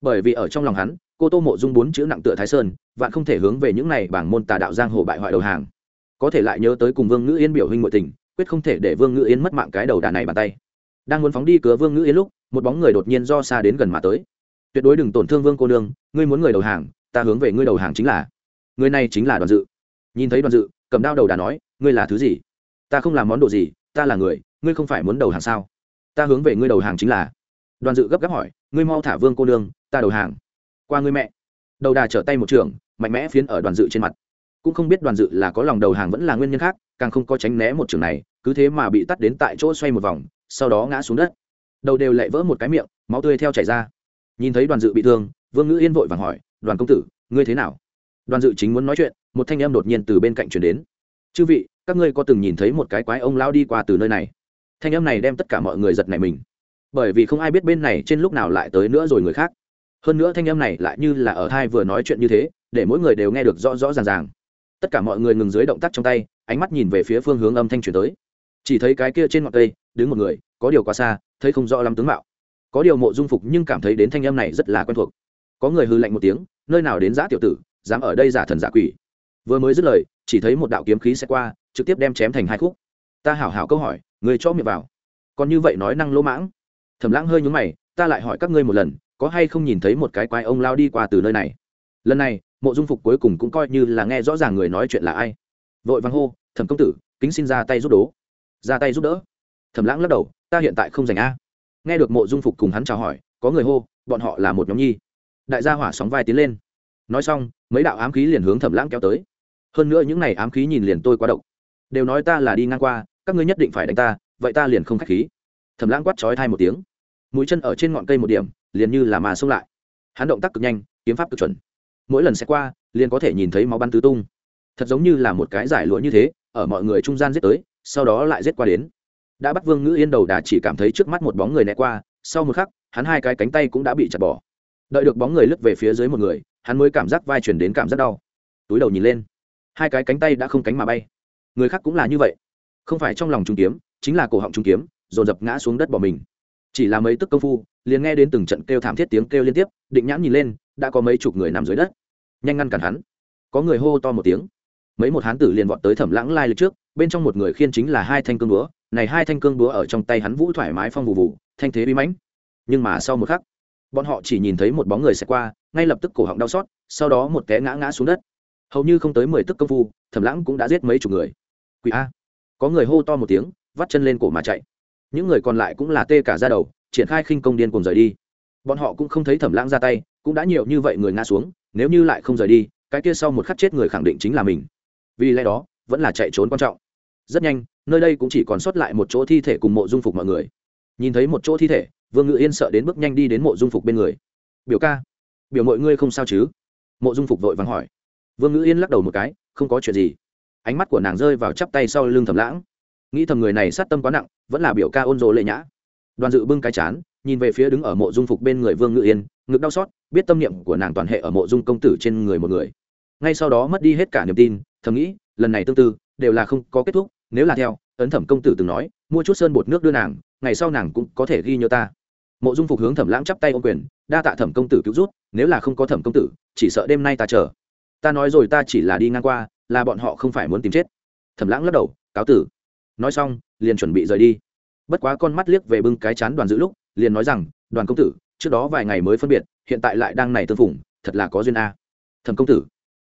Bởi vì ở trong lòng hắn, cô tô mộ dung bốn chữ nặng tựa thái sơn, vạn không thể hướng về những này bảng môn tà đạo giang hồ bại hoại đầu hàng. Có thể lại nhớ tới cùng vương ngữ yên biểu huynh nội tình quyết không thể để vương ngữ yến mất mạng cái đầu đà này bàn tay. Đang muốn phóng đi cửa vương ngữ yến lúc, một bóng người đột nhiên do xa đến gần mà tới. Tuyệt đối đừng tổn thương vương cô nương, ngươi muốn người đầu hàng, ta hướng về ngươi đầu hàng chính là. Người này chính là đoàn dự. Nhìn thấy đoàn dự, cầm đao đầu đà nói, ngươi là thứ gì? Ta không làm món đồ gì, ta là người, ngươi không phải muốn đầu hàng sao? Ta hướng về ngươi đầu hàng chính là. Đoàn dự gấp gáp hỏi, ngươi mau thả vương cô nương, ta đầu hàng. Qua ngươi mẹ. Đầu đà trở tay một trường, mạnh mẽ phiến ở đoàn dự trên mặt. Cũng không biết đoàn dự là có lòng đầu hàng vẫn là nguyên nhân khác, càng không có tránh né một trường này cứ thế mà bị tắt đến tại chỗ xoay một vòng, sau đó ngã xuống đất. Đầu đều lệ vỡ một cái miệng, máu tươi theo chảy ra. Nhìn thấy đoàn dự bị thương, vương ngữ yên vội vàng hỏi, đoàn công tử, ngươi thế nào? Đoàn dự chính muốn nói chuyện, một thanh em đột nhiên từ bên cạnh chuyển đến. Chư vị, các ngươi có từng nhìn thấy một cái quái ông lao đi qua từ nơi này? Thanh em này đem tất cả mọi người giật nảy mình. Bởi vì không ai biết bên này trên lúc nào lại tới nữa rồi người khác. Hơn nữa thanh em này lại như là ở thai vừa nói chuyện như thế, để mỗi người đều nghe được rõ rõ ràng ràng. Tất cả mọi người ngừng dưới động tác trong tay, ánh mắt nhìn về phía phương hướng âm thanh chuyển tới chỉ thấy cái kia trên ngọn cây, đứng một người, có điều quá xa, thấy không rõ lắm tướng mạo. Có điều mộ dung phục nhưng cảm thấy đến thanh âm này rất là quen thuộc. Có người hư lạnh một tiếng, nơi nào đến giã tiểu tử, dám ở đây giả thần giả quỷ. Vừa mới dứt lời, chỉ thấy một đạo kiếm khí sẽ qua, trực tiếp đem chém thành hai khúc. Ta hảo hảo câu hỏi, người cho miệng vào. Còn như vậy nói năng lỗ mãng. Thẩm lãng hơi nhúng mày, ta lại hỏi các ngươi một lần, có hay không nhìn thấy một cái quái ông lao đi qua từ nơi này? Lần này, mộ dung phục cuối cùng cũng coi như là nghe rõ ràng người nói chuyện là ai. Vội vàng hô, thẩm công tử, kính xin ra tay giúp đố ra tay giúp đỡ. Thẩm lãng lắc đầu, ta hiện tại không dành a. Nghe được mộ dung phục cùng hắn chào hỏi, có người hô, bọn họ là một nhóm nhi. Đại gia hỏa sóng vai tiến lên. Nói xong, mấy đạo ám khí liền hướng thẩm lãng kéo tới. Hơn nữa những n à y ám khí nhìn liền tôi quá độc. Đều nói ta là đi ngang qua, các ngươi nhất định phải đánh ta, vậy ta liền không k h á c h khí. Thẩm lãng quát trói thai một tiếng. Mũi chân ở trên ngọn cây một điểm, liền như là mà xông lại. Hắn động tác cực nhanh, kiếm pháp cực chuẩn. Mỗi lần sẽ qua, liền có thể nhìn thấy máu bắn tứ tung. Thật giống như là một cái giải lụa như thế, ở mọi người trung gian giết tới sau đó lại giết qua đến. Đã bắt vương ngữ yên đầu đà chỉ cảm thấy trước mắt một bóng người né qua, sau một khắc, hắn hai cái cánh tay cũng đã bị chặt bỏ. Đợi được bóng người lướt về phía dưới một người, hắn mới cảm giác vai chuyển đến cảm giác đau. Túi đầu nhìn lên. Hai cái cánh tay đã không cánh mà bay. Người khác cũng là như vậy. Không phải trong lòng trung kiếm, chính là cổ họng trung kiếm, dồn dập ngã xuống đất bỏ mình. Chỉ là mấy tức công phu, liền nghe đến từng trận kêu thảm thiết tiếng kêu liên tiếp, định nhãn nhìn lên, đã có mấy chục người nằm dưới đất. Nhanh ngăn cản hắn. Có người hô to một tiếng mấy một hán tử liền vọt tới thẩm lãng lai lịch trước, bên trong một người khiên chính là hai thanh cương búa, này hai thanh cương búa ở trong tay hắn vũ thoải mái phong vụ vụ thanh thế bí mãnh. Nhưng mà sau một khắc, bọn họ chỉ nhìn thấy một bóng người xẹt qua, ngay lập tức cổ họng đau xót, sau đó một té ngã ngã xuống đất. Hầu như không tới mười tức công phu, thẩm lãng cũng đã giết mấy chục người. Quỷ a! Có người hô to một tiếng, vắt chân lên cổ mà chạy. Những người còn lại cũng là tê cả ra đầu, triển khai khinh công điên cùng rời đi. Bọn họ cũng không thấy thẩm lãng ra tay, cũng đã nhiều như vậy người ngã xuống, nếu như lại không rời đi, cái kia sau một khắc chết người khẳng định chính là mình vì lẽ đó, vẫn là chạy trốn quan trọng. Rất nhanh, nơi đây cũng chỉ còn sót lại một chỗ thi thể cùng mộ dung phục mọi người. Nhìn thấy một chỗ thi thể, vương ngự yên sợ đến bước nhanh đi đến mộ dung phục bên người. Biểu ca, biểu mọi ngươi không sao chứ? Mộ dung phục vội vàng hỏi. Vương ngự yên lắc đầu một cái, không có chuyện gì. Ánh mắt của nàng rơi vào chắp tay sau lưng thầm lãng. Nghĩ thầm người này sát tâm quá nặng, vẫn là biểu ca ôn dỗ lệ nhã. Đoàn dự bưng cái chán, nhìn về phía đứng ở mộ dung phục bên người vương ngự yên, ngực đau xót, biết tâm niệm của nàng toàn hệ ở mộ dung công tử trên người một người. Ngay sau đó mất đi hết cả niềm tin thầm nghĩ, lần này tương tư đều là không có kết thúc, nếu là theo, ấn thẩm công tử từng nói, mua chút sơn bột nước đưa nàng, ngày sau nàng cũng có thể ghi nhớ ta. Mộ dung phục hướng thẩm lãng chắp tay ô quyền, đa tạ thẩm công tử cứu rút nếu là không có thẩm công tử, chỉ sợ đêm nay ta chờ. Ta nói rồi ta chỉ là đi ngang qua, là bọn họ không phải muốn tìm chết. Thẩm lãng lắc đầu, cáo tử. Nói xong, liền chuẩn bị rời đi. Bất quá con mắt liếc về bưng cái chán đoàn giữ lúc, liền nói rằng, đoàn công tử, trước đó vài ngày mới phân biệt, hiện tại lại đang này tương phủng thật là có duyên a. Thẩm công tử.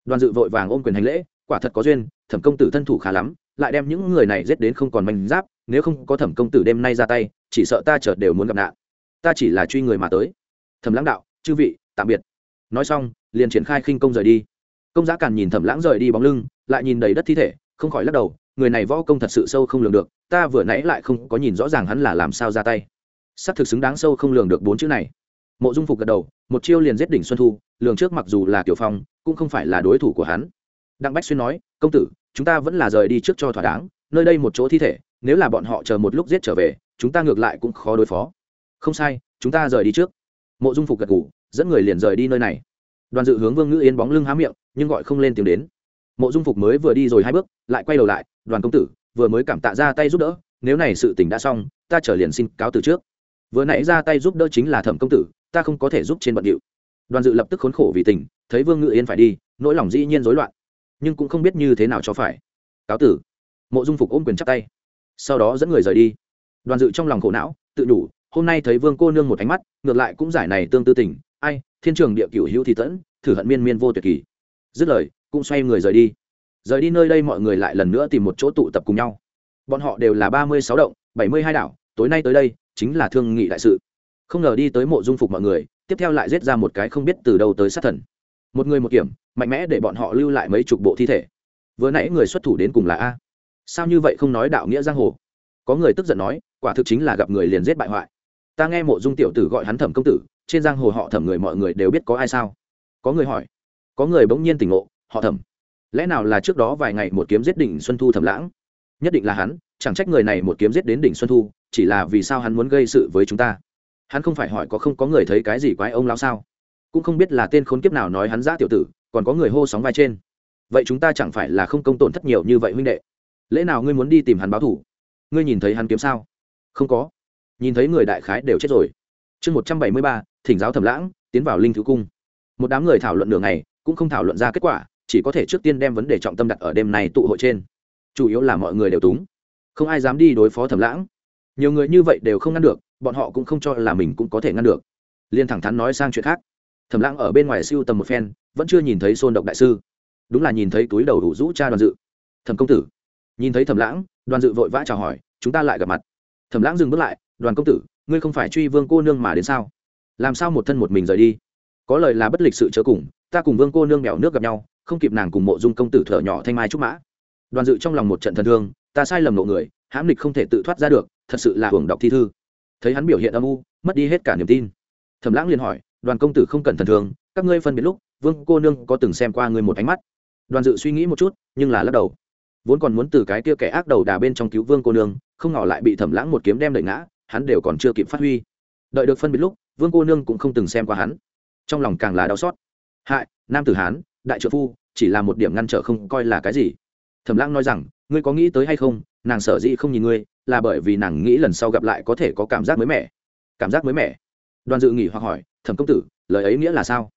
Đoàn dự vội vàng ôm quyền hành lễ quả thật có duyên, thẩm công tử thân thủ khá lắm, lại đem những người này giết đến không còn manh giáp, nếu không có thẩm công tử đêm nay ra tay, chỉ sợ ta chợt đều muốn gặp nạn. Ta chỉ là truy người mà tới. Thẩm lãng đạo, chư vị, tạm biệt. Nói xong, liền triển khai khinh công rời đi. Công giá càn nhìn thẩm lãng rời đi bóng lưng, lại nhìn đầy đất thi thể, không khỏi lắc đầu, người này võ công thật sự sâu không lường được, ta vừa nãy lại không có nhìn rõ ràng hắn là làm sao ra tay. S ắ c thực xứng đáng sâu không lường được bốn chữ này. Mộ dung phục gật đầu, một chiêu liền giết đỉnh xuân thu, lường trước mặc dù là kiểu phong, cũng không phải là đối thủ của hắn đặng bách xuyên nói, công tử, chúng ta vẫn là rời đi trước cho thỏa đáng, nơi đây một chỗ thi thể, nếu là bọn họ chờ một lúc giết trở về, chúng ta ngược lại cũng khó đối phó. Không sai, chúng ta rời đi trước. Mộ dung phục gật ngủ dẫn người liền rời đi nơi này. Đoàn dự hướng vương ngữ yên bóng lưng há miệng, nhưng gọi không lên tiếng đến. Mộ dung phục mới vừa đi rồi hai bước, lại quay đầu lại, đoàn công tử, vừa mới cảm tạ ra tay giúp đỡ, nếu này sự tình đã xong, ta trở liền xin cáo từ trước. Vừa nãy ra tay giúp đỡ chính là thẩm công tử, ta không có thể giúp trên bận điệu. Đoàn dự lập tức khốn khổ vì tình, thấy vương ngự yên phải đi, nỗi lòng dĩ nhiên rối loạn nhưng cũng không biết như thế nào cho phải. Cáo tử. Mộ dung phục ôm quyền chắp tay. Sau đó dẫn người rời đi. Đoàn dự trong lòng khổ não, tự đủ, hôm nay thấy vương cô nương một ánh mắt, ngược lại cũng giải này tương tư tình. Ai, thiên trường địa cửu hữu thì tẫn, thử hận miên miên vô tuyệt kỳ. Dứt lời, cũng xoay người rời đi. Rời đi nơi đây mọi người lại lần nữa tìm một chỗ tụ tập cùng nhau. Bọn họ đều là ba mươi sáu động, bảy mươi hai đảo, tối nay tới đây, chính là thương nghị đại sự. Không ngờ đi tới mộ dung phục mọi người, tiếp theo lại giết ra một cái không biết từ đâu tới sát thần. Một người một kiểm mạnh mẽ để bọn họ lưu lại mấy chục bộ thi thể. Vừa nãy người xuất thủ đến cùng là a sao như vậy không nói đạo nghĩa giang hồ? Có người tức giận nói, quả thực chính là gặp người liền giết bại hoại. Ta nghe mộ dung tiểu tử gọi hắn thẩm công tử, trên giang hồ họ thẩm người mọi người đều biết có ai sao? Có người hỏi. Có người bỗng nhiên tỉnh ngộ, họ thẩm. Lẽ nào là trước đó vài ngày một kiếm giết đỉnh xuân thu thẩm lãng? Nhất định là hắn, chẳng trách người này một kiếm giết đến đỉnh xuân thu, chỉ là vì sao hắn muốn gây sự với chúng ta? Hắn không phải hỏi có không có người thấy cái gì quái ông lao sao? Cũng không biết là tên khốn kiếp nào nói hắn giã tiểu tử còn có người hô sóng vai trên. Vậy chúng ta chẳng phải là không công tổn thất nhiều như vậy huynh đệ? Lẽ nào ngươi muốn đi tìm hắn báo thủ? Ngươi nhìn thấy hắn kiếm sao? Không có. Nhìn thấy người đại khái đều chết rồi. Chương một trăm bảy mươi ba, thỉnh giáo thẩm lãng, tiến vào linh thứ cung. Một đám người thảo luận đường này cũng không thảo luận ra kết quả, chỉ có thể trước tiên đem vấn đề trọng tâm đặt ở đêm này tụ hội trên. Chủ yếu là mọi người đều túng. Không ai dám đi đối phó thẩm lãng. Nhiều người như vậy đều không ngăn được, bọn họ cũng không cho là mình cũng có thể ngăn được. Liên thẳng thắn nói sang chuyện khác. Thẩm lãng ở bên ngoài siêu tầm một phen vẫn chưa nhìn thấy xôn độc đại sư. Đúng là nhìn thấy túi đầu đủ rũ cha đoàn dự. Thẩm công tử. Nhìn thấy thẩm lãng, đoàn dự vội vã chào hỏi, chúng ta lại gặp mặt. Thẩm lãng dừng bước lại, đoàn công tử, ngươi không phải truy vương cô nương mà đến sao? Làm sao một thân một mình rời đi? Có lời là bất lịch sự chớ cùng, ta cùng vương cô nương mèo nước gặp nhau, không kịp nàng cùng mộ dung công tử thở nhỏ thanh mai trúc mã. Đoàn dự trong lòng một trận thần thương, ta sai lầm nộ người, hãm lịch không thể tự thoát ra được, thật sự là hưởng đọc thi thư. Thấy hắn biểu hiện âm u, mất đi hết cả niềm tin. Thẩm lãng liền hỏi, đoàn công tử không cần thần thương, các ngươi phân biệt lúc vương cô nương có từng xem qua ngươi một ánh mắt. Đoàn dự suy nghĩ một chút, nhưng là lắc đầu. Vốn còn muốn từ cái kia kẻ ác đầu đà bên trong cứu vương cô nương, không ngỏ lại bị thẩm lãng một kiếm đem đẩy ngã, hắn đều còn chưa kịp phát huy. Đợi được phân biệt lúc, vương cô nương cũng không từng xem qua hắn. Trong lòng càng là đau xót. Hại, nam tử hán, đại trợ phu, chỉ là một điểm ngăn trở không coi là cái gì. Thẩm lãng nói rằng, ngươi có nghĩ tới hay không, nàng sở dĩ không nhìn ngươi, là bởi vì nàng nghĩ lần sau gặp lại có thể có cảm giác mới mẻ. Cảm giác mới mẻ. Đoàn dự nghỉ hoặc hỏi, thẩm công tử, lời ấy nghĩa là sao?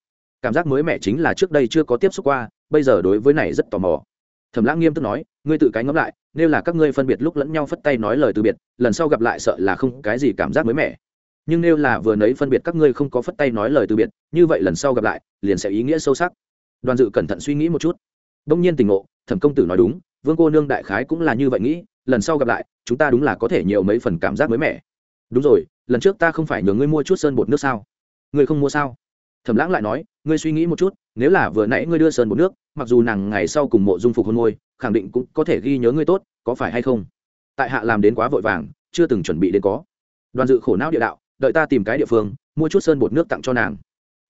Cảm giác mới mẻ chính là trước đây chưa có tiếp xúc qua, bây giờ đối với này rất tò mò. Thẩm lãng nghiêm túc nói, ngươi tự cái ngẫm lại, nếu là các ngươi phân biệt lúc lẫn nhau phất tay nói lời từ biệt, lần sau gặp lại sợ là không cái gì cảm giác mới mẻ. Nhưng nếu là vừa nấy phân biệt các ngươi không có phất tay nói lời từ biệt, như vậy lần sau gặp lại, liền sẽ ý nghĩa sâu sắc. Đoàn dự cẩn thận suy nghĩ một chút. Đông nhiên tình ngộ, thẩm công tử nói đúng, vương cô nương đại khái cũng là như vậy nghĩ, lần sau gặp lại, chúng ta đúng là có thể nhiều mấy phần cảm giác mới mẻ. Đúng rồi, lần trước ta không phải nhờ ngươi mua chút sơn bột nước sao? Ngươi không mua sao? Thẩm lãng lại nói ngươi suy nghĩ một chút, nếu là vừa nãy ngươi đưa sơn bột nước, mặc dù nàng ngày sau cùng mộ dung phục hôn môi, khẳng định cũng có thể ghi nhớ ngươi tốt, có phải hay không? Tại hạ làm đến quá vội vàng, chưa từng chuẩn bị đến có. Đoàn dự khổ não địa đạo, đợi ta tìm cái địa phương, mua chút sơn bột nước tặng cho nàng.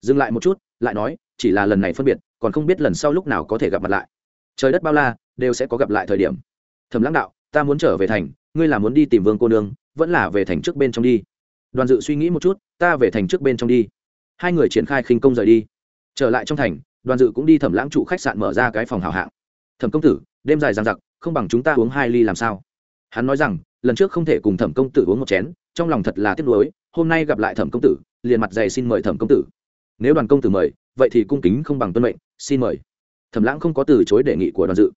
Dừng lại một chút, lại nói, chỉ là lần này phân biệt, còn không biết lần sau lúc nào có thể gặp mặt lại. Trời đất bao la, đều sẽ có gặp lại thời điểm. Thầm lãng đạo, ta muốn trở về thành, ngươi là muốn đi tìm vương cô nương, vẫn là về thành trước bên trong đi. Đoàn dự suy nghĩ một chút, ta về thành trước bên trong đi. Hai người triển khai khinh công rời đi trở lại trong thành, đoàn dự cũng đi thẩm lãng trụ khách sạn mở ra cái phòng hào hạng. Thẩm công tử, đêm dài dằng dặc, không bằng chúng ta uống hai ly làm sao? Hắn nói rằng, lần trước không thể cùng thẩm công tử uống một chén, trong lòng thật là tiếc nuối, hôm nay gặp lại thẩm công tử, liền mặt dày xin mời thẩm công tử. Nếu đoàn công tử mời, vậy thì cung kính không bằng tuân mệnh, xin mời. Thẩm lãng không có từ chối đề nghị của đoàn dự.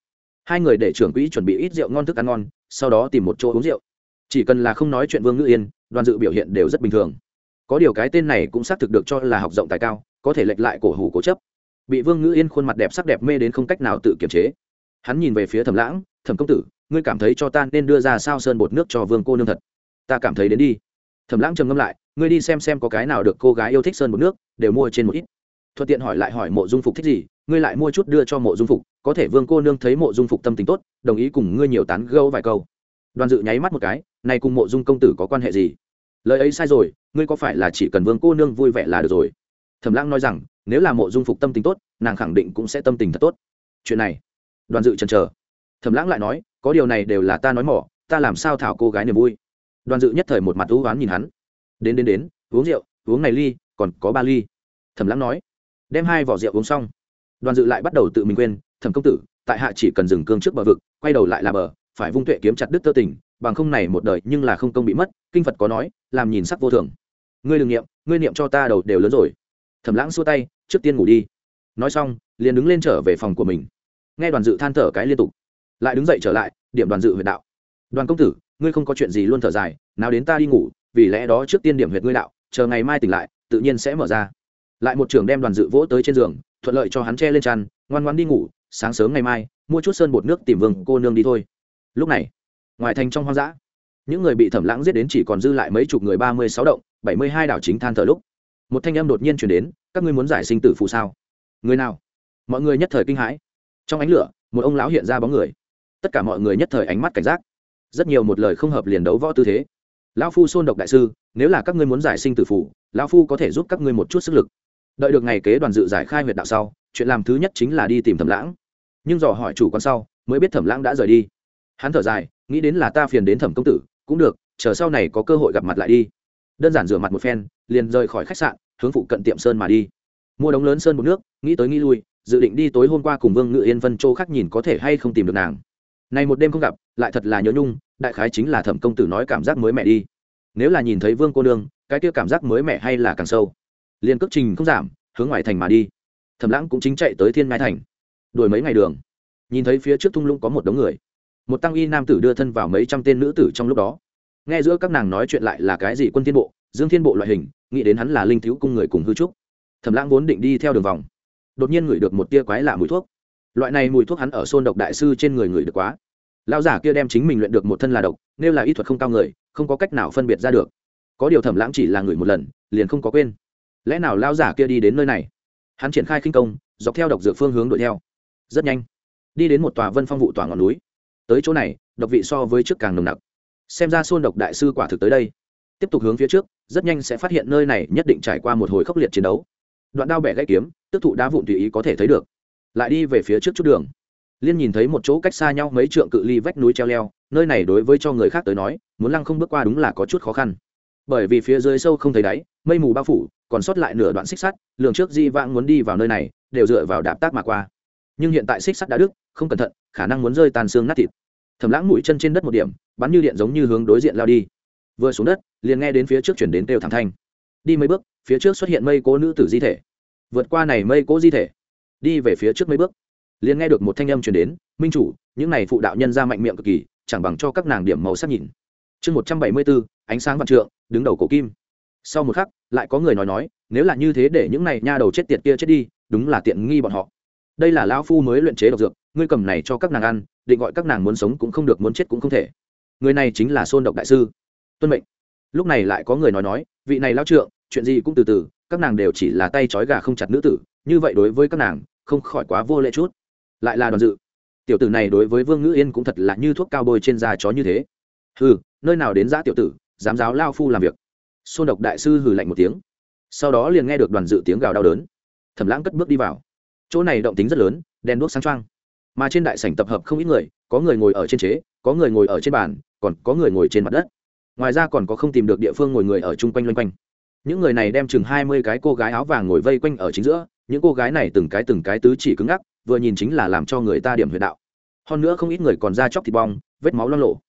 Hai người để trưởng quỹ chuẩn bị ít rượu ngon thức ăn ngon, sau đó tìm một chỗ uống rượu. Chỉ cần là không nói chuyện vương ngữ yên, đoàn dự biểu hiện đều rất bình thường có điều cái tên này cũng xác thực được cho là học rộng tài cao, có thể lệch lại cổ hủ cố chấp. Bị vương ngữ yên khuôn mặt đẹp sắc đẹp mê đến không cách nào tự kiềm chế. Hắn nhìn về phía thẩm lãng, thẩm công tử, ngươi cảm thấy cho ta nên đưa ra sao sơn bột nước cho vương cô nương thật? Ta cảm thấy đến đi. Thẩm lãng trầm ngâm lại, ngươi đi xem xem có cái nào được cô gái yêu thích sơn bột nước, đều mua trên một ít. Thuận tiện hỏi lại hỏi mộ dung phục thích gì, ngươi lại mua chút đưa cho mộ dung phục, có thể vương cô nương thấy mộ dung phục tâm tính tốt, đồng ý cùng ngươi nhiều tán gâu vài câu. Đoàn dự nháy mắt một cái, này cùng mộ dung công tử có quan hệ gì? Lời ấy sai rồi, ngươi có phải là chỉ cần vương cô nương vui vẻ là được rồi? Thẩm lãng nói rằng, nếu là mộ dung phục tâm tình tốt, nàng khẳng định cũng sẽ tâm tình thật tốt. Chuyện này, đoàn dự chần chờ. Thẩm lãng lại nói, có điều này đều là ta nói mỏ, ta làm sao thảo cô gái niềm vui? Đoàn dự nhất thời một mặt thú oán nhìn hắn. Đến đến đến, uống rượu, uống này ly, còn có ba ly. Thẩm lãng nói, đem hai vỏ rượu uống xong. Đoàn dự lại bắt đầu tự mình quên, thẩm công tử, tại hạ chỉ cần dừng cương trước bờ vực, quay đầu lại là bờ, phải vung tuệ kiếm chặt đứt tơ tình bằng không này một đời nhưng là không công bị mất, kinh phật có nói, làm nhìn sắc vô thường. Ngươi đừng niệm, ngươi niệm cho ta đầu đều lớn rồi. Thẩm lãng xua tay, trước tiên ngủ đi. Nói xong, liền đứng lên trở về phòng của mình. Nghe đoàn dự than thở cái liên tục. Lại đứng dậy trở lại, điểm đoàn dự huyệt đạo. Đoàn công tử, ngươi không có chuyện gì luôn thở dài, nào đến ta đi ngủ, vì lẽ đó trước tiên điểm huyệt ngươi đạo, chờ ngày mai tỉnh lại, tự nhiên sẽ mở ra. Lại một trưởng đem đoàn dự vỗ tới trên giường, thuận lợi cho hắn che lên chăn, ngoan ngoan đi ngủ, sáng sớm ngày mai, mua chút sơn bột nước tìm vương cô nương đi thôi. Lúc này ngoài thành trong hoang dã, những người bị thẩm lãng giết đến chỉ còn dư lại mấy chục người ba mươi sáu động, bảy mươi hai đảo chính than thở lúc, một thanh âm đột nhiên chuyển đến, các ngươi muốn giải sinh tử phù sao? Người nào? Mọi người nhất thời kinh hãi. Trong ánh lửa, một ông lão hiện ra bóng người. Tất cả mọi người nhất thời ánh mắt cảnh giác. Rất nhiều một lời không hợp liền đấu võ tư thế. Lão phu xôn độc đại sư, nếu là các ngươi muốn giải sinh tử phủ lão phu có thể giúp các ngươi một chút sức lực. Đợi được ngày kế đoàn dự giải khai huyệt đạo sau, chuyện làm thứ nhất chính là đi tìm thẩm lãng. Nhưng dò hỏi chủ quan sau, mới biết thẩm lãng đã rời đi. Hắn thở dài nghĩ đến là ta phiền đến thẩm công tử, cũng được, chờ sau này có cơ hội gặp mặt lại đi. Đơn giản rửa mặt một phen, liền rời khỏi khách sạn, hướng phụ cận tiệm sơn mà đi. Mua đống lớn sơn một nước, nghĩ tới nghĩ lui, dự định đi tối hôm qua cùng vương ngự yên vân châu khác nhìn có thể hay không tìm được nàng. Này một đêm không gặp, lại thật là nhớ nhung, đại khái chính là thẩm công tử nói cảm giác mới mẹ đi. Nếu là nhìn thấy vương cô nương, cái kia cảm giác mới mẹ hay là càng sâu. Liền cước trình không giảm, hướng ngoài thành mà đi. Thẩm lãng cũng chính chạy tới thiên mai thành. Đuổi mấy ngày đường, nhìn thấy phía trước thung lũng có một đống người một tăng y nam tử đưa thân vào mấy trăm tên nữ tử trong lúc đó. Nghe giữa các nàng nói chuyện lại là cái gì quân thiên bộ, dương thiên bộ loại hình, nghĩ đến hắn là linh thiếu cung người cùng hư trúc. Thẩm lãng vốn định đi theo đường vòng, đột nhiên ngửi được một tia quái lạ mùi thuốc. Loại này mùi thuốc hắn ở xôn độc đại sư trên người ngửi được quá. Lão giả kia đem chính mình luyện được một thân là độc, nếu là y thuật không cao người, không có cách nào phân biệt ra được. Có điều thẩm lãng chỉ là người một lần, liền không có quên. Lẽ nào lão giả kia đi đến nơi này? Hắn triển khai khinh công, dọc theo độc dược phương hướng đuổi theo. Rất nhanh, đi đến một tòa vân phong vụ tòa ngọn núi tới chỗ này, độc vị so với trước càng nồng nặc. Xem ra xôn độc đại sư quả thực tới đây. Tiếp tục hướng phía trước, rất nhanh sẽ phát hiện nơi này nhất định trải qua một hồi khốc liệt chiến đấu. Đoạn đao bẻ gãy kiếm, tức thụ đá vụn tùy ý có thể thấy được. Lại đi về phía trước chút đường. Liên nhìn thấy một chỗ cách xa nhau mấy trượng cự ly vách núi treo leo, nơi này đối với cho người khác tới nói, muốn lăng không bước qua đúng là có chút khó khăn. Bởi vì phía dưới sâu không thấy đáy, mây mù bao phủ, còn sót lại nửa đoạn xích sắt, lường trước di vãng muốn đi vào nơi này, đều dựa vào đạp tác mà qua. Nhưng hiện tại xích sắt đã đứt, không cẩn thận khả năng muốn rơi tàn xương nát thịt. Thầm lãng mũi chân trên đất một điểm, bắn như điện giống như hướng đối diện lao đi. Vừa xuống đất, liền nghe đến phía trước chuyển đến têu thẳng thanh. Đi mấy bước, phía trước xuất hiện mây cố nữ tử di thể. Vượt qua này mây cố di thể. Đi về phía trước mấy bước, liền nghe được một thanh âm chuyển đến, minh chủ, những này phụ đạo nhân ra mạnh miệng cực kỳ, chẳng bằng cho các nàng điểm màu sắc nhìn. Chương một trăm bảy mươi bốn, ánh sáng vạn trượng, đứng đầu cổ kim. Sau một khắc, lại có người nói nói, nếu là như thế để những này nha đầu chết tiệt kia chết đi, đúng là tiện nghi bọn họ. Đây là lão phu mới luyện chế độc dược ngươi cầm này cho các nàng ăn, định gọi các nàng muốn sống cũng không được, muốn chết cũng không thể. Người này chính là xôn độc đại sư. Tuân mệnh. Lúc này lại có người nói nói, vị này lao trượng, chuyện gì cũng từ từ, các nàng đều chỉ là tay trói gà không chặt nữ tử, như vậy đối với các nàng, không khỏi quá vô lệ chút. Lại là đoàn dự. Tiểu tử này đối với vương ngữ yên cũng thật là như thuốc cao bôi trên da chó như thế. Hừ, nơi nào đến giã tiểu tử, dám giáo lao phu làm việc. Xôn độc đại sư hừ lạnh một tiếng. Sau đó liền nghe được đoàn dự tiếng gào đau đớn. Thẩm lãng cất bước đi vào. Chỗ này động tính rất lớn, đèn đuốc sáng trăng mà trên đại sảnh tập hợp không ít người, có người ngồi ở trên chế, có người ngồi ở trên bàn, còn có người ngồi trên mặt đất. Ngoài ra còn có không tìm được địa phương ngồi người ở chung quanh loanh quanh. Những người này đem chừng hai mươi cái cô gái áo vàng ngồi vây quanh ở chính giữa, những cô gái này từng cái từng cái tứ chỉ cứng ngắc, vừa nhìn chính là làm cho người ta điểm huyệt đạo. Hơn nữa không ít người còn ra chóc thịt bong, vết máu lo lộ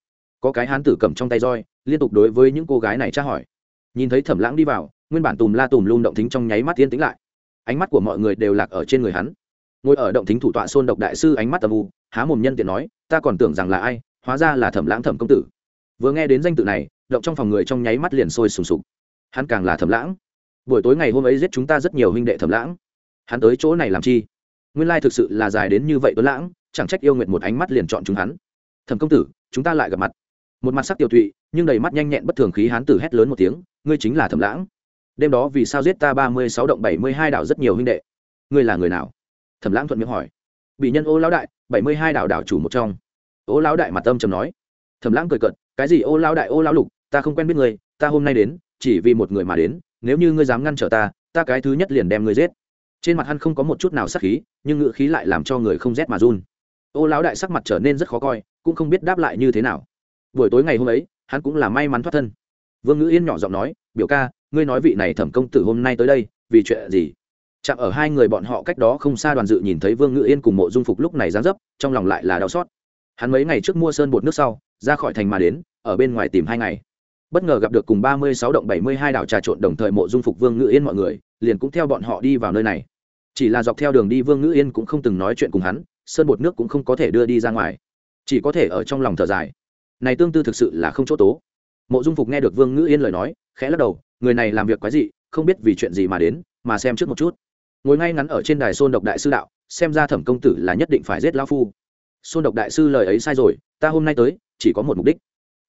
có cái hán tử cầm trong tay roi, liên tục đối với những cô gái này tra hỏi. Nhìn thấy thẩm lãng đi vào, nguyên bản tùm la tùm lung động thính trong nháy mắt tiên tĩnh lại. Ánh mắt của mọi người đều lạc ở trên người hắn ngồi ở động thính thủ tọa xôn độc đại sư ánh mắt tầm u, há mồm nhân tiện nói, ta còn tưởng rằng là ai, hóa ra là thẩm lãng thẩm công tử. Vừa nghe đến danh tự này, động trong phòng người trong nháy mắt liền sôi sùng sục. Hắn càng là thẩm lãng. Buổi tối ngày hôm ấy giết chúng ta rất nhiều huynh đệ thẩm lãng. Hắn tới chỗ này làm chi? Nguyên lai thực sự là dài đến như vậy tuấn lãng, chẳng trách yêu nguyện một ánh mắt liền chọn chúng hắn. Thẩm công tử, chúng ta lại gặp mặt. Một mặt sắc tiểu thụy, nhưng đầy mắt nhanh nhẹn bất thường khí hán tử hét lớn một tiếng, ngươi chính là thẩm lãng. Đêm đó vì sao giết ta ba mươi sáu động bảy mươi hai đảo rất nhiều huynh đệ? Ngươi là người nào? Thẩm lãng thuận miệng hỏi. Bị nhân ô lão đại, bảy mươi hai đảo đảo chủ một trong. Ô lão đại mặt tâm trầm nói. Thẩm lãng cười cận cái gì ô lão đại, ô lão lục, ta không quen biết ngươi, ta hôm nay đến, chỉ vì một người mà đến, nếu như ngươi dám ngăn trở ta ta cái thứ nhất liền đem ngươi giết. Trên mặt hắn không có một chút nào sắc khí, nhưng ngựa khí lại làm cho người không rét mà run. Ô lão đại sắc mặt trở nên rất khó coi, cũng không biết đáp lại như thế nào. Buổi tối ngày hôm ấy, hắn cũng là may mắn thoát thân. Vương ngữ yên nhỏ giọng nói, biểu ca, ngươi nói vị này thẩm công tử hôm nay tới đây, vì chuyện gì? Chạm ở hai người bọn họ cách đó không xa đoàn dự nhìn thấy vương ngự yên cùng mộ dung phục lúc này gián dấp, trong lòng lại là đau xót. Hắn mấy ngày trước mua sơn bột nước sau, ra khỏi thành mà đến, ở bên ngoài tìm hai ngày. Bất ngờ gặp được cùng ba mươi sáu động bảy mươi hai đảo trà trộn đồng thời mộ dung phục, vương ngự yên mọi người, liền cũng theo bọn họ đi vào nơi này. Chỉ là dọc theo đường đi vương ngự yên cũng không từng nói chuyện cùng hắn, sơn bột nước cũng không có thể đưa đi ra ngoài. Chỉ có thể ở trong lòng thở dài. Này tương tư thực sự là không chỗ tố. Mộ dung phục nghe được vương ngự yên lời nói, khẽ lắc đầu, người này làm việc quái dị, không biết vì chuyện gì mà đến, mà xem trước một chút ngồi ngay ngắn ở trên đài xôn độc đại sư đạo, xem ra thẩm công tử là nhất định phải giết Lão phu. Xôn độc đại sư lời ấy sai rồi, ta hôm nay tới, chỉ có một mục đích.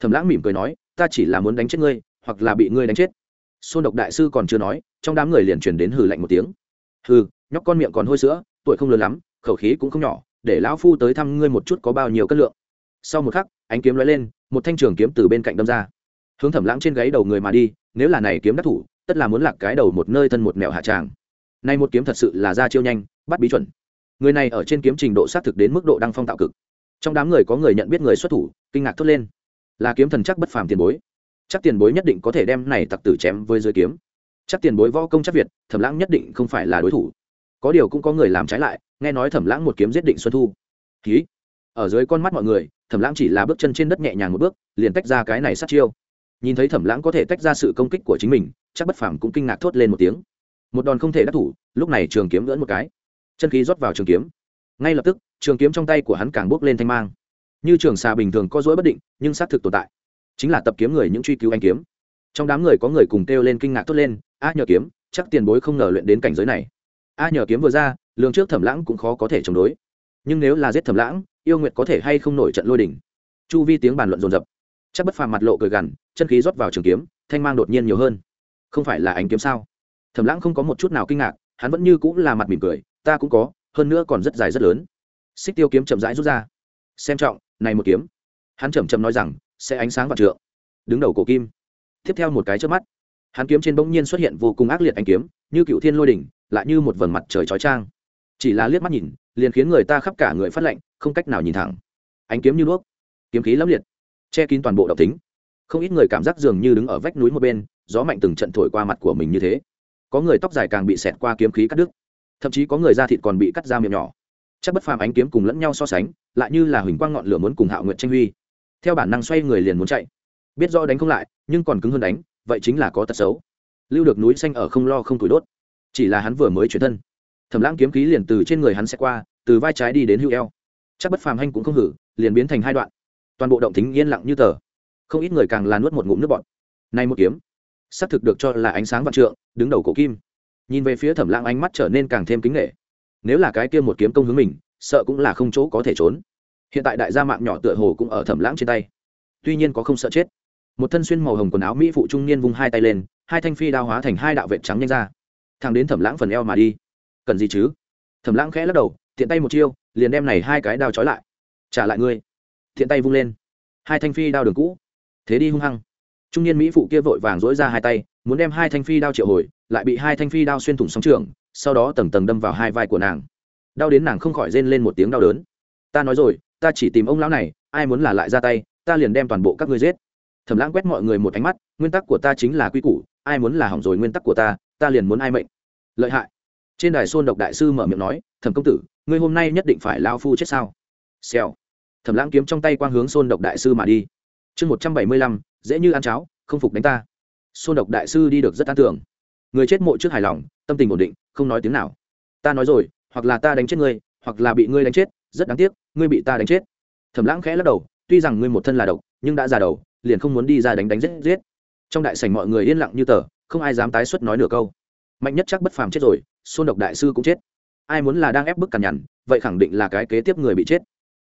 Thẩm lãng mỉm cười nói, ta chỉ là muốn đánh chết ngươi, hoặc là bị ngươi đánh chết. Xôn độc đại sư còn chưa nói, trong đám người liền truyền đến hừ lạnh một tiếng. Hừ, nhóc con miệng còn hôi sữa, tuổi không lớn lắm, khẩu khí cũng không nhỏ, để lão phu tới thăm ngươi một chút có bao nhiêu cân lượng. Sau một khắc, ánh kiếm lóe lên, một thanh trường kiếm từ bên cạnh đâm ra. Hướng thẩm lãng trên gáy đầu người mà đi, nếu là này kiếm đắc thủ, tất là muốn lạc cái đầu một nơi thân một mèo hạ tràng nay một kiếm thật sự là ra chiêu nhanh, bắt bí chuẩn. Người này ở trên kiếm trình độ xác thực đến mức độ đăng phong tạo cực. Trong đám người có người nhận biết người xuất thủ, kinh ngạc thốt lên. Là kiếm thần chắc bất phàm tiền bối. Chắc tiền bối nhất định có thể đem này tặc tử chém với dưới kiếm. Chắc tiền bối võ công chắc việt, thẩm lãng nhất định không phải là đối thủ. Có điều cũng có người làm trái lại, nghe nói thẩm lãng một kiếm giết định xuân thu. Ký ở dưới con mắt mọi người, thẩm lãng chỉ là bước chân trên đất nhẹ nhàng một bước, liền tách ra cái này sát chiêu. Nhìn thấy thẩm lãng có thể tách ra sự công kích của chính mình, chắc bất phàm cũng kinh ngạc thốt lên một tiếng một đòn không thể đắc thủ, lúc này trường kiếm lưỡn một cái. Chân khí rót vào trường kiếm. Ngay lập tức, trường kiếm trong tay của hắn càng bước lên thanh mang. Như trường xà bình thường có dối bất định, nhưng xác thực tồn tại. Chính là tập kiếm người những truy cứu anh kiếm. Trong đám người có người cùng kêu lên kinh ngạc thốt lên, a nhờ kiếm, chắc tiền bối không ngờ luyện đến cảnh giới này. A nhờ kiếm vừa ra, lường trước thẩm lãng cũng khó có thể chống đối. Nhưng nếu là giết thẩm lãng, yêu nguyệt có thể hay không nổi trận lôi đỉnh chu vi tiếng bàn luận rồn rập chắc bất phàm mặt lộ cười gằn, chân khí rót vào trường kiếm, thanh mang đột nhiên nhiều hơn. Không phải là ánh kiếm sao? Thẩm lãng không có một chút nào kinh ngạc, hắn vẫn như cũng là mặt mỉm cười, ta cũng có, hơn nữa còn rất dài rất lớn. Xích tiêu kiếm chậm rãi rút ra. Xem trọng, này một kiếm. Hắn chậm chậm nói rằng, sẽ ánh sáng và trượng. Đứng đầu cổ kim. Tiếp theo một cái trước mắt, hắn kiếm trên bỗng nhiên xuất hiện vô cùng ác liệt ánh kiếm, như cựu thiên lôi đỉnh, lại như một vầng mặt trời chói trang chỉ là liếc mắt nhìn, liền khiến người ta khắp cả người phát lạnh, không cách nào nhìn thẳng. Ánh kiếm như đuốc, kiếm khí lẫm liệt, che kín toàn bộ độc tính. Không ít người cảm giác dường như đứng ở vách núi một bên, gió mạnh từng trận thổi qua mặt của mình như thế có người tóc dài càng bị xẹt qua kiếm khí cắt đứt, thậm chí có người da thịt còn bị cắt ra miệng nhỏ. Chắc bất phàm ánh kiếm cùng lẫn nhau so sánh, lại như là huỳnh quang ngọn lửa muốn cùng hạo nguyện tranh huy. Theo bản năng xoay người liền muốn chạy. Biết do đánh không lại, nhưng còn cứng hơn đánh, vậy chính là có tật xấu. Lưu được núi xanh ở không lo không tuổi đốt. Chỉ là hắn vừa mới chuyển thân, thẩm lãng kiếm khí liền từ trên người hắn sẽ qua, từ vai trái đi đến hữu eo. Chắc bất phàm hanh cũng không hử, liền biến thành hai đoạn. Toàn bộ động tính yên lặng như tờ. Không ít người càng là nuốt một ngụm nước bọt. Nay một kiếm xác thực được cho là ánh sáng vạn trượng, đứng đầu cổ kim. Nhìn về phía thẩm lãng ánh mắt trở nên càng thêm kính nghệ nếu là cái kia một kiếm công hướng mình, sợ cũng là không chỗ có thể trốn. Hiện tại đại gia mạng nhỏ tựa hồ cũng ở thẩm lãng trên tay. Tuy nhiên có không sợ chết. Một thân xuyên màu hồng quần áo mỹ phụ trung niên vung hai tay lên, hai thanh phi đao hóa thành hai đạo vệ trắng nhanh ra. Thằng đến thẩm lãng phần eo mà đi. Cần gì chứ? Thẩm lãng khẽ lắc đầu, tiện tay một chiêu, liền đem này hai cái đao trói lại. Trả lại ngươi. Thiện tay vung lên. Hai thanh phi đao đường cũ. Thế đi hung hăng trung niên mỹ phụ kia vội vàng dỗi ra hai tay, muốn đem hai thanh phi đao triệu hồi, lại bị hai thanh phi đao xuyên thủng sóng trường, sau đó tầng tầng đâm vào hai vai của nàng. Đau đến nàng không khỏi rên lên một tiếng đau đớn. Ta nói rồi, ta chỉ tìm ông lão này, ai muốn là lại ra tay, ta liền đem toàn bộ các ngươi giết. Thẩm lãng quét mọi người một ánh mắt, nguyên tắc của ta chính là quy củ, ai muốn là hỏng rồi nguyên tắc của ta ta liền muốn ai mệnh. Lợi hại. Trên đài xôn độc đại sư mở miệng nói, thẩm công tử, ngươi hôm nay nhất định phải lao phu chết sao? Xèo. Thẩm lãng kiếm trong tay quang hướng xôn độc đại sư mà đi. Chương một trăm bảy mươi lăm dễ như ăn cháo, không phục đánh ta. Xôn độc đại sư đi được rất an tưởng. Người chết mộ trước hài lòng, tâm tình ổn định, không nói tiếng nào. Ta nói rồi, hoặc là ta đánh chết ngươi, hoặc là bị ngươi đánh chết, rất đáng tiếc, ngươi bị ta đánh chết. Thẩm lãng khẽ lắc đầu, tuy rằng ngươi một thân là độc, nhưng đã già đầu, liền không muốn đi ra đánh đánh giết giết. Trong đại sảnh mọi người yên lặng như tờ, không ai dám tái xuất nói nửa câu. Mạnh nhất chắc bất phàm chết rồi, xôn độc đại sư cũng chết. Ai muốn là đang ép bức cằn nhằn, vậy khẳng định là cái kế tiếp người bị chết.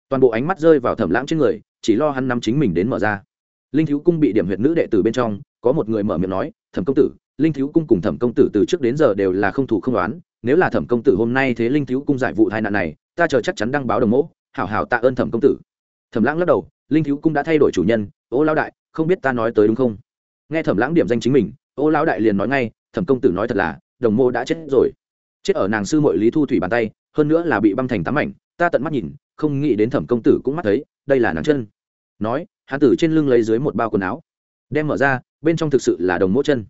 Toàn bộ ánh mắt rơi vào thẩm lãng trên người, chỉ lo hắn nắm chính mình đến mở ra linh thiếu cung bị điểm huyệt nữ đệ tử bên trong, có một người mở miệng nói, thẩm công tử, linh thiếu cung cùng thẩm công tử từ trước đến giờ đều là không thủ không đoán, nếu là thẩm công tử hôm nay thế linh thiếu cung giải vụ tai nạn này, ta chờ chắc chắn đăng báo đồng mẫu hảo hảo tạ ơn thẩm công tử. Thẩm lãng lắc đầu, linh thiếu cung đã thay đổi chủ nhân, ô lão đại, không biết ta nói tới đúng không? Nghe thẩm lãng điểm danh chính mình, ô lão đại liền nói ngay, thẩm công tử nói thật là, đồng mô đã chết rồi. Chết ở nàng sư mội lý thu thủy bàn tay, hơn nữa là bị băng thành tám ảnh ta tận mắt nhìn, không nghĩ đến thẩm công tử cũng mắt thấy, đây là nàng chân. Nói hắn tử trên lưng lấy dưới một bao quần áo, đem mở ra, bên trong thực sự là đồng mỗ chân.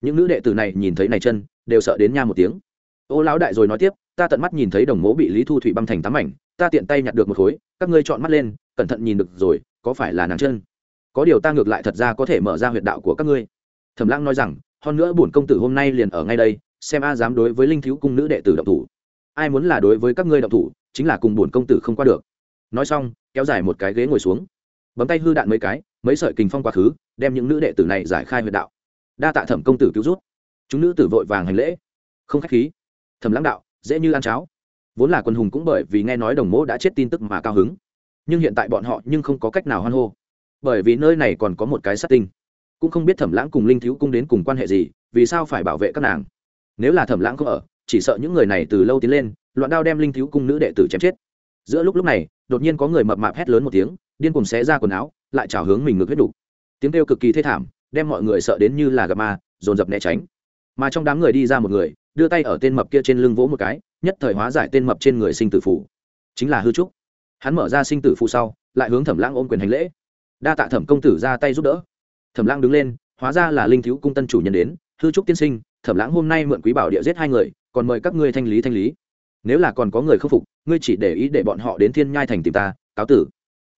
Những nữ đệ tử này nhìn thấy này chân, đều sợ đến nha một tiếng. Ô lão đại rồi nói tiếp, ta tận mắt nhìn thấy đồng mỗ bị lý thu thủy băng thành tám ảnh ta tiện tay nhặt được một khối, các ngươi chọn mắt lên, cẩn thận nhìn được rồi, có phải là nàng chân? Có điều ta ngược lại thật ra có thể mở ra huyệt đạo của các ngươi. Thẩm lãng nói rằng, hơn nữa bổn công tử hôm nay liền ở ngay đây, xem a dám đối với linh thiếu cung nữ đệ tử động thủ. Ai muốn là đối với các ngươi động thủ, chính là cùng bổn công tử không qua được. Nói xong, kéo dài một cái ghế ngồi xuống bấm tay hư đạn mấy cái, mấy sợi kình phong quá khứ, đem những nữ đệ tử này giải khai huyệt đạo. Đa tạ thẩm công tử cứu rút chúng nữ tử vội vàng hành lễ. Không khách khí. Thẩm lãng đạo, dễ như ăn cháo. Vốn là quân hùng cũng bởi vì nghe nói đồng mỗ đã chết tin tức mà cao hứng. Nhưng hiện tại bọn họ nhưng không có cách nào hoan hô. Bởi vì nơi này còn có một cái sát tinh. Cũng không biết thẩm lãng cùng linh thiếu cung đến cùng quan hệ gì, vì sao phải bảo vệ các nàng. Nếu là thẩm lãng không ở, chỉ sợ những người này từ lâu tiến lên, loạn đao đem linh thiếu cung nữ đệ tử chém chết. Giữa lúc lúc này, đột nhiên có người mập mạp hét lớn một tiếng điên cùng xé ra quần áo, lại trào hướng mình ngược huyết đục. Tiếng kêu cực kỳ thê thảm, đem mọi người sợ đến như là gặp ma, dồn dập né tránh. Mà trong đám người đi ra một người, đưa tay ở tên mập kia trên lưng vỗ một cái, nhất thời hóa giải tên mập trên người sinh tử phủ chính là hư trúc. Hắn mở ra sinh tử phụ sau, lại hướng thẩm lãng ôm quyền hành lễ. Đa tạ thẩm công tử ra tay giúp đỡ. Thẩm lãng đứng lên, hóa ra là linh thiếu cung tân chủ nhân đến, hư trúc tiên sinh, thẩm lãng hôm nay mượn quý bảo địa giết hai người, còn mời các ngươi thanh lý thanh lý. Nếu là còn có người không phục, ngươi chỉ để ý để bọn họ đến thiên nhai thành tìm ta, cáo tử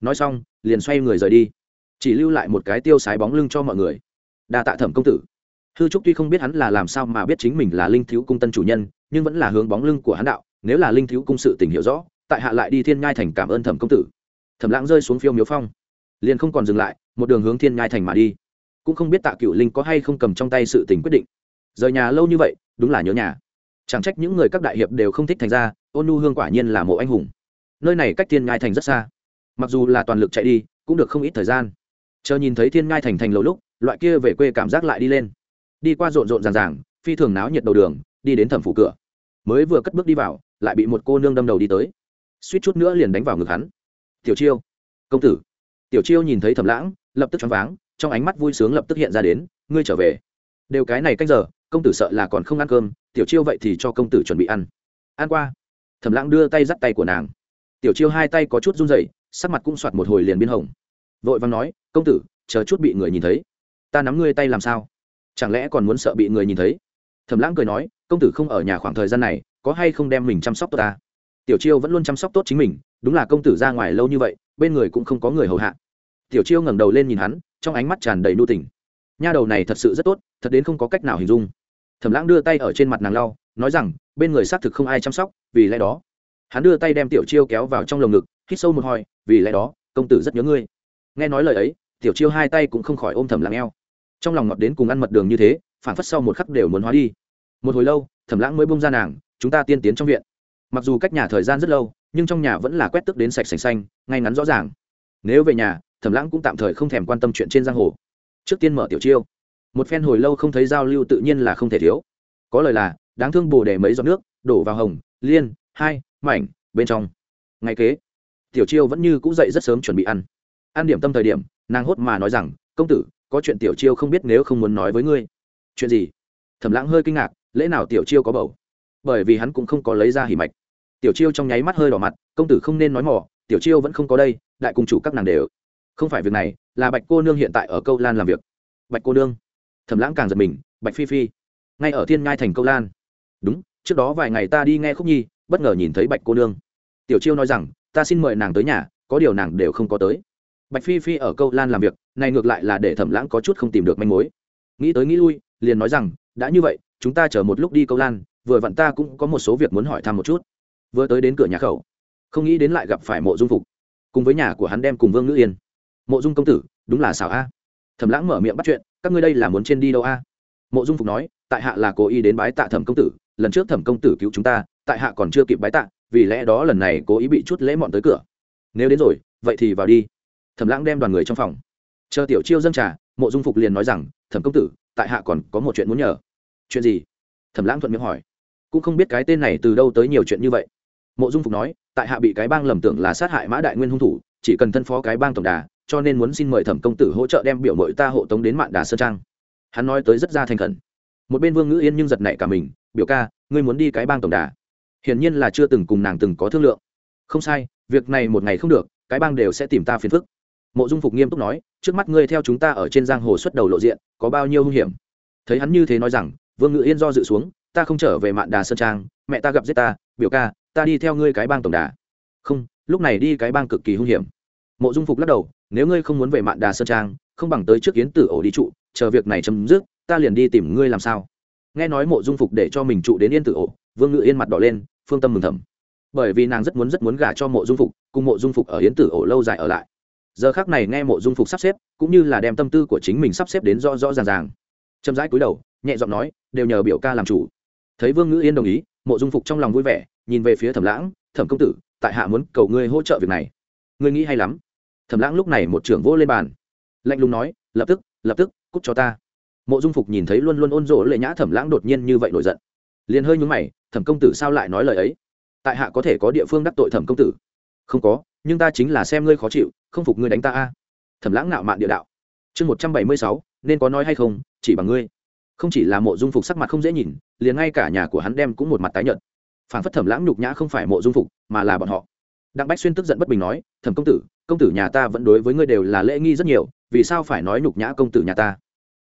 nói xong, liền xoay người rời đi. Chỉ lưu lại một cái tiêu sái bóng lưng cho mọi người. Đa tạ thẩm công tử. Hư trúc tuy không biết hắn là làm sao mà biết chính mình là linh thiếu cung tân chủ nhân, nhưng vẫn là hướng bóng lưng của hắn đạo, nếu là linh thiếu cung sự tình hiểu rõ, tại hạ lại đi thiên nhai thành cảm ơn thẩm công tử. Thẩm lãng rơi xuống phiêu miếu phong. Liền không còn dừng lại, một đường hướng thiên nhai thành mà đi. Cũng không biết tạ cựu linh có hay không cầm trong tay sự tình quyết định. Rời nhà lâu như vậy, đúng là nhớ nhà. Chẳng trách những người các đại hiệp đều không thích thành ra, ôn nu hương quả nhiên là mộ anh hùng. Nơi này cách thiên ngai thành rất xa mặc dù là toàn lực chạy đi, cũng được không ít thời gian. Chờ nhìn thấy thiên ngai thành thành lâu lúc, loại kia về quê cảm giác lại đi lên. Đi qua rộn rộn ràng ràng, phi thường náo nhiệt đầu đường, đi đến thẩm phủ cửa. Mới vừa cất bước đi vào, lại bị một cô nương đâm đầu đi tới. Suýt chút nữa liền đánh vào ngực hắn. Tiểu chiêu. Công tử. Tiểu chiêu nhìn thấy thẩm lãng, lập tức choáng váng, trong ánh mắt vui sướng lập tức hiện ra đến, ngươi trở về. Đều cái này cách giờ, công tử sợ là còn không ăn cơm, tiểu chiêu vậy thì cho công tử chuẩn bị ăn. Ăn qua. Thẩm lãng đưa tay dắt tay của nàng. Tiểu chiêu hai tay có chút run rẩy sắc mặt cũng soạt một hồi liền biên hồng. Vội vàng nói, công tử, chờ chút bị người nhìn thấy. Ta nắm ngươi tay làm sao? Chẳng lẽ còn muốn sợ bị người nhìn thấy? Thẩm lãng cười nói, công tử không ở nhà khoảng thời gian này, có hay không đem mình chăm sóc tốt ta? Tiểu chiêu vẫn luôn chăm sóc tốt chính mình, đúng là công tử ra ngoài lâu như vậy, bên người cũng không có người hầu hạ. Tiểu chiêu ngẩng đầu lên nhìn hắn, trong ánh mắt tràn đầy nu tình. Nha đầu này thật sự rất tốt, thật đến không có cách nào hình dung. Thẩm lãng đưa tay ở trên mặt nàng lau, nói rằng, bên người xác thực không ai chăm sóc, vì lẽ đó. Hắn đưa tay đem tiểu chiêu kéo vào trong lồng ngực hít sâu một hồi, vì lẽ đó, công tử rất nhớ ngươi. Nghe nói lời ấy, tiểu chiêu hai tay cũng không khỏi ôm thẩm lãng eo. Trong lòng ngọt đến cùng ăn mật đường như thế phản phất sau một khắc đều muốn hóa đi. Một hồi lâu thẩm lãng mới bông ra nàng, chúng ta tiên tiến trong viện. Mặc dù cách nhà thời gian rất lâu, nhưng trong nhà vẫn là quét tức đến sạch sành xanh, ngay ngắn rõ ràng. Nếu về nhà thẩm lãng cũng tạm thời không thèm quan tâm chuyện trên giang hồ. Trước tiên mở tiểu chiêu. Một phen hồi lâu không thấy giao lưu tự nhiên là không thể thiếu. Có lời là, đáng thương bồ để mấy giọt nước, đổ vào hồng, liên, hai, mảnh, bên trong. Ngày kế tiểu chiêu vẫn như cũ dậy rất sớm chuẩn bị ăn. Ăn điểm tâm thời điểm, nàng hốt mà nói rằng, công tử, có chuyện tiểu chiêu không biết nếu không muốn nói với ngươi. Chuyện gì? Thẩm lãng hơi kinh ngạc lễ nào tiểu chiêu có bầu? Bởi vì hắn cũng không có lấy ra hỉ mạch. Tiểu chiêu trong nháy mắt hơi đỏ mặt, công tử không nên nói mỏ, tiểu chiêu vẫn không có đây, đại cung chủ các nàng đều. Không phải việc này, là bạch cô nương hiện tại ở câu lan làm việc. Bạch cô nương? Thẩm lãng càng giật mình, bạch phi phi, ngay ở thiên ngai thành câu lan. Đúng, trước đó vài ngày ta đi nghe khúc nhi, bất ngờ nhìn thấy bạch cô nương. Tiểu chiêu nói rằng ta xin mời nàng tới nhà, có điều nàng đều không có tới. Bạch phi phi ở câu lan làm việc, này ngược lại là để thẩm lãng có chút không tìm được manh mối. Nghĩ tới nghĩ lui, liền nói rằng, đã như vậy, chúng ta chờ một lúc đi câu lan, vừa vặn ta cũng có một số việc muốn hỏi thăm một chút. Vừa tới đến cửa nhà khẩu, không nghĩ đến lại gặp phải mộ dung phục. Cùng với nhà của hắn đem cùng vương ngữ yên. Mộ dung công tử, đúng là xảo a. Thẩm lãng mở miệng bắt chuyện, các ngươi đây là muốn trên đi đâu a? Mộ dung phục nói, tại hạ là cố ý đến bái tạ thẩm công tử, lần trước thẩm công tử cứu chúng ta, tại hạ còn chưa kịp bái tạ vì lẽ đó lần này cố ý bị chút lễ mọn tới cửa. Nếu đến rồi, vậy thì vào đi. Thẩm lãng đem đoàn người trong phòng. Chờ tiểu chiêu dâng trà, mộ dung phục liền nói rằng, thẩm công tử, tại hạ còn có một chuyện muốn nhờ. Chuyện gì? Thẩm lãng thuận miệng hỏi. Cũng không biết cái tên này từ đâu tới nhiều chuyện như vậy. Mộ dung phục nói, tại hạ bị cái bang lầm tưởng là sát hại mã đại nguyên hung thủ, chỉ cần thân phó cái bang tổng đà, cho nên muốn xin mời thẩm công tử hỗ trợ đem biểu mội ta hộ tống đến mạn đà sơn trang. Hắn nói tới rất ra thành khẩn. Một bên vương ngữ yên nhưng giật nảy cả mình, biểu ca, ngươi muốn đi cái bang tổng đà hiển nhiên là chưa từng cùng nàng từng có thương lượng. Không sai, việc này một ngày không được, cái bang đều sẽ tìm ta phiền phức. Mộ dung phục nghiêm túc nói, trước mắt ngươi theo chúng ta ở trên giang hồ xuất đầu lộ diện, có bao nhiêu hung hiểm? Thấy hắn như thế nói rằng, vương ngự yên do dự xuống, ta không trở về mạn đà sơn trang, mẹ ta gặp giết ta, biểu ca, ta đi theo ngươi cái bang tổng đà. Không, lúc này đi cái bang cực kỳ hung hiểm. Mộ dung phục lắc đầu, nếu ngươi không muốn về mạn đà sơn trang, không bằng tới trước kiến tử ổ đi trụ, chờ việc này chấm dứt, ta liền đi tìm ngươi làm sao. Nghe nói mộ dung phục để cho mình trụ đến yên tử ổ, vương ngự yên mặt đỏ lên phương tâm mừng thầm. Bởi vì nàng rất muốn rất muốn gả cho mộ dung phục, cùng mộ dung phục ở Hiến tử ổ lâu dài ở lại. Giờ khác này nghe mộ dung phục sắp xếp, cũng như là đem tâm tư của chính mình sắp xếp đến rõ rõ ràng ràng. Chậm rãi cúi đầu, nhẹ giọng nói, đều nhờ biểu ca làm chủ. Thấy vương ngữ yên đồng ý, mộ dung phục trong lòng vui vẻ, nhìn về phía thẩm lãng, thẩm công tử, tại hạ muốn cầu ngươi hỗ trợ việc này. Ngươi nghĩ hay lắm. Thẩm lãng lúc này một trưởng vỗ lên bàn. Lạnh lùng nói, lập tức lập tức, cút cho ta. Mộ dung phục nhìn thấy luôn luôn ôn rỗ lệ nhã thẩm lãng đột nhiên như vậy nổi giận liền hơi nhúng mày, thẩm công tử sao lại nói lời ấy? Tại hạ có thể có địa phương đắc tội thẩm công tử? Không có, nhưng ta chính là xem ngươi khó chịu, không phục ngươi đánh ta a. Thẩm lãng nạo mạn địa đạo. Chương một trăm bảy mươi sáu, nên có nói hay không, chỉ bằng ngươi. Không chỉ là mộ dung phục sắc mặt không dễ nhìn, liền ngay cả nhà của hắn đem cũng một mặt tái nhợt. Phản phất thẩm lãng nhục nhã không phải mộ dung phục, mà là bọn họ. Đặng bách xuyên tức giận bất bình nói, thẩm công tử công tử nhà ta vẫn đối với ngươi đều là lễ nghi rất nhiều, vì sao phải nói nhục nhã công tử nhà ta?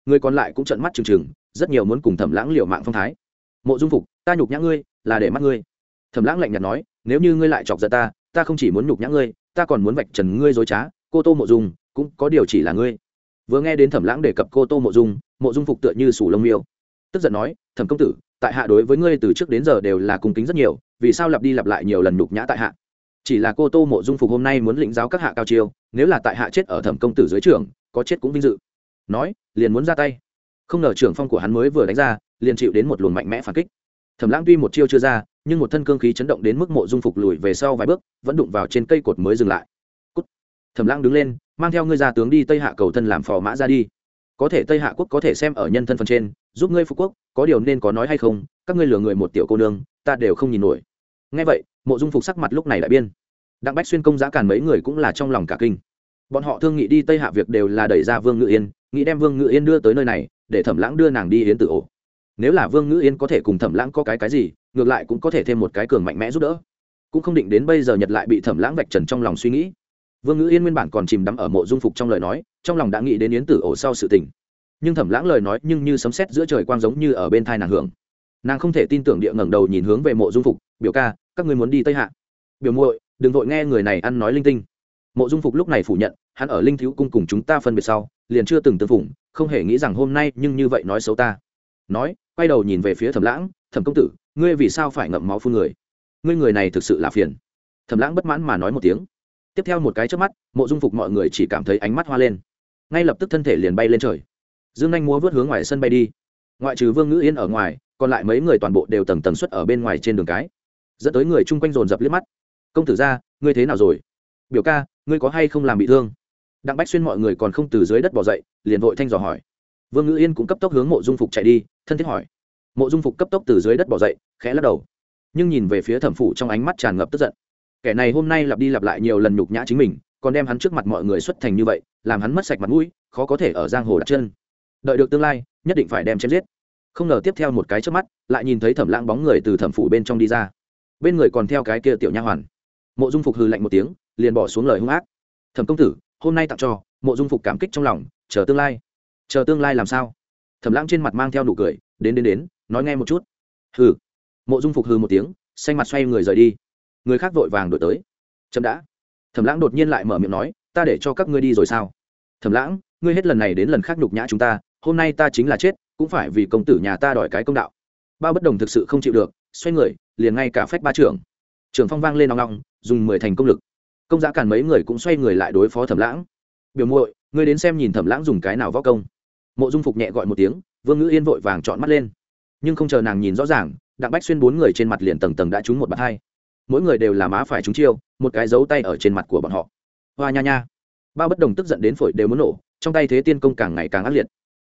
Người còn lại cũng trận mắt trừng trừng, rất nhiều muốn cùng thẩm lãng liệu mạng phong thái mộ dung phục, ta nhục nhã ngươi, là để mắt ngươi. Thẩm lãng lạnh nhạt nói, nếu như ngươi lại chọc giận ta ta không chỉ muốn nhục nhã ngươi, ta còn muốn vạch trần ngươi dối trá, cô tô mộ dung cũng có điều chỉ là ngươi. Vừa nghe đến thẩm lãng đề cập cô tô mộ dung mộ dung phục tựa như sủ lông miêu. Tức giận nói, thẩm công tử, tại hạ đối với ngươi từ trước đến giờ đều là cung kính rất nhiều, vì sao lặp đi lặp lại nhiều lần nhục nhã tại hạ? Chỉ là cô tô mộ dung phục hôm nay muốn lĩnh giáo các hạ cao chiêu, nếu là tại hạ chết ở thẩm công tử dưới trường, có chết cũng vinh dự. Nói, liền muốn ra tay. Không ngờ trưởng phong của hắn mới vừa đánh ra liền chịu đến một luồng mạnh mẽ phản kích. Thẩm lãng tuy một chiêu chưa ra, nhưng một thân cương khí chấn động đến mức mộ dung phục lùi về sau vài bước, vẫn đụng vào trên cây cột mới dừng lại. Cút. thẩm lãng đứng lên, mang theo ngươi ra tướng đi tây hạ cầu thân làm phò mã ra đi. Có thể tây hạ quốc có thể xem ở nhân thân phần trên, giúp ngươi phục quốc, có điều nên có nói hay không, các ngươi lừa người một tiểu cô nương, ta đều không nhìn nổi. Ngay vậy, mộ dung phục sắc mặt lúc này đại biên. Đặng bách xuyên công giá càn mấy người cũng là trong lòng cả kinh. Bọn họ thương nghị đi tây hạ việc đều là đẩy ra vương ngự yên, nghĩ đem vương ngự yên đưa tới nơi này, để thẩm lãng đưa nàng đi hiến tự ổ nếu là vương Ngữ yên có thể cùng thẩm lãng có cái cái gì, ngược lại cũng có thể thêm một cái cường mạnh mẽ giúp đỡ. Cũng không định đến bây giờ nhật lại bị thẩm lãng vạch trần trong lòng suy nghĩ. Vương Ngữ yên nguyên bản còn chìm đắm ở mộ dung phục trong lời nói, trong lòng đã nghĩ đến yến tử ổ sau sự tình. Nhưng thẩm lãng lời nói nhưng như sấm sét giữa trời quang giống như ở bên thai nàng hưởng. Nàng không thể tin tưởng địa ngẩng đầu nhìn hướng về mộ dung phục, biểu ca, các ngươi muốn đi tây hạ? Biểu muội, đừng vội nghe người này ăn nói linh tinh. Mộ dung phục lúc này phủ nhận, hắn ở linh thiếu cung cùng chúng ta phân biệt sau, liền chưa từng tương phủng không hề nghĩ rằng hôm nay nhưng như vậy nói xấu ta. Nói quay đầu nhìn về phía thẩm lãng, thẩm công tử, ngươi vì sao phải ngậm máu phun người? Ngươi người này thực sự là phiền. Thẩm lãng bất mãn mà nói một tiếng. Tiếp theo một cái trước mắt, mộ dung phục mọi người chỉ cảm thấy ánh mắt hoa lên. Ngay lập tức thân thể liền bay lên trời. Dương anh múa vớt hướng ngoài sân bay đi. Ngoại trừ vương ngữ yên ở ngoài, còn lại mấy người toàn bộ đều tầng tầng xuất ở bên ngoài trên đường cái. Dẫn tới người chung quanh dồn dập liếc mắt. Công tử ra, ngươi thế nào rồi? Biểu ca, ngươi có hay không làm bị thương? Đặng bách xuyên mọi người còn không từ dưới đất bỏ dậy, liền vội thanh dò hỏi vương ngữ yên cũng cấp tốc hướng mộ dung phục chạy đi, thân thiết hỏi. Mộ dung phục cấp tốc từ dưới đất bỏ dậy, khẽ lắc đầu. Nhưng nhìn về phía thẩm phủ trong ánh mắt tràn ngập tức giận. Kẻ này hôm nay lặp đi lặp lại nhiều lần nhục nhã chính mình, còn đem hắn trước mặt mọi người xuất thành như vậy, làm hắn mất sạch mặt mũi, khó có thể ở giang hồ đặt chân. Đợi được tương lai, nhất định phải đem chém giết. Không ngờ tiếp theo một cái trước mắt, lại nhìn thấy thẩm lãng bóng người từ thẩm phủ bên trong đi ra. Bên người còn theo cái kia tiểu nha hoàn. Mộ dung phục hừ lạnh một tiếng, liền bỏ xuống lời hung ác. Thẩm công tử, hôm nay tặng cho. Mộ dung phục cảm kích trong lòng, chờ tương lai chờ tương lai làm sao? Thẩm lãng trên mặt mang theo nụ cười, đến đến đến, nói nghe một chút. Hừ. Mộ dung phục hừ một tiếng, xanh mặt xoay người rời đi. Người khác vội vàng đổi tới. Chậm đã. Thẩm lãng đột nhiên lại mở miệng nói, ta để cho các ngươi đi rồi sao? Thẩm lãng, ngươi hết lần này đến lần khác nhục nhã chúng ta, hôm nay ta chính là chết, cũng phải vì công tử nhà ta đòi cái công đạo. Bao bất đồng thực sự không chịu được, xoay người, liền ngay cả phách ba trưởng. Trưởng phong vang lên nòng nòng dùng mười thành công lực. Công giá cản mấy người cũng xoay người lại đối phó thẩm lãng. Biểu muội, ngươi đến xem nhìn thẩm lãng dùng cái nào võ công mộ dung phục nhẹ gọi một tiếng, vương ngữ yên vội vàng chọn mắt lên. Nhưng không chờ nàng nhìn rõ ràng, đặng bách xuyên bốn người trên mặt liền tầng tầng đã trúng một bạt hai. Mỗi người đều là má phải trúng chiêu, một cái dấu tay ở trên mặt của bọn họ. Hoa nha nha. Bao bất đồng tức giận đến phổi đều muốn nổ, trong tay thế tiên công càng ngày càng ác liệt.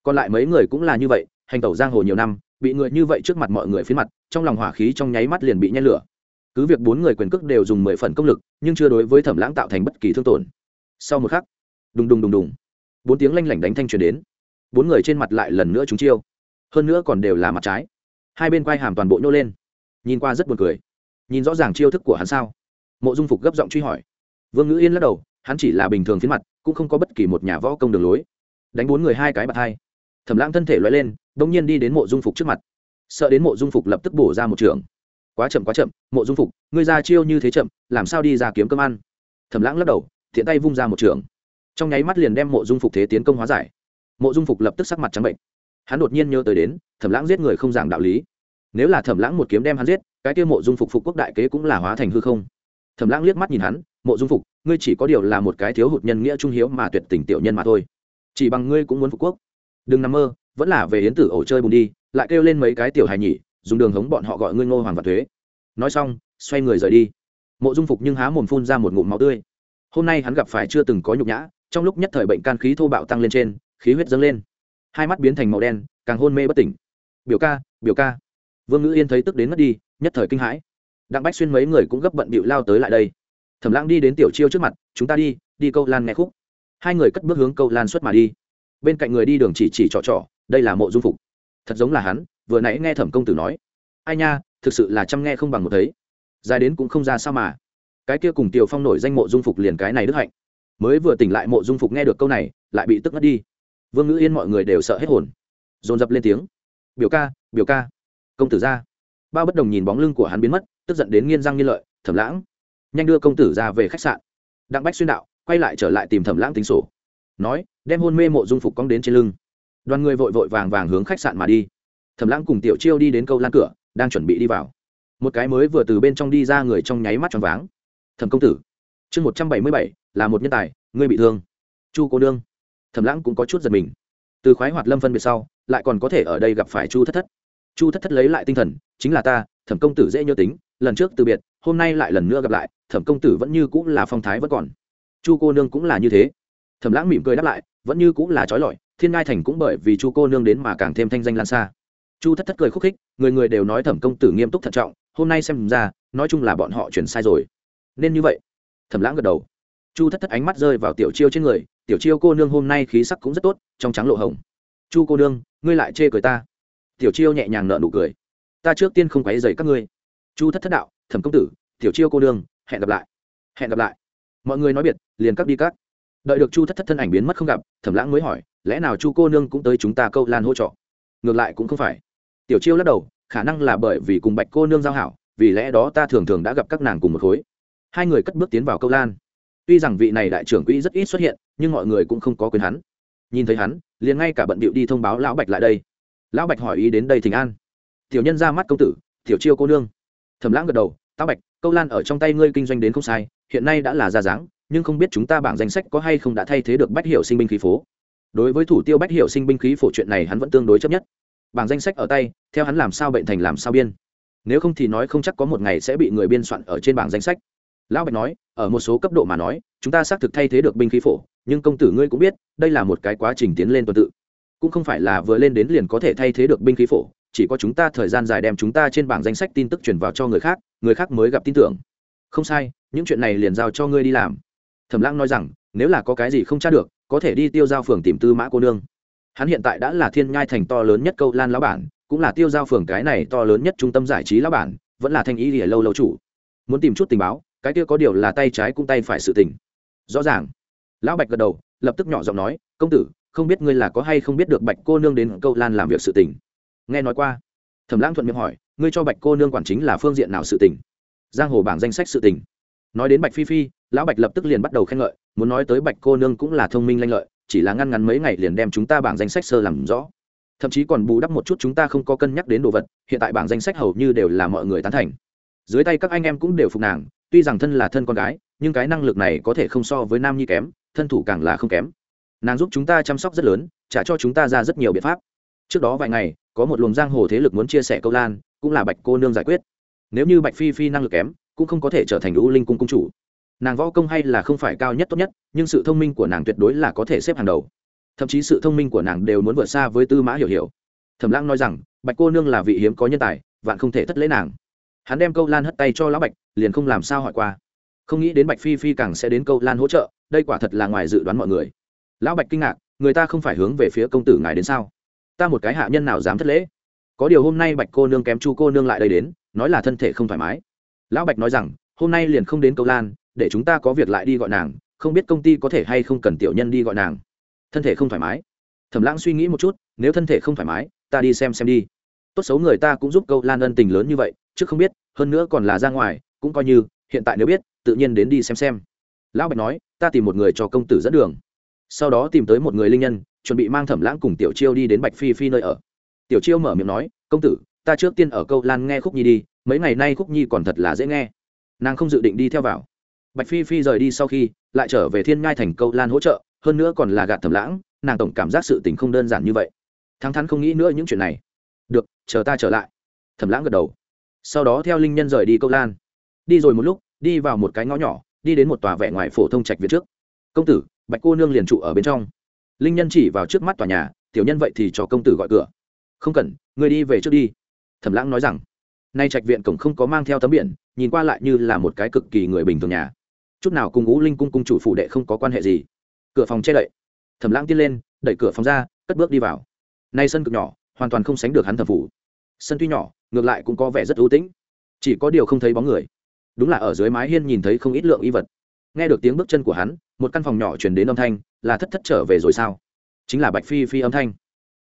Còn lại mấy người cũng là như vậy, hành tẩu giang hồ nhiều năm, bị người như vậy trước mặt mọi người phía mặt, trong lòng hỏa khí trong nháy mắt liền bị nhen lửa. Cứ việc bốn người quyền cước đều dùng mười phần công lực, nhưng chưa đối với thẩm lãng tạo thành bất kỳ thương tổn. Sau một khắc, đùng đùng đùng đùng, bốn tiếng lanh lảnh đánh thanh truyền đến bốn người trên mặt lại lần nữa trúng chiêu. Hơn nữa còn đều là mặt trái. Hai bên quai hàm toàn bộ nhô lên. Nhìn qua rất buồn cười. Nhìn rõ ràng chiêu thức của hắn sao? Mộ dung phục gấp giọng truy hỏi. Vương ngữ yên lắc đầu, hắn chỉ là bình thường phiến mặt, cũng không có bất kỳ một nhà võ công đường lối. Đánh bốn người hai cái bạt hai. Thẩm lãng thân thể loay lên đ ỗ n g nhiên đi đến mộ dung phục trước mặt. Sợ đến mộ dung phục lập tức bổ ra một trường. Quá chậm quá chậm, mộ dung phục, ngươi ra chiêu như thế chậm, làm sao đi ra kiếm cơm ăn? Thẩm lãng lắc đầu, thiện tay vung ra một trường. Trong nháy mắt liền đem mộ dung phục thế tiến công hóa giải mộ dung phục lập tức sắc mặt trắng bệnh. Hắn đột nhiên nhớ tới đến, thẩm lãng giết người không giảng đạo lý. Nếu là thẩm lãng một kiếm đem hắn giết, cái kia mộ dung phục phục quốc đại kế cũng là hóa thành hư không. Thẩm lãng liếc mắt nhìn hắn, mộ dung phục, ngươi chỉ có điều là một cái thiếu hụt nhân nghĩa trung hiếu mà tuyệt tình tiểu nhân mà thôi. Chỉ bằng ngươi cũng muốn phục quốc. Đừng nằm mơ, vẫn là về yến tử ổ chơi bùn đi, lại kêu lên mấy cái tiểu hài nhỉ, dùng đường hống bọn họ gọi ngươi ngô hoàng và thuế. Nói xong, xoay người rời đi. Mộ dung phục nhưng há mồm phun ra một ngụm máu tươi. Hôm nay hắn gặp phải chưa từng có nhục nhã, trong lúc nhất thời bệnh can khí thô bạo tăng lên trên khí huyết dâng lên. Hai mắt biến thành màu đen, càng hôn mê bất tỉnh. Biểu ca biểu ca. Vương ngữ yên thấy tức đến mất đi, nhất thời kinh hãi. Đặng bách xuyên mấy người cũng gấp bận bịu lao tới lại đây. Thẩm lãng đi đến tiểu chiêu trước mặt, chúng ta đi đi câu lan nghe khúc. Hai người cất bước hướng câu lan xuất mà đi. Bên cạnh người đi đường chỉ chỉ trò trò, đây là mộ dung phục. Thật giống là hắn, vừa nãy nghe thẩm công tử nói. Ai nha, thực sự là chăm nghe không bằng một thấy. Dài đến cũng không ra sao mà. Cái kia cùng tiểu phong nổi danh mộ dung phục liền cái này đức hạnh. Mới vừa tỉnh lại mộ dung phục nghe được câu này, lại bị tức ngất đi vương ngữ yên mọi người đều sợ hết hồn dồn dập lên tiếng biểu ca biểu ca công tử ra bao bất đồng nhìn bóng lưng của hắn biến mất tức giận đến nghiên răng nghiên lợi thẩm lãng nhanh đưa công tử ra về khách sạn đặng bách xuyên đạo quay lại trở lại tìm thẩm lãng tính sổ nói đem hôn mê mộ dung phục cong đến trên lưng đoàn người vội vội vàng vàng hướng khách sạn mà đi thẩm lãng cùng tiểu chiêu đi đến câu lan cửa đang chuẩn bị đi vào một cái mới vừa từ bên trong đi ra người trong nháy mắt tròn váng thẩm công tử chương một trăm bảy mươi bảy là một nhân tài ngươi bị thương chu cô đương thẩm lãng cũng có chút giật mình. Từ khoái hoạt lâm phân biệt sau, lại còn có thể ở đây gặp phải chu thất thất. Chu thất thất lấy lại tinh thần, chính là ta, thẩm công tử dễ nhớ tính, lần trước từ biệt, hôm nay lại lần nữa gặp lại, thẩm công tử vẫn như cũng là phong thái vẫn còn. Chu cô nương cũng là như thế. Thẩm lãng mỉm cười đáp lại, vẫn như cũng là trói lọi, thiên ngai thành cũng bởi vì chu cô nương đến mà càng thêm thanh danh lan xa. Chu thất thất cười khúc khích, người người đều nói thẩm công tử nghiêm túc thận trọng, hôm nay xem ra, nói chung là bọn họ chuyển sai rồi. Nên như vậy. Thẩm lãng gật đầu. Chu thất thất ánh mắt rơi vào tiểu chiêu trên người tiểu chiêu cô nương hôm nay khí sắc cũng rất tốt, trong trắng lộ hồng. Chu cô nương, ngươi lại chê cười ta. Tiểu chiêu nhẹ nhàng nợ nụ cười. Ta trước tiên không quấy dày các ngươi. Chu thất thất đạo, thẩm công tử, tiểu chiêu cô nương, hẹn gặp lại. Hẹn gặp lại. Mọi người nói biệt, liền cắt đi cắt đợi được chu thất thất thân ảnh biến mất không gặp, thẩm lãng mới hỏi, lẽ nào chu cô nương cũng tới chúng ta câu lan hỗ trợ? Ngược lại cũng không phải. Tiểu chiêu lắc đầu, khả năng là bởi vì cùng bạch cô nương giao hảo, vì lẽ đó ta thường thường đã gặp các nàng cùng một khối. Hai người cất bước tiến vào câu lan tuy rằng vị này đại trưởng quỹ rất ít xuất hiện, nhưng mọi người cũng không có quyền hắn. Nhìn thấy hắn, liền ngay cả bận bịu đi thông báo lão bạch lại đây. Lão bạch hỏi ý đến đây thỉnh an. Tiểu nhân ra mắt công tử, tiểu chiêu cô nương. Thẩm lãng gật đầu, táo bạch, câu lan ở trong tay ngươi kinh doanh đến không sai, hiện nay đã là ra dáng, nhưng không biết chúng ta bảng danh sách có hay không đã thay thế được bách hiệu sinh binh khí phố. Đối với thủ tiêu bách hiệu sinh binh khí phổ chuyện này hắn vẫn tương đối chấp nhất. Bảng danh sách ở tay, theo hắn làm sao bệnh thành làm sao biên. Nếu không thì nói không chắc có một ngày sẽ bị người biên soạn ở trên bảng danh sách lão bạch nói, ở một số cấp độ mà nói, chúng ta xác thực thay thế được binh khí phổ, nhưng công tử ngươi cũng biết, đây là một cái quá trình tiến lên tuần tự. Cũng không phải là vừa lên đến liền có thể thay thế được binh khí phổ, chỉ có chúng ta thời gian dài đem chúng ta trên bảng danh sách tin tức truyền vào cho người khác người khác mới gặp tin tưởng. Không sai, những chuyện này liền giao cho ngươi đi làm. Thẩm lãng nói rằng, nếu là có cái gì không tra được, có thể đi tiêu giao phường tìm tư mã cô nương. Hắn hiện tại đã là thiên nhai thành to lớn nhất câu lan lão bản, cũng là tiêu giao phường cái này to lớn nhất trung tâm giải trí lão bản, vẫn là thanh ý lìa lâu lâu chủ. Muốn tìm chút tình báo cái kia có điều là tay trái cũng tay phải sự tình. Rõ ràng. Lão bạch gật đầu, lập tức nhỏ giọng nói, công tử, không biết ngươi là có hay không biết được bạch cô nương đến câu lan làm việc sự tình? Nghe nói qua. Thẩm lãng thuận miệng hỏi, ngươi cho bạch cô nương quản chính là phương diện nào sự tình? Giang hồ bảng danh sách sự tình. Nói đến bạch phi phi, lão bạch lập tức liền bắt đầu khen ngợi, muốn nói tới bạch cô nương cũng là thông minh lanh lợi, chỉ là ngăn ngắn mấy ngày liền đem chúng ta bảng danh sách sơ làm rõ. Thậm chí còn bù đắp một chút chúng ta không có cân nhắc đến đồ vật, hiện tại bảng danh sách hầu như đều là mọi người tán thành. Dưới tay các anh em cũng đều phục nàng tuy rằng thân là thân con gái, nhưng cái năng lực này có thể không so với nam nhi kém, thân thủ càng là không kém. Nàng giúp chúng ta chăm sóc rất lớn, trả cho chúng ta ra rất nhiều biện pháp. Trước đó vài ngày, có một luồng giang hồ thế lực muốn chia sẻ câu lan, cũng là bạch cô nương giải quyết. Nếu như bạch phi phi năng lực kém, cũng không có thể trở thành u linh cung cung chủ. Nàng võ công hay là không phải cao nhất tốt nhất, nhưng sự thông minh của nàng tuyệt đối là có thể xếp hàng đầu. Thậm chí sự thông minh của nàng đều muốn vượt xa với tư mã hiểu hiểu. Thẩm lãng nói rằng, bạch cô nương là vị hiếm có nhân tài, vạn không thể thất lễ nàng hắn đem câu lan hất tay cho lão bạch, liền không làm sao hỏi qua. Không nghĩ đến bạch phi phi càng sẽ đến câu lan hỗ trợ, đây quả thật là ngoài dự đoán mọi người. Lão bạch kinh ngạc, người ta không phải hướng về phía công tử ngài đến sao? Ta một cái hạ nhân nào dám thất lễ? Có điều hôm nay bạch cô nương kém chu cô nương lại đây đến, nói là thân thể không thoải mái. Lão bạch nói rằng, hôm nay liền không đến câu lan, để chúng ta có việc lại đi gọi nàng, không biết công ty có thể hay không cần tiểu nhân đi gọi nàng. Thân thể không thoải mái. Thẩm lãng suy nghĩ một chút, nếu thân thể không thoải mái, ta đi xem xem đi. Tốt xấu người ta cũng giúp câu lan ân tình lớn như vậy chứ không biết, hơn nữa còn là ra ngoài, cũng coi như, hiện tại nếu biết, tự nhiên đến đi xem xem. Lão bạch nói, ta tìm một người cho công tử dẫn đường. Sau đó tìm tới một người linh nhân, chuẩn bị mang thẩm lãng cùng tiểu chiêu đi đến bạch phi phi nơi ở. Tiểu chiêu mở miệng nói, công tử, ta trước tiên ở câu lan nghe khúc nhi đi, mấy ngày nay khúc nhi còn thật là dễ nghe. Nàng không dự định đi theo vào. Bạch phi phi rời đi sau khi, lại trở về thiên ngai thành câu lan hỗ trợ, hơn nữa còn là gạt thẩm lãng, nàng tổng cảm giác sự tình không đơn giản như vậy. Thắng thắn không nghĩ nữa những chuyện này. Được, chờ ta trở lại. Thẩm lãng gật đầu sau đó theo linh nhân rời đi câu lan. Đi rồi một lúc, đi vào một cái ngõ nhỏ, đi đến một tòa vẻ ngoài phổ thông trạch viện trước. Công tử, bạch cô nương liền trụ ở bên trong. Linh nhân chỉ vào trước mắt tòa nhà, tiểu nhân vậy thì cho công tử gọi cửa. Không cần, người đi về trước đi. Thẩm lãng nói rằng, nay trạch viện cổng không có mang theo tấm biển, nhìn qua lại như là một cái cực kỳ người bình thường nhà. Chút nào cùng ngũ linh cung cung chủ phụ đệ không có quan hệ gì. Cửa phòng che đậy. Thẩm lãng tiến lên, đẩy cửa phòng ra, cất bước đi vào. Nay sân cực nhỏ, hoàn toàn không sánh được hắn thẩm phủ. Sân tuy nhỏ ngược lại cũng có vẻ rất ưu tĩnh. Chỉ có điều không thấy bóng người. Đúng là ở dưới mái hiên nhìn thấy không ít lượng y vật. Nghe được tiếng bước chân của hắn, một căn phòng nhỏ chuyển đến âm thanh, là thất thất trở về rồi sao? Chính là bạch phi phi âm thanh.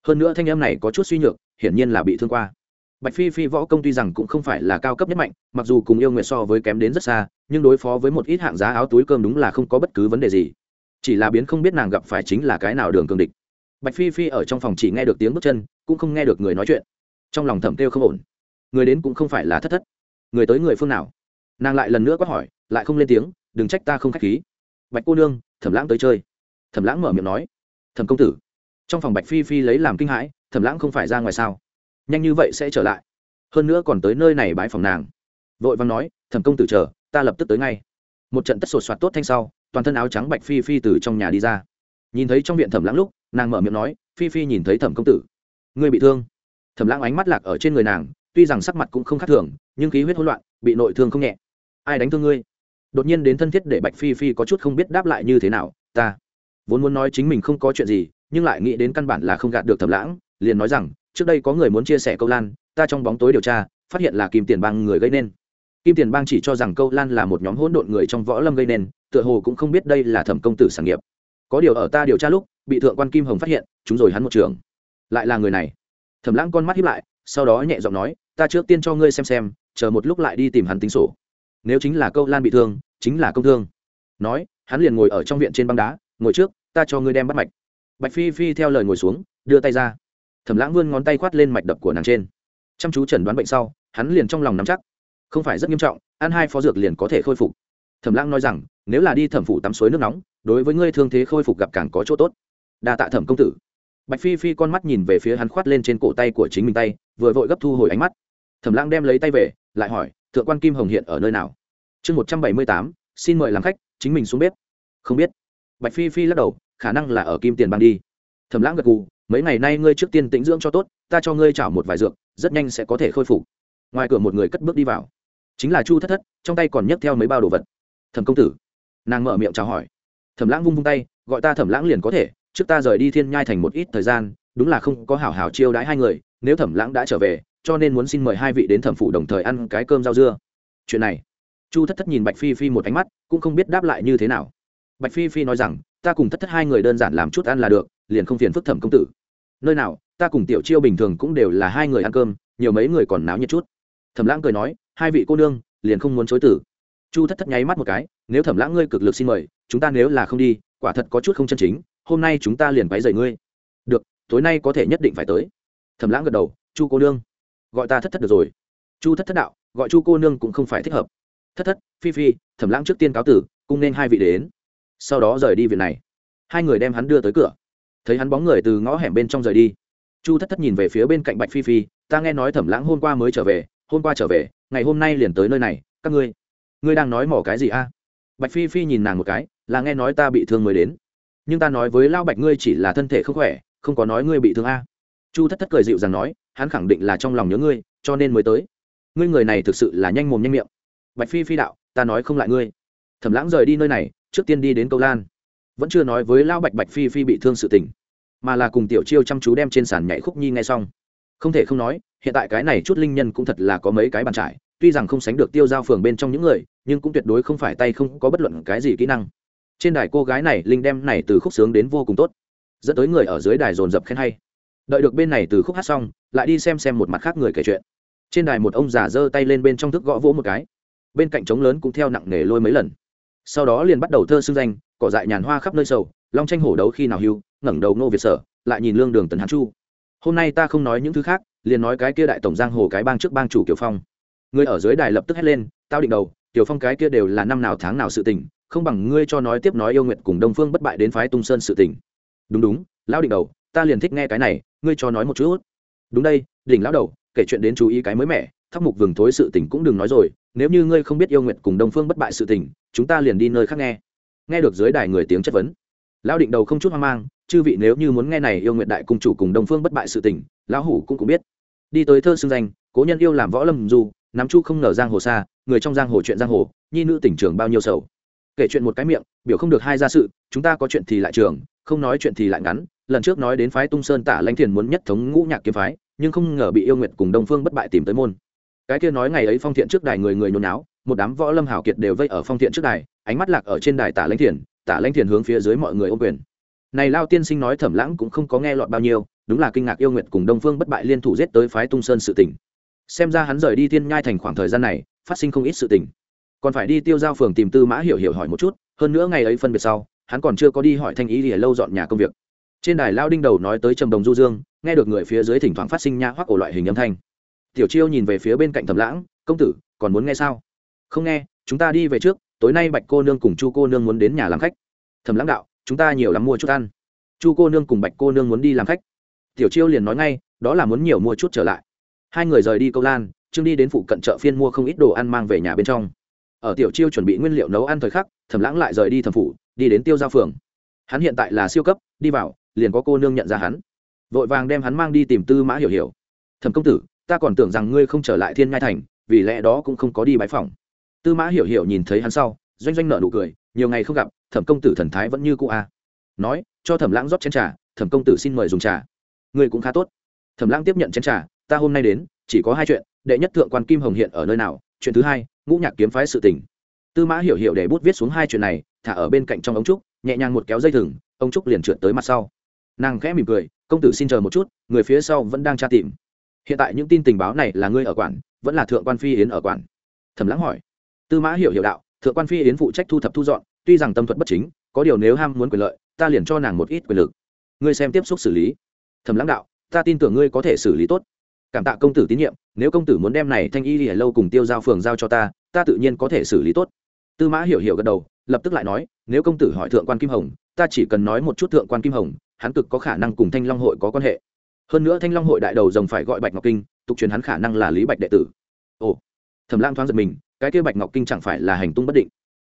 Hơn nữa thanh âm này có chút suy nhược, hiển nhiên là bị thương qua. Bạch phi phi võ công tuy rằng cũng không phải là cao cấp nhất mạnh, mặc dù cùng yêu nguyệt so với kém đến rất xa, nhưng đối phó với một ít hạng giá áo túi cơm đúng là không có bất cứ vấn đề gì. Chỉ là biến không biết nàng gặp phải chính là cái nào đường cường địch. Bạch phi phi ở trong phòng chỉ nghe được tiếng bước chân, cũng không nghe được người nói chuyện. Trong lòng thẩm kêu không ổn người đến cũng không phải là thất thất. Người tới người phương nào? Nàng lại lần nữa quát hỏi, lại không lên tiếng, đừng trách ta không k h á c h khí. Bạch cô nương, thẩm lãng tới chơi. Thẩm lãng mở miệng nói, thẩm công tử. Trong phòng bạch phi phi lấy làm kinh hãi, thẩm lãng không phải ra ngoài sao? Nhanh như vậy sẽ trở lại. Hơn nữa còn tới nơi này bãi phòng nàng. Vội văn nói, thẩm công tử chờ, ta lập tức tới ngay. Một trận tất sột soạt tốt thanh sau, toàn thân áo trắng bạch phi phi từ trong nhà đi ra. Nhìn thấy trong viện thẩm lãng lúc, nàng mở miệng nói, phi phi nhìn thấy thẩm công tử. Ngươi bị thương. Thẩm lãng ánh mắt lạc ở trên người nàng tuy rằng sắc mặt cũng không khác thường, nhưng khí huyết hỗn loạn, bị nội thương không nhẹ. Ai đánh thương ngươi? Đột nhiên đến thân thiết để bạch phi phi có chút không biết đáp lại như thế nào, ta vốn muốn nói chính mình không có chuyện gì, nhưng lại nghĩ đến căn bản là không gạt được thẩm lãng, liền nói rằng, trước đây có người muốn chia sẻ câu lan, ta trong bóng tối điều tra, phát hiện là kim tiền bang người gây nên. Kim tiền bang chỉ cho rằng câu lan là một nhóm hỗn độn người trong võ lâm gây nên, tựa hồ cũng không biết đây là thẩm công tử sản nghiệp. Có điều ở ta điều tra lúc, bị thượng quan kim hồng phát hiện, chúng rồi hắn một trường. Lại là người này. Thẩm lãng con mắt hiếp lại, sau đó nhẹ giọng nói ta trước tiên cho ngươi xem xem, chờ một lúc lại đi tìm hắn tính sổ. Nếu chính là câu lan bị thương, chính là công thương. Nói, hắn liền ngồi ở trong viện trên băng đá, ngồi trước, ta cho ngươi đem bắt mạch. Bạch phi phi theo lời ngồi xuống, đưa tay ra. Thẩm lãng vươn ngón tay khoát lên mạch đập của nàng trên. Chăm chú chẩn đoán bệnh sau, hắn liền trong lòng nắm chắc. Không phải rất nghiêm trọng, ăn hai phó dược liền có thể khôi phục. Thẩm lãng nói rằng, nếu là đi thẩm phủ tắm suối nước nóng, đối với ngươi thương thế khôi phục gặp càng có chỗ tốt. Đa tạ thẩm công tử. Bạch phi phi con mắt nhìn về phía hắn khoát lên trên cổ tay của chính mình tay, vừa vội gấp thu hồi ánh mắt thẩm lãng đem lấy tay về, lại hỏi, thượng quan kim hồng hiện ở nơi nào? Chương một trăm bảy mươi tám, xin mời làm khách, chính mình xuống bếp. Không biết. Bạch phi phi lắc đầu, khả năng là ở kim tiền bang đi. Thẩm lãng gật gù, mấy ngày nay ngươi trước tiên tĩnh dưỡng cho tốt, ta cho ngươi chảo một vài dược, rất nhanh sẽ có thể khôi phục. Ngoài cửa một người cất bước đi vào. Chính là chu thất thất, trong tay còn nhấc theo mấy bao đồ vật. Thẩm công tử. Nàng mở miệng chào hỏi. Thẩm lãng vung vung tay, gọi ta thẩm lãng liền có thể, trước ta rời đi thiên nhai thành một ít thời gian, đúng là không có hảo hảo chiêu đãi hai người, nếu thẩm lãng đã trở về cho nên muốn xin mời hai vị đến thẩm phủ đồng thời ăn cái cơm rau dưa. Chuyện này, chu thất thất nhìn bạch phi phi một ánh mắt, cũng không biết đáp lại như thế nào. Bạch phi phi nói rằng, ta cùng thất thất hai người đơn giản làm chút ăn là được, liền không phiền phức thẩm công tử. Nơi nào, ta cùng tiểu chiêu bình thường cũng đều là hai người ăn cơm, nhiều mấy người còn náo nhiệt chút. Thẩm lãng cười nói, hai vị cô nương, liền không muốn chối tử. Chu thất thất nháy mắt một cái, nếu thẩm lãng ngươi cực lực xin mời, chúng ta nếu là không đi, quả thật có chút không chân chính, hôm nay chúng ta liền váy dậy ngươi. Được, tối nay có thể nhất định phải tới. Thẩm lãng gật đầu, chu cô nương gọi ta thất thất được rồi. Chu thất thất đạo, gọi chu cô nương cũng không phải thích hợp. Thất thất, phi phi, thẩm lãng trước tiên cáo tử cung nên hai vị đến. Sau đó rời đi viện này. Hai người đem hắn đưa tới cửa. Thấy hắn bóng người từ ngõ hẻm bên trong rời đi. Chu thất thất nhìn về phía bên cạnh bạch phi phi, ta nghe nói thẩm lãng hôm qua mới trở về, hôm qua trở về, ngày hôm nay liền tới nơi này, các ngươi ngươi đang nói mỏ cái gì a? Bạch phi phi nhìn nàng một cái, là nghe nói ta bị thương mới đến. Nhưng ta nói với lao bạch ngươi chỉ là thân thể không khỏe, không có nói ngươi bị thương a. Chu thất thất cười dịu rằng nói hắn khẳng định là trong lòng nhớ ngươi, cho nên mới tới. Ngươi người này thực sự là nhanh mồm nhanh miệng. Bạch phi phi đạo, ta nói không lại ngươi. Thẩm lãng rời đi nơi này, trước tiên đi đến câu lan. Vẫn chưa nói với lão bạch bạch phi phi bị thương sự tình, mà là cùng tiểu chiêu chăm chú đem trên sàn nhảy khúc nhi ngay xong. Không thể không nói, hiện tại cái này chút linh nhân cũng thật là có mấy cái bàn trải, tuy rằng không sánh được tiêu giao phường bên trong những người, nhưng cũng tuyệt đối không phải tay không có bất luận cái gì kỹ năng. Trên đài cô gái này, linh đem này từ khúc sướng đến vô cùng tốt. Dẫn tới người ở dưới đài dồn dập khen hay đợi được bên này từ khúc hát xong, lại đi xem xem một mặt khác người kể chuyện. Trên đài một ông già giơ tay lên bên trong thức gõ vỗ một cái. Bên cạnh trống lớn cũng theo nặng nề lôi mấy lần. Sau đó liền bắt đầu thơ xưng danh, cỏ dại nhàn hoa khắp nơi sầu, long tranh hổ đấu khi nào hưu, ngẩng đầu nô việt sở, lại nhìn lương đường tần hán chu. Hôm nay ta không nói những thứ khác, liền nói cái kia đại tổng giang hồ cái bang trước bang chủ kiều phong. Người ở dưới đài lập tức hét lên, tao định đầu, kiều phong cái kia đều là năm nào tháng nào sự tình, không bằng ngươi cho nói tiếp nói yêu nguyện cùng đông phương bất bại đến phái tung sơn sự tình. Đúng đúng, lão định đầu, ta liền thích nghe cái này ngươi cho nói một chút. Đúng đây, đỉnh lão đầu, kể chuyện đến chú ý cái mới mẻ thắc mục vừng thối sự tình cũng đừng nói rồi, nếu như ngươi không biết yêu nguyện cùng đông phương bất bại sự tình, chúng ta liền đi nơi khác nghe. Nghe được dưới đài người tiếng chất vấn, lão định đầu không chút hoang mang, chư vị nếu như muốn nghe này yêu nguyện đại cung chủ cùng đông phương bất bại sự tình, lão hủ cũng cũng biết. Đi tới thơ xương danh, cố nhân yêu làm võ lâm dù, nắm chu không nở giang hồ xa, người trong giang hồ chuyện giang hồ, nhi nữ tỉnh trường bao nhiêu sầu. Kể chuyện một cái miệng, biểu không được hai gia sự, chúng ta có chuyện thì lại trường, không nói chuyện thì lại ngắn lần trước nói đến phái tung sơn tả lãnh thiền muốn nhất thống ngũ nhạc kiếm phái, nhưng không ngờ bị yêu nguyệt cùng đông phương bất bại tìm tới môn. Cái kia nói ngày ấy phong thiện trước đài người người nhốn náo, một đám võ lâm hảo kiệt đều vây ở phong thiện trước đài, ánh mắt lạc ở trên đài tả lãnh thiền, tả lãnh thiền hướng phía dưới mọi người ô quyền. Này lao tiên sinh nói thẩm lãng cũng không có nghe lọt bao nhiêu, đúng là kinh ngạc yêu nguyệt cùng đông phương bất bại liên thủ giết tới phái tung sơn sự tỉnh xem ra hắn rời đi thiên nhai thành khoảng thời gian này, phát sinh không ít sự tình. Còn phải đi tiêu giao phường tìm tư mã hiểu hiểu hỏi một chút, hơn nữa ngày ấy phân biệt sau, hắn còn chưa có đi hỏi thanh ý thì lâu dọn nhà công việc trên đài lao đinh đầu nói tới trầm đồng du dương, nghe được người phía dưới thỉnh thoảng phát sinh nha hoắc ổ loại hình âm thanh. Tiểu chiêu nhìn về phía bên cạnh thẩm lãng, công tử, còn muốn nghe sao? Không nghe, chúng ta đi về trước, tối nay bạch cô nương cùng chu cô nương muốn đến nhà làm khách. Thẩm lãng đạo, chúng ta nhiều lắm mua chút ăn. Chu cô nương cùng bạch cô nương muốn đi làm khách. Tiểu chiêu liền nói ngay, đó là muốn nhiều mua chút trở lại. Hai người rời đi câu lan, trương đi đến phụ cận chợ phiên mua không ít đồ ăn mang về nhà bên trong. Ở tiểu chiêu chuẩn bị nguyên liệu nấu ăn thời khắc, thẩm lãng lại rời đi thẩm phủ, đi đến tiêu giao phường. Hắn hiện tại là siêu cấp, đi vào liền có cô nương nhận ra hắn. Vội vàng đem hắn mang đi tìm tư mã hiểu hiểu. Thẩm công tử, ta còn tưởng rằng ngươi không trở lại thiên ngai thành, vì lẽ đó cũng không có đi bãi phòng. Tư mã hiểu hiểu nhìn thấy hắn sau, doanh doanh nợ nụ cười, nhiều ngày không gặp, thẩm công tử thần thái vẫn như cũ a. Nói, cho thẩm lãng rót chén trà, thẩm công tử xin mời dùng trà. Ngươi cũng khá tốt. Thẩm lãng tiếp nhận chén trà, ta hôm nay đến, chỉ có hai chuyện, đệ nhất thượng quan kim hồng hiện ở nơi nào, chuyện thứ hai, ngũ nhạc kiếm phái sự tình. Tư mã hiểu hiểu để bút viết xuống hai chuyện này, thả ở bên cạnh trong ống trúc, nhẹ nhàng một kéo dây thừng ông trúc liền trượt tới mặt sau nàng khẽ mỉm cười, công tử xin chờ một chút, người phía sau vẫn đang tra tìm. Hiện tại những tin tình báo này là ngươi ở quản, vẫn là thượng quan phi yến ở quản. Thẩm lãng hỏi. Tư mã hiểu hiểu đạo, thượng quan phi yến phụ trách thu thập thu dọn, tuy rằng tâm thuật bất chính, có điều nếu ham muốn quyền lợi, ta liền cho nàng một ít quyền lực. Ngươi xem tiếp xúc xử lý. Thẩm lãng đạo, ta tin tưởng ngươi có thể xử lý tốt. Cảm tạ công tử tín nhiệm, nếu công tử muốn đem này thanh y thì lâu cùng tiêu giao phường giao cho ta ta tự nhiên có thể xử lý tốt. Tư mã hiểu hiểu gật đầu, lập tức lại nói, nếu công tử hỏi thượng quan kim hồng, ta chỉ cần nói một chút thượng quan kim hồng hắn cực có khả năng cùng thanh long hội có quan hệ. Hơn nữa thanh long hội đại đầu rồng phải gọi bạch ngọc kinh, tục truyền hắn khả năng là lý bạch đệ tử. Ồ, thẩm lang thoáng giật mình, cái kia bạch ngọc kinh chẳng phải là hành tung bất định.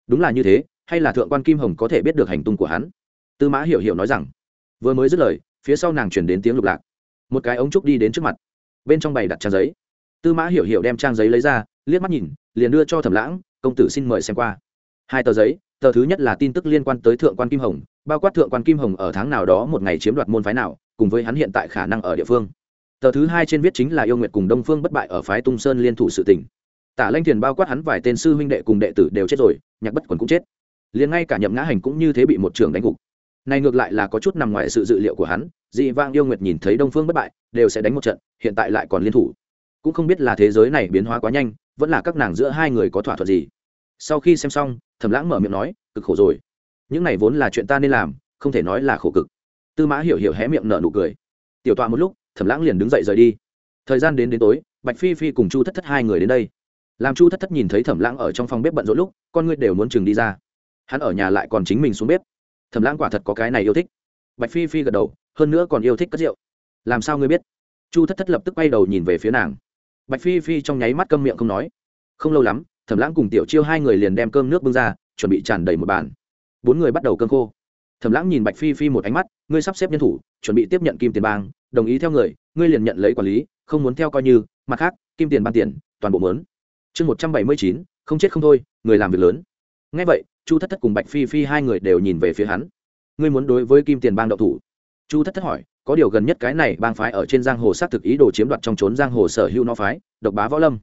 Đúng là như thế, hay là thượng quan kim hồng có thể biết được hành tung của hắn? Tư mã hiểu hiểu nói rằng, vừa mới dứt lời, phía sau nàng chuyển đến tiếng lục lạc. Một cái ống trúc đi đến trước mặt. Bên trong bày đặt trang giấy. Tư mã hiểu hiểu đem trang giấy lấy ra, liếc mắt nhìn, liền đưa cho thẩm lãng, công tử xin mời xem qua. Hai tờ giấy, tờ thứ nhất là tin tức liên quan tới thượng quan kim hồng bao quát thượng quan kim hồng ở tháng nào đó một ngày chiếm đoạt môn phái nào, cùng với hắn hiện tại khả năng ở địa phương. Tờ thứ hai trên viết chính là yêu nguyệt cùng đông phương bất bại ở phái tung sơn liên thủ sự tỉnh tả lanh thiền bao quát hắn vài tên sư huynh đệ cùng đệ tử đều chết rồi, nhạc bất quần cũng chết. Liền ngay cả nhậm ngã hành cũng như thế bị một trường đánh gục. Này ngược lại là có chút nằm ngoài sự dự liệu của hắn, dị vang yêu nguyệt nhìn thấy đông phương bất bại, đều sẽ đánh một trận, hiện tại lại còn liên thủ. Cũng không biết là thế giới này biến hóa quá nhanh, vẫn là các nàng giữa hai người có thỏa thuận gì. Sau khi xem xong, thẩm lãng mở miệng nói, cực khổ rồi những này vốn là chuyện ta nên làm, không thể nói là khổ cực. Tư mã hiểu hiểu hé miệng nở nụ cười. Tiểu tọa một lúc, thẩm lãng liền đứng dậy rời đi. Thời gian đến đến tối, bạch phi phi cùng chu thất thất hai người đến đây. Làm chu thất thất nhìn thấy thẩm lãng ở trong phòng bếp bận rộn lúc, con ngươi đều muốn chừng đi ra. Hắn ở nhà lại còn chính mình xuống bếp. Thẩm lãng quả thật có cái này yêu thích. Bạch phi phi gật đầu, hơn nữa còn yêu thích cất rượu. Làm sao ngươi biết? Chu thất thất lập tức quay đầu nhìn về phía nàng. Bạch phi phi trong nháy mắt câm miệng không nói. Không lâu lắm, thẩm lãng cùng tiểu chiêu hai người liền đem cơm nước bưng ra, chuẩn bị tràn đầy một bàn bốn người bắt đầu cơn khô. Thẩm lãng nhìn bạch phi phi một ánh mắt, ngươi sắp xếp nhân thủ, chuẩn bị tiếp nhận kim tiền bang, đồng ý theo người, ngươi liền nhận lấy quản lý, không muốn theo coi như, mặt khác, kim tiền ban tiền, toàn bộ mớn chương một trăm bảy mươi chín, không chết không thôi, người làm việc lớn. Ngay vậy, chu thất thất cùng bạch phi phi hai người đều nhìn về phía hắn. Ngươi muốn đối với kim tiền bang đậu thủ? Chu thất thất hỏi, có điều gần nhất cái này bang phái ở trên giang hồ xác thực ý đồ chiếm đoạt trong trốn giang hồ sở hữu nó phái, độc bá võ lâm.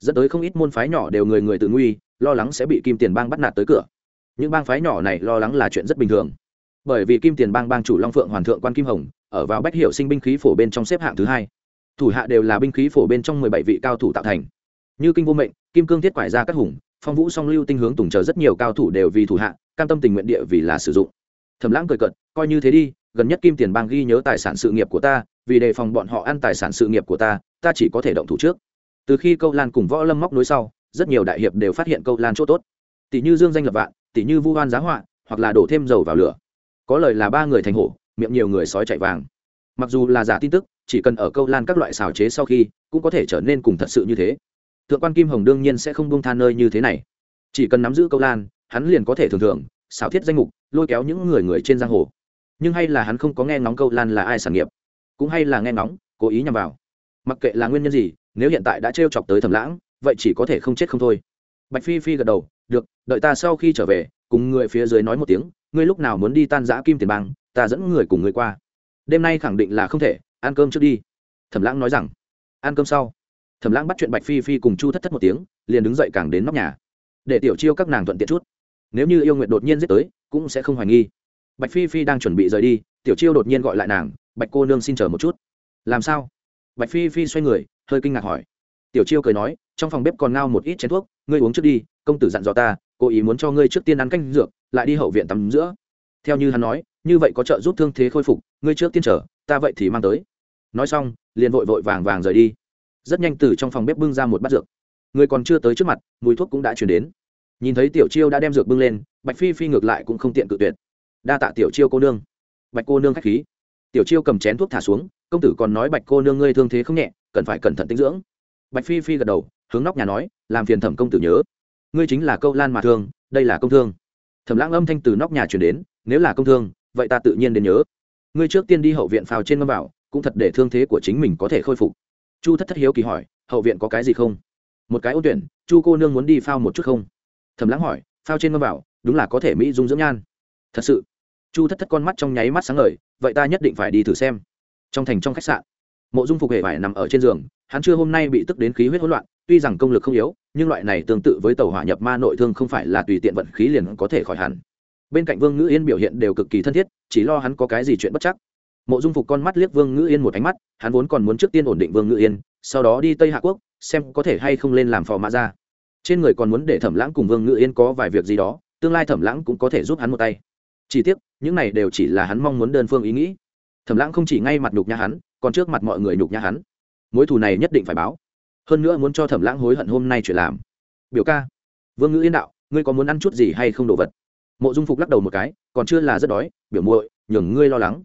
Dẫn tới không ít môn phái nhỏ đều người người tự nguy, lo lắng sẽ bị kim tiền bang bắt nạt tới cửa những bang phái nhỏ này lo lắng là chuyện rất bình thường. Bởi vì kim tiền bang bang chủ long phượng hoàn thượng quan kim hồng, ở vào bách hiệu sinh binh khí phổ bên trong xếp hạng thứ hai. Thủ hạ đều là binh khí phổ bên trong mười bảy vị cao thủ tạo thành. Như kinh vô mệnh, kim cương thiết quải ra các hùng, phong vũ song lưu tinh hướng tùng chờ rất nhiều cao thủ đều vì thủ hạ, cam tâm tình nguyện địa vì là sử dụng. Thầm lãng cười cận coi như thế đi, gần nhất kim tiền bang ghi nhớ tài sản sự nghiệp của ta, vì đề phòng bọn họ ăn tài sản sự nghiệp của ta ta chỉ có thể động thủ trước. Từ khi câu lan cùng võ lâm móc nối sau, rất nhiều đại hiệp đều phát hiện câu lan chỗ tốt. Tỷ như dương danh lập vạn tỉ như vu hoan giá họa, hoặc là đổ thêm dầu vào lửa. Có lời là ba người thành hổ, miệng nhiều người sói chạy vàng. Mặc dù là giả tin tức, chỉ cần ở câu lan các loại xào chế sau khi, cũng có thể trở nên cùng thật sự như thế. Thượng quan kim hồng đương nhiên sẽ không buông tha nơi như thế này. Chỉ cần nắm giữ câu lan, hắn liền có thể thường thường, xào thiết danh mục, lôi kéo những người người trên giang hồ. Nhưng hay là hắn không có nghe ngóng câu lan là ai sản nghiệp, cũng hay là nghe ngóng, cố ý nhằm vào. Mặc kệ là nguyên nhân gì, nếu hiện tại đã t chọc tới thầm lãng, vậy chỉ có thể không chết không thôi. Bạch phi phi gật đầu được, đợi ta sau khi trở về, cùng người phía dưới nói một tiếng, ngươi lúc nào muốn đi tan giã kim tiền bang, ta dẫn người cùng ngươi qua. Đêm nay khẳng định là không thể, ăn cơm trước đi. Thẩm lãng nói rằng. Ăn cơm sau. Thẩm lãng bắt chuyện bạch phi phi cùng chu thất thất một tiếng, liền đứng dậy càng đến nóc nhà. Để tiểu chiêu các nàng thuận tiện chút. Nếu như yêu nguyện đột nhiên giết tới, cũng sẽ không hoài nghi. Bạch phi phi đang chuẩn bị rời đi, tiểu chiêu đột nhiên gọi lại nàng, bạch cô nương xin chờ một chút. Làm sao? Bạch phi phi xoay người, hơi kinh ngạc hỏi tiểu chiêu cười nói, trong phòng bếp còn ngao một ít chén thuốc, ngươi uống trước đi, công tử dặn dò ta, cố ý muốn cho ngươi trước tiên ăn canh dược, lại đi hậu viện tắm giữa theo như hắn nói, như vậy có trợ giúp thương thế khôi phục, ngươi trước tiên trở ta vậy thì mang tới. Nói xong, liền vội vội vàng vàng rời đi. Rất nhanh từ trong phòng bếp bưng ra một bát dược. Người còn chưa tới trước mặt, mùi thuốc cũng đã chuyển đến. Nhìn thấy tiểu chiêu đã đem dược bưng lên, bạch phi phi ngược lại cũng không tiện cự tuyệt. Đa tạ tiểu chiêu cô nương. Bạch cô nương k h á c h khí. Tiểu chiêu cầm chén thuốc thả xuống, công tử còn nói bạch cô nương ngươi thương thế không nhẹ, cần phải cẩn thận tinh dưỡng bạch phi phi gật đầu, hướng nóc nhà nói, làm phiền thẩm công tử nhớ. Ngươi chính là câu lan mà thương, đây là công thương. Thẩm lãng âm thanh từ nóc nhà chuyển đến, nếu là công thương, vậy ta tự nhiên đến nhớ. Ngươi trước tiên đi hậu viện phao trên ngâm vào, cũng thật để thương thế của chính mình có thể khôi phục. Chu thất thất hiếu kỳ hỏi, hậu viện có cái gì không? Một cái ô tuyển, chu cô nương muốn đi phao một chút không? Thầm lãng hỏi, phao trên ngâm vào, đúng là có thể mỹ dung dưỡng nhan. Thật sự? Chu thất thất con mắt trong nháy mắt sáng ngời, vậy ta nhất định phải đi thử xem. Trong thành trong khách sạn, mộ dung phục hệ vải nằm ở trên giường hắn chưa hôm nay bị tức đến khí huyết hỗn loạn, tuy rằng công lực không yếu, nhưng loại này tương tự với tàu hỏa nhập ma nội thương không phải là tùy tiện vận khí liền có thể khỏi hẳn. Bên cạnh vương ngữ yên biểu hiện đều cực kỳ thân thiết, chỉ lo hắn có cái gì chuyện bất chắc. Mộ dung phục con mắt liếc vương ngữ yên một ánh mắt, hắn vốn còn muốn trước tiên ổn định vương ngữ yên, sau đó đi tây hạ quốc, xem có thể hay không lên làm phò mã ra. Trên người còn muốn để thẩm lãng cùng vương ngữ yên có vài việc gì đó, tương lai thẩm lãng cũng có thể giúp hắn một tay. Chỉ tiếc, những này đều chỉ là hắn mong muốn đơn phương ý nghĩ. Thẩm lãng không chỉ ngay mặt nhục nhã hắn, còn trước mặt mọi người nhục nhã hắn mối thù này nhất định phải báo. Hơn nữa muốn cho thẩm lãng hối hận hôm nay chuyện làm. Biểu ca, vương ngữ yên đạo, ngươi có muốn ăn chút gì hay không đồ vật? Mộ dung phục lắc đầu một cái, còn chưa là rất đói, biểu muội, nhường ngươi lo lắng.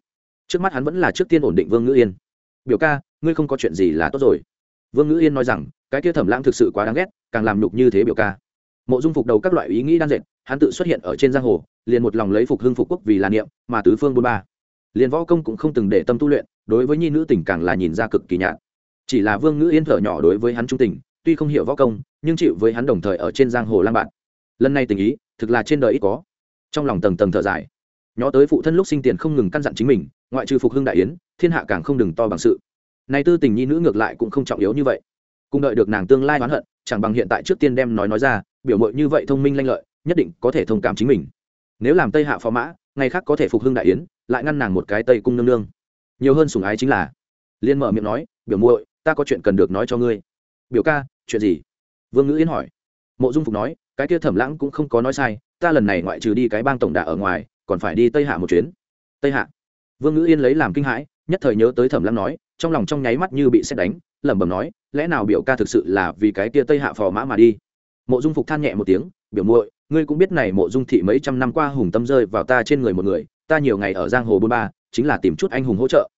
Trước mắt hắn vẫn là trước tiên ổn định vương ngữ yên. Biểu ca, ngươi không có chuyện gì là tốt rồi. Vương ngữ yên nói rằng, cái kia thẩm lãng thực sự quá đáng ghét, càng làm nhục như thế biểu ca. Mộ dung phục đầu các loại ý nghĩ đan dệt, hắn tự xuất hiện ở trên giang hồ, liền một lòng lấy phục hưng phục quốc vì là niệm, mà tứ phương bôn ba. Liền võ công cũng không từng để tâm tu luyện, đối với nhi nữ tình càng là nhìn ra cực kỳ nhạt chỉ là vương ngữ yên thở nhỏ đối với hắn trung tình, tuy không hiểu võ công, nhưng chịu với hắn đồng thời ở trên giang hồ lang bạn. Lần này tình ý, thực là trên đời ít có. Trong lòng tầng tầng thở dài. Nhó tới phụ thân lúc sinh tiền không ngừng căn dặn chính mình, ngoại trừ phục hưng đại yến, thiên hạ càng không đừng to bằng sự. Nay tư tình nhi nữ ngược lại cũng không trọng yếu như vậy. Cùng đợi được nàng tương lai oán hận, chẳng bằng hiện tại trước tiên đem nói nói ra, biểu mội như vậy thông minh lanh lợi, nhất định có thể thông cảm chính mình. Nếu làm tây hạ phó mã, ngày khác có thể phục hưng đại yến, lại ngăn nàng một cái tây cung nương nương. Nhiều hơn sùng ái chính là. Liên mở miệng nói, biểu muội ta có chuyện cần được nói cho ngươi. Biểu ca, chuyện gì? Vương ngữ yên hỏi. Mộ dung phục nói, cái kia thẩm lãng cũng không có nói sai, ta lần này ngoại trừ đi cái bang tổng đà ở ngoài, còn phải đi tây hạ một chuyến. Tây hạ? Vương ngữ yên lấy làm kinh hãi, nhất thời nhớ tới thẩm lãng nói, trong lòng trong nháy mắt như bị xét đánh, lẩm bẩm nói, lẽ nào biểu ca thực sự là vì cái kia tây hạ phò mã mà đi? Mộ dung phục than nhẹ một tiếng, biểu muội, ngươi cũng biết này mộ dung thị mấy trăm năm qua hùng tâm rơi vào ta trên người một người, ta nhiều ngày ở giang hồ bôn ba, chính là tìm chút anh hùng hỗ trợ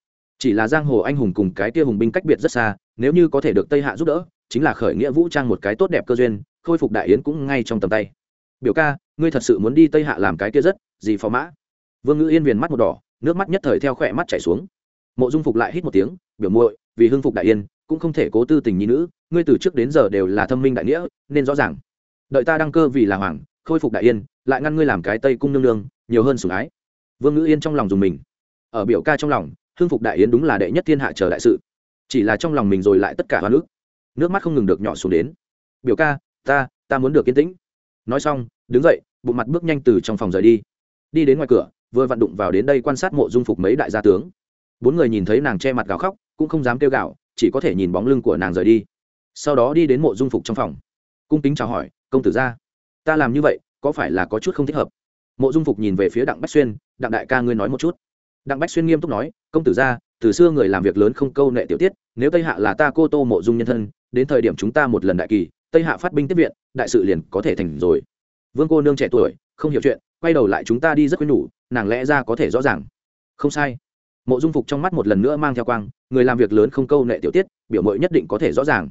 chỉ là giang hồ anh hùng cùng cái kia hùng binh cách biệt rất xa, nếu như có thể được tây hạ giúp đỡ, chính là khởi nghĩa vũ trang một cái tốt đẹp cơ duyên, khôi phục đại yến cũng ngay trong tầm tay. Biểu ca, ngươi thật sự muốn đi tây hạ làm cái kia rất, gì phò mã? Vương ngữ yên viền mắt một đỏ, nước mắt nhất thời theo khỏe mắt chảy xuống. Mộ dung phục lại hít một tiếng, biểu muội, vì hưng phục đại yên, cũng không thể cố tư tình nhi nữ, ngươi từ trước đến giờ đều là thâm minh đại nghĩa, nên rõ ràng. Đợi ta đăng cơ vì là hoàng, khôi phục đại yên, lại ngăn ngươi làm cái tây cung nương nương, nhiều hơn sủng ái. Vương ngữ yên trong lòng dùng mình. Ở biểu ca trong lòng hưng phục đại yến đúng là đệ nhất thiên hạ chờ đại sự. Chỉ là trong lòng mình rồi lại tất cả hoa nước. Nước mắt không ngừng được nhỏ xuống đến. Biểu ca, ta ta muốn được yên tĩnh. Nói xong, đứng dậy bộ mặt bước nhanh từ trong phòng rời đi. Đi đến ngoài cửa, vừa vặn đụng vào đến đây quan sát mộ dung phục mấy đại gia tướng. Bốn người nhìn thấy nàng che mặt gào khóc, cũng không dám kêu gào, chỉ có thể nhìn bóng lưng của nàng rời đi. Sau đó đi đến mộ dung phục trong phòng. Cung kính chào hỏi, công tử gia, ta làm như vậy, có phải là có chút không thích hợp? Mộ dung phục nhìn về phía đặng bách xuyên, đặng đại ca ngươi nói một chút đặng bách xuyên nghiêm túc nói, công tử gia từ xưa người làm việc lớn không câu nệ tiểu tiết, nếu tây hạ là ta cô tô mộ dung nhân thân, đến thời điểm chúng ta một lần đại kỳ, tây hạ phát binh tiếp viện, đại sự liền có thể thành rồi. Vương cô nương trẻ tuổi, không hiểu chuyện, quay đầu lại chúng ta đi rất quyến nhủ, nàng lẽ ra có thể rõ ràng. Không sai. Mộ dung phục trong mắt một lần nữa mang theo quang, người làm việc lớn không câu nệ tiểu tiết, biểu mội nhất định có thể rõ ràng.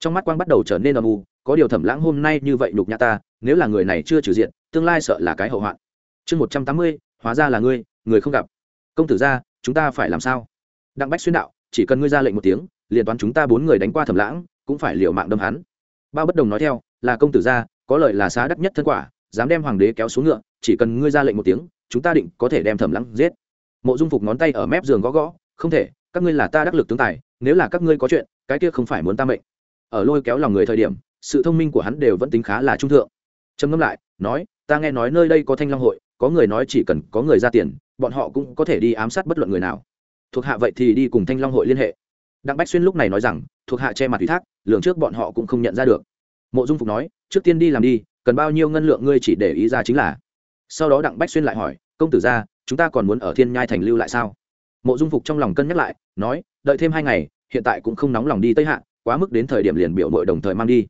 Trong mắt quang bắt đầu trở nên âm u, có điều thẩm lãng hôm nay như vậy nhục nhã ta, nếu là người này chưa trừ diện, tương lai sợ là cái hậu hoạn. Chương một trăm tám mươi, hóa ra là ngươi, người không gặp công tử ra, chúng ta phải làm sao? Đặng bách xuyên đạo, chỉ cần ngươi ra lệnh một tiếng, liền toán chúng ta bốn người đánh qua thẩm lãng, cũng phải liều mạng đâm hắn. Bao bất đồng nói theo, là công tử gia có lợi là xá đắc nhất thân quả, dám đem hoàng đế kéo xuống ngựa, chỉ cần ngươi ra lệnh một tiếng, chúng ta định có thể đem thẩm lãng giết. Mộ dung phục ngón tay ở mép giường gõ gõ, không thể, các ngươi là ta đắc lực tướng tài, nếu là các ngươi có chuyện, cái kia không phải muốn ta mệnh. Ở lôi kéo lòng người thời điểm, sự thông minh của hắn đều vẫn tính khá là trung thượng. Trầm ngâm lại, nói, ta nghe nói nơi đây có thanh long hội, có người nói chỉ cần có người ra tiền bọn họ cũng có thể đi ám sát bất luận người nào. Thuộc hạ vậy thì đi cùng thanh long hội liên hệ. Đặng bách xuyên lúc này nói rằng, thuộc hạ che mặt ủy thác, lường trước bọn họ cũng không nhận ra được. Mộ dung phục nói, trước tiên đi làm đi, cần bao nhiêu ngân lượng ngươi chỉ để ý ra chính là. Sau đó đặng bách xuyên lại hỏi, công tử ra, chúng ta còn muốn ở thiên nhai thành lưu lại sao? Mộ dung phục trong lòng cân nhắc lại, nói, đợi thêm hai ngày, hiện tại cũng không nóng lòng đi tây hạ, quá mức đến thời điểm liền biểu mội đồng thời mang đi.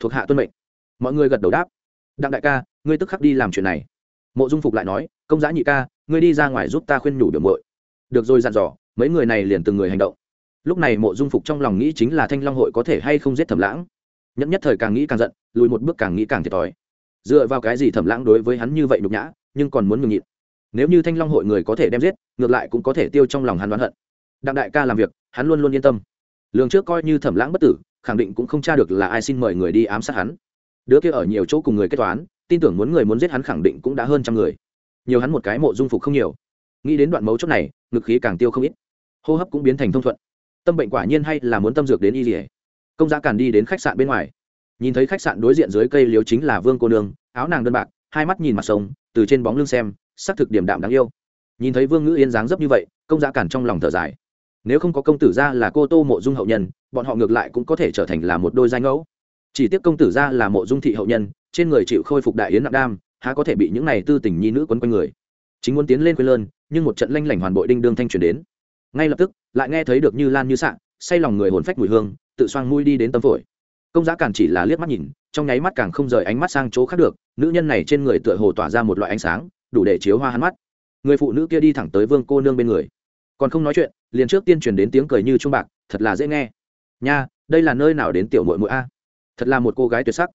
Thuộc hạ tuân mệnh. Mọi người gật đầu đáp. Đặng đại ca, ngươi tức khắc đi làm chuyện này. Mộ dung phục lại nói, công giá nhị ca ngươi đi ra ngoài giúp ta khuyên nhủ biểu mội được rồi dặn dò, mấy người này liền từng người hành động. Lúc này mộ dung phục trong lòng nghĩ chính là thanh long hội có thể hay không giết thẩm lãng. Nhẫn nhất thời càng nghĩ càng giận, lùi một bước càng nghĩ càng thiệt thòi. Dựa vào cái gì thẩm lãng đối với hắn như vậy nhục nhã, nhưng còn muốn nhường nhịn. Nếu như thanh long hội người có thể đem giết, ngược lại cũng có thể tiêu trong lòng hắn đoán hận. Đặng đại ca làm việc, hắn luôn luôn yên tâm. Lường trước coi như thẩm lãng bất tử, khẳng định cũng không tra được là ai xin mời người đi ám sát hắn. Đứa kia ở nhiều chỗ cùng người kết toán, tin tưởng muốn người muốn giết hắn khẳng định cũng đã hơn trăm người nhiều hắn một cái mộ dung phục không nhiều. Nghĩ đến đoạn mấu chốt này, ngực khí càng tiêu không ít. Hô hấp cũng biến thành thông thuận. Tâm bệnh quả nhiên hay là muốn tâm dược đến y dỉa công giá càn đi đến khách sạn bên ngoài. Nhìn thấy khách sạn đối diện dưới cây liếu chính là vương cô nương, áo nàng đơn bạc, hai mắt nhìn mặt sông, từ trên bóng lưng xem xác thực điểm đạm đáng yêu. Nhìn thấy vương ngữ yên dáng dấp như vậy, công giá càn trong lòng thở dài. Nếu không có công tử ra là cô tô mộ dung hậu nhân, bọn họ ngược lại cũng có thể trở thành là một đôi danh ngẫu. Chỉ tiếc công tử ra là mộ dung thị hậu nhân, trên người chịu khôi phục đại yến nặng đam há có thể bị những này tư tình nhi nữ quấn quanh người. Chính muốn tiến lên quê lơn nhưng một trận lanh lảnh hoàn bội đinh đương thanh truyền đến. Ngay lập tức lại nghe thấy được như lan như sạng, say lòng người hồn phách mùi hương tự xoang mũi đi đến tâm phổi. Công giá càng chỉ là liếc mắt nhìn trong nháy mắt càng không rời ánh mắt sang chỗ khác được nữ nhân này trên người tựa hồ tỏa ra một loại ánh sáng đủ để chiếu hoa hắn mắt. Người phụ nữ kia đi thẳng tới vương cô nương bên người. Còn không nói chuyện liền trước tiên truyền đến tiếng cười như trung bạc thật là dễ nghe. Nha đây là nơi nào đến tiểu mội mội a? Thật là một cô gái tuyệt sắc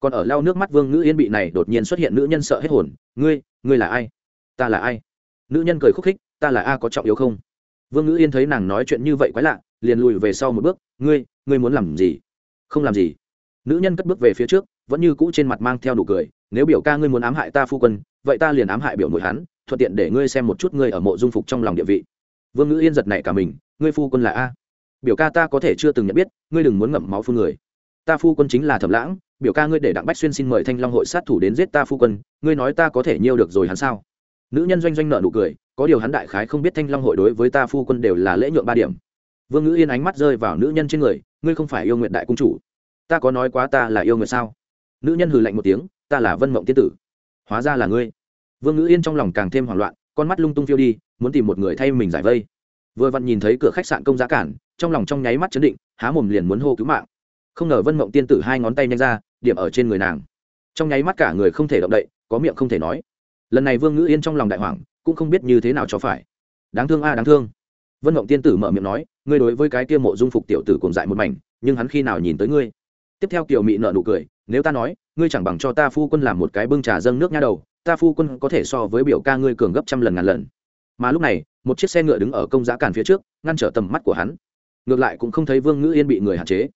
còn ở lau nước mắt vương ngữ yên bị này đột nhiên xuất hiện nữ nhân sợ hết hồn, ngươi ngươi là ai? Ta là ai? Nữ nhân cười khúc khích, ta là a có trọng yếu không? Vương ngữ yên thấy nàng nói chuyện như vậy quái lạ, liền lùi về sau một bước, ngươi ngươi muốn làm gì? Không làm gì. Nữ nhân cất bước về phía trước, vẫn như cũ trên mặt mang theo đủ cười, nếu biểu ca ngươi muốn ám hại ta phu quân, vậy ta liền ám hại biểu nội hắn, thuận tiện để ngươi xem một chút ngươi ở mộ dung phục trong lòng địa vị. Vương ngữ yên giật này cả mình, ngươi phu quân là a? Biểu ca ta có thể chưa từng nhận biết, ngươi đừng muốn ngậm máu phu người. Ta phu quân chính là thẩm lãng biểu ca ngươi để đặng bách xuyên xin mời thanh long hội sát thủ đến giết ta phu quân, ngươi nói ta có thể nhiêu được rồi hắn sao? Nữ nhân doanh doanh nợ nụ cười, có điều hắn đại khái không biết thanh long hội đối với ta phu quân đều là lễ nhượng ba điểm. Vương ngữ yên ánh mắt rơi vào nữ nhân trên người, ngươi không phải yêu nguyện đại cung chủ. Ta có nói quá ta là yêu nguyện sao? Nữ nhân hừ lạnh một tiếng, ta là vân mộng tiên tử. Hóa ra là ngươi. Vương ngữ yên trong lòng càng thêm hoảng loạn, con mắt lung tung phiêu đi, muốn tìm một người thay mình giải vây. Vừa vặn nhìn thấy cửa khách sạn công giá cản, trong lòng trong nháy mắt chấn định, há mồm liền muốn hô cứu mạng. Không ngờ vân mộng tiên tử hai ngón tay nhanh ra điểm ở trên người nàng. Trong nháy mắt cả người không thể động đậy, có miệng không thể nói. Lần này vương ngữ yên trong lòng đại hoàng cũng không biết như thế nào cho phải. Đáng thương a, đáng thương. Vân mộng tiên tử mở miệng nói, ngươi đối với cái kia mộ dung phục tiểu tử cùng dại một mảnh, nhưng hắn khi nào nhìn tới ngươi? Tiếp theo kiều mị nợ nụ cười, nếu ta nói, ngươi chẳng bằng cho ta phu quân làm một cái bưng trà dâng nước nha đầu, ta phu quân có thể so với biểu ca ngươi cường gấp trăm lần ngàn lần. Mà lúc này, một chiếc xe ngựa đứng ở công giá càn phía trước, ngăn trở tầm mắt của hắn. Ngược lại cũng không thấy vương ngữ yên bị người hạn chế.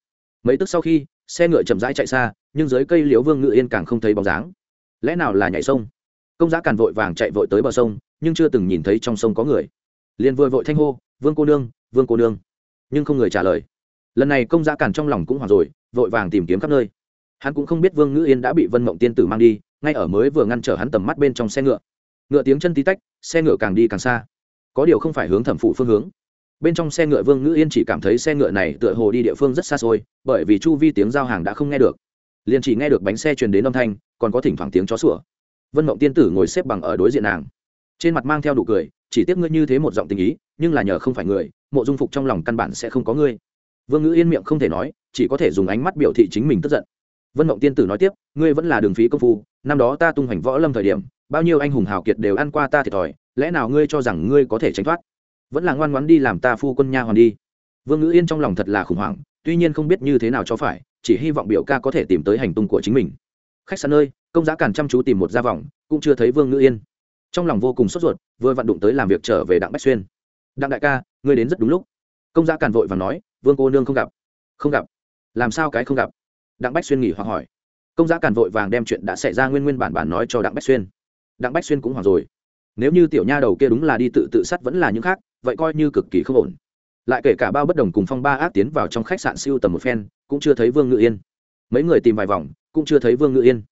Mấy tức sau khi xe ngựa chậm rãi chạy xa, nhưng dưới cây liễu vương ngự yên càng không thấy bóng dáng. Lẽ nào là nhảy sông? Công giá càn vội vàng chạy vội tới bờ sông, nhưng chưa từng nhìn thấy trong sông có người. Liền vừa vội thanh hô, vương cô nương, vương cô nương. Nhưng không người trả lời. Lần này công giá càn trong lòng cũng hoảng rồi, vội vàng tìm kiếm khắp nơi. Hắn cũng không biết vương ngữ yên đã bị vân mộng tiên tử mang đi, ngay ở mới vừa ngăn trở hắn tầm mắt bên trong xe ngựa. Ngựa tiếng chân tí tách, xe ngựa càng đi càng xa. Có điều không phải hướng thẩm phụ phương hướng bên trong xe ngựa vương ngữ yên chỉ cảm thấy xe ngựa này tựa hồ đi địa phương rất xa xôi, bởi vì chu vi tiếng giao hàng đã không nghe được. Liền chỉ nghe được bánh xe truyền đến âm thanh, còn có thỉnh thoảng tiếng chó sủa. Vân mộng tiên tử ngồi xếp bằng ở đối diện nàng. Trên mặt mang theo đủ cười, chỉ tiếc ngươi như thế một giọng tình ý, nhưng là nhờ không phải người, mộ dung phục trong lòng căn bản sẽ không có ngươi. Vương ngữ yên miệng không thể nói, chỉ có thể dùng ánh mắt biểu thị chính mình tức giận. Vân mộng tiên tử nói tiếp, ngươi vẫn là đường phí công phu, năm đó ta tung hoành võ lâm thời điểm, bao nhiêu anh hùng hào kiệt đều ăn qua ta thiệt thòi, lẽ nào ngươi cho rằng ngươi có thể tránh thoát? Vẫn là ngoan ngoãn đi làm ta phu quân nha hoàn đi. Vương ngữ yên trong lòng thật là khủng hoảng, tuy nhiên không biết như thế nào cho phải, chỉ hy vọng biểu ca có thể tìm tới hành tung của chính mình. Khách sạn nơi, công giá càn chăm chú tìm một gia vòng, cũng chưa thấy vương ngữ yên. Trong lòng vô cùng sốt ruột, vừa vặn đụng tới làm việc trở về đặng bách xuyên. Đặng đại ca, ngươi đến rất đúng lúc. Công giá càn vội và nói, vương cô nương không gặp. Không gặp? Làm sao cái không gặp? Đặng bách xuyên nghỉ hoặc hỏi. Công giá càn vội vàng đem chuyện đã xảy ra nguyên nguyên bản bản nói cho đặng bách xuyên. Đặng bách xuyên cũng hoảng rồi. Nếu như tiểu nha đầu kia đúng là đi tự tự sát vẫn là những khác vậy coi như cực kỳ không ổn. Lại kể cả bao bất đồng cùng phong ba ác tiến vào trong khách sạn siêu tầm một phen, cũng chưa thấy vương ngự yên. Mấy người tìm vài vòng, cũng chưa thấy vương ngự yên.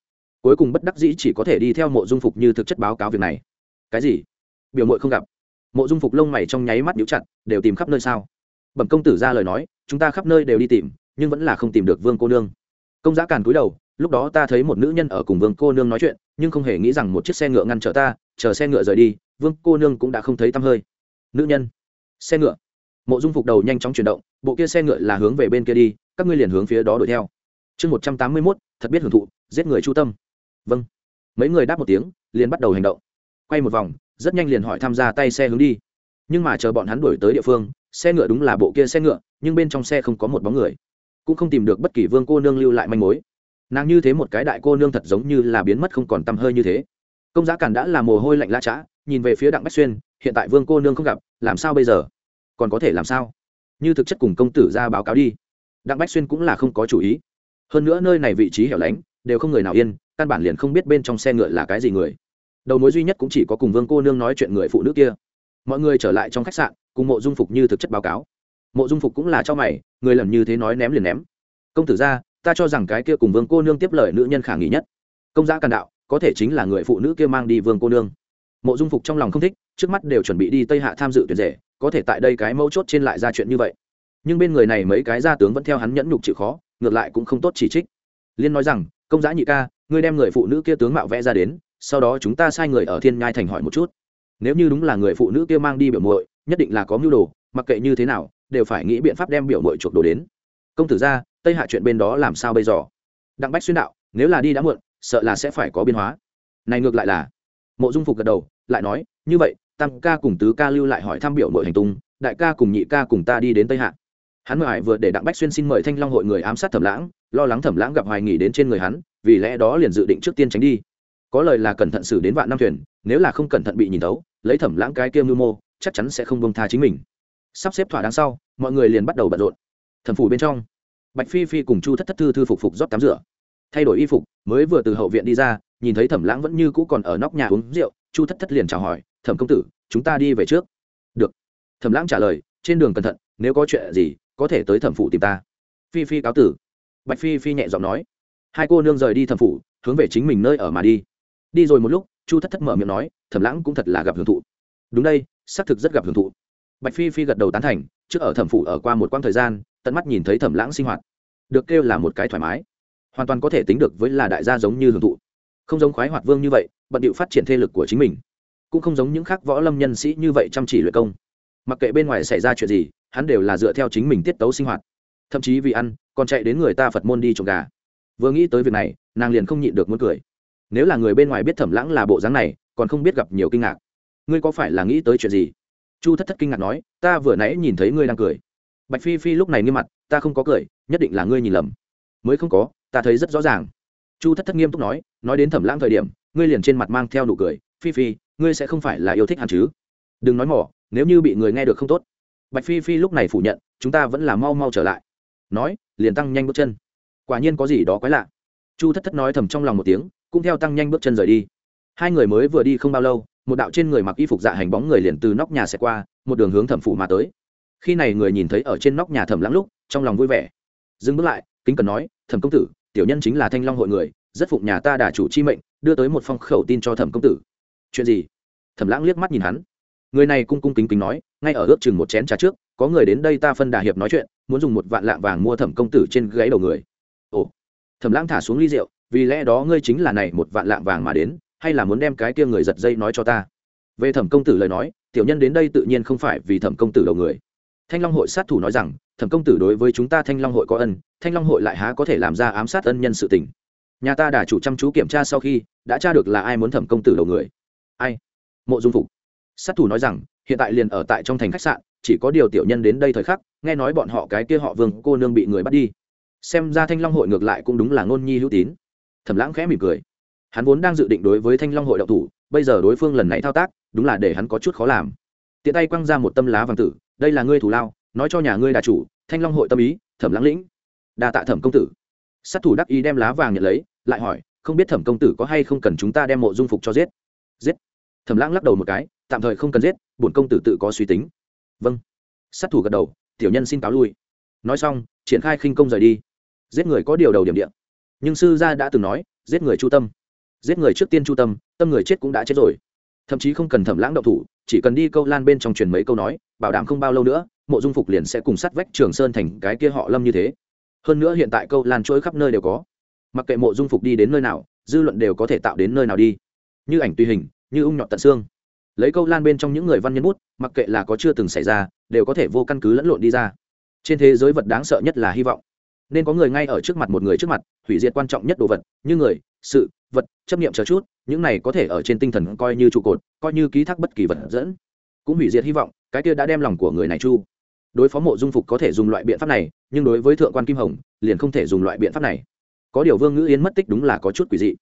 Cuối cùng bất đắc dĩ chỉ có thể đi theo mộ dung phục như thực chất báo cáo việc này. Cái gì? Biểu mội không gặp. Mộ dung phục lông mày trong nháy mắt nhũ chặt, đều tìm khắp nơi sao? Bẩm công tử ra lời nói, chúng ta khắp nơi đều đi tìm, nhưng vẫn là không tìm được vương cô nương. Công giá càn cúi đầu, lúc đó ta thấy một nữ nhân ở cùng vương cô nương nói chuyện, nhưng không hề nghĩ rằng một chiếc xe ngựa ngăn trở ta, chờ xe ngựa rời đi, vương cô nương cũng đã không thấy tăm hơi nữ nhân. Xe ngựa. Mộ dung phục đầu nhanh chóng chuyển động, bộ kia xe ngựa là hướng về bên kia đi, các ngươi liền hướng phía đó đuổi theo. Chương một trăm tám mươi mốt, thật biết hưởng thụ, giết người chu tâm. Vâng. Mấy người đáp một tiếng, liền bắt đầu hành động. Quay một vòng, rất nhanh liền hỏi tham gia tay xe hướng đi. Nhưng mà chờ bọn hắn đuổi tới địa phương, xe ngựa đúng là bộ kia xe ngựa, nhưng bên trong xe không có một bóng người. Cũng không tìm được bất kỳ vương cô nương lưu lại manh mối. Nàng như thế một cái đại cô nương thật giống như là biến mất không còn tăm hơi như thế. Công giá cản đã là mồ hôi lạnh la chã nhìn về phía đặng bách xuyên hiện tại vương cô nương không gặp, làm sao bây giờ? Còn có thể làm sao? Như thực chất cùng công tử ra báo cáo đi. Đặng bách xuyên cũng là không có chủ ý. Hơn nữa nơi này vị trí hẻo lánh, đều không người nào yên, căn bản liền không biết bên trong xe ngựa là cái gì người. Đầu mối duy nhất cũng chỉ có cùng vương cô nương nói chuyện người phụ nữ kia. Mọi người trở lại trong khách sạn, cùng mộ dung phục như thực chất báo cáo. Mộ dung phục cũng là cho mày, người lầm như thế nói ném liền ném. Công tử ra, ta cho rằng cái kia cùng vương cô nương tiếp lời nữ nhân khả nghỉ nhất. Công giá càn đạo, có thể chính là người phụ nữ kia mang đi vương cô nương. Mộ dung phục trong lòng không thích trước mắt đều chuẩn bị đi tây hạ tham dự tuyển rể, có thể tại đây cái mấu chốt trên lại ra chuyện như vậy. Nhưng bên người này mấy cái gia tướng vẫn theo hắn nhẫn nhục chịu khó, ngược lại cũng không tốt chỉ trích. Liên nói rằng, công giá nhị ca, ngươi đem người phụ nữ kia tướng mạo vẽ ra đến, sau đó chúng ta sai người ở thiên nhai thành hỏi một chút. Nếu như đúng là người phụ nữ kia mang đi biểu muội, nhất định là có mưu đồ, mặc kệ như thế nào, đều phải nghĩ biện pháp đem biểu muội chuộc đồ đến. Công tử ra, tây hạ chuyện bên đó làm sao bây giờ? Đặng bách xuyên đạo, nếu là đi đã muộn, sợ là sẽ phải có biến hóa. Này ngược lại là mộ dung phục gật đầu, lại nói, như vậy tam ca cùng tứ ca lưu lại hỏi thăm biểu nội hành tung, đại ca cùng nhị ca cùng ta đi đến tây hạ. Hắn mời vừa để đặng bách xuyên xin mời thanh long hội người ám sát thẩm lãng, lo lắng thẩm lãng gặp hoài nghỉ đến trên người hắn, vì lẽ đó liền dự định trước tiên tránh đi. Có lời là cẩn thận xử đến vạn năm thuyền, nếu là không cẩn thận bị nhìn tấu lấy thẩm lãng cái kiêm mưu mô, chắc chắn sẽ không bông tha chính mình. Sắp xếp thỏa đáng sau, mọi người liền bắt đầu bận rộn. Thẩm phủ bên trong, bạch phi phi cùng chu thất thất thư thư phục phục rót tắm rửa. Thay đổi y phục, mới vừa từ hậu viện đi ra, nhìn thấy thẩm lãng vẫn như cũ còn ở nóc nhà uống rượu, chu thất thất liền chào hỏi thẩm công tử, chúng ta đi về trước. Được. Thẩm lãng trả lời, trên đường cẩn thận, nếu có chuyện gì, có thể tới thẩm phủ tìm ta. Phi phi cáo tử. Bạch phi phi nhẹ giọng nói. Hai cô nương rời đi thẩm phủ, hướng về chính mình nơi ở mà đi. Đi rồi một lúc, chu thất thất mở miệng nói, thẩm lãng cũng thật là gặp hưởng thụ. Đúng đây, xác thực rất gặp hưởng thụ. Bạch phi phi gật đầu tán thành, trước ở thẩm phủ ở qua một quãng thời gian, tận mắt nhìn thấy thẩm lãng sinh hoạt. Được kêu là một cái thoải mái. Hoàn toàn có thể tính được với là đại gia giống như hưởng thụ. Không giống khoái hoạt vương như vậy, bận điệu phát triển thế lực của chính mình cũng không giống những khác võ lâm nhân sĩ như vậy chăm chỉ luyện công. Mặc kệ bên ngoài xảy ra chuyện gì, hắn đều là dựa theo chính mình tiết tấu sinh hoạt. Thậm chí vì ăn, còn chạy đến người ta phật môn đi trộm gà. Vừa nghĩ tới việc này, nàng liền không nhịn được muốn cười. Nếu là người bên ngoài biết thẩm lãng là bộ dáng này, còn không biết gặp nhiều kinh ngạc. Ngươi có phải là nghĩ tới chuyện gì? Chu thất thất kinh ngạc nói, ta vừa nãy nhìn thấy ngươi đang cười. Bạch phi phi lúc này nghiêm mặt, ta không có cười, nhất định là ngươi nhìn lầm. Mới không có, ta thấy rất rõ ràng. Chu thất thất nghiêm túc nói nói đến thẩm lãng thời điểm, ngươi liền trên mặt mang theo nụ cười, phi phi ngươi sẽ không phải là yêu thích hắn chứ? Đừng nói mỏ nếu như bị người nghe được không tốt. Bạch phi phi lúc này phủ nhận, chúng ta vẫn là mau mau trở lại. Nói, liền tăng nhanh bước chân. Quả nhiên có gì đó quái lạ. Chu thất thất nói thầm trong lòng một tiếng, cũng theo tăng nhanh bước chân rời đi. Hai người mới vừa đi không bao lâu, một đạo trên người mặc y phục dạ hành bóng người liền từ nóc nhà sẽ qua, một đường hướng thẩm phủ mà tới. Khi này người nhìn thấy ở trên nóc nhà thẩm lãng lúc, trong lòng vui vẻ. Dừng bước lại, kính cần nói, thẩm công tử, tiểu nhân chính là thanh long hội người, rất phụng nhà ta đà chủ chi mệnh, đưa tới một phong khẩu tin cho thẩm công tử chuyện gì? Thẩm lãng liếc mắt nhìn hắn. Người này cung cung kính kính nói, ngay ở ước chừng một chén trà trước, có người đến đây ta phân đà hiệp nói chuyện, muốn dùng một vạn lạng vàng mua thẩm công tử trên gáy đầu người. Ồ. Thẩm lãng thả xuống ly rượu, vì lẽ đó ngươi chính là này một vạn lạng vàng mà đến, hay là muốn đem cái kia người giật dây nói cho ta? Về thẩm công tử lời nói, tiểu nhân đến đây tự nhiên không phải vì thẩm công tử đầu người. Thanh long hội sát thủ nói rằng, thẩm công tử đối với chúng ta thanh long hội có ân, thanh long hội lại há có thể làm ra ám sát ân nhân sự tình. Nhà ta đã chủ chăm chú kiểm tra sau khi, đã tra được là ai muốn thẩm công tử đầu người ai? Mộ dung phục. Sát thủ nói rằng, hiện tại liền ở tại trong thành khách sạn, chỉ có điều tiểu nhân đến đây thời khắc, nghe nói bọn họ cái kia họ vương cô nương bị người bắt đi. Xem ra thanh long hội ngược lại cũng đúng là ngôn nhi hữu tín. Thẩm lãng khẽ mỉm cười. Hắn vốn đang dự định đối với thanh long hội đậu thủ, bây giờ đối phương lần này thao tác, đúng là để hắn có chút khó làm. Tiện tay quăng ra một tâm lá vàng tử, đây là ngươi thủ lao, nói cho nhà ngươi đà chủ, thanh long hội tâm ý, thẩm lãng lĩnh. Đa tạ thẩm công tử. Sát thủ đắc ý đem lá vàng nhận lấy, lại hỏi, không biết thẩm công tử có hay không cần chúng ta đem mộ dung phục cho giết? Giết thẩm lãng lắc đầu một cái, tạm thời không cần giết, bổn công tử tự có suy tính. Vâng. Sát thủ gật đầu, tiểu nhân xin cáo lui. Nói xong, triển khai khinh công rời đi. Giết người có điều đầu điểm điện nhưng sư gia đã từng nói, giết người chu tâm. Giết người trước tiên chu tâm tâm người chết cũng đã chết rồi. Thậm chí không cần thẩm lãng động thủ, chỉ cần đi câu lan bên trong truyền mấy câu nói, bảo đảm không bao lâu nữa, mộ dung phục liền sẽ cùng sát vách trường sơn thành cái kia họ lâm như thế. Hơn nữa hiện tại câu lan trôi khắp nơi đều có. Mặc kệ mộ dung phục đi đến nơi nào, dư luận đều có thể tạo đến nơi nào đi. Như ảnh tùy hình như ung nhọt tận xương. Lấy câu lan bên trong những người văn nhân bút, mặc kệ là có chưa từng xảy ra, đều có thể vô căn cứ lẫn lộn đi ra. Trên thế giới vật đáng sợ nhất là hy vọng. Nên có người ngay ở trước mặt một người trước mặt, hủy diệt quan trọng nhất đồ vật, như người, sự, vật, chấp nghiệm chờ chút, những này có thể ở trên tinh thần coi như trụ cột, coi như ký thác bất kỳ vật dẫn. Cũng hủy diệt hy vọng, cái kia đã đem lòng của người này chu. Đối phó mộ dung phục có thể dùng loại biện pháp này, nhưng đối với thượng quan kim hồng, liền không thể dùng loại biện pháp này. Có điều vương ngữ yến mất tích đúng là có chút quỷ dị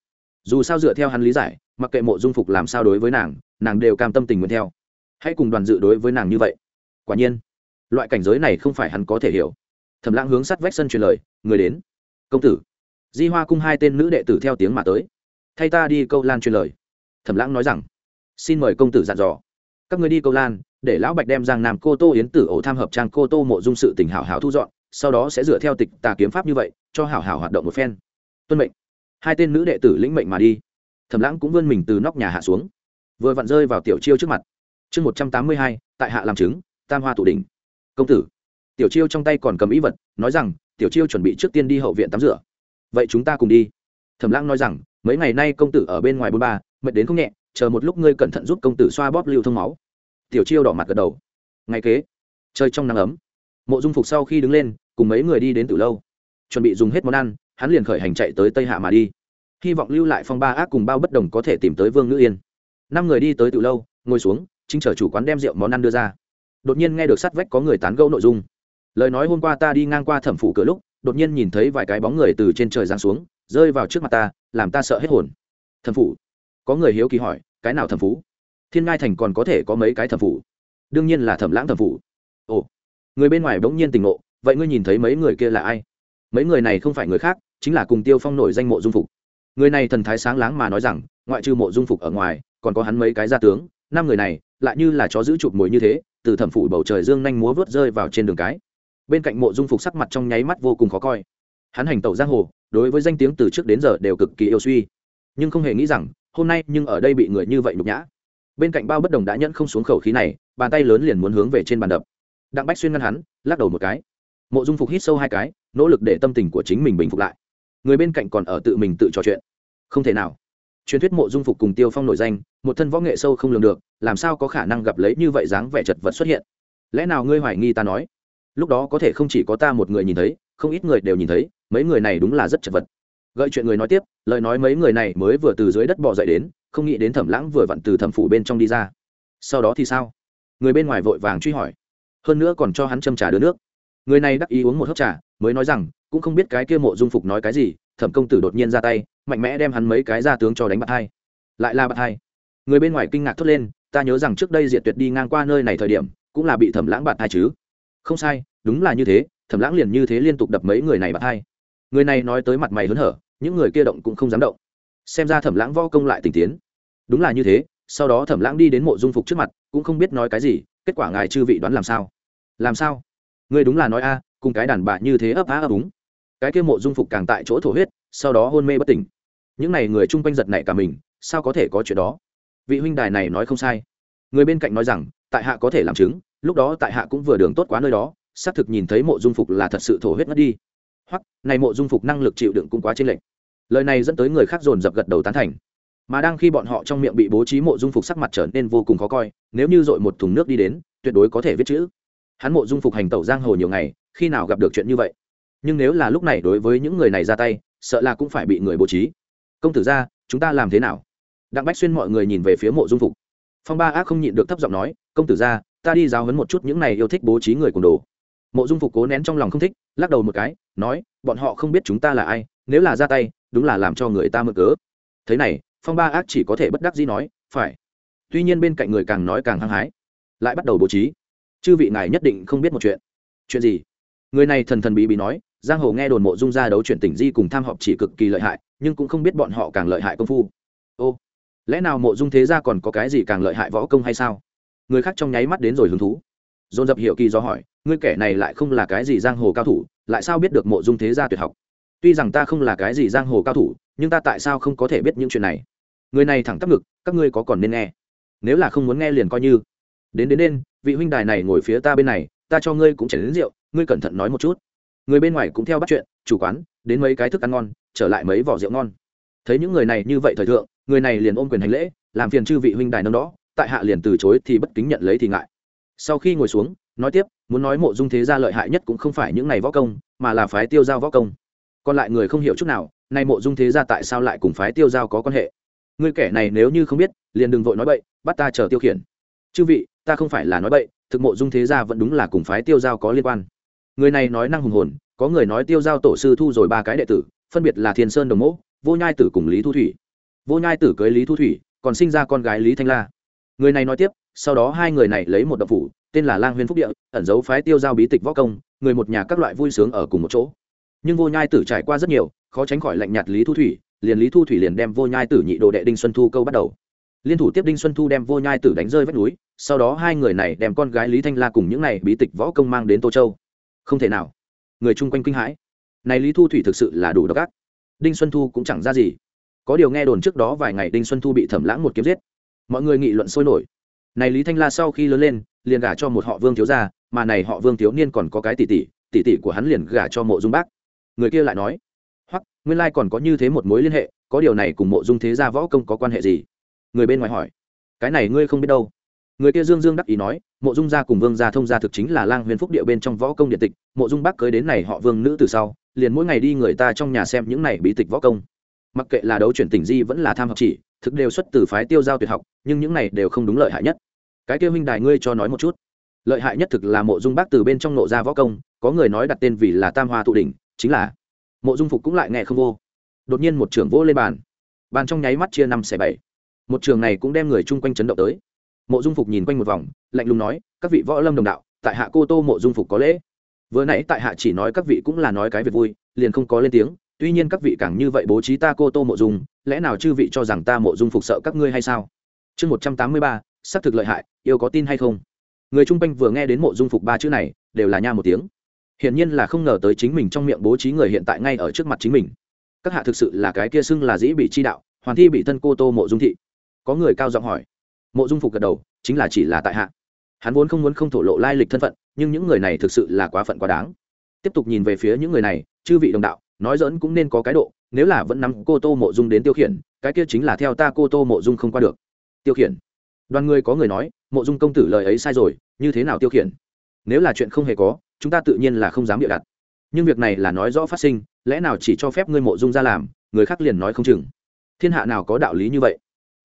dù sao dựa theo hắn lý giải, mặc kệ mộ dung phục làm sao đối với nàng nàng đều cam tâm tình nguyện theo. Hãy cùng đoàn dự đối với nàng như vậy. Quả nhiên, loại cảnh giới này không phải hắn có thể hiểu. Thẩm lãng hướng sắt vách sân truyền lời, người đến. Công tử. Di hoa cung hai tên nữ đệ tử theo tiếng mà tới. Thay ta đi câu lan truyền lời. Thẩm lãng nói rằng, xin mời công tử dặn dò. Các người đi câu lan, để lão bạch đem giang nam cô tô yến tử ổ tham hợp trang cô tô mộ dung sự tình hảo hảo thu dọn, sau đó sẽ dựa theo tịch tà kiếm pháp như vậy, cho hảo hảo hoạt động một phen. Tuân mệnh hai tên nữ đệ tử lĩnh mệnh mà đi. Thẩm lãng cũng vươn mình từ nóc nhà hạ xuống. Vừa vặn rơi vào tiểu chiêu trước mặt. Chương một trăm tám mươi hai, tại hạ làm chứng, tam hoa tụ đỉnh. Công tử. Tiểu chiêu trong tay còn cầm ý vật, nói rằng, tiểu chiêu chuẩn bị trước tiên đi hậu viện tắm rửa. Vậy chúng ta cùng đi. Thẩm lãng nói rằng, mấy ngày nay công tử ở bên ngoài bôn ba, mệt đến không nhẹ, chờ một lúc ngươi cẩn thận giúp công tử xoa bóp lưu thông máu. Tiểu chiêu đỏ mặt gật đầu. Ngay kế chơi trong nắng ấm, mộ dung phục sau khi đứng lên, cùng mấy người đi đến từ lâu, chuẩn bị dùng hết món ăn hắn liền khởi hành chạy tới tây hạ mà đi. Hy vọng lưu lại phong ba ác cùng bao bất đồng có thể tìm tới vương ngữ yên. Năm người đi tới từ lâu, ngồi xuống, chính chở chủ quán đem rượu món ăn đưa ra. Đột nhiên nghe được sát vách có người tán gẫu nội dung. Lời nói hôm qua ta đi ngang qua thẩm phủ cửa lúc, đột nhiên nhìn thấy vài cái bóng người từ trên trời giáng xuống, rơi vào trước mặt ta, làm ta sợ hết hồn. Thẩm phủ. Có người hiếu kỳ hỏi, cái nào thẩm phú thiên ngai thành còn có thể có mấy cái thẩm phủ? Đương nhiên là thẩm lãng thẩm phủ. Ồ. Người bên ngoài bỗng nhiên tình ngộ, vậy ngươi nhìn thấy mấy người kia là ai? Mấy người này không phải người khác chính là cùng tiêu phong nổi danh mộ dung phục. Người này thần thái sáng láng mà nói rằng, ngoại trừ mộ dung phục ở ngoài, còn có hắn mấy cái gia tướng, năm người này, lại như là chó giữ chụp mồi như thế, từ thẩm phủ bầu trời dương nhanh múa vớt rơi vào trên đường cái. Bên cạnh mộ dung phục sắc mặt trong nháy mắt vô cùng khó coi. Hắn hành tẩu giang hồ, đối với danh tiếng từ trước đến giờ đều cực kỳ yêu suy. Nhưng không hề nghĩ rằng, hôm nay nhưng ở đây bị người như vậy nhục nhã. Bên cạnh bao bất đồng đã nhẫn không xuống khẩu khí này, bàn tay lớn liền muốn hướng về trên bàn đập. Đặng bách xuyên ngăn hắn, lắc đầu một cái. Mộ dung phục hít sâu hai cái, nỗ lực để tâm tình của chính mình bình phục lại người bên cạnh còn ở tự mình tự trò chuyện. Không thể nào. Truyền thuyết mộ dung phục cùng tiêu phong nổi danh, một thân võ nghệ sâu không lường được, làm sao có khả năng gặp lấy như vậy dáng vẻ chật vật xuất hiện? Lẽ nào ngươi hoài nghi ta nói? Lúc đó có thể không chỉ có ta một người nhìn thấy, không ít người đều nhìn thấy, mấy người này đúng là rất chật vật. Gợi chuyện người nói tiếp, lời nói mấy người này mới vừa từ dưới đất bỏ dậy đến, không nghĩ đến thẩm lãng vừa vặn từ thẩm phủ bên trong đi ra. Sau đó thì sao? Người bên ngoài vội vàng truy hỏi. Hơn nữa còn cho hắn châm trà đưa nước. Người này đắc ý uống một hớp trà mới nói rằng, cũng không biết cái kia mộ dung phục nói cái gì, thẩm công tử đột nhiên ra tay, mạnh mẽ đem hắn mấy cái ra tướng cho đánh bạc hai. Lại là bạc hai. Người bên ngoài kinh ngạc thốt lên, ta nhớ rằng trước đây diệt tuyệt đi ngang qua nơi này thời điểm, cũng là bị thẩm lãng bạc hai chứ. Không sai, đúng là như thế, thẩm lãng liền như thế liên tục đập mấy người này bạc hai. Người này nói tới mặt mày hớn hở, những người kia động cũng không dám động. Xem ra thẩm lãng vo công lại tình tiến. Đúng là như thế, sau đó thẩm lãng đi đến mộ dung phục trước mặt, cũng không biết nói cái gì, kết quả ngài chư vị đoán làm sao? Làm sao? Người đúng là nói a cùng cái đàn bà như thế ấp á ấp úng. Cái kia mộ dung phục càng tại chỗ thổ huyết, sau đó hôn mê bất tỉnh. Những n à y người chung quanh giật nảy cả mình, sao có thể có chuyện đó? Vị huynh đài này nói không sai. Người bên cạnh nói rằng, tại hạ có thể làm chứng, lúc đó tại hạ cũng vừa đường tốt quá nơi đó, xác thực nhìn thấy mộ dung phục là thật sự thổ huyết mất đi. Hoặc, này mộ dung phục năng lực chịu đựng cũng quá trên lệnh lời này dẫn tới người khác dồn dập gật đầu tán thành. Mà đang khi bọn họ trong miệng bị bố trí mộ dung phục sắc mặt trở nên vô cùng khó coi, nếu như dội một thùng nước đi đến, tuyệt đối có thể viết chữ. Hắn mộ dung phục hành tẩu giang hồ nhiều ngày khi nào gặp được chuyện như vậy? Nhưng nếu là lúc này đối với những người này ra tay, sợ là cũng phải bị người bố trí. Công tử ra, chúng ta làm thế nào? Đặng bách xuyên mọi người nhìn về phía mộ dung phục. Phong ba ác không nhịn được thấp giọng nói, công tử ra, ta đi giáo hấn một chút những này yêu thích bố trí người cùng đồ. Mộ dung phục cố nén trong lòng không thích, lắc đầu một cái, nói, bọn họ không biết chúng ta là ai, nếu là ra tay, đúng là làm cho người ta mơ cớ. Thế này, phong ba ác chỉ có thể bất đắc dĩ nói, phải. Tuy nhiên bên cạnh người càng nói càng hăng hái, lại bắt đầu bố trí. Chư vị ngài nhất định không biết một chuyện. Chuyện gì? Người này thần thần bí bí nói, giang hồ nghe đồn mộ dung ra đấu chuyển tỉnh di cùng tham họp chỉ cực kỳ lợi hại, nhưng cũng không biết bọn họ càng lợi hại công phu. Ô, lẽ nào mộ dung thế ra còn có cái gì càng lợi hại võ công hay sao? Người khác trong nháy mắt đến rồi hứng thú. Dồn dập hiểu kỳ do hỏi, ngươi kẻ này lại không là cái gì giang hồ cao thủ, lại sao biết được mộ dung thế gia tuyệt học? Tuy rằng ta không là cái gì giang hồ cao thủ, nhưng ta tại sao không có thể biết những chuyện này? Người này thẳng tắp ngực, các ngươi có còn nên nghe? Nếu là không muốn nghe liền coi như. Đến đến đêm vị huynh đài này ngồi phía ta bên này, ta cho ngươi cũng chảy đến rượu ngươi cẩn thận nói một chút. Người bên ngoài cũng theo bắt chuyện, chủ quán, đến mấy cái thức ăn ngon, trở lại mấy vỏ rượu ngon. Thấy những người này như vậy thời thượng, người này liền ôm quyền hành lễ, làm phiền chư vị huynh đài nâng đó tại hạ liền từ chối thì bất kính nhận lấy thì ngại. Sau khi ngồi xuống, nói tiếp, muốn nói mộ dung thế gia lợi hại nhất cũng không phải những này võ công, mà là phái tiêu giao võ công. Còn lại người không hiểu chút nào nay mộ dung thế gia tại sao lại cùng phái tiêu giao có quan hệ? Ngươi kẻ này nếu như không biết, liền đừng vội nói bậy, bắt ta chờ tiêu khiển. Chư vị, ta không phải là nói bậy, thực mộ dung thế gia vẫn đúng là cùng phái tiêu giao có liên quan người này nói năng hùng hồn, có người nói tiêu giao tổ sư thu rồi ba cái đệ tử, phân biệt là thiên sơn đồng mẫu vô nhai tử cùng lý thu thủy. Vô nhai tử cưới lý thu thủy, còn sinh ra con gái lý thanh la. Người này nói tiếp, sau đó hai người này lấy một đậu phủ, tên là lang huyên phúc địa, ẩn giấu phái tiêu giao bí tịch võ công, người một nhà các loại vui sướng ở cùng một chỗ. Nhưng vô nhai tử trải qua rất nhiều, khó tránh khỏi lạnh nhạt lý thu thủy, liền lý thu thủy liền đem vô nhai tử nhị đồ đệ đinh xuân thu câu bắt đầu. Liên thủ tiếp đinh xuân thu đem vô nhai tử đánh rơi vách núi, sau đó hai người này đem con gái lý thanh la cùng những này bí tịch võ công mang đến tô châu không thể nào. Người chung quanh kinh hãi. Này lý thu thủy thực sự là đủ độc ác. Đinh xuân thu cũng chẳng ra gì. Có điều nghe đồn trước đó vài ngày đinh xuân thu bị thẩm lãng một kiếm giết. Mọi người nghị luận sôi nổi. Này lý thanh la sau khi lớn lên, liền gả cho một họ vương thiếu gia, mà này họ vương thiếu niên còn có cái tỷ tỷ tỷ tỷ của hắn liền gả cho mộ dung bác. Người kia lại nói hoặc nguyên lai còn có như thế một mối liên hệ, có điều này cùng mộ dung thế gia võ công có quan hệ gì? Người bên ngoài hỏi, cái này ngươi không biết đâu. Người kia dương dương đắc ý nói mộ dung gia cùng vương gia thông gia thực chính là lang huyền phúc địa bên trong võ công điện tịch, mộ dung bác cưới đến này họ vương nữ từ sau, liền mỗi ngày đi người ta trong nhà xem những này bí tịch võ công. Mặc kệ là đấu chuyển tình di vẫn là tham học chỉ, thực đều xuất từ phái tiêu giao tuyệt học, nhưng những này đều không đúng lợi hại nhất. Cái kia huynh đài ngươi cho nói một chút. Lợi hại nhất thực là mộ dung bác từ bên trong nộ ra võ công, có người nói đặt tên vì là tam hoa tụ đỉnh, chính là mộ dung phục cũng lại nghe không vô. Đột nhiên một trưởng vỗ lên bàn. Bàn trong nháy mắt chia năm xẻ bảy. Một trường này cũng đem người chung quanh chấn động tới mộ dung phục nhìn quanh một vòng, lạnh lùng nói, các vị võ lâm đồng đạo, tại hạ cô tô mộ dung phục có lễ. Vừa nãy tại hạ chỉ nói các vị cũng là nói cái việc vui, liền không có lên tiếng, tuy nhiên các vị càng như vậy bố trí ta cô tô mộ dung, lẽ nào chư vị cho rằng ta mộ dung phục sợ các ngươi hay sao? Chương một trăm tám mươi ba, xác thực lợi hại, yêu có tin hay không? Người chung quanh vừa nghe đến mộ dung phục ba chữ này, đều là nha một tiếng. Hiển nhiên là không ngờ tới chính mình trong miệng bố trí người hiện tại ngay ở trước mặt chính mình. Các hạ thực sự là cái kia xưng là dĩ bị chi đạo, hoàn thi bị thân cô tô mộ dung thị. Có người cao giọng hỏi mộ dung phục gật đầu, chính là chỉ là tại hạ. Hắn vốn không muốn không thổ lộ lai lịch thân phận, nhưng những người này thực sự là quá phận quá đáng. Tiếp tục nhìn về phía những người này, chư vị đồng đạo, nói dỡn cũng nên có cái độ, nếu là vẫn nắm cô tô mộ dung đến tiêu khiển, cái kia chính là theo ta cô tô mộ dung không qua được. Tiêu khiển. Đoàn người có người nói, mộ dung công tử lời ấy sai rồi, như thế nào tiêu khiển? Nếu là chuyện không hề có, chúng ta tự nhiên là không dám bịa đặt. Nhưng việc này là nói rõ phát sinh, lẽ nào chỉ cho phép ngươi mộ dung ra làm, người khác liền nói không chừng. Thiên hạ nào có đạo lý như vậy?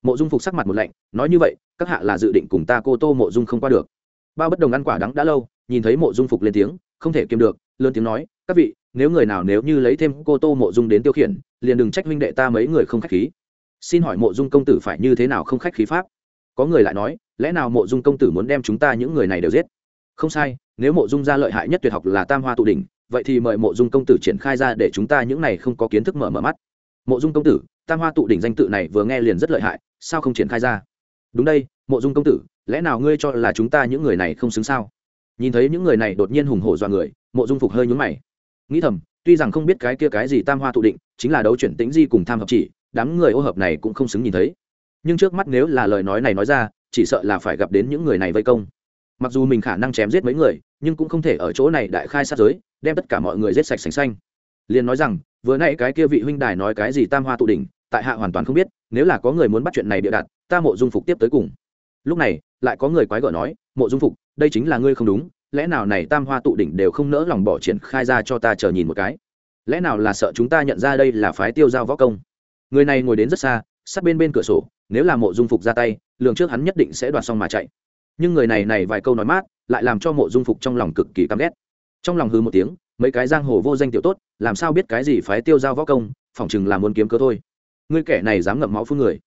Mộ dung phục sắc mặt một lạnh, nói như vậy, các hạ là dự định cùng ta cô tô mộ dung không qua được. Bao bất đồng ăn quả đắng đã lâu, nhìn thấy mộ dung phục lên tiếng, không thể kiềm được, lớn tiếng nói, các vị, nếu người nào nếu như lấy thêm cô tô mộ dung đến tiêu khiển, liền đừng trách minh đệ ta mấy người không khách khí. Xin hỏi mộ dung công tử phải như thế nào không khách khí pháp? Có người lại nói, lẽ nào mộ dung công tử muốn đem chúng ta những người này đều giết? Không sai, nếu mộ dung gia lợi hại nhất tuyệt học là tam hoa tụ đỉnh, vậy thì mời mộ dung công tử triển khai ra để chúng ta những này không có kiến thức mở mở mắt. Mộ dung công tử tam hoa tụ đỉnh danh tự này vừa nghe liền rất lợi hại, sao không triển khai ra? Đúng đây, mộ dung công tử, lẽ nào ngươi cho là chúng ta những người này không xứng sao? Nhìn thấy những người này đột nhiên hùng hổ dọa người, mộ dung phục hơi nhúng mày. Nghĩ thầm, tuy rằng không biết cái kia cái gì tam hoa tụ định chính là đấu chuyển tĩnh di cùng tham hợp chỉ, đám người ô hợp này cũng không xứng nhìn thấy. Nhưng trước mắt nếu là lời nói này nói ra, chỉ sợ là phải gặp đến những người này vây công. Mặc dù mình khả năng chém giết mấy người, nhưng cũng không thể ở chỗ này đại khai sát giới, đem tất cả mọi người giết sạch sành xanh. Liền nói rằng, vừa nãy cái kia vị huynh đài nói cái gì tam hoa tụ đỉnh tại hạ hoàn toàn không biết, nếu là có người muốn bắt chuyện này bịa đặt, ta mộ dung phục tiếp tới cùng. Lúc này, lại có người quái gở nói, mộ dung phục, đây chính là ngươi không đúng, lẽ nào này tam hoa tụ đỉnh đều không nỡ lòng bỏ triển khai ra cho ta chờ nhìn một cái? Lẽ nào là sợ chúng ta nhận ra đây là phái tiêu giao võ công? Người này ngồi đến rất xa, sát bên bên cửa sổ, nếu là mộ dung phục ra tay, lường trước hắn nhất định sẽ đoạt xong mà chạy. Nhưng người này này vài câu nói mát, lại làm cho mộ dung phục trong lòng cực kỳ căm ghét. Trong lòng hư một tiếng, mấy cái giang hồ vô danh tiểu tốt, làm sao biết cái gì phái tiêu giao võ công, phỏng chừng là muốn kiếm cớ thôi ngươi kẻ này dám ngậm máu phương người.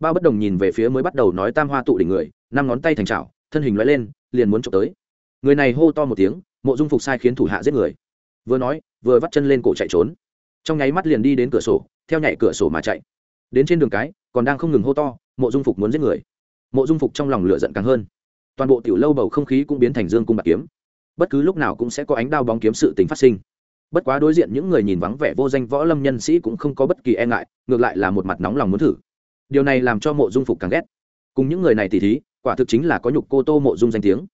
Bao bất đồng nhìn về phía mới bắt đầu nói tam hoa tụ đỉnh người, năm ngón tay thành trào thân hình loại lên, liền muốn trộm tới. Người này hô to một tiếng, mộ dung phục sai khiến thủ hạ giết người. Vừa nói, vừa vắt chân lên cổ chạy trốn. Trong nháy mắt liền đi đến cửa sổ, theo nhảy cửa sổ mà chạy. Đến trên đường cái, còn đang không ngừng hô to, mộ dung phục muốn giết người. Mộ dung phục trong lòng lửa giận càng hơn. Toàn bộ tiểu lâu bầu không khí cũng biến thành dương cung bạc kiếm. Bất cứ lúc nào cũng sẽ có ánh đao bóng kiếm sự tình phát sinh bất quá đối diện những người nhìn vắng vẻ vô danh võ lâm nhân sĩ cũng không có bất kỳ e ngại, ngược lại là một mặt nóng lòng muốn thử. Điều này làm cho mộ dung phục càng ghét. Cùng những người này tỉ thí, quả thực chính là có nhục cô tô mộ dung danh tiếng.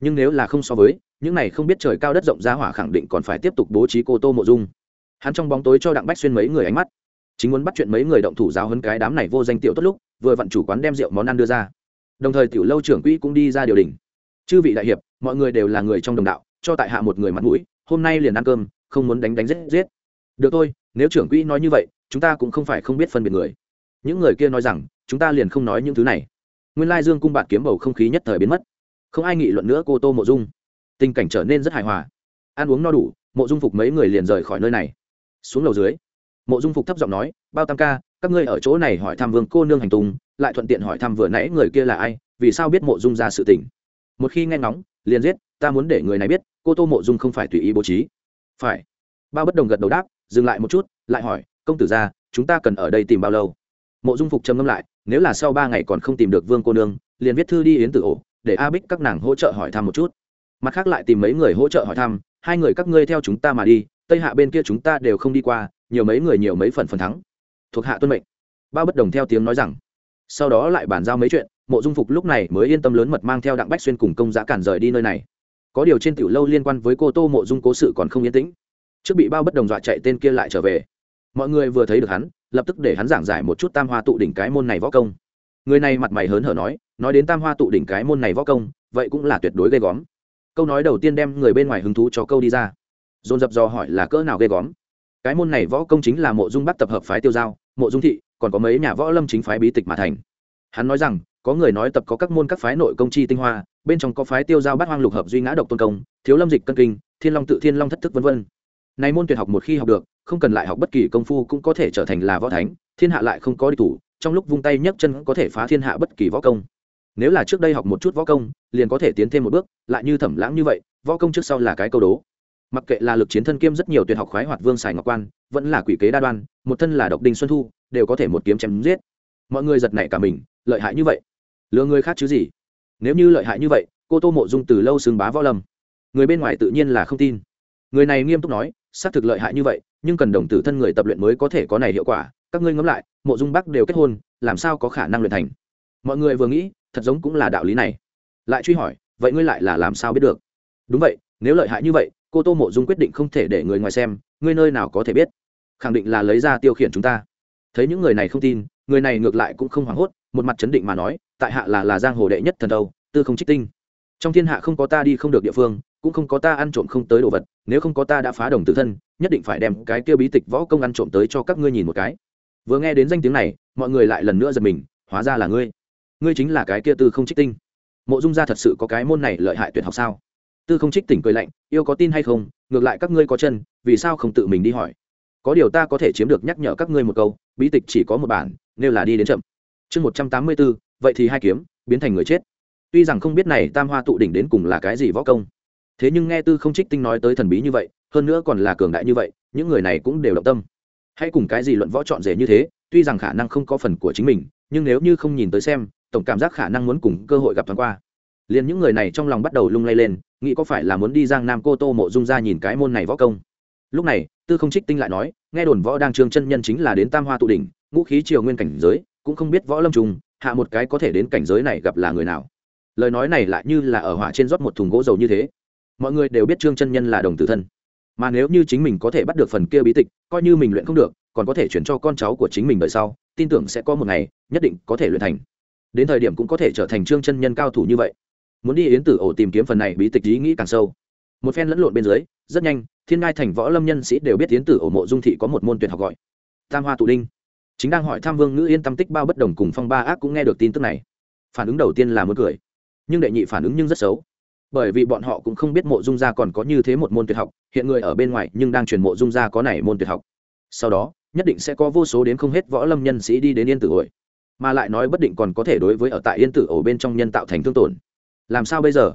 Nhưng nếu là không so với, những này không biết trời cao đất rộng ra hỏa khẳng định còn phải tiếp tục bố trí cô tô mộ dung. Hắn trong bóng tối cho đặng bách xuyên mấy người ánh mắt. Chính muốn bắt chuyện mấy người động thủ giáo hơn cái đám này vô danh tiểu tốt lúc, vừa vặn chủ quán đem rượu món ăn đưa ra. Đồng thời tiểu lâu trưởng quỹ cũng đi ra điều đình chư vị đại hiệp, mọi người đều là người trong đồng đạo, cho tại hạ một người mặt mũi, hôm nay liền ăn cơm không muốn đánh đánh giết giết. Được thôi, nếu trưởng quỹ nói như vậy, chúng ta cũng không phải không biết phân biệt người. Những người kia nói rằng, chúng ta liền không nói những thứ này. Nguyên lai dương cung bạn kiếm bầu không khí nhất thời biến mất. Không ai nghị luận nữa cô tô mộ dung. Tình cảnh trở nên rất hài hòa. Ăn uống no đủ, mộ dung phục mấy người liền rời khỏi nơi này. Xuống lầu dưới, mộ dung phục thấp giọng nói, bao tam ca, các ngươi ở chỗ này hỏi thăm vương cô nương hành tùng lại thuận tiện hỏi thăm vừa nãy người kia là ai, vì sao biết mộ dung ra sự tình? Một khi nghe ngóng, liền giết, ta muốn để người này biết, cô tô mộ dung không phải tùy ý bố trí phải. Bao bất đồng gật đầu đáp, dừng lại một chút, lại hỏi, công tử ra chúng ta cần ở đây tìm bao lâu? Mộ dung phục trầm ngâm lại, nếu là sau ba ngày còn không tìm được vương cô nương, liền viết thư đi yến tử ổ, để a bích các nàng hỗ trợ hỏi thăm một chút. Mặt khác lại tìm mấy người hỗ trợ hỏi thăm, hai người các ngươi theo chúng ta mà đi, tây hạ bên kia chúng ta đều không đi qua, nhiều mấy người nhiều mấy phần phần thắng. Thuộc hạ tuân mệnh. Bao bất đồng theo tiếng nói rằng. Sau đó lại bàn giao mấy chuyện, mộ dung phục lúc này mới yên tâm lớn mật mang theo đặng bách xuyên cùng công giá cản rời đi nơi này có điều trên tiểu lâu liên quan với cô tô mộ dung cố sự còn không yên tĩnh. Trước bị bao bất đồng dọa chạy tên kia lại trở về. Mọi người vừa thấy được hắn, lập tức để hắn giảng giải một chút tam hoa tụ đỉnh cái môn này võ công. Người này mặt mày hớn hở nói nói đến tam hoa tụ đỉnh cái môn này võ công, vậy cũng là tuyệt đối ghê góm câu nói đầu tiên đem người bên ngoài hứng thú cho câu đi ra. Dồn dập dò hỏi là cỡ nào ghê góm cái môn này võ công chính là mộ dung bắt tập hợp phái tiêu giao, mộ dung thị, còn có mấy nhà võ lâm chính phái bí tịch mà thành. Hắn nói rằng có người nói tập có các môn các phái nội công chi tinh hoa, bên trong có phái tiêu giao bát hoang lục hợp duy ngã độc tôn công, thiếu lâm dịch cân kinh, thiên long tự thiên long thất thức vân vân. Này môn tuyệt học một khi học được, không cần lại học bất kỳ công phu cũng có thể trở thành là võ thánh, thiên hạ lại không có đi thủ, trong lúc vung tay nhấc chân có thể phá thiên hạ bất kỳ võ công. Nếu là trước đây học một chút võ công, liền có thể tiến thêm một bước, lại như thẩm lãng như vậy, võ công trước sau là cái câu đố. Mặc kệ là lực chiến thân kiêm rất nhiều tuyệt học khoái hoạt vương sài ngọc quan, vẫn là quỷ kế đa đoan, một thân là độc đinh xuân thu, đều có thể một kiếm chém giết. Mọi người giật nảy cả mình, lợi hại như vậy lừa người khác chứ gì? Nếu như lợi hại như vậy, cô tô mộ dung từ lâu xưng bá võ lâm. Người bên ngoài tự nhiên là không tin. Người này nghiêm túc nói, xác thực lợi hại như vậy, nhưng cần đồng tử thân người tập luyện mới có thể có này hiệu quả. Các ngươi ngẫm lại, mộ dung bắc đều kết hôn, làm sao có khả năng luyện thành? Mọi người vừa nghĩ, thật giống cũng là đạo lý này. Lại truy hỏi, vậy ngươi lại là làm sao biết được? Đúng vậy, nếu lợi hại như vậy, cô tô mộ dung quyết định không thể để người ngoài xem, ngươi nơi nào có thể biết? Khẳng định là lấy ra tiêu khiển chúng ta. Thấy những người này không tin, người này ngược lại cũng không hoảng hốt, một mặt chấn định mà nói tại hạ là là giang hồ đệ nhất thần đâu tư không trích tinh. Trong thiên hạ không có ta đi không được địa phương, cũng không có ta ăn trộm không tới đồ vật, nếu không có ta đã phá đồng tử thân, nhất định phải đem cái kia bí tịch võ công ăn trộm tới cho các ngươi nhìn một cái. Vừa nghe đến danh tiếng này, mọi người lại lần nữa giật mình, hóa ra là ngươi. Ngươi chính là cái kia tư không trích tinh. Mộ dung gia thật sự có cái môn này lợi hại tuyệt học sao? Tư không trích tỉnh cười lạnh, yêu có tin hay không, ngược lại các ngươi có chân, vì sao không tự mình đi hỏi? Có điều ta có thể chiếm được nhắc nhở các ngươi một câu, bí tịch chỉ có một bản, nếu là đi đến chậm. Chương một trăm tám mươi bốn vậy thì hai kiếm, biến thành người chết. Tuy rằng không biết này tam hoa tụ đỉnh đến cùng là cái gì võ công, thế nhưng nghe tư không trích tinh nói tới thần bí như vậy, hơn nữa còn là cường đại như vậy, những người này cũng đều động tâm. Hãy cùng cái gì luận võ chọn rể như thế, tuy rằng khả năng không có phần của chính mình, nhưng nếu như không nhìn tới xem, tổng cảm giác khả năng muốn cùng cơ hội gặp thoáng qua. Liền những người này trong lòng bắt đầu lung lay lên, nghĩ có phải là muốn đi giang nam cô tô mộ dung ra nhìn cái môn này võ công. Lúc này, tư không trích tinh lại nói, nghe đồn võ đang trương chân nhân chính là đến tam hoa tụ đỉnh, ngũ khí triều nguyên cảnh giới, cũng không biết võ lâm trùng hạ một cái có thể đến cảnh giới này gặp là người nào. Lời nói này lại như là ở hỏa trên rót một thùng gỗ dầu như thế. Mọi người đều biết trương chân nhân là đồng tử thân. Mà nếu như chính mình có thể bắt được phần kia bí tịch, coi như mình luyện không được, còn có thể chuyển cho con cháu của chính mình đời sau, tin tưởng sẽ có một ngày, nhất định có thể luyện thành. Đến thời điểm cũng có thể trở thành trương chân nhân cao thủ như vậy. Muốn đi yến tử ổ tìm kiếm phần này bí tịch ý nghĩ càng sâu. Một phen lẫn lộn bên dưới, rất nhanh, thiên ngai thành võ lâm nhân sĩ đều biết yến tử ổ mộ dung thị có một môn tuyệt học gọi. Tam hoa tụ đinh chính đang hỏi tham vương nữ yên tâm tích bao bất đồng cùng phong ba ác cũng nghe được tin tức này. Phản ứng đầu tiên là muốn cười. Nhưng đệ nhị phản ứng nhưng rất xấu. Bởi vì bọn họ cũng không biết mộ dung gia còn có như thế một môn tuyệt học, hiện người ở bên ngoài nhưng đang truyền mộ dung gia có này môn tuyệt học. Sau đó, nhất định sẽ có vô số đến không hết võ lâm nhân sĩ đi đến yên tử ổi mà lại nói bất định còn có thể đối với ở tại yên tử ổ bên trong nhân tạo thành thương tổn. Làm sao bây giờ?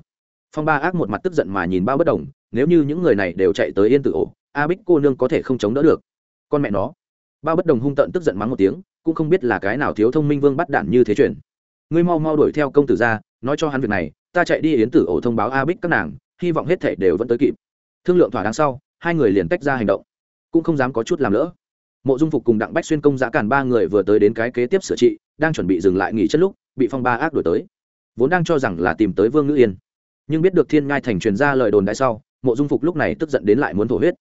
Phong ba ác một mặt tức giận mà nhìn bao bất đồng, nếu như những người này đều chạy tới yên tử ổ, a bích cô nương có thể không chống đỡ được. Con mẹ nó bao bất đồng hung tận tức giận mắng một tiếng, cũng không biết là cái nào thiếu thông minh vương bắt đạn như thế chuyển. Ngươi mau mau đuổi theo công tử ra, nói cho hắn việc này, ta chạy đi yến tử ổ thông báo a bích các nàng, hy vọng hết thể đều vẫn tới kịp. Thương lượng thỏa đáng sau, hai người liền tách ra hành động. Cũng không dám có chút làm lỡ. Mộ dung phục cùng đặng bách xuyên công giã cản ba người vừa tới đến cái kế tiếp sửa trị, đang chuẩn bị dừng lại nghỉ chất lúc, bị phong ba ác đuổi tới. Vốn đang cho rằng là tìm tới vương ngữ yên. Nhưng biết được thiên ngai thành truyền ra lời đồn đại sau, mộ dung phục lúc này tức giận đến lại muốn thổ huyết.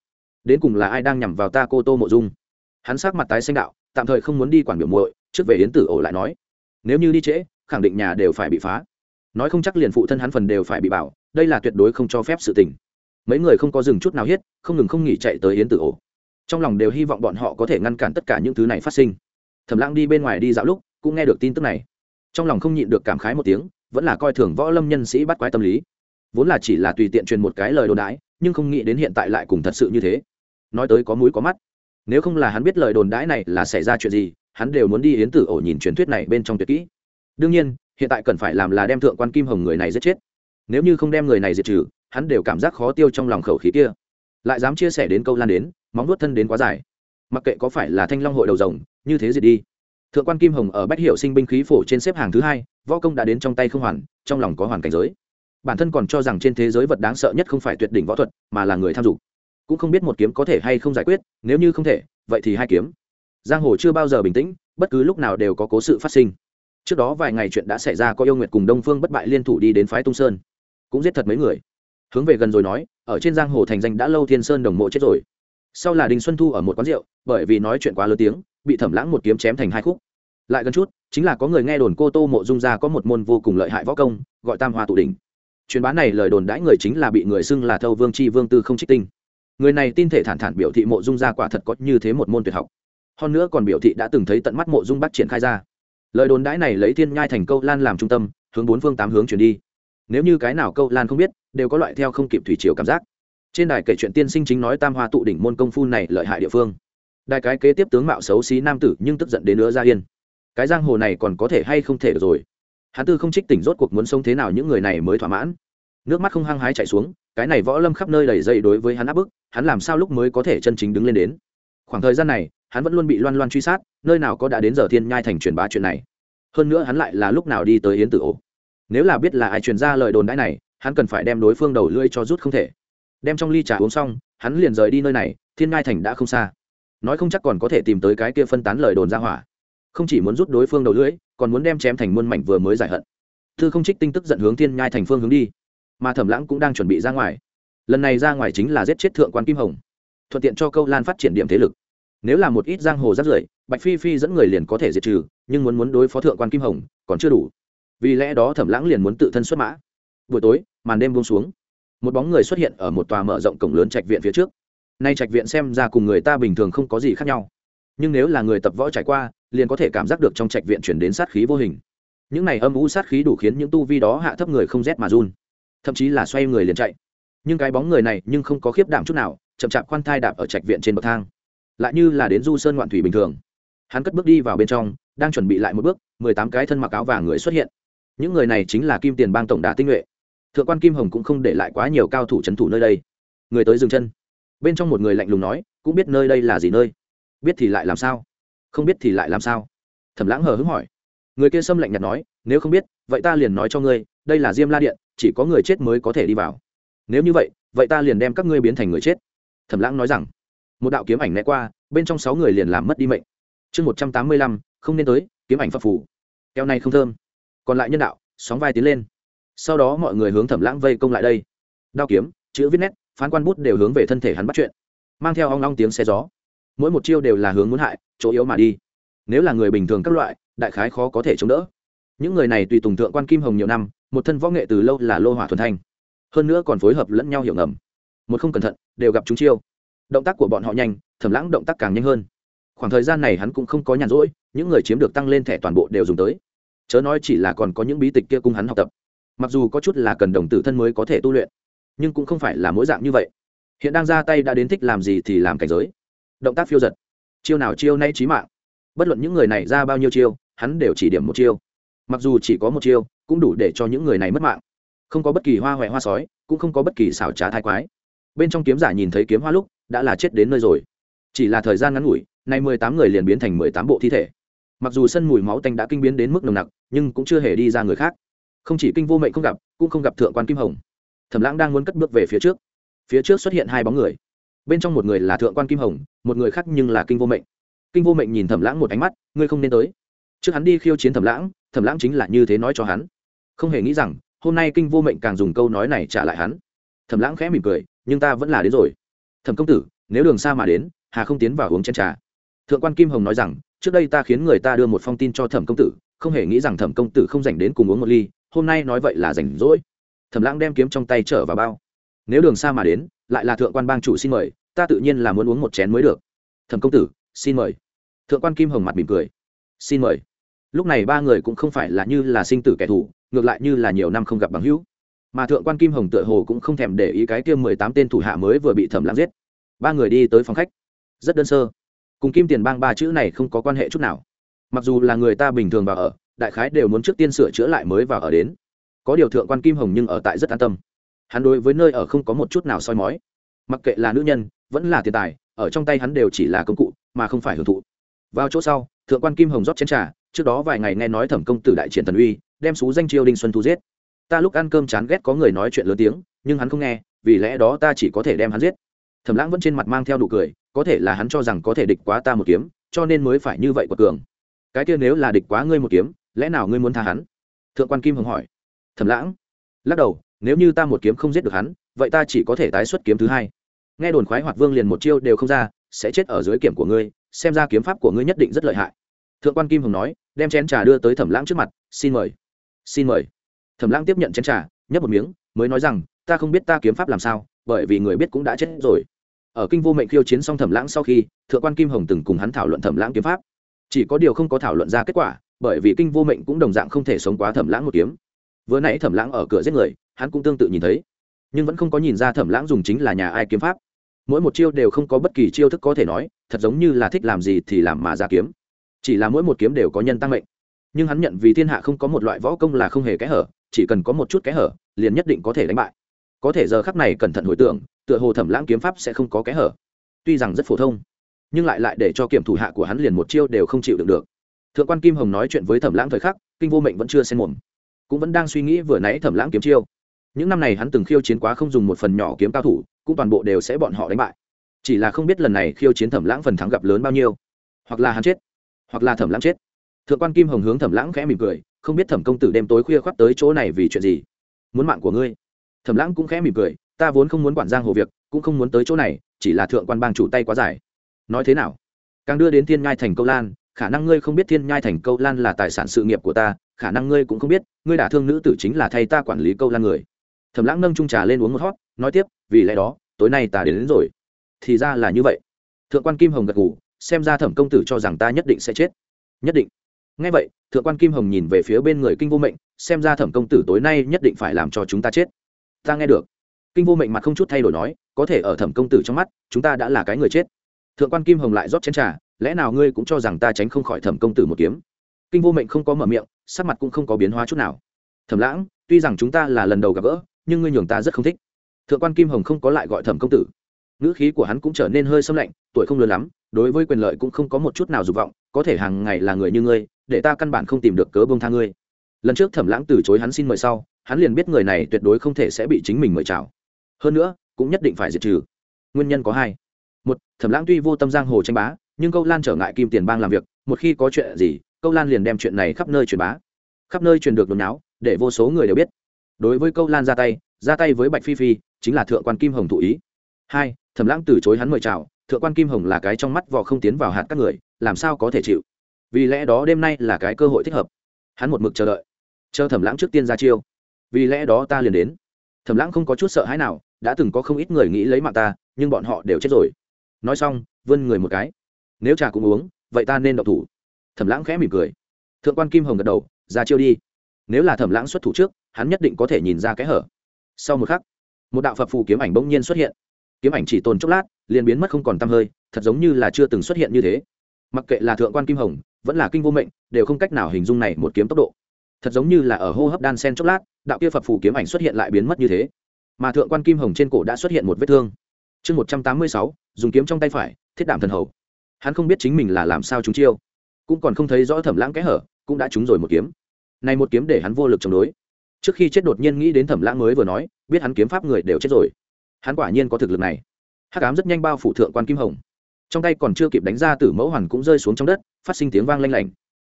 Đến cùng là ai đang nhằm vào ta cô tô mộ dung? Hắn sát mặt tái xanh đạo, tạm thời không muốn đi quản biểu muội, trước về yến tử ổ lại nói. Nếu như đi trễ, khẳng định nhà đều phải bị phá. Nói không chắc liền phụ thân hắn phần đều phải bị bảo, đây là tuyệt đối không cho phép sự tình. Mấy người không có dừng chút nào hết, không ngừng không nghỉ chạy tới yến tử ổ. Trong lòng đều hy vọng bọn họ có thể ngăn cản tất cả những thứ này phát sinh. Thẩm lãng đi bên ngoài đi dạo lúc, cũng nghe được tin tức này. Trong lòng không nhịn được cảm khái một tiếng, vẫn là coi thường võ lâm nhân sĩ bắt quái tâm lý. Vốn là chỉ là tùy tiện truyền một cái lời đồn đãi, nhưng không nghĩ đến hiện tại lại cùng thật sự như thế. Nói tới có mũi có mắt nếu không là hắn biết lời đồn đãi này là xảy ra chuyện gì, hắn đều muốn đi yến tử ổ nhìn truyền thuyết này bên trong tuyệt kỹ. Đương nhiên, hiện tại cần phải làm là đem thượng quan kim hồng người này giết chết. Nếu như không đem người này diệt trừ, hắn đều cảm giác khó tiêu trong lòng khẩu khí kia. Lại dám chia sẻ đến câu lan đến, móng nuốt thân đến quá dài. Mặc kệ có phải là thanh long hội đầu rồng, như thế gì đi. Thượng quan kim hồng ở bách hiệu sinh binh khí phổ trên xếp hàng thứ hai, võ công đã đến trong tay không hoàn, trong lòng có hoàn cảnh giới. Bản thân còn cho rằng trên thế giới vật đáng sợ nhất không phải tuyệt đỉnh võ thuật, mà là người tham dục cũng không biết một kiếm có thể hay không giải quyết, nếu như không thể, vậy thì hai kiếm. Giang hồ chưa bao giờ bình tĩnh, bất cứ lúc nào đều có cố sự phát sinh. Trước đó vài ngày chuyện đã xảy ra có yêu nguyệt cùng đông phương bất bại liên thủ đi đến phái tung sơn. Cũng giết thật mấy người. Hướng về gần rồi nói, ở trên giang hồ thành danh đã lâu thiên sơn đồng mộ chết rồi. Sau là đình xuân thu ở một quán rượu, bởi vì nói chuyện quá lớn tiếng, bị thẩm lãng một kiếm chém thành hai khúc. Lại gần chút, chính là có người nghe đồn cô tô mộ dung ra có một môn vô cùng lợi hại võ công, gọi tam hoa tụ đỉnh. Truyền bá này lời đồn đãi người chính là bị người xưng là thâu vương c h i vương tư không trích tinh người này tin thể thản thản biểu thị mộ dung gia quả thật có như thế một môn tuyệt học. Hơn nữa còn biểu thị đã từng thấy tận mắt mộ dung bắt triển khai ra. Lời đồn đãi này lấy thiên nhai thành câu lan làm trung tâm, hướng bốn phương tám hướng chuyển đi. Nếu như cái nào câu lan không biết, đều có loại theo không kịp thủy chiều cảm giác. Trên đài kể chuyện tiên sinh chính nói tam hoa tụ đỉnh môn công phu này lợi hại địa phương. Đài cái kế tiếp tướng mạo xấu xí nam tử nhưng tức giận đến nữa ra yên. Cái giang hồ này còn có thể hay không thể được rồi? Hắn tư không trích tỉnh rốt cuộc muốn sống thế nào những người này mới thỏa mãn nước mắt không hăng hái chạy xuống, cái này võ lâm khắp nơi đầy dây đối với hắn áp bức, hắn làm sao lúc mới có thể chân chính đứng lên đến? Khoảng thời gian này, hắn vẫn luôn bị loan loan truy sát, nơi nào có đã đến giờ thiên nhai thành truyền bá chuyện này. Hơn nữa hắn lại là lúc nào đi tới yến tử ổ. Nếu là biết là ai truyền ra lời đồn đãi này, hắn cần phải đem đối phương đầu lưỡi cho rút không thể. Đem trong ly trà uống xong, hắn liền rời đi nơi này, thiên nhai thành đã không xa. Nói không chắc còn có thể tìm tới cái kia phân tán lời đồn ra hỏa. Không chỉ muốn rút đối phương đầu lưỡi, còn muốn đem chém thành muôn mảnh vừa mới giải hận. Thư không trích tinh tức giận hướng thiên nhai thành phương hướng đi mà thẩm lãng cũng đang chuẩn bị ra ngoài. Lần này ra ngoài chính là giết chết thượng quan kim hồng, thuận tiện cho câu lan phát triển điểm thế lực. Nếu là một ít giang hồ rắt rưởi, bạch phi phi dẫn người liền có thể diệt trừ, nhưng muốn muốn đối phó thượng quan kim hồng, còn chưa đủ. Vì lẽ đó thẩm lãng liền muốn tự thân xuất mã. Buổi tối, màn đêm buông xuống. Một bóng người xuất hiện ở một tòa mở rộng cổng lớn trạch viện phía trước. Nay trạch viện xem ra cùng người ta bình thường không có gì khác nhau. Nhưng nếu là người tập võ trải qua, liền có thể cảm giác được trong trạch viện chuyển đến sát khí vô hình. Những này âm u sát khí đủ khiến những tu vi đó hạ thấp người không rét mà run thậm chí là xoay người liền chạy. Nhưng cái bóng người này nhưng không có khiếp đảm chút nào, chậm chạp khoan thai đạp ở trạch viện trên bậc thang. Lại như là đến du sơn ngoạn thủy bình thường. Hắn cất bước đi vào bên trong, đang chuẩn bị lại một bước, mười tám cái thân mặc áo vàng người xuất hiện. Những người này chính là kim tiền bang tổng đà tinh nhuệ. Thượng quan kim hồng cũng không để lại quá nhiều cao thủ c h ấ n thủ nơi đây. Người tới dừng chân. Bên trong một người lạnh lùng nói, cũng biết nơi đây là gì nơi? Biết thì lại làm sao? Không biết thì lại làm sao? Thẩm lãng hờ hứng hỏi. Người kia xâm lạnh nhạt nói, nếu không biết, vậy ta liền nói cho ngươi, đây là diêm la điện chỉ có người chết mới có thể đi vào. Nếu như vậy vậy ta liền đem các ngươi biến thành người chết. Thẩm lãng nói rằng. Một đạo kiếm ảnh né qua, bên trong sáu người liền làm mất đi mệnh. Chương một trăm tám mươi lăm, không nên tới, kiếm ảnh phật phủ keo này không thơm. Còn lại nhân đạo, sóng vai tiến lên. Sau đó mọi người hướng thẩm lãng vây công lại đây. Đao kiếm, chữ viết nét, phán quan bút đều hướng về thân thể hắn bắt chuyện. Mang theo ong long tiếng xe gió. Mỗi một chiêu đều là hướng muốn hại, chỗ yếu mà đi. Nếu là người bình thường các loại, đại khái khó có thể chống đỡ. Những người này tùy tùng thượng quan kim hồng nhiều năm một thân võ nghệ từ lâu là lô hỏa thuần thanh. Hơn nữa còn phối hợp lẫn nhau hiểu ngầm. Một không cẩn thận, đều gặp chúng chiêu. Động tác của bọn họ nhanh, thẩm lãng động tác càng nhanh hơn. Khoảng thời gian này hắn cũng không có nhàn rỗi, những người chiếm được tăng lên thẻ toàn bộ đều dùng tới. Chớ nói chỉ là còn có những bí tịch kia cung hắn học tập. Mặc dù có chút là cần đồng tử thân mới có thể tu luyện, nhưng cũng không phải là mỗi dạng như vậy. Hiện đang ra tay đã đến thích làm gì thì làm cảnh giới. Động tác phiêu giật. Chiêu nào chiêu nay trí mạng. Bất luận những người này ra bao nhiêu chiêu, hắn đều chỉ điểm một chiêu. Mặc dù chỉ có một chiêu cũng đủ để cho những người này mất mạng. Không có bất kỳ hoa huệ hoa sói, cũng không có bất kỳ xảo trá thai quái. Bên trong kiếm giả nhìn thấy kiếm hoa lúc, đã là chết đến nơi rồi. Chỉ là thời gian ngắn ngủi, nay mười tám người liền biến thành mười tám bộ thi thể. Mặc dù sân mùi máu tanh đã kinh biến đến mức nồng nặc, nhưng cũng chưa hề đi ra người khác. Không chỉ kinh vô mệnh không gặp, cũng không gặp thượng quan kim hồng. Thẩm lãng đang muốn cất bước về phía trước. Phía trước xuất hiện hai bóng người. Bên trong một người là thượng quan kim hồng, một người khác nhưng là kinh vô mệnh. Kinh vô mệnh nhìn thẩm lãng một ánh mắt, ngươi không nên tới trước hắn đi khiêu chiến thẩm lãng thẩm lãng chính là như thế nói cho hắn. Không hề nghĩ rằng, hôm nay kinh vô mệnh càng dùng câu nói này trả lại hắn. Thẩm lãng khẽ mỉm cười, nhưng ta vẫn là đến rồi. Thẩm công tử, nếu đường xa mà đến, hà không tiến vào uống chén trà. Thượng quan kim hồng nói rằng, trước đây ta khiến người ta đưa một phong tin cho thẩm công tử, không hề nghĩ rằng thẩm công tử không dành đến cùng uống một ly, hôm nay nói vậy là rảnh rỗi. Thẩm lãng đem kiếm trong tay trở vào bao. Nếu đường xa mà đến, lại là thượng quan bang chủ xin mời, ta tự nhiên là muốn uống một chén mới được. Thẩm công tử, xin mời. Thượng quan kim hồng mặt mỉm cười. Xin mời lúc này ba người cũng không phải là như là sinh tử kẻ thù, ngược lại như là nhiều năm không gặp bằng hữu. Mà thượng quan kim hồng tựa hồ cũng không thèm để ý cái kia mười tám tên thủ hạ mới vừa bị thẩm lãng giết. Ba người đi tới phòng khách. Rất đơn sơ. Cùng kim tiền bang ba chữ này không có quan hệ chút nào. Mặc dù là người ta bình thường vào ở, đại khái đều muốn trước tiên sửa chữa lại mới vào ở đến. Có điều thượng quan kim hồng nhưng ở tại rất an tâm. Hắn đối với nơi ở không có một chút nào soi mói. Mặc kệ là nữ nhân, vẫn là tiền tài, ở trong tay hắn đều chỉ là công cụ, mà không phải hưởng thụ. Vào chỗ sau, thượng quan kim hồng rót chén trà trước đó vài ngày nghe nói thẩm công tử đại triển thần uy, đem xú danh chiêu đinh xuân thu giết. Ta lúc ăn cơm chán ghét có người nói chuyện lớn tiếng, nhưng hắn không nghe, vì lẽ đó ta chỉ có thể đem hắn giết. Thẩm lãng vẫn trên mặt mang theo nụ cười, có thể là hắn cho rằng có thể địch quá ta một kiếm, cho nên mới phải như vậy của cường. Cái kia nếu là địch quá ngươi một kiếm, lẽ nào ngươi muốn tha hắn? Thượng quan kim hồng hỏi. Thẩm lãng, lắc đầu, nếu như ta một kiếm không giết được hắn, vậy ta chỉ có thể tái xuất kiếm thứ hai. Nghe đồn khoái hoạt vương liền một chiêu đều không ra, sẽ chết ở dưới kiểm của ngươi, xem ra kiếm pháp của ngươi nhất định rất lợi hại thượng quan kim hồng nói, đem chén trà đưa tới thẩm lãng trước mặt, xin mời xin mời. Thẩm lãng tiếp nhận chén trà, nhấp một miếng, mới nói rằng, ta không biết ta kiếm pháp làm sao, bởi vì người biết cũng đã chết rồi. Ở kinh vô mệnh khiêu chiến xong thẩm lãng sau khi, thượng quan kim hồng từng cùng hắn thảo luận thẩm lãng kiếm pháp. Chỉ có điều không có thảo luận ra kết quả, bởi vì kinh vô mệnh cũng đồng dạng không thể sống quá thẩm lãng một kiếm. Vừa nãy thẩm lãng ở cửa giết người, hắn cũng tương tự nhìn thấy, nhưng vẫn không có nhìn ra thẩm lãng dùng chính là nhà ai kiếm pháp. Mỗi một chiêu đều không có bất kỳ chiêu thức có thể nói, thật giống như là thích làm gì thì làm mà ra kiếm chỉ là mỗi một kiếm đều có nhân tăng mệnh. Nhưng hắn nhận vì thiên hạ không có một loại võ công là không hề kẽ hở, chỉ cần có một chút kẽ hở, liền nhất định có thể đánh bại. Có thể giờ khắc này cẩn thận hồi tưởng, tựa hồ thẩm lãng kiếm pháp sẽ không có kẽ hở. Tuy rằng rất phổ thông, nhưng lại lại để cho kiểm thủ hạ của hắn liền một chiêu đều không chịu được được. Thượng quan kim hồng nói chuyện với thẩm lãng thời khắc, kinh vô mệnh vẫn chưa xen mồm. Cũng vẫn đang suy nghĩ vừa nãy thẩm lãng kiếm chiêu. Những năm này hắn từng khiêu chiến quá không dùng một phần nhỏ kiếm cao thủ, cũng toàn bộ đều sẽ bọn họ đánh bại. Chỉ là không biết lần này khiêu chiến thẩm lãng phần thắng gặp lớn bao nhiêu, hoặc là hắn chết hoặc là thẩm lãng chết. Thượng quan kim hồng hướng thẩm lãng khẽ mỉm cười không biết thẩm công tử đêm tối khuya khoác tới chỗ này vì chuyện gì? Muốn mạng của ngươi. Thẩm lãng cũng khẽ mỉm cười ta vốn không muốn quản giang hồ việc cũng không muốn tới chỗ này chỉ là thượng quan bang chủ tay quá dài. Nói thế nào? Càng đưa đến thiên nhai thành câu lan khả năng ngươi không biết thiên nhai thành câu lan là tài sản sự nghiệp của ta khả năng ngươi cũng không biết ngươi đả thương nữ tử chính là thay ta quản lý câu lan người. Thẩm lãng nâng trung trà lên uống một hót nói tiếp vì lẽ đó tối nay ta đến, đến rồi. Thì ra là như vậy. Thượng quan kim hồng gật ngủ xem ra thẩm công tử cho rằng ta nhất định sẽ chết. Nhất định. Ngay vậy, thượng quan kim hồng nhìn về phía bên người kinh vô mệnh, xem ra thẩm công tử tối nay nhất định phải làm cho chúng ta chết. Ta nghe được. Kinh vô mệnh mặt không chút thay đổi nói, có thể ở thẩm công tử trong mắt, chúng ta đã là cái người chết. Thượng quan kim hồng lại rót chén trà, lẽ nào ngươi cũng cho rằng ta tránh không khỏi thẩm công tử một kiếm? Kinh vô mệnh không có mở miệng, sắc mặt cũng không có biến hóa chút nào. Thẩm lãng, tuy rằng chúng ta là lần đầu gặp gỡ, nhưng ngươi nhường ta rất không thích. Thượng quan kim hồng không có lại gọi thẩm công tử ngữ khí của hắn cũng trở nên hơi xâm lạnh, tuổi không lớn lắm, đối với quyền lợi cũng không có một chút nào dục vọng, có thể hàng ngày là người như ngươi, để ta căn bản không tìm được cớ bông tha ngươi. Lần trước thẩm lãng từ chối hắn xin mời sau, hắn liền biết người này tuyệt đối không thể sẽ bị chính mình mời chào. Hơn nữa, cũng nhất định phải diệt trừ. Nguyên nhân có hai. Một, thẩm lãng tuy vô tâm giang hồ tranh bá, nhưng câu lan trở ngại kim tiền bang làm việc, một khi có chuyện gì, câu lan liền đem chuyện này khắp nơi truyền bá. Khắp nơi truyền được đồn náo, để vô số người đều biết. Đối với câu lan ra tay ra tay với bạch phi phi, chính là thượng quan kim hồng thụ ý. Hai thẩm lãng từ chối hắn mời chào, thượng quan kim hồng là cái trong mắt vò không tiến vào hạt các người, làm sao có thể chịu? Vì lẽ đó đêm nay là cái cơ hội thích hợp. Hắn một mực chờ đợi. Chờ thẩm lãng trước tiên ra chiêu. Vì lẽ đó ta liền đến. Thẩm lãng không có chút sợ hãi nào, đã từng có không ít người nghĩ lấy mạng ta, nhưng bọn họ đều chết rồi. Nói xong, vươn người một cái. Nếu trà cũng uống, vậy ta nên độc thủ. Thẩm lãng khẽ mỉm cười. Thượng quan kim hồng gật đầu, ra chiêu đi. Nếu là thẩm lãng xuất thủ trước, hắn nhất định có thể nhìn ra cái hở. Sau một khắc, một đạo phật phù kiếm ảnh bỗng nhiên xuất hiện kiếm ảnh chỉ tồn chốc lát, liền biến mất không còn t hơi, thật giống như là chưa từng xuất hiện như thế. Mặc kệ là thượng quan kim hồng, vẫn là kinh vô mệnh, đều không cách nào hình dung này một kiếm tốc độ. Thật giống như là ở hô hấp đan sen chốc lát, đạo kia phật phù kiếm ảnh xuất hiện lại biến mất như thế. Mà thượng quan kim hồng trên cổ đã xuất hiện một vết thương. Chương một trăm tám mươi sáu, dùng kiếm trong tay phải, thiết đảm thần hầu. Hắn không biết chính mình là làm sao chúng chiêu, cũng còn không thấy rõ thẩm lãng kẽ hở, cũng đã trúng rồi một kiếm. Này một kiếm để hắn vô lực chống đối. Trước khi chết đột nhiên nghĩ đến thẩm lãng mới vừa nói, biết hắn kiếm pháp người đều chết rồi hắn quả nhiên có thực lực này. Hắc ám rất nhanh bao phủ thượng quan kim hồng. Trong tay còn chưa kịp đánh ra tử mẫu hoàn cũng rơi xuống trong đất, phát sinh tiếng vang lanh lảnh.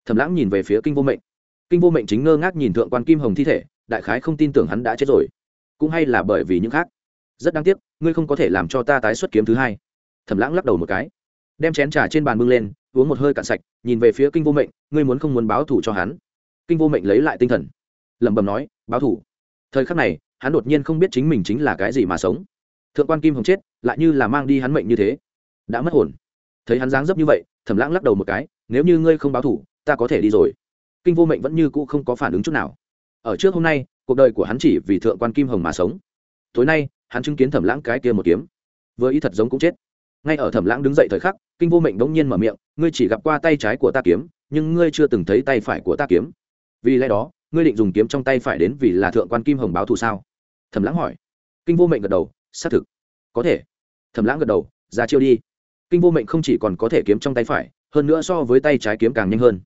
Thẩm lãng nhìn về phía kinh vô mệnh. Kinh vô mệnh chính ngơ ngác nhìn thượng quan kim hồng thi thể, đại khái không tin tưởng hắn đã chết rồi. Cũng hay là bởi vì những khác. Rất đáng tiếc, ngươi không có thể làm cho ta tái xuất kiếm thứ hai. Thẩm lãng lắc đầu một cái. Đem chén trà trên bàn bưng lên, uống một hơi cạn sạch, nhìn về phía kinh vô mệnh, ngươi muốn không muốn báo thủ cho hắn? Kinh vô mệnh lấy lại tinh thần. Lẩm bẩm nói, báo thủ thời khắc này, hắn đột nhiên không biết chính mình chính là cái gì mà sống thượng quan kim hồng chết, lại như là mang đi hắn mệnh như thế. Đã mất hồn. Thấy hắn dáng dấp như vậy, thẩm lãng lắc đầu một cái, nếu như ngươi không báo thủ, ta có thể đi rồi. Kinh vô mệnh vẫn như cũ không có phản ứng chút nào. Ở trước hôm nay, cuộc đời của hắn chỉ vì thượng quan kim hồng mà sống. Tối nay, hắn chứng kiến thẩm lãng cái kia một kiếm. Vừa ý thật giống cũng chết. Ngay ở thẩm lãng đứng dậy thời khắc, kinh vô mệnh đống nhiên mở miệng, ngươi chỉ gặp qua tay trái của ta kiếm, nhưng ngươi chưa từng thấy tay phải của ta kiếm. Vì lẽ đó, ngươi định dùng kiếm trong tay phải đến vì là thượng quan kim hồng báo thù sao? Thẩm lãng hỏi. Kinh vô mệnh gật đầu xác thực. Có thể. Thầm lãng gật đầu, ra chiêu đi. Kinh vô mệnh không chỉ còn có thể kiếm trong tay phải, hơn nữa so với tay trái kiếm càng nhanh hơn.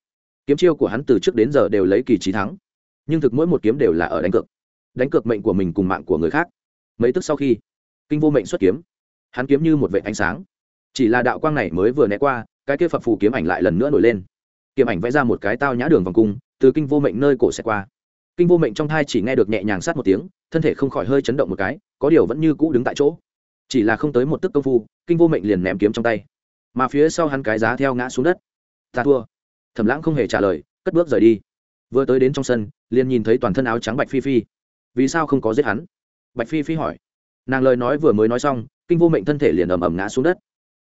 Kiếm chiêu của hắn từ trước đến giờ đều lấy kỳ trí thắng. Nhưng thực mỗi một kiếm đều là ở đánh cược. Đánh cược mệnh của mình cùng mạng của người khác. Mấy tức sau khi kinh vô mệnh xuất kiếm, hắn kiếm như một vệ ánh sáng. Chỉ là đạo quang này mới vừa né qua, cái kia phập phù kiếm ảnh lại lần nữa nổi lên. Kiếm ảnh vẽ ra một cái tao nhã đường vòng cung, từ kinh vô mệnh nơi cổ xẹt qua. Kinh vô mệnh trong thai chỉ nghe được nhẹ nhàng sát một tiếng, thân thể không khỏi hơi chấn động một cái có điều vẫn như cũ đứng tại chỗ. Chỉ là không tới một tức công phu, kinh vô mệnh liền ném kiếm trong tay. Mà phía sau hắn cái giá theo ngã xuống đất. Ta thua. Thẩm lãng không hề trả lời, cất bước rời đi. Vừa tới đến trong sân, liền nhìn thấy toàn thân áo trắng bạch phi phi. Vì sao không có giết hắn? Bạch phi phi hỏi. Nàng lời nói vừa mới nói xong, kinh vô mệnh thân thể liền ầm ầm ngã xuống đất.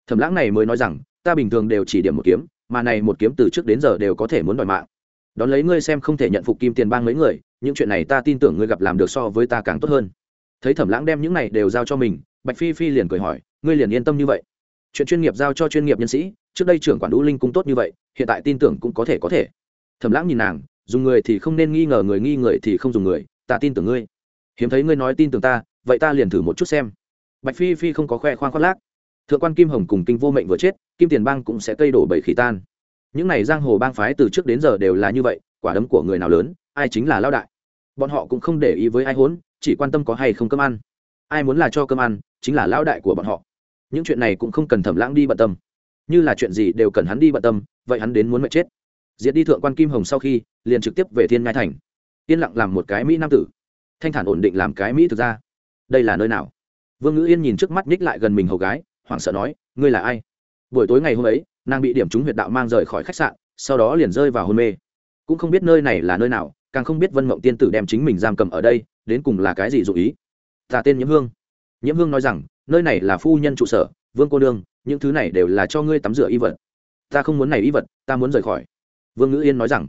Thẩm lãng này mới nói rằng, ta bình thường đều chỉ điểm một kiếm, mà này một kiếm từ trước đến giờ đều có thể muốn đòi mạng. Đón lấy ngươi xem không thể nhận phục kim tiền bang mấy người, những chuyện này ta tin tưởng ngươi gặp làm được so với ta càng tốt hơn thấy thẩm lãng đem những này đều giao cho mình, bạch phi phi liền cười hỏi, ngươi liền yên tâm như vậy? Chuyện chuyên nghiệp giao cho chuyên nghiệp nhân sĩ, trước đây trưởng quản đũ linh cung tốt như vậy, hiện tại tin tưởng cũng có thể có thể. Thẩm lãng nhìn nàng, dùng người thì không nên nghi ngờ người, nghi người thì không dùng người, ta tin tưởng ngươi. Hiếm thấy ngươi nói tin tưởng ta, vậy ta liền thử một chút xem. Bạch phi phi không có khoe khoang khoác lác. Thượng quan kim hồng cùng kinh vô mệnh vừa chết, kim tiền bang cũng sẽ cây đổ bầy khỉ tan. Những này giang hồ bang phái từ trước đến giờ đều là như vậy, quả đấm của người nào lớn, ai chính là lao đại? Bọn họ cũng không để ý với ai hốn, chỉ quan tâm có hay không cơm ăn. Ai muốn là cho cơm ăn, chính là lão đại của bọn họ. Những chuyện này cũng không cần thẩm lãng đi bận tâm. Như là chuyện gì đều cần hắn đi bận tâm, vậy hắn đến muốn mệt chết. Diệt đi thượng quan kim hồng sau khi, liền trực tiếp về thiên ngai thành. Yên lặng làm một cái mỹ nam tử. Thanh thản ổn định làm cái mỹ thực ra đây là nơi nào? Vương ngữ yên nhìn trước mắt nhích lại gần mình hầu gái, hoảng sợ nói, ngươi là ai? Buổi tối ngày hôm ấy, nàng bị điểm trúng huyệt đạo mang rời khỏi khách sạn, sau đó liền rơi vào hôn mê. Cũng không biết nơi này là nơi nào càng không biết vân mộng tiên tử đem chính mình giam cầm ở đây, đến cùng là cái gì dụ ý? Ta tên nhiễm hương. Nhiễm hương nói rằng, nơi này là phu nhân trụ sở, vương cô nương, những thứ này đều là cho ngươi tắm rửa y vật. Ta không muốn này y vật, ta muốn rời khỏi. Vương ngữ yên nói rằng.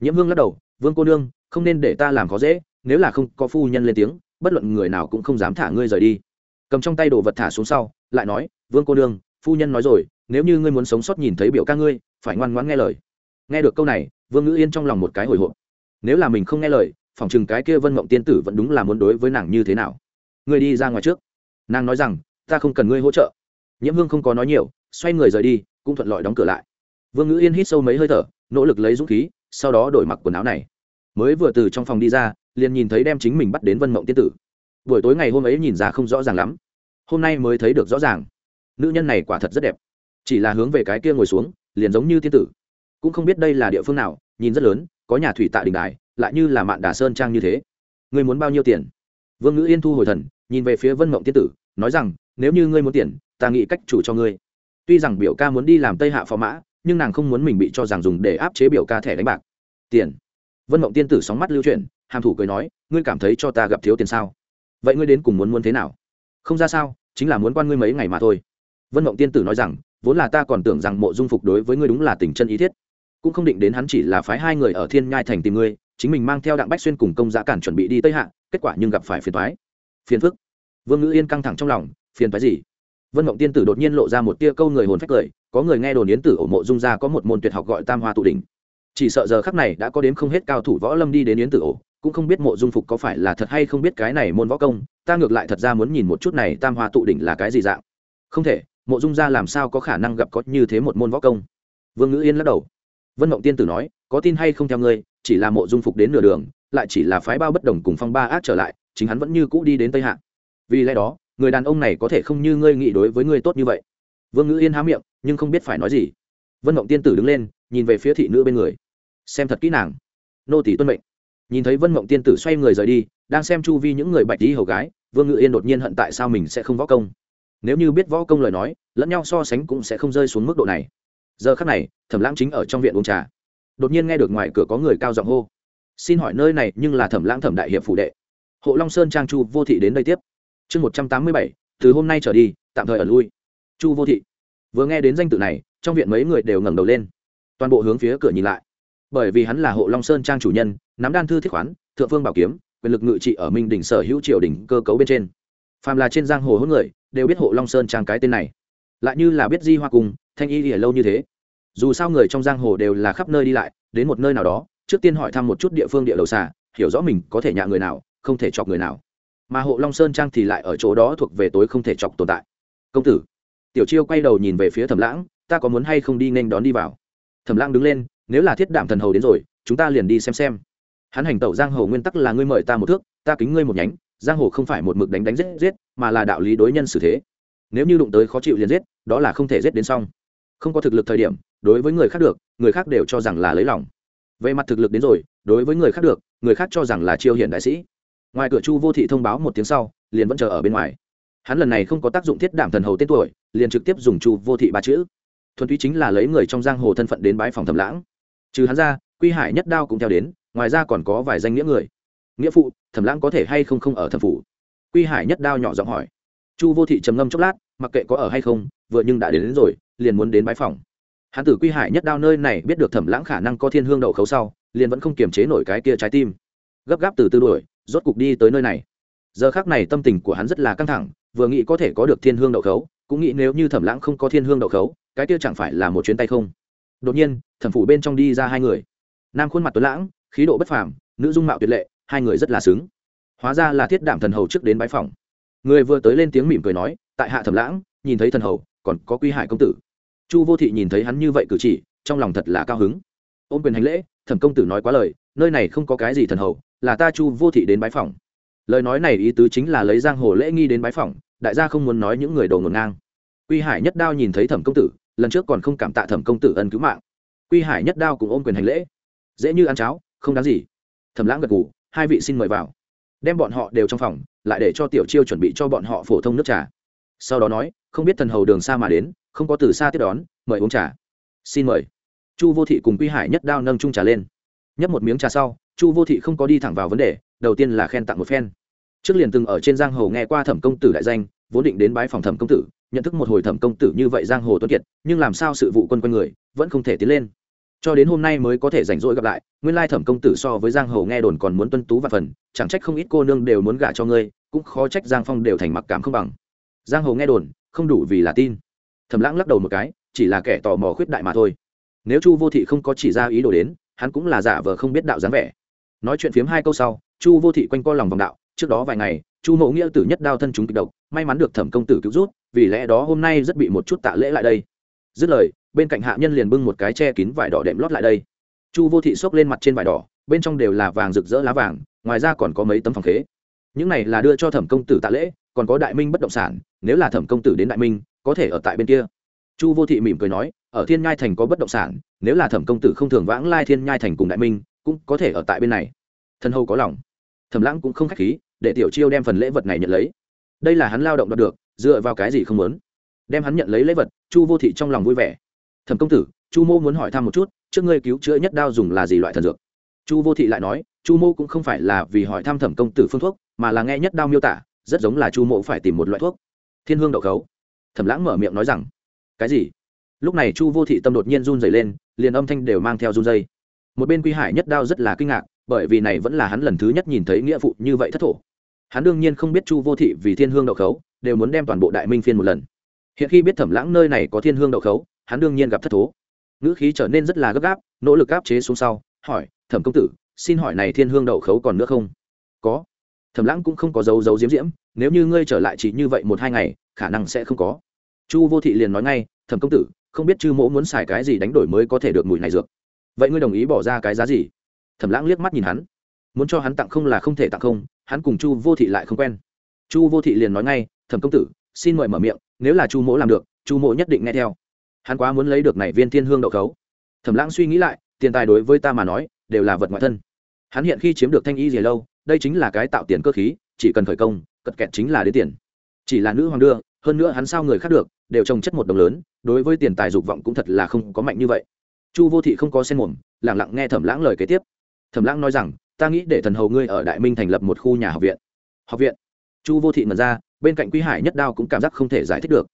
Nhiễm hương lắc đầu, vương cô nương, không nên để ta làm khó dễ, nếu là không có phu nhân lên tiếng, bất luận người nào cũng không dám thả ngươi rời đi. Cầm trong tay đồ vật thả xuống sau, lại nói, vương cô nương, phu nhân nói rồi, nếu như ngươi muốn sống sót nhìn thấy biểu ca ngươi, phải ngoan ngoãn nghe lời. Nghe được câu này, vương ngữ yên trong lòng một cái hồi hộp nếu là mình không nghe lời, phỏng chừng cái kia vân mộng tiên tử vẫn đúng là muốn đối với nàng như thế nào? Ngươi đi ra ngoài trước. Nàng nói rằng, ta không cần ngươi hỗ trợ. Nhiễm hương không có nói nhiều, xoay người rời đi, cũng thuận lợi đóng cửa lại. Vương ngữ yên hít sâu mấy hơi thở, nỗ lực lấy dũng khí, sau đó đổi mặc quần áo này. Mới vừa từ trong phòng đi ra, liền nhìn thấy đem chính mình bắt đến vân mộng tiên tử. Buổi tối ngày hôm ấy nhìn ra không rõ ràng lắm. Hôm nay mới thấy được rõ ràng. Nữ nhân này quả thật rất đẹp. Chỉ là hướng về cái kia ngồi xuống, liền giống như tiên tử. Cũng không biết đây là địa phương nào, nhìn rất lớn có nhà thủy tạ đình đài, lại như là mạn đà sơn trang như thế. Ngươi muốn bao nhiêu tiền? Vương ngữ yên thu hồi thần, nhìn về phía vân mộng tiên tử, nói rằng, nếu như ngươi muốn tiền, ta nghĩ cách chủ cho ngươi. Tuy rằng biểu ca muốn đi làm tây hạ phò mã, nhưng nàng không muốn mình bị cho rằng dùng để áp chế biểu ca thẻ đánh bạc. Tiền. Vân mộng tiên tử sóng mắt lưu chuyển, hàm thủ cười nói, ngươi cảm thấy cho ta gặp thiếu tiền sao? Vậy ngươi đến cùng muốn muốn thế nào? Không ra sao, chính là muốn quan ngươi mấy ngày mà thôi. Vân mộng tiên tử nói rằng, vốn là ta còn tưởng rằng mộ dung phục đối với ngươi đúng là tình chân ý thiết cũng không định đến hắn chỉ là phái hai người ở thiên nhai thành tìm ngươi, chính mình mang theo đặng bách xuyên cùng công giá cản chuẩn bị đi tây hạ, kết quả nhưng gặp phải phiền thoái phiền phức. Vương ngữ yên căng thẳng trong lòng, phiền thoái gì? Vân mộng tiên tử đột nhiên lộ ra một tia câu người hồn phách cười, có người nghe đồn yến tử ổ mộ dung ra có một môn tuyệt học gọi tam hoa tụ đỉnh. Chỉ sợ giờ khắc này đã có đến không hết cao thủ võ lâm đi đến yến tử ổ, cũng không biết mộ dung phục có phải là thật hay không biết cái này môn võ công, ta ngược lại thật ra muốn nhìn một chút này tam hoa tụ đỉnh là cái gì dạng. Không thể, mộ dung ra làm sao có khả năng gặp có như thế một môn võ công? Vương ngữ yên lắc đầu vân mộng tiên tử nói, có tin hay không theo ngươi, chỉ là mộ dung phục đến nửa đường, lại chỉ là phái bao bất đồng cùng phong ba ác trở lại, chính hắn vẫn như cũ đi đến tây hạ. Vì lẽ đó, người đàn ông này có thể không như ngươi nghĩ đối với ngươi tốt như vậy. Vương ngữ yên há miệng, nhưng không biết phải nói gì. Vân mộng tiên tử đứng lên, nhìn về phía thị nữ bên người. Xem thật kỹ nàng. Nô tỷ tuân mệnh. Nhìn thấy vân mộng tiên tử xoay người rời đi, đang xem chu vi những người bạch đi hầu gái, vương ngự yên đột nhiên hận tại sao mình sẽ không võ công. Nếu như biết võ công lời nói, lẫn nhau so sánh cũng sẽ không rơi xuống mức độ này giờ khắc này, thẩm lãng chính ở trong viện uống trà. Đột nhiên nghe được ngoài cửa có người cao giọng hô. Xin hỏi nơi này nhưng là thẩm lãng thẩm đại hiệp phụ đệ. Hộ long sơn trang chu vô thị đến đây tiếp. Chương một trăm tám mươi bảy, từ hôm nay trở đi, tạm thời ở lui. Chu vô thị. Vừa nghe đến danh tự này, trong viện mấy người đều ngẩng đầu lên. Toàn bộ hướng phía cửa nhìn lại. Bởi vì hắn là hộ long sơn trang chủ nhân, nắm đan thư thiết khoán, thượng phương bảo kiếm, quyền lực ngự trị ở minh đỉnh sở hữu triều đỉnh cơ cấu bên trên. Phàm là trên giang hồ hỗn người, đều biết hộ long sơn trang cái tên này. Lại như là biết di hoa cùng thanh y thì lâu như thế. Dù sao người trong giang hồ đều là khắp nơi đi lại, đến một nơi nào đó, trước tiên hỏi thăm một chút địa phương địa đầu xà, hiểu rõ mình có thể nhạ người nào, không thể chọc người nào. Mà hộ long sơn trang thì lại ở chỗ đó thuộc về tối không thể chọc tồn tại. Công tử, tiểu chiêu quay đầu nhìn về phía thẩm lãng, ta có muốn hay không đi nên đón đi vào? Thẩm lãng đứng lên, nếu là thiết đảm thần hầu đến rồi, chúng ta liền đi xem xem. Hắn hành tẩu giang hồ nguyên tắc là ngươi mời ta một thước, ta kính ngươi một nhánh, giang hồ không phải một mực đánh đánh giết giết, mà là đạo lý đối nhân xử thế. Nếu như đụng tới khó chịu liền giết, đó là không thể giết đến xong không có thực lực thời điểm đối với người khác được người khác đều cho rằng là lấy lòng. Về mặt thực lực đến rồi đối với người khác được người khác cho rằng là chiêu hiển đại sĩ. Ngoài cửa chu vô thị thông báo một tiếng sau liền vẫn chờ ở bên ngoài. Hắn lần này không có tác dụng thiết đảm thần hầu tên tuổi liền trực tiếp dùng chu vô thị ba chữ. Thuần túy chính là lấy người trong giang hồ thân phận đến bãi phòng thầm lãng. Trừ hắn ra quy hải nhất đao cũng theo đến ngoài ra còn có vài danh nghĩa người. Nghĩa phụ thẩm lãng có thể hay không không ở thẩm phủ? Quy hải nhất đao nhỏ giọng hỏi. Chu vô thị trầm ngâm chốc lát mặc kệ có ở hay không vừa nhưng đã đến, đến rồi liền muốn đến bãi phòng hắn tử quy hải nhất đao nơi này biết được thẩm lãng khả năng có thiên hương đậu khấu sau, liền vẫn không kiềm chế nổi cái kia trái tim. Gấp gáp từ tư đuổi, rốt cục đi tới nơi này. Giờ khác này tâm tình của hắn rất là căng thẳng, vừa nghĩ có thể có được thiên hương đậu khấu, cũng nghĩ nếu như thẩm lãng không có thiên hương đậu khấu, cái kia chẳng phải là một chuyến tay không? Đột nhiên, thẩm phủ bên trong đi ra hai người. Nam khuôn mặt tuấn lãng, khí độ bất phàm, nữ dung mạo tuyệt lệ, hai người rất là xứng. Hóa ra là thiết đảm thần hầu trước đến bãi phòng người vừa tới lên tiếng mỉm cười nói, tại hạ thẩm lãng, nhìn thấy thần hầu, còn có quy hải công tử chu vô thị nhìn thấy hắn như vậy cử chỉ, trong lòng thật là cao hứng. Ôm quyền hành lễ, thẩm công tử nói quá lời, nơi này không có cái gì thần hầu là ta chu vô thị đến bái phòng lời nói này ý tứ chính là lấy giang hồ lễ nghi đến bái phòng đại gia không muốn nói những người đồ ngổn ngang. Quy hải nhất đao nhìn thấy thẩm công tử, lần trước còn không cảm tạ thẩm công tử ân cứu mạng. Quy hải nhất đao cũng ôm quyền hành lễ. Dễ như ăn cháo, không đáng gì. Thẩm lãng gật ngủ hai vị xin mời vào. Đem bọn họ đều trong phòng, lại để cho tiểu chiêu chuẩn bị cho bọn họ phổ thông nước trà. Sau đó nói, không biết thần hầu đường xa mà đến không có từ xa tiếp đón, mời uống trà. Xin mời. Chu vô thị cùng quy hải nhất đao nâng trung trà lên. Nhấp một miếng trà sau, chu vô thị không có đi thẳng vào vấn đề, đầu tiên là khen tặng một phen. Trước liền từng ở trên giang hồ nghe qua thẩm công tử đại danh, vốn định đến bái phòng thẩm công tử, nhận thức một hồi thẩm công tử như vậy giang hồ tuấn kiệt, nhưng làm sao sự vụ quân quanh người, vẫn không thể tiến lên. Cho đến hôm nay mới có thể rảnh rỗi gặp lại, nguyên lai thẩm công tử so với giang hồ nghe đồn còn muốn tuân tú và phần, chẳng trách không ít cô nương đều muốn gả cho ngươi, cũng khó trách giang phong đều thành mặc cảm không bằng. Giang hồ nghe đồn, không đủ vì là tin thầm lãng lắc đầu một cái, chỉ là kẻ tò mò khuyết đại mà thôi. Nếu chu vô thị không có chỉ ra ý đồ đến, hắn cũng là giả vờ không biết đạo dáng vẻ. Nói chuyện phiếm hai câu sau, chu vô thị quanh co lòng vòng đạo, trước đó vài ngày, chu mộ nghĩa tử nhất đao thân chúng kịch độc, may mắn được thẩm công tử cứu rút, vì lẽ đó hôm nay rất bị một chút tạ lễ lại đây. Dứt lời, bên cạnh hạ nhân liền bưng một cái che kín vải đỏ đệm lót lại đây. Chu vô thị xốc lên mặt trên vải đỏ, bên trong đều là vàng rực rỡ lá vàng, ngoài ra còn có mấy tấm phòng khế. Những này là đưa cho thẩm công tử tạ lễ, còn có đại minh bất động sản, nếu là thẩm công tử đến đại minh có thể ở tại bên kia. Chu vô thị mỉm cười nói, ở thiên nhai thành có bất động sản, nếu là thẩm công tử không thường vãng lai thiên nhai thành cùng đại minh, cũng có thể ở tại bên này. Thân hầu có lòng. Thẩm lãng cũng không k h á c h khí, để tiểu chiêu đem phần lễ vật này nhận lấy. Đây là hắn lao động đoạt được, dựa vào cái gì không muốn? Đem hắn nhận lấy lễ vật, chu vô thị trong lòng vui vẻ. Thẩm công tử, chu mô muốn hỏi thăm một chút, trước ngươi cứu chữa nhất đao dùng là gì loại thần dược? Chu vô thị lại nói, chu mô cũng không phải là vì hỏi thăm thẩm công tử phương thuốc, mà là nghe nhất đao miêu tả, rất giống là chu mộ phải tìm một loại thuốc. Thiên hương đậu khấu thẩm lãng mở miệng nói rằng, cái gì? Lúc này chu vô thị tâm đột nhiên run dày lên, liền âm thanh đều mang theo run dây một bên quy hải nhất đao rất là kinh ngạc, bởi vì này vẫn là hắn lần thứ nhất nhìn thấy nghĩa phụ như vậy thất thổ. Hắn đương nhiên không biết chu vô thị vì thiên hương đậu khấu, đều muốn đem toàn bộ đại minh phiên một lần. Hiện khi biết thẩm lãng nơi này có thiên hương đậu khấu, hắn đương nhiên gặp thất thố. Ngữ khí trở nên rất là gấp gáp, nỗ lực áp chế xuống sau, hỏi, thẩm công tử, xin hỏi này thiên hương đậu khấu còn nữa không? Có. Thẩm lãng cũng không có dấu dấu diếm diễm, nếu như ngươi trở lại chỉ như vậy một hai ngày, khả năng sẽ không có chu vô thị liền nói ngay, thẩm công tử, không biết chư mỗ muốn xài cái gì đánh đổi mới có thể được mùi này dược. Vậy ngươi đồng ý bỏ ra cái giá gì? Thẩm lãng liếc mắt nhìn hắn. Muốn cho hắn tặng không là không thể tặng không, hắn cùng chu vô thị lại không quen. Chu vô thị liền nói ngay, thẩm công tử, xin mời mở miệng, nếu là chu mỗ làm được, chu mỗ nhất định nghe theo. Hắn quá muốn lấy được này viên thiên hương đậu khấu. Thẩm lãng suy nghĩ lại, tiền tài đối với ta mà nói, đều là vật ngoại thân. Hắn hiện khi chiếm được thanh y gì lâu, đây chính là cái tạo tiền cơ khí, chỉ cần khởi công, cật kẹt chính là đến tiền. Chỉ là nữ hoàng đưa, hơn nữa hắn sao người khác được đều trồng chất một đồng lớn, đối với tiền tài dục vọng cũng thật là không có mạnh như vậy. Chu vô thị không có sen mồm lẳng lặng nghe thẩm lãng lời kế tiếp. Thẩm lãng nói rằng, ta nghĩ để thần hầu ngươi ở đại minh thành lập một khu nhà học viện. Học viện? Chu vô thị mật ra, bên cạnh quý hải nhất đao cũng cảm giác không thể giải thích được.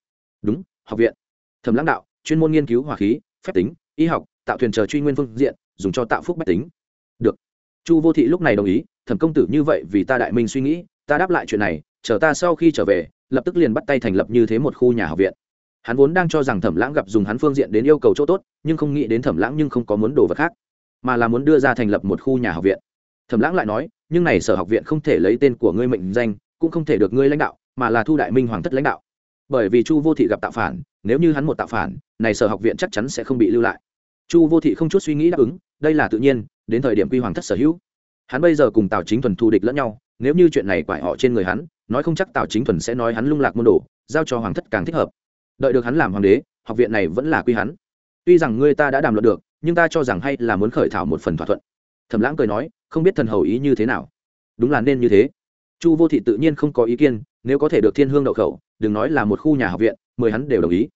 Đúng, học viện. Thẩm lãng đạo, chuyên môn nghiên cứu hỏa khí, phép tính, y học, tạo thuyền chờ truy nguyên phương diện, dùng cho tạo phúc bách tính. Được. Chu vô thị lúc này đồng ý, thẩm công tử như vậy vì ta đại minh suy nghĩ, ta đáp lại chuyện này, chờ ta sau khi trở về, lập tức liền bắt tay thành lập như thế một khu nhà học viện hắn vốn đang cho rằng thẩm lãng gặp dùng hắn phương diện đến yêu cầu chỗ tốt, nhưng không nghĩ đến thẩm lãng nhưng không có muốn đồ vật khác, mà là muốn đưa ra thành lập một khu nhà học viện. Thẩm lãng lại nói, nhưng này sở học viện không thể lấy tên của ngươi mệnh danh, cũng không thể được ngươi lãnh đạo, mà là thu đại minh hoàng thất lãnh đạo. Bởi vì chu vô thị gặp tạo phản, nếu như hắn một tạo phản, này sở học viện chắc chắn sẽ không bị lưu lại. Chu vô thị không chút suy nghĩ đáp ứng, đây là tự nhiên, đến thời điểm quy hoàng thất sở hữu. Hắn bây giờ cùng tào chính thuần thù địch lẫn nhau, nếu như chuyện này quải họ trên người hắn, nói không chắc tào chính thuần sẽ nói hắn lung lạc môn đồ, giao cho hoàng thất càng thích hợp đợi được hắn làm hoàng đế, học viện này vẫn là quy hắn. Tuy rằng ngươi ta đã đàm luận được, nhưng ta cho rằng hay là muốn khởi thảo một phần thỏa thuận. Thẩm lãng cười nói, không biết thần hầu ý như thế nào. Đúng là nên như thế. Chu vô thị tự nhiên không có ý kiến, nếu có thể được thiên hương đậu khẩu, đừng nói là một khu nhà học viện, mười hắn đều đồng ý.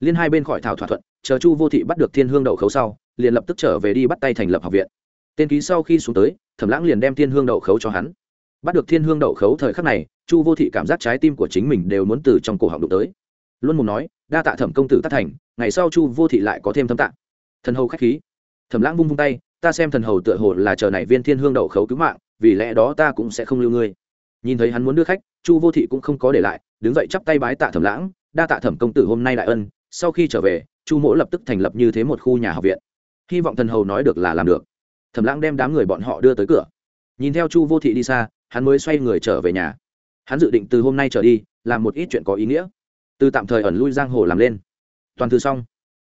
Liên hai bên khỏi thảo thỏa thuận, chờ chu vô thị bắt được thiên hương đậu khấu sau, liền lập tức trở về đi bắt tay thành lập học viện. Tên ký sau khi xuống tới, thẩm lãng liền đem thiên hương đậu khấu cho hắn. Bắt được thiên hương đậu khấu thời khắc này, chu vô thị cảm giác trái tim của chính mình đều muốn từ trong cổ họng đụng tới luôn muốn nói, đa tạ thẩm công tử tác thành, ngày sau chu vô thị lại có thêm thâm tạng thần hầu khách khí. Thẩm lãng vung vung tay, ta xem thần hầu tựa hồ là chờ này viên thiên hương đậu khấu cứu mạng, vì lẽ đó ta cũng sẽ không lưu ngươi. Nhìn thấy hắn muốn đưa khách, chu vô thị cũng không có để lại, đứng dậy chắp tay bái tạ thẩm lãng, đa tạ thẩm công tử hôm nay đại ân, sau khi trở về, chu mỗ lập tức thành lập như thế một khu nhà học viện. Hy vọng thần hầu nói được là làm được. Thẩm lãng đem đám người bọn họ đưa tới cửa. Nhìn theo chu vô thị đi xa, hắn mới xoay người trở về nhà. Hắn dự định từ hôm nay trở đi, làm một ít chuyện có ý nghĩa từ tạm thời ẩn lui giang hồ làm lên. Toàn thư xong.